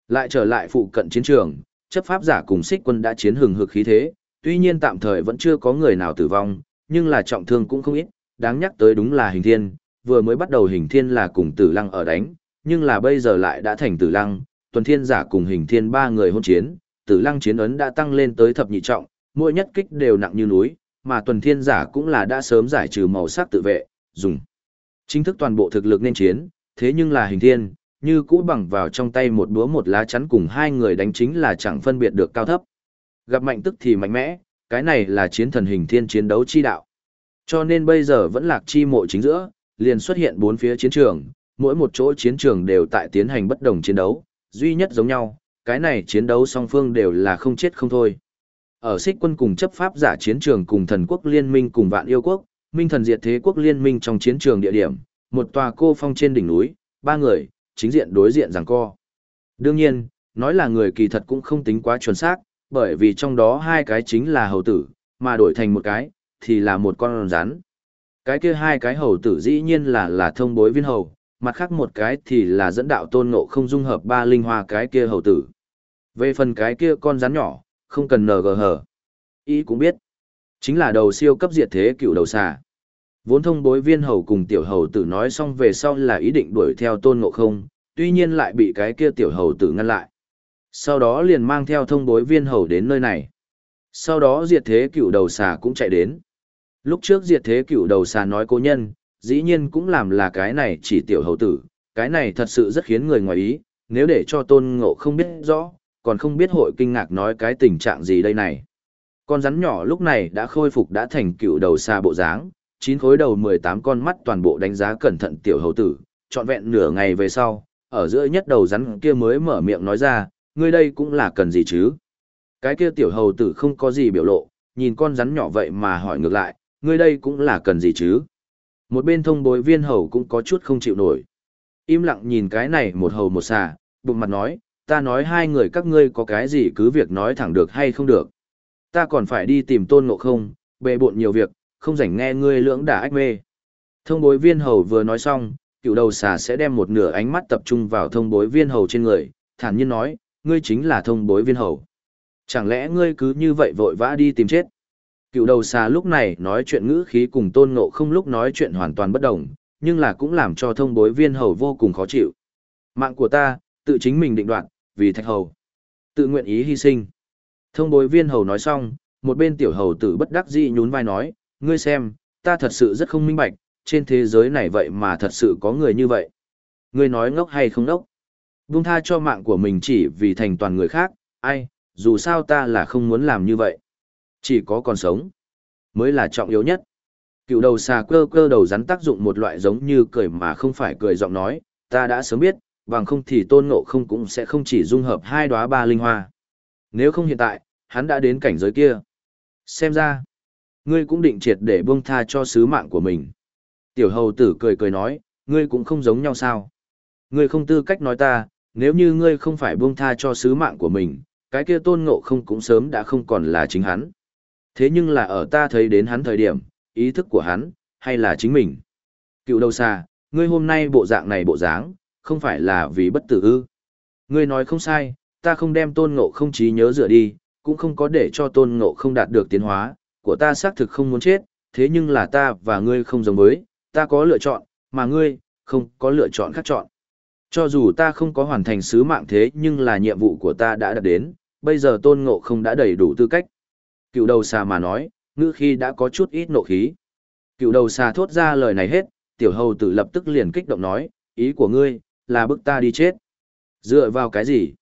lại trở lại phụ cận chiến trường, chấp pháp giả cùng xích quân đã chiến hừng hực khí thế, tuy nhiên tạm thời vẫn chưa có người nào tử vong, nhưng là trọng thương cũng không ít, đáng nhắc tới đúng là hình thiên, vừa mới bắt đầu hình thiên là cùng tử lăng ở đánh, nhưng là bây giờ lại đã thành tử lăng, tuần thiên giả cùng hình thiên ba người hôn chiến, tử lăng chiến ấn đã tăng lên tới thập nhị trọng, mỗi nhất kích đều nặng như núi, mà tuần thiên giả cũng là đã sớm giải trừ màu sắc tự vệ, dùng chính thức toàn bộ thực lực nên chiến, thế nhưng là hình thiên, như cũ bằng vào trong tay một búa một lá chắn cùng hai người đánh chính là chẳng phân biệt được cao thấp. Gặp mạnh tức thì mạnh mẽ, cái này là chiến thần hình thiên chiến đấu chi đạo. Cho nên bây giờ vẫn lạc chi mộ chính giữa, liền xuất hiện bốn phía chiến trường, mỗi một chỗ chiến trường đều tại tiến hành bất đồng chiến đấu, duy nhất giống nhau, cái này chiến đấu song phương đều là không chết không thôi. Ở xích quân cùng chấp pháp giả chiến trường cùng thần quốc liên minh cùng vạn yêu quốc, minh thần diệt thế quốc liên minh trong chiến trường địa điểm, một tòa cô phong trên đỉnh núi, ba người, chính diện đối diện rằng co. Đương nhiên, nói là người kỳ thật cũng không tính quá chuẩn xác, bởi vì trong đó hai cái chính là hầu tử, mà đổi thành một cái, thì là một con rắn. Cái kia hai cái hầu tử dĩ nhiên là là thông bối viên hầu, mặt khác một cái thì là dẫn đạo tôn ngộ không dung hợp ba linh hoa cái kia hầu tử. Về phần cái kia con rắn nhỏ, không cần nờ gờ hờ. Ý cũng biết, chính là đầu siêu cấp diệt thế cựu đầu xà. Vốn thông bối viên hầu cùng tiểu hầu tử nói xong về sau là ý định đuổi theo tôn ngộ không, tuy nhiên lại bị cái kia tiểu hầu tử ngăn lại. Sau đó liền mang theo thông bối viên hầu đến nơi này. Sau đó diệt thế cựu đầu xà cũng chạy đến. Lúc trước diệt thế cựu đầu xà nói cố nhân, dĩ nhiên cũng làm là cái này chỉ tiểu hầu tử, cái này thật sự rất khiến người ngoài ý, nếu để cho tôn ngộ không biết rõ, còn không biết hội kinh ngạc nói cái tình trạng gì đây này. Con rắn nhỏ lúc này đã khôi phục đã thành cựu đầu xa bộ dáng, chín khối đầu 18 con mắt toàn bộ đánh giá cẩn thận tiểu hầu tử, trọn vẹn nửa ngày về sau, ở giữa nhất đầu rắn kia mới mở miệng nói ra, ngươi đây cũng là cần gì chứ? Cái kia tiểu hầu tử không có gì biểu lộ, nhìn con rắn nhỏ vậy mà hỏi ngược lại, ngươi đây cũng là cần gì chứ? Một bên thông bối viên hầu cũng có chút không chịu nổi. Im lặng nhìn cái này một hầu một xà, bụng mặt nói, ta nói hai người các ngươi có cái gì cứ việc nói thẳng được hay không được. Ta còn phải đi tìm tôn ngộ không, bề bộn nhiều việc, không rảnh nghe ngươi lưỡng đả ách mê. Thông bối viên hầu vừa nói xong, cựu đầu xà sẽ đem một nửa ánh mắt tập trung vào thông bối viên hầu trên người, thản nhiên nói, ngươi chính là thông bối viên hầu. Chẳng lẽ ngươi cứ như vậy vội vã đi tìm chết? Cựu đầu xà lúc này nói chuyện ngữ khí cùng tôn ngộ không lúc nói chuyện hoàn toàn bất đồng, nhưng là cũng làm cho thông bối viên hầu vô cùng khó chịu. Mạng của ta, tự chính mình định đoạt, vì thạch hầu. Tự nguyện ý hy sinh. Thông bối viên hầu nói xong, một bên tiểu hầu tử bất đắc dĩ nhún vai nói, ngươi xem, ta thật sự rất không minh bạch, trên thế giới này vậy mà thật sự có người như vậy. Ngươi nói ngốc hay không ngốc? Buông tha cho mạng của mình chỉ vì thành toàn người khác, ai, dù sao ta là không muốn làm như vậy. Chỉ có còn sống, mới là trọng yếu nhất. Cựu đầu xà cơ cơ đầu rắn tác dụng một loại giống như cười mà không phải cười giọng nói, ta đã sớm biết, bằng không thì tôn ngộ không cũng sẽ không chỉ dung hợp hai đóa ba linh hoa. Nếu không hiện tại, hắn đã đến cảnh giới kia. Xem ra, ngươi cũng định triệt để buông tha cho sứ mạng của mình. Tiểu hầu tử cười cười nói, ngươi cũng không giống nhau sao. Ngươi không tư cách nói ta, nếu như ngươi không phải buông tha cho sứ mạng của mình, cái kia tôn ngộ không cũng sớm đã không còn là chính hắn. Thế nhưng là ở ta thấy đến hắn thời điểm, ý thức của hắn, hay là chính mình. Cựu đầu xa, ngươi hôm nay bộ dạng này bộ dáng, không phải là vì bất tử ư. Ngươi nói không sai, ta không đem tôn ngộ không trí nhớ rửa đi, cũng không có để cho tôn ngộ không đạt được tiến hóa, của ta xác thực không muốn chết, thế nhưng là ta và ngươi không giống với, ta có lựa chọn, mà ngươi, không có lựa chọn khác chọn. Cho dù ta không có hoàn thành sứ mạng thế nhưng là nhiệm vụ của ta đã đạt đến, bây giờ tôn ngộ không đã đầy đủ tư cách. Cựu đầu xà mà nói, ngữ khi đã có chút ít nộ khí. Cựu đầu xà thốt ra lời này hết, tiểu hầu tử lập tức liền kích động nói, ý của ngươi, là bức ta đi chết. Dựa vào cái gì?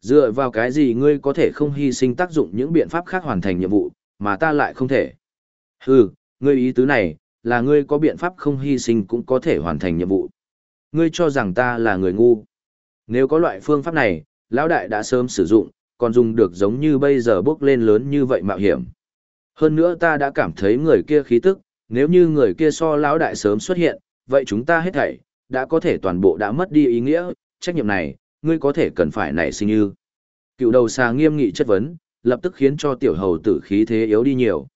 Dựa vào cái gì ngươi có thể không hy sinh tác dụng những biện pháp khác hoàn thành nhiệm vụ, mà ta lại không thể? Hừ, ngươi ý tứ này, là ngươi có biện pháp không hy sinh cũng có thể hoàn thành nhiệm vụ. Ngươi cho rằng ta là người ngu. Nếu có loại phương pháp này, lão đại đã sớm sử dụng, còn dùng được giống như bây giờ bước lên lớn như vậy mạo hiểm. Hơn nữa ta đã cảm thấy người kia khí tức, nếu như người kia so lão đại sớm xuất hiện, vậy chúng ta hết thảy, đã có thể toàn bộ đã mất đi ý nghĩa, trách nhiệm này, ngươi có thể cần phải nảy sinh như. Cựu đầu xà nghiêm nghị chất vấn, lập tức khiến cho tiểu hầu tử khí thế yếu đi nhiều.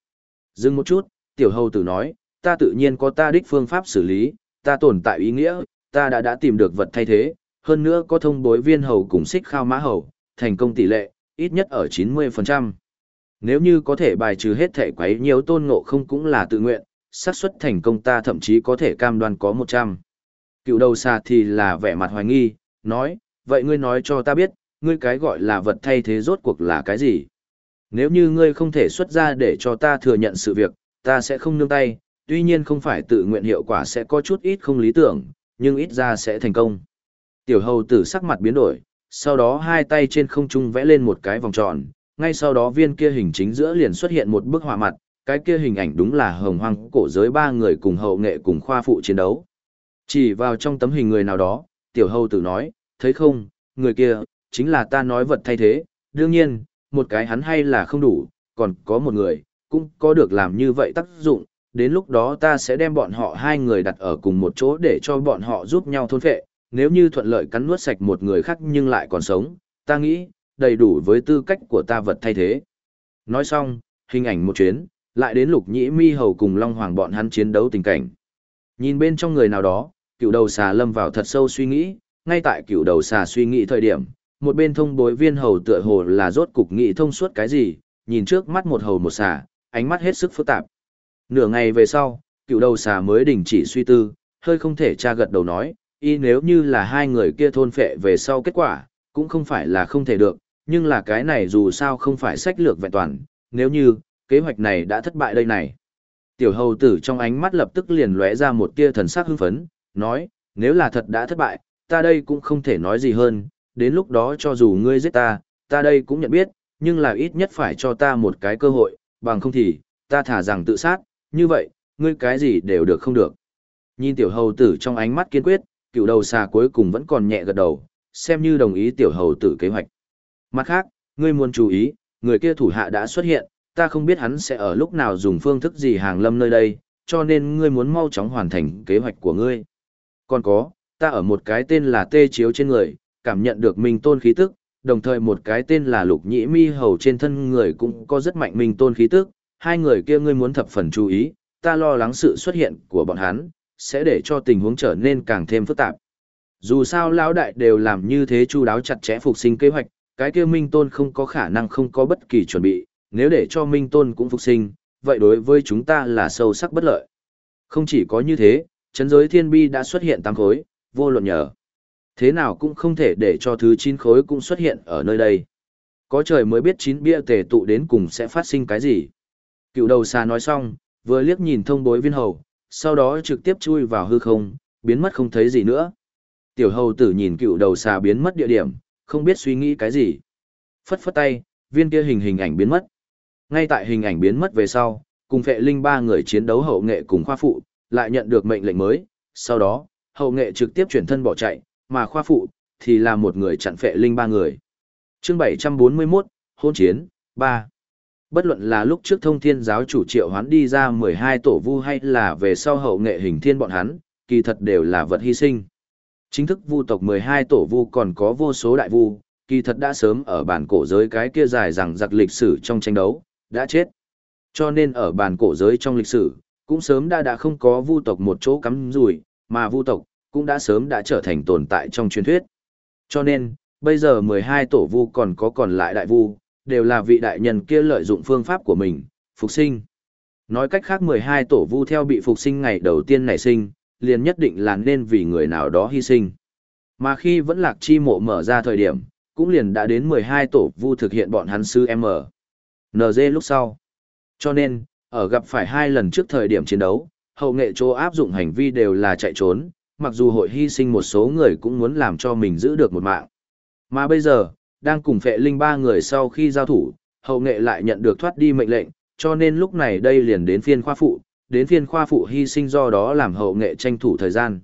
Dừng một chút, tiểu hầu tử nói, ta tự nhiên có ta đích phương pháp xử lý, ta tồn tại ý nghĩa, ta đã đã tìm được vật thay thế, hơn nữa có thông bối viên hầu cùng xích khao mã hầu, thành công tỷ lệ, ít nhất ở 90%. Nếu như có thể bài trừ hết thể quấy nhiều tôn ngộ không cũng là tự nguyện, xác suất thành công ta thậm chí có thể cam đoan có 100. Cựu đầu xà thì là vẻ mặt hoài nghi, nói, vậy ngươi nói cho ta biết, ngươi cái gọi là vật thay thế rốt cuộc là cái gì? Nếu như ngươi không thể xuất ra để cho ta thừa nhận sự việc, ta sẽ không nương tay, tuy nhiên không phải tự nguyện hiệu quả sẽ có chút ít không lý tưởng, nhưng ít ra sẽ thành công. Tiểu hầu tử sắc mặt biến đổi, sau đó hai tay trên không trung vẽ lên một cái vòng tròn, ngay sau đó viên kia hình chính giữa liền xuất hiện một bức họa mặt, cái kia hình ảnh đúng là hồng hoang cổ giới ba người cùng hậu nghệ cùng khoa phụ chiến đấu. Chỉ vào trong tấm hình người nào đó, tiểu hầu tử nói, thấy không, người kia, chính là ta nói vật thay thế, đương nhiên, một cái hắn hay là không đủ, còn có một người, cũng có được làm như vậy tác dụng, đến lúc đó ta sẽ đem bọn họ hai người đặt ở cùng một chỗ để cho bọn họ giúp nhau thôn phệ, nếu như thuận lợi cắn nuốt sạch một người khác nhưng lại còn sống, ta nghĩ, đầy đủ với tư cách của ta vật thay thế. Nói xong, hình ảnh một chuyến, lại đến lục nhĩ mi hầu cùng Long Hoàng bọn hắn chiến đấu tình cảnh. Nhìn bên trong người nào đó, cựu đầu xà lâm vào thật sâu suy nghĩ, ngay tại cựu đầu xà suy nghĩ thời điểm, một bên thông bối viên hầu tựa hồ là rốt cục nghĩ thông suốt cái gì, nhìn trước mắt một hầu một xà, ánh mắt hết sức phức tạp. Nửa ngày về sau, cựu đầu xà mới đình chỉ suy tư, hơi không thể tra gật đầu nói, y nếu như là hai người kia thôn phệ về sau kết quả, cũng không phải là không thể được, nhưng là cái này dù sao không phải sách lược vẹn toàn, nếu như, kế hoạch này đã thất bại đây này. Tiểu hầu tử trong ánh mắt lập tức liền lóe ra một tia thần sắc hưng phấn, nói, nếu là thật đã thất bại, ta đây cũng không thể nói gì hơn, đến lúc đó cho dù ngươi giết ta, ta đây cũng nhận biết, nhưng là ít nhất phải cho ta một cái cơ hội, bằng không thì, ta thả rằng tự sát, như vậy, ngươi cái gì đều được không được. Nhìn tiểu hầu tử trong ánh mắt kiên quyết, cựu đầu xà cuối cùng vẫn còn nhẹ gật đầu, xem như đồng ý tiểu hầu tử kế hoạch. Mặt khác, ngươi muốn chú ý, người kia thủ hạ đã xuất hiện, ta không biết hắn sẽ ở lúc nào dùng phương thức gì hàng lâm nơi đây, cho nên ngươi muốn mau chóng hoàn thành kế hoạch của ngươi. Còn có, ta ở một cái tên là tê chiếu trên người, cảm nhận được minh tôn khí tức, đồng thời một cái tên là lục nhĩ mi hầu trên thân người cũng có rất mạnh minh tôn khí tức, hai người kia ngươi muốn thập phần chú ý, ta lo lắng sự xuất hiện của bọn hắn, sẽ để cho tình huống trở nên càng thêm phức tạp. Dù sao lão đại đều làm như thế chu đáo chặt chẽ phục sinh kế hoạch, cái kia Minh Tôn không có khả năng không có bất kỳ chuẩn bị, nếu để cho Minh Tôn cũng phục sinh, vậy đối với chúng ta là sâu sắc bất lợi. Không chỉ có như thế, chấn giới thiên bi đã xuất hiện tám khối, vô luận nhờ. Thế nào cũng không thể để cho thứ chín khối cũng xuất hiện ở nơi đây. Có trời mới biết chín bia tề tụ đến cùng sẽ phát sinh cái gì. Cựu đầu xa nói xong, vừa liếc nhìn thông bối viên hầu, sau đó trực tiếp chui vào hư không, biến mất không thấy gì nữa. Tiểu hầu tử nhìn cựu đầu xà biến mất địa điểm, không biết suy nghĩ cái gì. Phất phất tay, viên kia hình hình ảnh biến mất. Ngay tại hình ảnh biến mất về sau, cùng phệ linh ba người chiến đấu hậu nghệ cùng khoa phụ, lại nhận được mệnh lệnh mới. Sau đó, hậu nghệ trực tiếp chuyển thân bỏ chạy, mà khoa phụ, thì là một người chặn phệ linh ba người. chương 741, hôn chiến, 3. Bất luận là lúc trước thông thiên giáo chủ triệu hoán đi ra 12 tổ vu hay là về sau hậu nghệ hình thiên bọn hắn, kỳ thật đều là vật hy sinh. Chính thức vu tộc 12 tổ vu còn có vô số đại vu, kỳ thật đã sớm ở bản cổ giới cái kia dài rằng giặc lịch sử trong tranh đấu, đã chết. Cho nên ở bản cổ giới trong lịch sử, cũng sớm đã đã không có vu tộc một chỗ cắm rủi, mà vu tộc cũng đã sớm đã trở thành tồn tại trong truyền thuyết. Cho nên, bây giờ 12 tổ vu còn có còn lại đại vu, đều là vị đại nhân kia lợi dụng phương pháp của mình, phục sinh. Nói cách khác 12 tổ vu theo bị phục sinh ngày đầu tiên nảy sinh, liền nhất định là nên vì người nào đó hy sinh. Mà khi vẫn lạc chi mộ mở ra thời điểm, cũng liền đã đến 12 tổ vu thực hiện bọn hắn sư M. NG lúc sau. Cho nên, ở gặp phải hai lần trước thời điểm chiến đấu, hậu nghệ chỗ áp dụng hành vi đều là chạy trốn, mặc dù hội hy sinh một số người cũng muốn làm cho mình giữ được một mạng. Mà bây giờ, đang cùng phệ linh ba người sau khi giao thủ, hậu nghệ lại nhận được thoát đi mệnh lệnh, cho nên lúc này đây liền đến phiên khoa phụ, đến phiên khoa phụ hy sinh do đó làm hậu nghệ tranh thủ thời gian.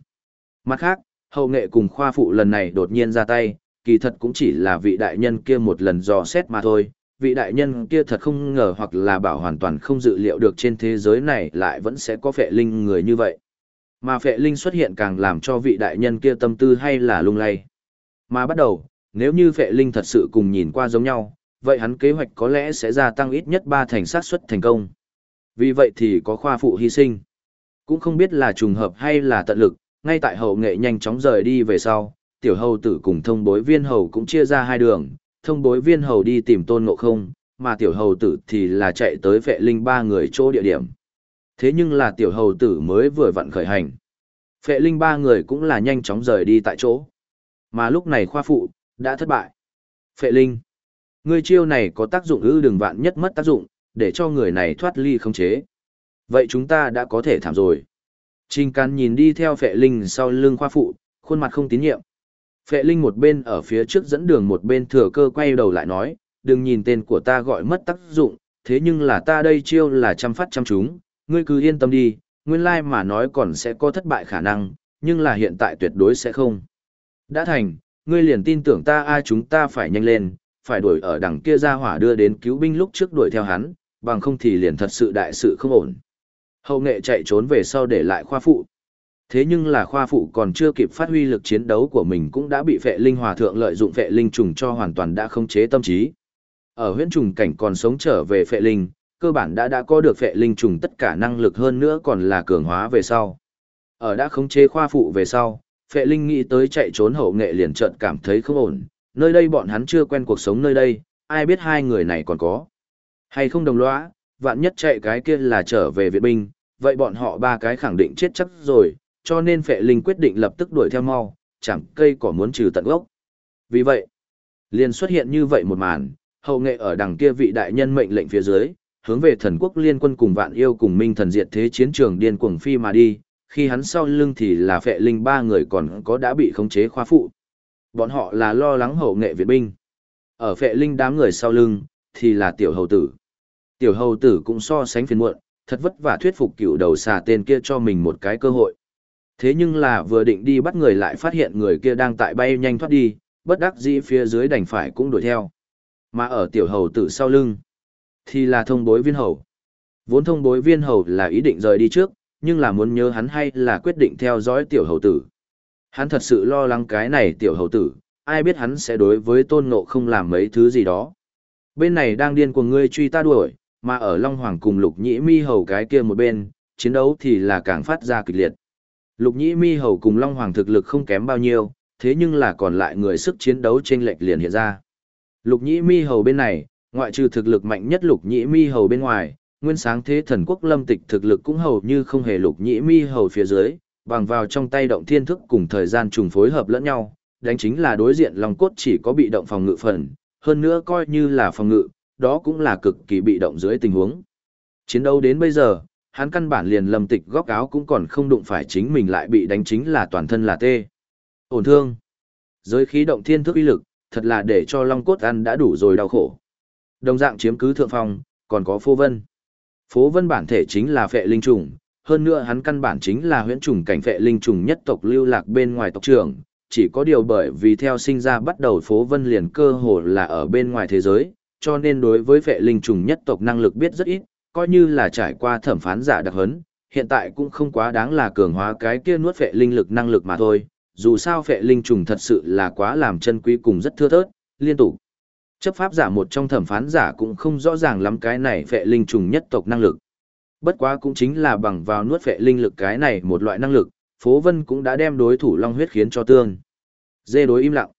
Mặt khác, hậu nghệ cùng khoa phụ lần này đột nhiên ra tay, kỳ thật cũng chỉ là vị đại nhân kia một lần dò xét mà thôi. Vị đại nhân kia thật không ngờ hoặc là bảo hoàn toàn không dự liệu được trên thế giới này lại vẫn sẽ có phệ linh người như vậy. Mà phệ linh xuất hiện càng làm cho vị đại nhân kia tâm tư hay là lung lay. Mà bắt đầu, nếu như phệ linh thật sự cùng nhìn qua giống nhau, vậy hắn kế hoạch có lẽ sẽ gia tăng ít nhất 3 thành sát suất thành công. Vì vậy thì có khoa phụ hy sinh. Cũng không biết là trùng hợp hay là tận lực, ngay tại hậu nghệ nhanh chóng rời đi về sau, tiểu hầu tử cùng thông bối viên hầu cũng chia ra hai đường, thông bối viên hầu đi tìm tôn ngộ không, mà tiểu hầu tử thì là chạy tới vệ linh ba người chỗ địa điểm. Thế nhưng là tiểu hầu tử mới vừa vặn khởi hành. Vệ linh ba người cũng là nhanh chóng rời đi tại chỗ. Mà lúc này khoa phụ, đã thất bại. Phệ linh. Ngươi chiêu này có tác dụng ư đừng vạn nhất mất tác dụng, để cho người này thoát ly không chế. Vậy chúng ta đã có thể thảm rồi. Trình Càn nhìn đi theo phệ linh sau lưng khoa phụ, khuôn mặt không tín nhiệm. Phệ linh một bên ở phía trước dẫn đường một bên thừa cơ quay đầu lại nói, đừng nhìn tên của ta gọi mất tác dụng, thế nhưng là ta đây chiêu là chăm phát chăm chúng, ngươi cứ yên tâm đi, nguyên lai mà nói còn sẽ có thất bại khả năng, nhưng là hiện tại tuyệt đối sẽ không. Đã thành, ngươi liền tin tưởng ta ai chúng ta phải nhanh lên, phải đuổi ở đằng kia ra hỏa đưa đến cứu binh lúc trước đuổi theo hắn, bằng không thì liền thật sự đại sự không ổn. Hậu nghệ chạy trốn về sau để lại khoa phụ. Thế nhưng là khoa phụ còn chưa kịp phát huy lực chiến đấu của mình cũng đã bị vệ linh hòa thượng lợi dụng vệ linh trùng cho hoàn toàn đã không chế tâm trí. Ở huyễn trùng cảnh còn sống trở về vệ linh, cơ bản đã đã có được vệ linh trùng tất cả năng lực hơn nữa còn là cường hóa về sau. Ở đã khống chế khoa phụ về sau, Phệ Linh nghĩ tới chạy trốn hậu nghệ liền chợt cảm thấy không ổn, nơi đây bọn hắn chưa quen cuộc sống nơi đây, ai biết hai người này còn có. Hay không đồng lõa, vạn nhất chạy cái kia là trở về viện binh, vậy bọn họ ba cái khẳng định chết chắc rồi, cho nên Phệ Linh quyết định lập tức đuổi theo mau, chẳng cây cỏ muốn trừ tận gốc. Vì vậy, liền xuất hiện như vậy một màn, hậu nghệ ở đằng kia vị đại nhân mệnh lệnh phía dưới, hướng về thần quốc liên quân cùng vạn yêu cùng minh thần diệt thế chiến trường điên cuồng phi mà đi, khi hắn sau lưng thì là phệ linh ba người còn có đã bị khống chế khoa phụ. Bọn họ là lo lắng hậu nghệ Việt binh. Ở phệ linh đám người sau lưng, thì là tiểu hầu tử. Tiểu hầu tử cũng so sánh phiền muộn, thật vất vả thuyết phục cựu đầu xà tên kia cho mình một cái cơ hội. Thế nhưng là vừa định đi bắt người lại phát hiện người kia đang tại bay nhanh thoát đi, bất đắc dĩ phía dưới đành phải cũng đuổi theo. Mà ở tiểu hầu tử sau lưng, thì là thông bối viên hầu. Vốn thông bối viên hầu là ý định rời đi trước, nhưng là muốn nhớ hắn hay là quyết định theo dõi tiểu hầu tử. Hắn thật sự lo lắng cái này tiểu hầu tử, ai biết hắn sẽ đối với tôn ngộ không làm mấy thứ gì đó. Bên này đang điên cuồng ngươi truy ta đuổi, mà ở Long Hoàng cùng Lục Nhĩ Mi Hầu cái kia một bên, chiến đấu thì là càng phát ra kịch liệt. Lục Nhĩ Mi Hầu cùng Long Hoàng thực lực không kém bao nhiêu, thế nhưng là còn lại người sức chiến đấu chênh lệch liền hiện ra. Lục Nhĩ Mi Hầu bên này, ngoại trừ thực lực mạnh nhất Lục Nhĩ Mi Hầu bên ngoài, nguyên sáng thế thần quốc lâm tịch thực lực cũng hầu như không hề lục nhĩ mi hầu phía dưới, bằng vào trong tay động thiên thức cùng thời gian trùng phối hợp lẫn nhau, đánh chính là đối diện lòng cốt chỉ có bị động phòng ngự phần, hơn nữa coi như là phòng ngự, đó cũng là cực kỳ bị động dưới tình huống. Chiến đấu đến bây giờ, hắn căn bản liền lâm tịch góc áo cũng còn không đụng phải chính mình lại bị đánh chính là toàn thân là tê. Ổn thương. Giới khí động thiên thức uy lực, thật là để cho long cốt ăn đã đủ rồi đau khổ. Đồng dạng chiếm cứ thượng phong, còn có phô vân. Phố Vân bản thể chính là phệ linh trùng, hơn nữa hắn căn bản chính là huyễn trùng cảnh phệ linh trùng nhất tộc lưu lạc bên ngoài tộc trưởng, chỉ có điều bởi vì theo sinh ra bắt đầu Phố Vân liền cơ hồ là ở bên ngoài thế giới, cho nên đối với phệ linh trùng nhất tộc năng lực biết rất ít, coi như là trải qua thẩm phán giả đặc hấn, hiện tại cũng không quá đáng là cường hóa cái kia nuốt phệ linh lực năng lực mà thôi, dù sao phệ linh trùng thật sự là quá làm chân quý cùng rất thưa thớt, liên tục chấp pháp giả một trong thẩm phán giả cũng không rõ ràng lắm cái này phệ linh trùng nhất tộc năng lực. Bất quá cũng chính là bằng vào nuốt phệ linh lực cái này một loại năng lực, Phố Vân cũng đã đem đối thủ Long huyết khiến cho tương. Dê đối im lặng.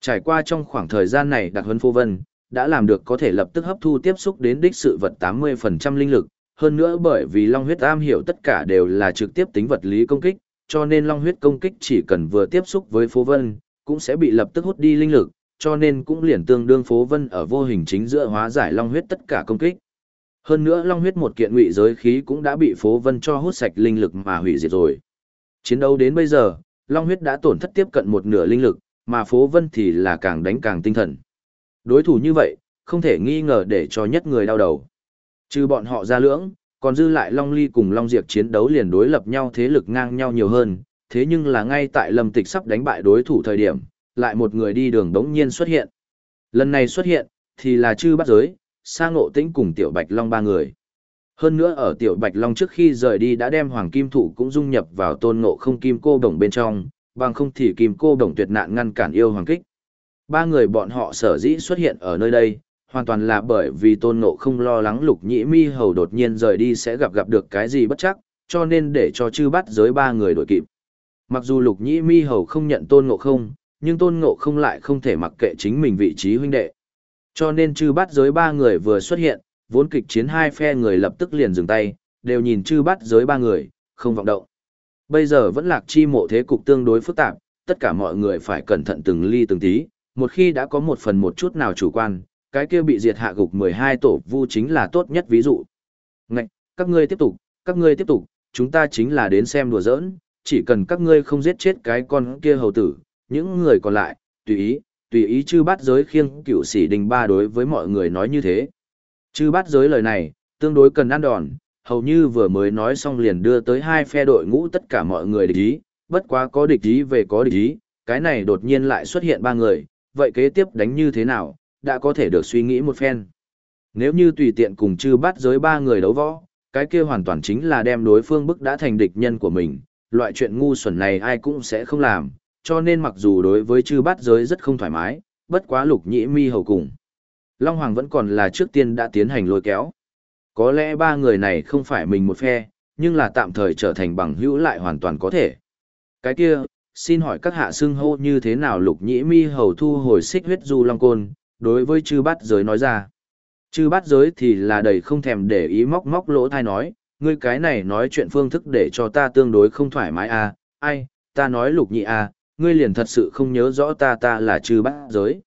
Trải qua trong khoảng thời gian này đặc huấn Phố Vân, đã làm được có thể lập tức hấp thu tiếp xúc đến đích sự vật 80% linh lực, hơn nữa bởi vì Long huyết am hiểu tất cả đều là trực tiếp tính vật lý công kích, cho nên Long huyết công kích chỉ cần vừa tiếp xúc với Phố Vân, cũng sẽ bị lập tức hút đi linh lực, cho nên cũng liền tương đương phố vân ở vô hình chính giữa hóa giải long huyết tất cả công kích. Hơn nữa long huyết một kiện ngụy giới khí cũng đã bị phố vân cho hút sạch linh lực mà hủy diệt rồi. Chiến đấu đến bây giờ, long huyết đã tổn thất tiếp cận một nửa linh lực, mà phố vân thì là càng đánh càng tinh thần. Đối thủ như vậy, không thể nghi ngờ để cho nhất người đau đầu. Trừ bọn họ ra lưỡng, còn dư lại Long Ly cùng Long Diệp chiến đấu liền đối lập nhau thế lực ngang nhau nhiều hơn, thế nhưng là ngay tại Lâm Tịch sắp đánh bại đối thủ thời điểm, lại một người đi đường đống nhiên xuất hiện. Lần này xuất hiện, thì là chư bắt giới, Sang ngộ tĩnh cùng tiểu bạch long ba người. Hơn nữa ở tiểu bạch long trước khi rời đi đã đem hoàng kim thụ cũng dung nhập vào tôn ngộ không kim cô đồng bên trong, bằng không thì kim cô đồng tuyệt nạn ngăn cản yêu hoàng kích. Ba người bọn họ sở dĩ xuất hiện ở nơi đây, hoàn toàn là bởi vì tôn ngộ không lo lắng lục nhĩ mi hầu đột nhiên rời đi sẽ gặp gặp được cái gì bất chắc, cho nên để cho chư bắt giới ba người đổi kịp. Mặc dù lục nhĩ mi hầu không nhận tôn ngộ không, nhưng tôn ngộ không lại không thể mặc kệ chính mình vị trí huynh đệ. Cho nên chư bắt giới ba người vừa xuất hiện, vốn kịch chiến hai phe người lập tức liền dừng tay, đều nhìn chư bắt giới ba người, không vọng động. Bây giờ vẫn lạc chi mộ thế cục tương đối phức tạp, tất cả mọi người phải cẩn thận từng ly từng tí, một khi đã có một phần một chút nào chủ quan, cái kia bị diệt hạ gục 12 tổ vu chính là tốt nhất ví dụ. Ngạch, các ngươi tiếp tục, các ngươi tiếp tục, chúng ta chính là đến xem đùa giỡn, chỉ cần các ngươi không giết chết cái con kia hầu tử, những người còn lại, tùy ý, tùy ý chư bát giới khiêng cựu sĩ đình ba đối với mọi người nói như thế. Chư bát giới lời này, tương đối cần ăn đòn, hầu như vừa mới nói xong liền đưa tới hai phe đội ngũ tất cả mọi người địch ý, bất quá có địch ý về có địch ý, cái này đột nhiên lại xuất hiện ba người, vậy kế tiếp đánh như thế nào, đã có thể được suy nghĩ một phen. Nếu như tùy tiện cùng chư bắt giới ba người đấu võ, cái kia hoàn toàn chính là đem đối phương bức đã thành địch nhân của mình, loại chuyện ngu xuẩn này ai cũng sẽ không làm, cho nên mặc dù đối với chư Bát giới rất không thoải mái, bất quá lục nhĩ mi hầu cùng. Long Hoàng vẫn còn là trước tiên đã tiến hành lôi kéo. Có lẽ ba người này không phải mình một phe, nhưng là tạm thời trở thành bằng hữu lại hoàn toàn có thể. Cái kia, xin hỏi các hạ xưng hô như thế nào lục nhĩ mi hầu thu hồi xích huyết du long côn, đối với chư bát giới nói ra. Chư bát giới thì là đầy không thèm để ý móc móc lỗ thai nói, ngươi cái này nói chuyện phương thức để cho ta tương đối không thoải mái à, ai, ta nói lục nhị à, ngươi liền thật sự không nhớ rõ ta ta là chư bát giới.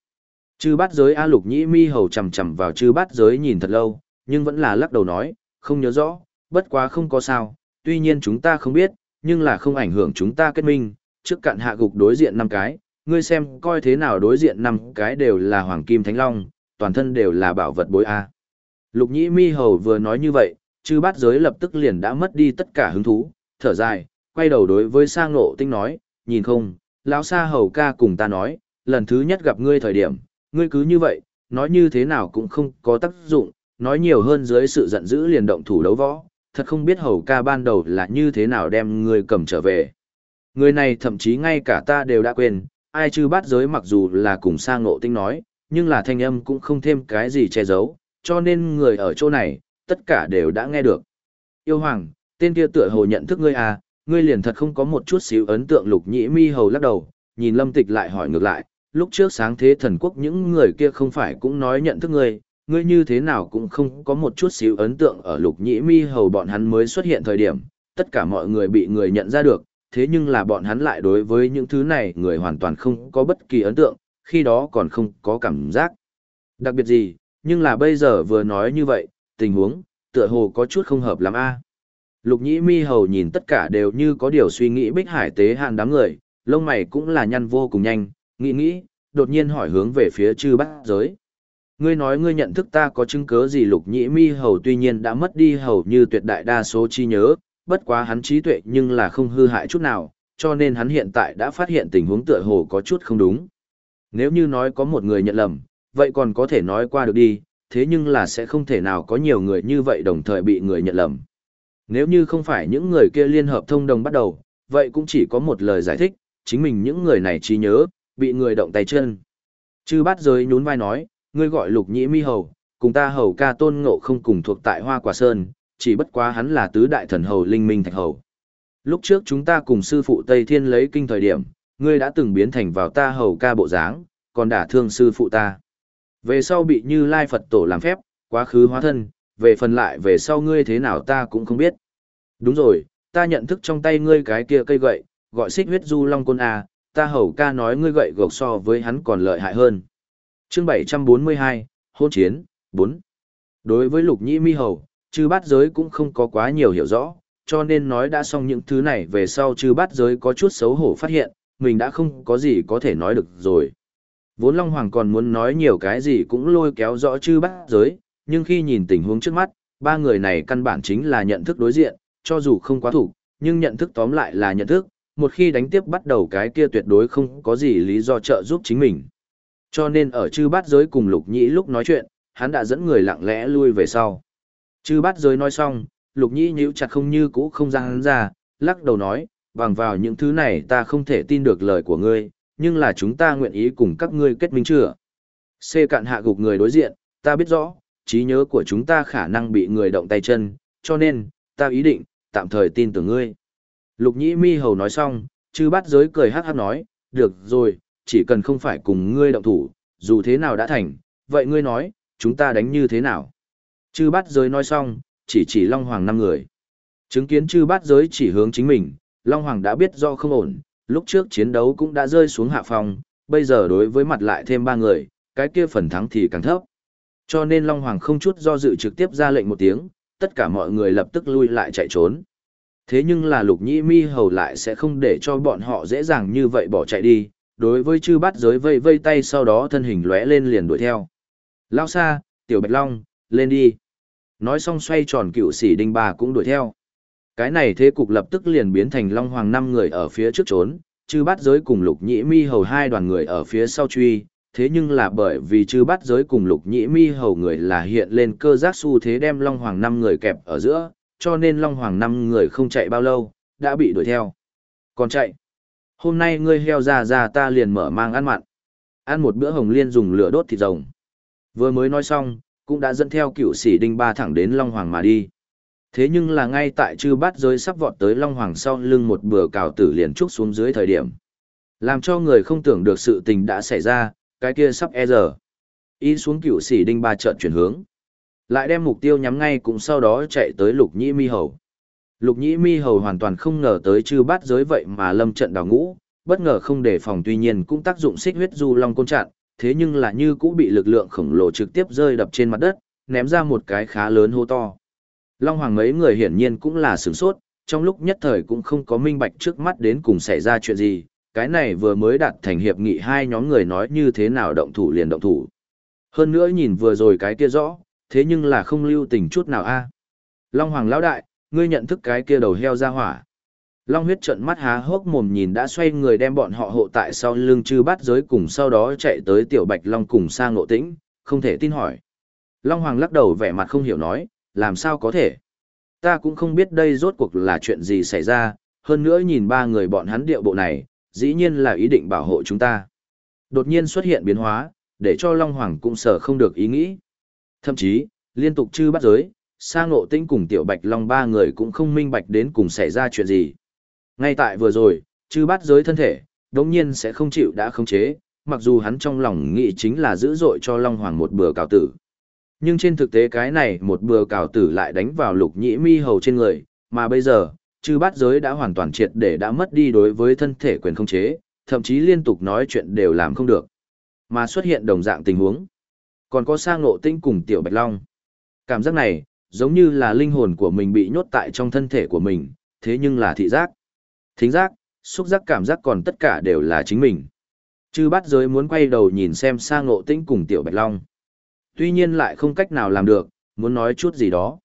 Chư bát giới a lục nhĩ mi hầu chầm chầm vào chư bát giới nhìn thật lâu, nhưng vẫn là lắc đầu nói, không nhớ rõ, bất quá không có sao, tuy nhiên chúng ta không biết, nhưng là không ảnh hưởng chúng ta kết minh, trước cạn hạ gục đối diện năm cái, ngươi xem coi thế nào đối diện năm cái đều là hoàng kim thánh long, toàn thân đều là bảo vật bối A. Lục nhĩ mi hầu vừa nói như vậy, chư bát giới lập tức liền đã mất đi tất cả hứng thú, thở dài, quay đầu đối với sang ngộ tinh nói, nhìn không, lão sa hầu ca cùng ta nói, lần thứ nhất gặp ngươi thời điểm, ngươi cứ như vậy, nói như thế nào cũng không có tác dụng, nói nhiều hơn dưới sự giận dữ liền động thủ đấu võ, thật không biết hầu ca ban đầu là như thế nào đem ngươi cầm trở về. Người này thậm chí ngay cả ta đều đã quên, ai chư bát giới mặc dù là cùng Sa ngộ tinh nói, nhưng là thanh âm cũng không thêm cái gì che giấu, cho nên người ở chỗ này, tất cả đều đã nghe được. Yêu hoàng, tên kia tựa hồ nhận thức ngươi à, ngươi liền thật không có một chút xíu ấn tượng lục nhĩ mi hầu lắc đầu, nhìn lâm tịch lại hỏi ngược lại, lúc trước sáng thế thần quốc những người kia không phải cũng nói nhận thức ngươi, ngươi như thế nào cũng không có một chút xíu ấn tượng ở lục nhĩ mi hầu bọn hắn mới xuất hiện thời điểm, tất cả mọi người bị người nhận ra được, thế nhưng là bọn hắn lại đối với những thứ này người hoàn toàn không có bất kỳ ấn tượng, khi đó còn không có cảm giác. Đặc biệt gì, nhưng là bây giờ vừa nói như vậy, tình huống, tựa hồ có chút không hợp lắm a. Lục nhĩ mi hầu nhìn tất cả đều như có điều suy nghĩ bích hải tế hàn đám người, lông mày cũng là nhăn vô cùng nhanh, nghĩ nghĩ, đột nhiên hỏi hướng về phía chư bát giới. Ngươi nói ngươi nhận thức ta có chứng cớ gì lục nhĩ mi hầu tuy nhiên đã mất đi hầu như tuyệt đại đa số chi nhớ, bất quá hắn trí tuệ nhưng là không hư hại chút nào, cho nên hắn hiện tại đã phát hiện tình huống tựa hồ có chút không đúng. Nếu như nói có một người nhận lầm, vậy còn có thể nói qua được đi, thế nhưng là sẽ không thể nào có nhiều người như vậy đồng thời bị người nhận lầm. Nếu như không phải những người kia liên hợp thông đồng bắt đầu, vậy cũng chỉ có một lời giải thích, chính mình những người này trí nhớ, bị người động tay chân. Chư bát giới nhún vai nói, ngươi gọi lục nhĩ mi hầu, cùng ta hầu ca tôn ngộ không cùng thuộc tại hoa quả sơn, chỉ bất quá hắn là tứ đại thần hầu linh minh thạch hầu. Lúc trước chúng ta cùng sư phụ Tây Thiên lấy kinh thời điểm, ngươi đã từng biến thành vào ta hầu ca bộ dáng, còn đả thương sư phụ ta. Về sau bị như Lai Phật tổ làm phép, quá khứ hóa thân, về phần lại về sau ngươi thế nào ta cũng không biết. Đúng rồi, ta nhận thức trong tay ngươi cái kia cây gậy, gọi xích huyết du long côn A, ta hầu ca nói ngươi gậy gộc so với hắn còn lợi hại hơn. chương 742, hôn chiến, 4. Đối với lục nhĩ mi hầu, chư bát giới cũng không có quá nhiều hiểu rõ, cho nên nói đã xong những thứ này về sau chư bát giới có chút xấu hổ phát hiện, mình đã không có gì có thể nói được rồi. Vốn Long Hoàng còn muốn nói nhiều cái gì cũng lôi kéo rõ chư bát giới, nhưng khi nhìn tình huống trước mắt, ba người này căn bản chính là nhận thức đối diện, cho dù không quá thủ, nhưng nhận thức tóm lại là nhận thức, một khi đánh tiếp bắt đầu cái kia tuyệt đối không có gì lý do trợ giúp chính mình. Cho nên ở chư bát giới cùng lục nhĩ lúc nói chuyện, hắn đã dẫn người lặng lẽ lui về sau. Chư bát giới nói xong, lục nhĩ nhíu chặt không như cũ không ra hắn ra, lắc đầu nói, bằng vào những thứ này ta không thể tin được lời của ngươi, nhưng là chúng ta nguyện ý cùng các ngươi kết minh chưa? Xê cạn hạ gục người đối diện, ta biết rõ, trí nhớ của chúng ta khả năng bị người động tay chân, cho nên, ta ý định, tạm thời tin tưởng ngươi. Lục nhĩ mi hầu nói xong, chư Bát giới cười hát hát nói, được rồi, chỉ cần không phải cùng ngươi động thủ, dù thế nào đã thành, vậy ngươi nói, chúng ta đánh như thế nào? Chư Bát giới nói xong, chỉ chỉ Long Hoàng năm người. Chứng kiến chư Bát giới chỉ hướng chính mình, Long Hoàng đã biết do không ổn, lúc trước chiến đấu cũng đã rơi xuống hạ phòng, bây giờ đối với mặt lại thêm ba người, cái kia phần thắng thì càng thấp. Cho nên Long Hoàng không chút do dự trực tiếp ra lệnh một tiếng, tất cả mọi người lập tức lui lại chạy trốn. Thế nhưng là lục nhĩ mi hầu lại sẽ không để cho bọn họ dễ dàng như vậy bỏ chạy đi, đối với chư bát giới vây vây tay sau đó thân hình lóe lên liền đuổi theo. Lao xa, tiểu bạch long, lên đi. Nói xong xoay tròn cựu sĩ đinh bà cũng đuổi theo. Cái này thế cục lập tức liền biến thành long hoàng năm người ở phía trước trốn, chư bát giới cùng lục nhĩ mi hầu hai đoàn người ở phía sau truy, thế nhưng là bởi vì chư bát giới cùng lục nhĩ mi hầu người là hiện lên cơ giác xu thế đem long hoàng năm người kẹp ở giữa, cho nên long hoàng năm người không chạy bao lâu, đã bị đuổi theo. Còn chạy, hôm nay ngươi heo ra ra ta liền mở mang ăn mặn. Ăn một bữa hồng liên dùng lửa đốt thịt rồng. Vừa mới nói xong, cũng đã dẫn theo cựu sĩ đinh ba thẳng đến long hoàng mà đi. Thế nhưng là ngay tại chư bát giới sắp vọt tới long hoàng sau lưng một bừa cào tử liền trúc xuống dưới thời điểm. Làm cho người không tưởng được sự tình đã xảy ra, cái kia sắp e giờ. Y xuống cựu sĩ đinh ba trận chuyển hướng. Lại đem mục tiêu nhắm ngay cũng sau đó chạy tới lục nhĩ mi hầu. Lục nhĩ mi hầu hoàn toàn không ngờ tới chư bát giới vậy mà lâm trận đào ngũ, bất ngờ không đề phòng tuy nhiên cũng tác dụng xích huyết du long côn chặn, thế nhưng là như cũng bị lực lượng khổng lồ trực tiếp rơi đập trên mặt đất, ném ra một cái khá lớn hô to. Long hoàng mấy người hiển nhiên cũng là sửng sốt, trong lúc nhất thời cũng không có minh bạch trước mắt đến cùng xảy ra chuyện gì, cái này vừa mới đạt thành hiệp nghị hai nhóm người nói như thế nào động thủ liền động thủ. Hơn nữa nhìn vừa rồi cái kia rõ, thế nhưng là không lưu tình chút nào a. Long Hoàng lão đại, ngươi nhận thức cái kia đầu heo ra hỏa. Long huyết trận mắt há hốc mồm nhìn đã xoay người đem bọn họ hộ tại sau lưng chư bát giới cùng sau đó chạy tới tiểu bạch long cùng sang ngộ tĩnh, không thể tin hỏi. Long Hoàng lắc đầu vẻ mặt không hiểu nói, làm sao có thể. Ta cũng không biết đây rốt cuộc là chuyện gì xảy ra, hơn nữa nhìn ba người bọn hắn điệu bộ này, dĩ nhiên là ý định bảo hộ chúng ta. Đột nhiên xuất hiện biến hóa, để cho Long Hoàng cũng sợ không được ý nghĩ. Thậm chí, liên tục chư bắt giới, sang ngộ tinh cùng tiểu bạch long ba người cũng không minh bạch đến cùng xảy ra chuyện gì. Ngay tại vừa rồi, chư bắt giới thân thể, đống nhiên sẽ không chịu đã khống chế, mặc dù hắn trong lòng nghĩ chính là giữ dội cho Long Hoàng một bừa cào tử. Nhưng trên thực tế cái này một bừa cào tử lại đánh vào lục nhĩ mi hầu trên người, mà bây giờ, chư bát giới đã hoàn toàn triệt để đã mất đi đối với thân thể quyền không chế, thậm chí liên tục nói chuyện đều làm không được. Mà xuất hiện đồng dạng tình huống còn có sang ngộ tinh cùng tiểu bạch long. Cảm giác này, giống như là linh hồn của mình bị nhốt tại trong thân thể của mình, thế nhưng là thị giác, thính giác, xúc giác cảm giác còn tất cả đều là chính mình. Chư bát giới muốn quay đầu nhìn xem sang ngộ tinh cùng tiểu bạch long. Tuy nhiên lại không cách nào làm được, muốn nói chút gì đó.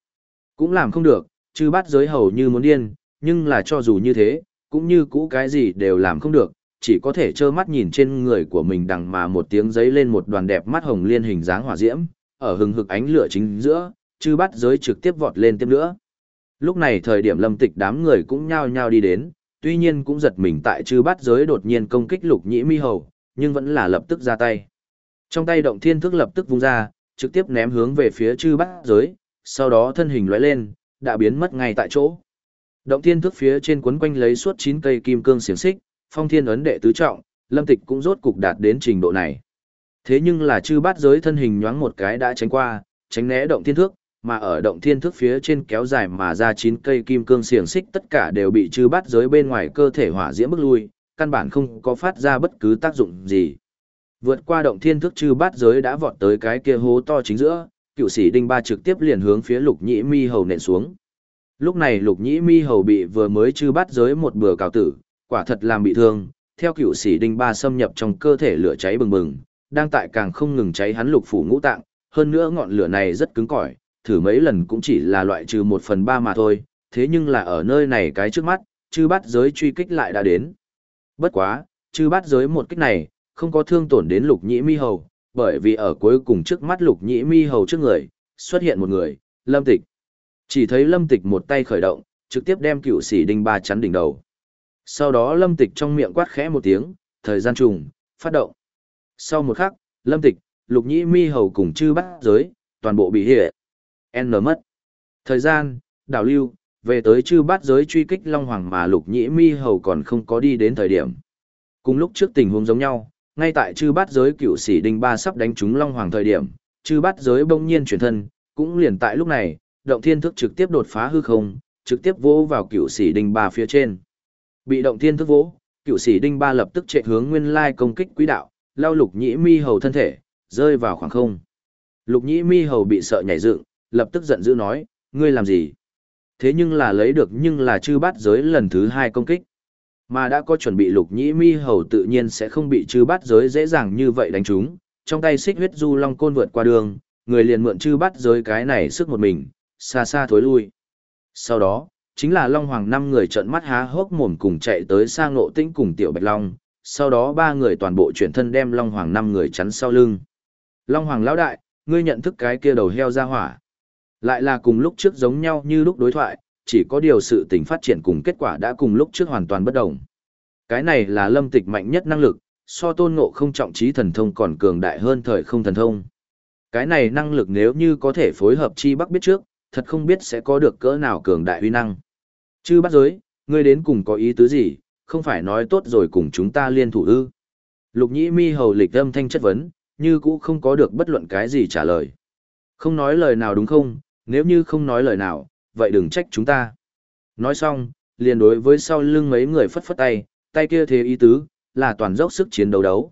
Cũng làm không được, chư bát giới hầu như muốn điên, nhưng là cho dù như thế, cũng như cũ cái gì đều làm không được, chỉ có thể trơ mắt nhìn trên người của mình đằng mà một tiếng giấy lên một đoàn đẹp mắt hồng liên hình dáng hỏa diễm, ở hừng hực ánh lửa chính giữa, chư bắt giới trực tiếp vọt lên tiếp nữa. Lúc này thời điểm lâm tịch đám người cũng nhao nhao đi đến, tuy nhiên cũng giật mình tại chư bắt giới đột nhiên công kích lục nhĩ mi hầu, nhưng vẫn là lập tức ra tay. Trong tay động thiên thức lập tức vung ra, trực tiếp ném hướng về phía chư bắt giới, sau đó thân hình lóe lên, đã biến mất ngay tại chỗ. Động thiên thức phía trên quấn quanh lấy suốt 9 cây kim cương xiềng xích, phong thiên ấn đệ tứ trọng, lâm tịch cũng rốt cục đạt đến trình độ này. Thế nhưng là chư bát giới thân hình nhoáng một cái đã tránh qua, tránh né động thiên thước, mà ở động thiên thước phía trên kéo dài mà ra chín cây kim cương xiềng xích tất cả đều bị chư bát giới bên ngoài cơ thể hỏa diễm bức lui, căn bản không có phát ra bất cứ tác dụng gì. Vượt qua động thiên thước chư bát giới đã vọt tới cái kia hố to chính giữa, cựu sĩ đinh ba trực tiếp liền hướng phía lục nhĩ mi hầu nện xuống. Lúc này lục nhĩ mi hầu bị vừa mới chư bát giới một bừa cào tử, quả thật làm bị thương, theo cựu sĩ đinh ba xâm nhập trong cơ thể lửa cháy bừng bừng, đang tại càng không ngừng cháy hắn lục phủ ngũ tạng, hơn nữa ngọn lửa này rất cứng cỏi, thử mấy lần cũng chỉ là loại trừ một phần ba mà thôi, thế nhưng là ở nơi này cái trước mắt, chư bắt giới truy kích lại đã đến. Bất quá, chư bắt giới một kích này, không có thương tổn đến lục nhĩ mi hầu, bởi vì ở cuối cùng trước mắt lục nhĩ mi hầu trước người, xuất hiện một người, lâm tịch. Chỉ thấy lâm tịch một tay khởi động, trực tiếp đem cựu sĩ đinh ba chắn đỉnh đầu. Sau đó lâm tịch trong miệng quát khẽ một tiếng, thời gian trùng, phát động. Sau một khắc, lâm tịch, lục nhĩ mi hầu cùng chư bắt giới, toàn bộ bị hệ. N mất. Thời gian, đảo lưu, về tới chư bát giới truy kích Long Hoàng mà lục nhĩ mi hầu còn không có đi đến thời điểm. Cùng lúc trước tình huống giống nhau, ngay tại chư bát giới cựu sĩ đinh ba sắp đánh trúng Long Hoàng thời điểm, chư bát giới bỗng nhiên chuyển thân, cũng liền tại lúc này, động thiên thức trực tiếp đột phá hư không, trực tiếp vỗ vào cựu sĩ đinh ba phía trên. Bị động thiên thức vỗ, cựu sĩ đinh ba lập tức chạy hướng nguyên lai công kích quỹ đạo, lao lục nhĩ mi hầu thân thể, rơi vào khoảng không. Lục nhĩ mi hầu bị sợ nhảy dựng, lập tức giận dữ nói, ngươi làm gì? Thế nhưng là lấy được nhưng là chư bát giới lần thứ hai công kích. Mà đã có chuẩn bị lục nhĩ mi hầu tự nhiên sẽ không bị chư bát giới dễ dàng như vậy đánh trúng. Trong tay xích huyết du long côn vượt qua đường, người liền mượn chư bát giới cái này sức một mình, xa xa thối lui. Sau đó, chính là Long Hoàng năm người trợn mắt há hốc mồm cùng chạy tới sang ngộ tĩnh cùng Tiểu Bạch Long, sau đó ba người toàn bộ chuyển thân đem Long Hoàng năm người chắn sau lưng. Long Hoàng lão đại, ngươi nhận thức cái kia đầu heo ra hỏa. Lại là cùng lúc trước giống nhau như lúc đối thoại, chỉ có điều sự tình phát triển cùng kết quả đã cùng lúc trước hoàn toàn bất đồng. Cái này là lâm tịch mạnh nhất năng lực, so tôn ngộ không trọng trí thần thông còn cường đại hơn thời không thần thông. Cái này năng lực nếu như có thể phối hợp chi bắc biết trước, thật không biết sẽ có được cỡ nào cường đại huy năng. Chư bắt giới, ngươi đến cùng có ý tứ gì, không phải nói tốt rồi cùng chúng ta liên thủ ư. Lục nhĩ mi hầu lịch âm thanh chất vấn, như cũ không có được bất luận cái gì trả lời. Không nói lời nào đúng không, nếu như không nói lời nào, vậy đừng trách chúng ta. Nói xong, liền đối với sau lưng mấy người phất phất tay, tay kia thế ý tứ, là toàn dốc sức chiến đấu đấu.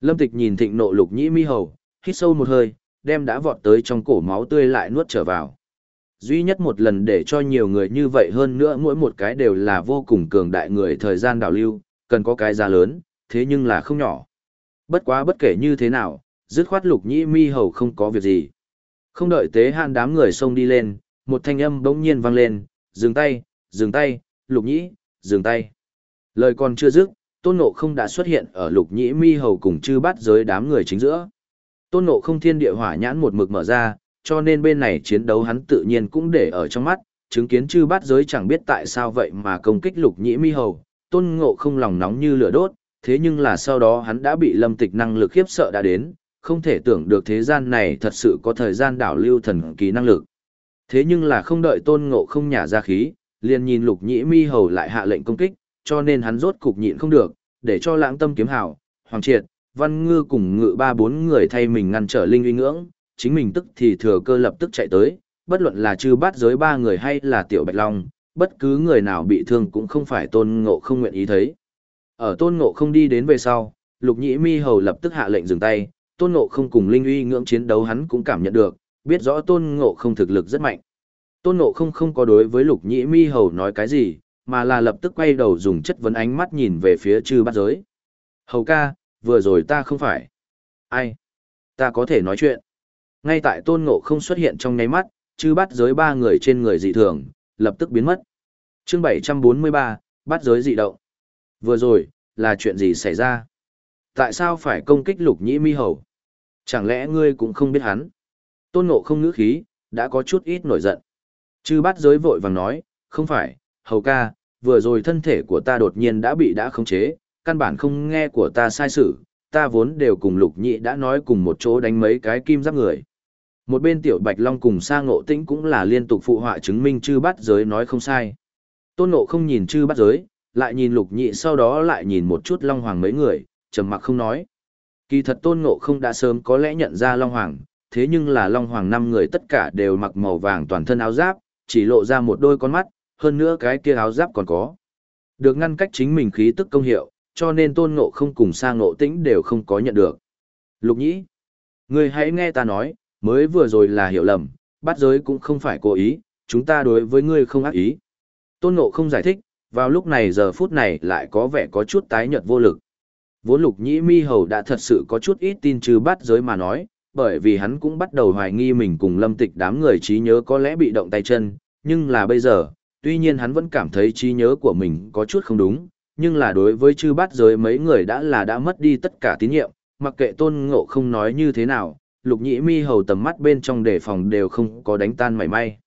Lâm Tịch nhìn thịnh nộ lục nhĩ mi hầu, hít sâu một hơi, đem đã vọt tới trong cổ máu tươi lại nuốt trở vào. Duy nhất một lần để cho nhiều người như vậy hơn nữa mỗi một cái đều là vô cùng cường đại người thời gian đảo lưu, cần có cái giá lớn, thế nhưng là không nhỏ. Bất quá bất kể như thế nào, dứt khoát lục nhĩ mi hầu không có việc gì. Không đợi tế hạn đám người xông đi lên, một thanh âm bỗng nhiên vang lên, dừng tay, dừng tay, lục nhĩ, dừng tay. Lời còn chưa dứt, tôn ngộ không đã xuất hiện ở lục nhĩ mi hầu cùng chư bắt giới đám người chính giữa. Tôn ngộ không thiên địa hỏa nhãn một mực mở ra, cho nên bên này chiến đấu hắn tự nhiên cũng để ở trong mắt, chứng kiến chư bát giới chẳng biết tại sao vậy mà công kích lục nhĩ mi hầu, tôn ngộ không lòng nóng như lửa đốt, thế nhưng là sau đó hắn đã bị lâm tịch năng lực khiếp sợ đã đến, không thể tưởng được thế gian này thật sự có thời gian đảo lưu thần kỳ năng lực. Thế nhưng là không đợi tôn ngộ không nhả ra khí, liền nhìn lục nhĩ mi hầu lại hạ lệnh công kích, cho nên hắn rốt cục nhịn không được, để cho lãng tâm kiếm hảo, hoàng triệt, văn ngư cùng ngự ba bốn người thay mình ngăn trở linh uy ngưỡng, chính mình tức thì thừa cơ lập tức chạy tới, bất luận là chư bát giới ba người hay là tiểu bạch long, bất cứ người nào bị thương cũng không phải tôn ngộ không nguyện ý thấy. Ở tôn ngộ không đi đến về sau, lục nhĩ mi hầu lập tức hạ lệnh dừng tay, tôn ngộ không cùng linh uy ngưỡng chiến đấu hắn cũng cảm nhận được, biết rõ tôn ngộ không thực lực rất mạnh. Tôn ngộ không không có đối với lục nhĩ mi hầu nói cái gì, mà là lập tức quay đầu dùng chất vấn ánh mắt nhìn về phía chư bát giới. Hầu ca, vừa rồi ta không phải. Ai? Ta có thể nói chuyện. Ngay tại tôn ngộ không xuất hiện trong nháy mắt, chư bát giới ba người trên người dị thường, lập tức biến mất. chương 743, bắt giới dị động. Vừa rồi, là chuyện gì xảy ra? Tại sao phải công kích lục nhĩ mi hầu? Chẳng lẽ ngươi cũng không biết hắn? Tôn ngộ không ngữ khí, đã có chút ít nổi giận. Chư bát giới vội vàng nói, không phải, hầu ca, vừa rồi thân thể của ta đột nhiên đã bị đã khống chế, căn bản không nghe của ta sai sự, ta vốn đều cùng lục nhị đã nói cùng một chỗ đánh mấy cái kim giáp người. Một bên tiểu bạch long cùng sa ngộ tĩnh cũng là liên tục phụ họa chứng minh chư bát giới nói không sai. Tôn ngộ không nhìn chư bát giới, lại nhìn lục nhị sau đó lại nhìn một chút long hoàng mấy người, trầm mặc không nói. Kỳ thật tôn ngộ không đã sớm có lẽ nhận ra long hoàng, thế nhưng là long hoàng năm người tất cả đều mặc màu vàng toàn thân áo giáp, chỉ lộ ra một đôi con mắt, hơn nữa cái kia áo giáp còn có. Được ngăn cách chính mình khí tức công hiệu, cho nên tôn ngộ không cùng sa ngộ tĩnh đều không có nhận được. Lục nhĩ, người hãy nghe ta nói, mới vừa rồi là hiểu lầm, bắt giới cũng không phải cố ý, chúng ta đối với ngươi không ác ý. Tôn ngộ không giải thích, vào lúc này giờ phút này lại có vẻ có chút tái nhợt vô lực. Vốn lục nhĩ mi hầu đã thật sự có chút ít tin trừ bắt giới mà nói, bởi vì hắn cũng bắt đầu hoài nghi mình cùng lâm tịch đám người trí nhớ có lẽ bị động tay chân, nhưng là bây giờ, tuy nhiên hắn vẫn cảm thấy trí nhớ của mình có chút không đúng, nhưng là đối với chư bát giới mấy người đã là đã mất đi tất cả tín nhiệm, mặc kệ tôn ngộ không nói như thế nào, lục nhĩ mi hầu tầm mắt bên trong đề phòng đều không có đánh tan mảy may.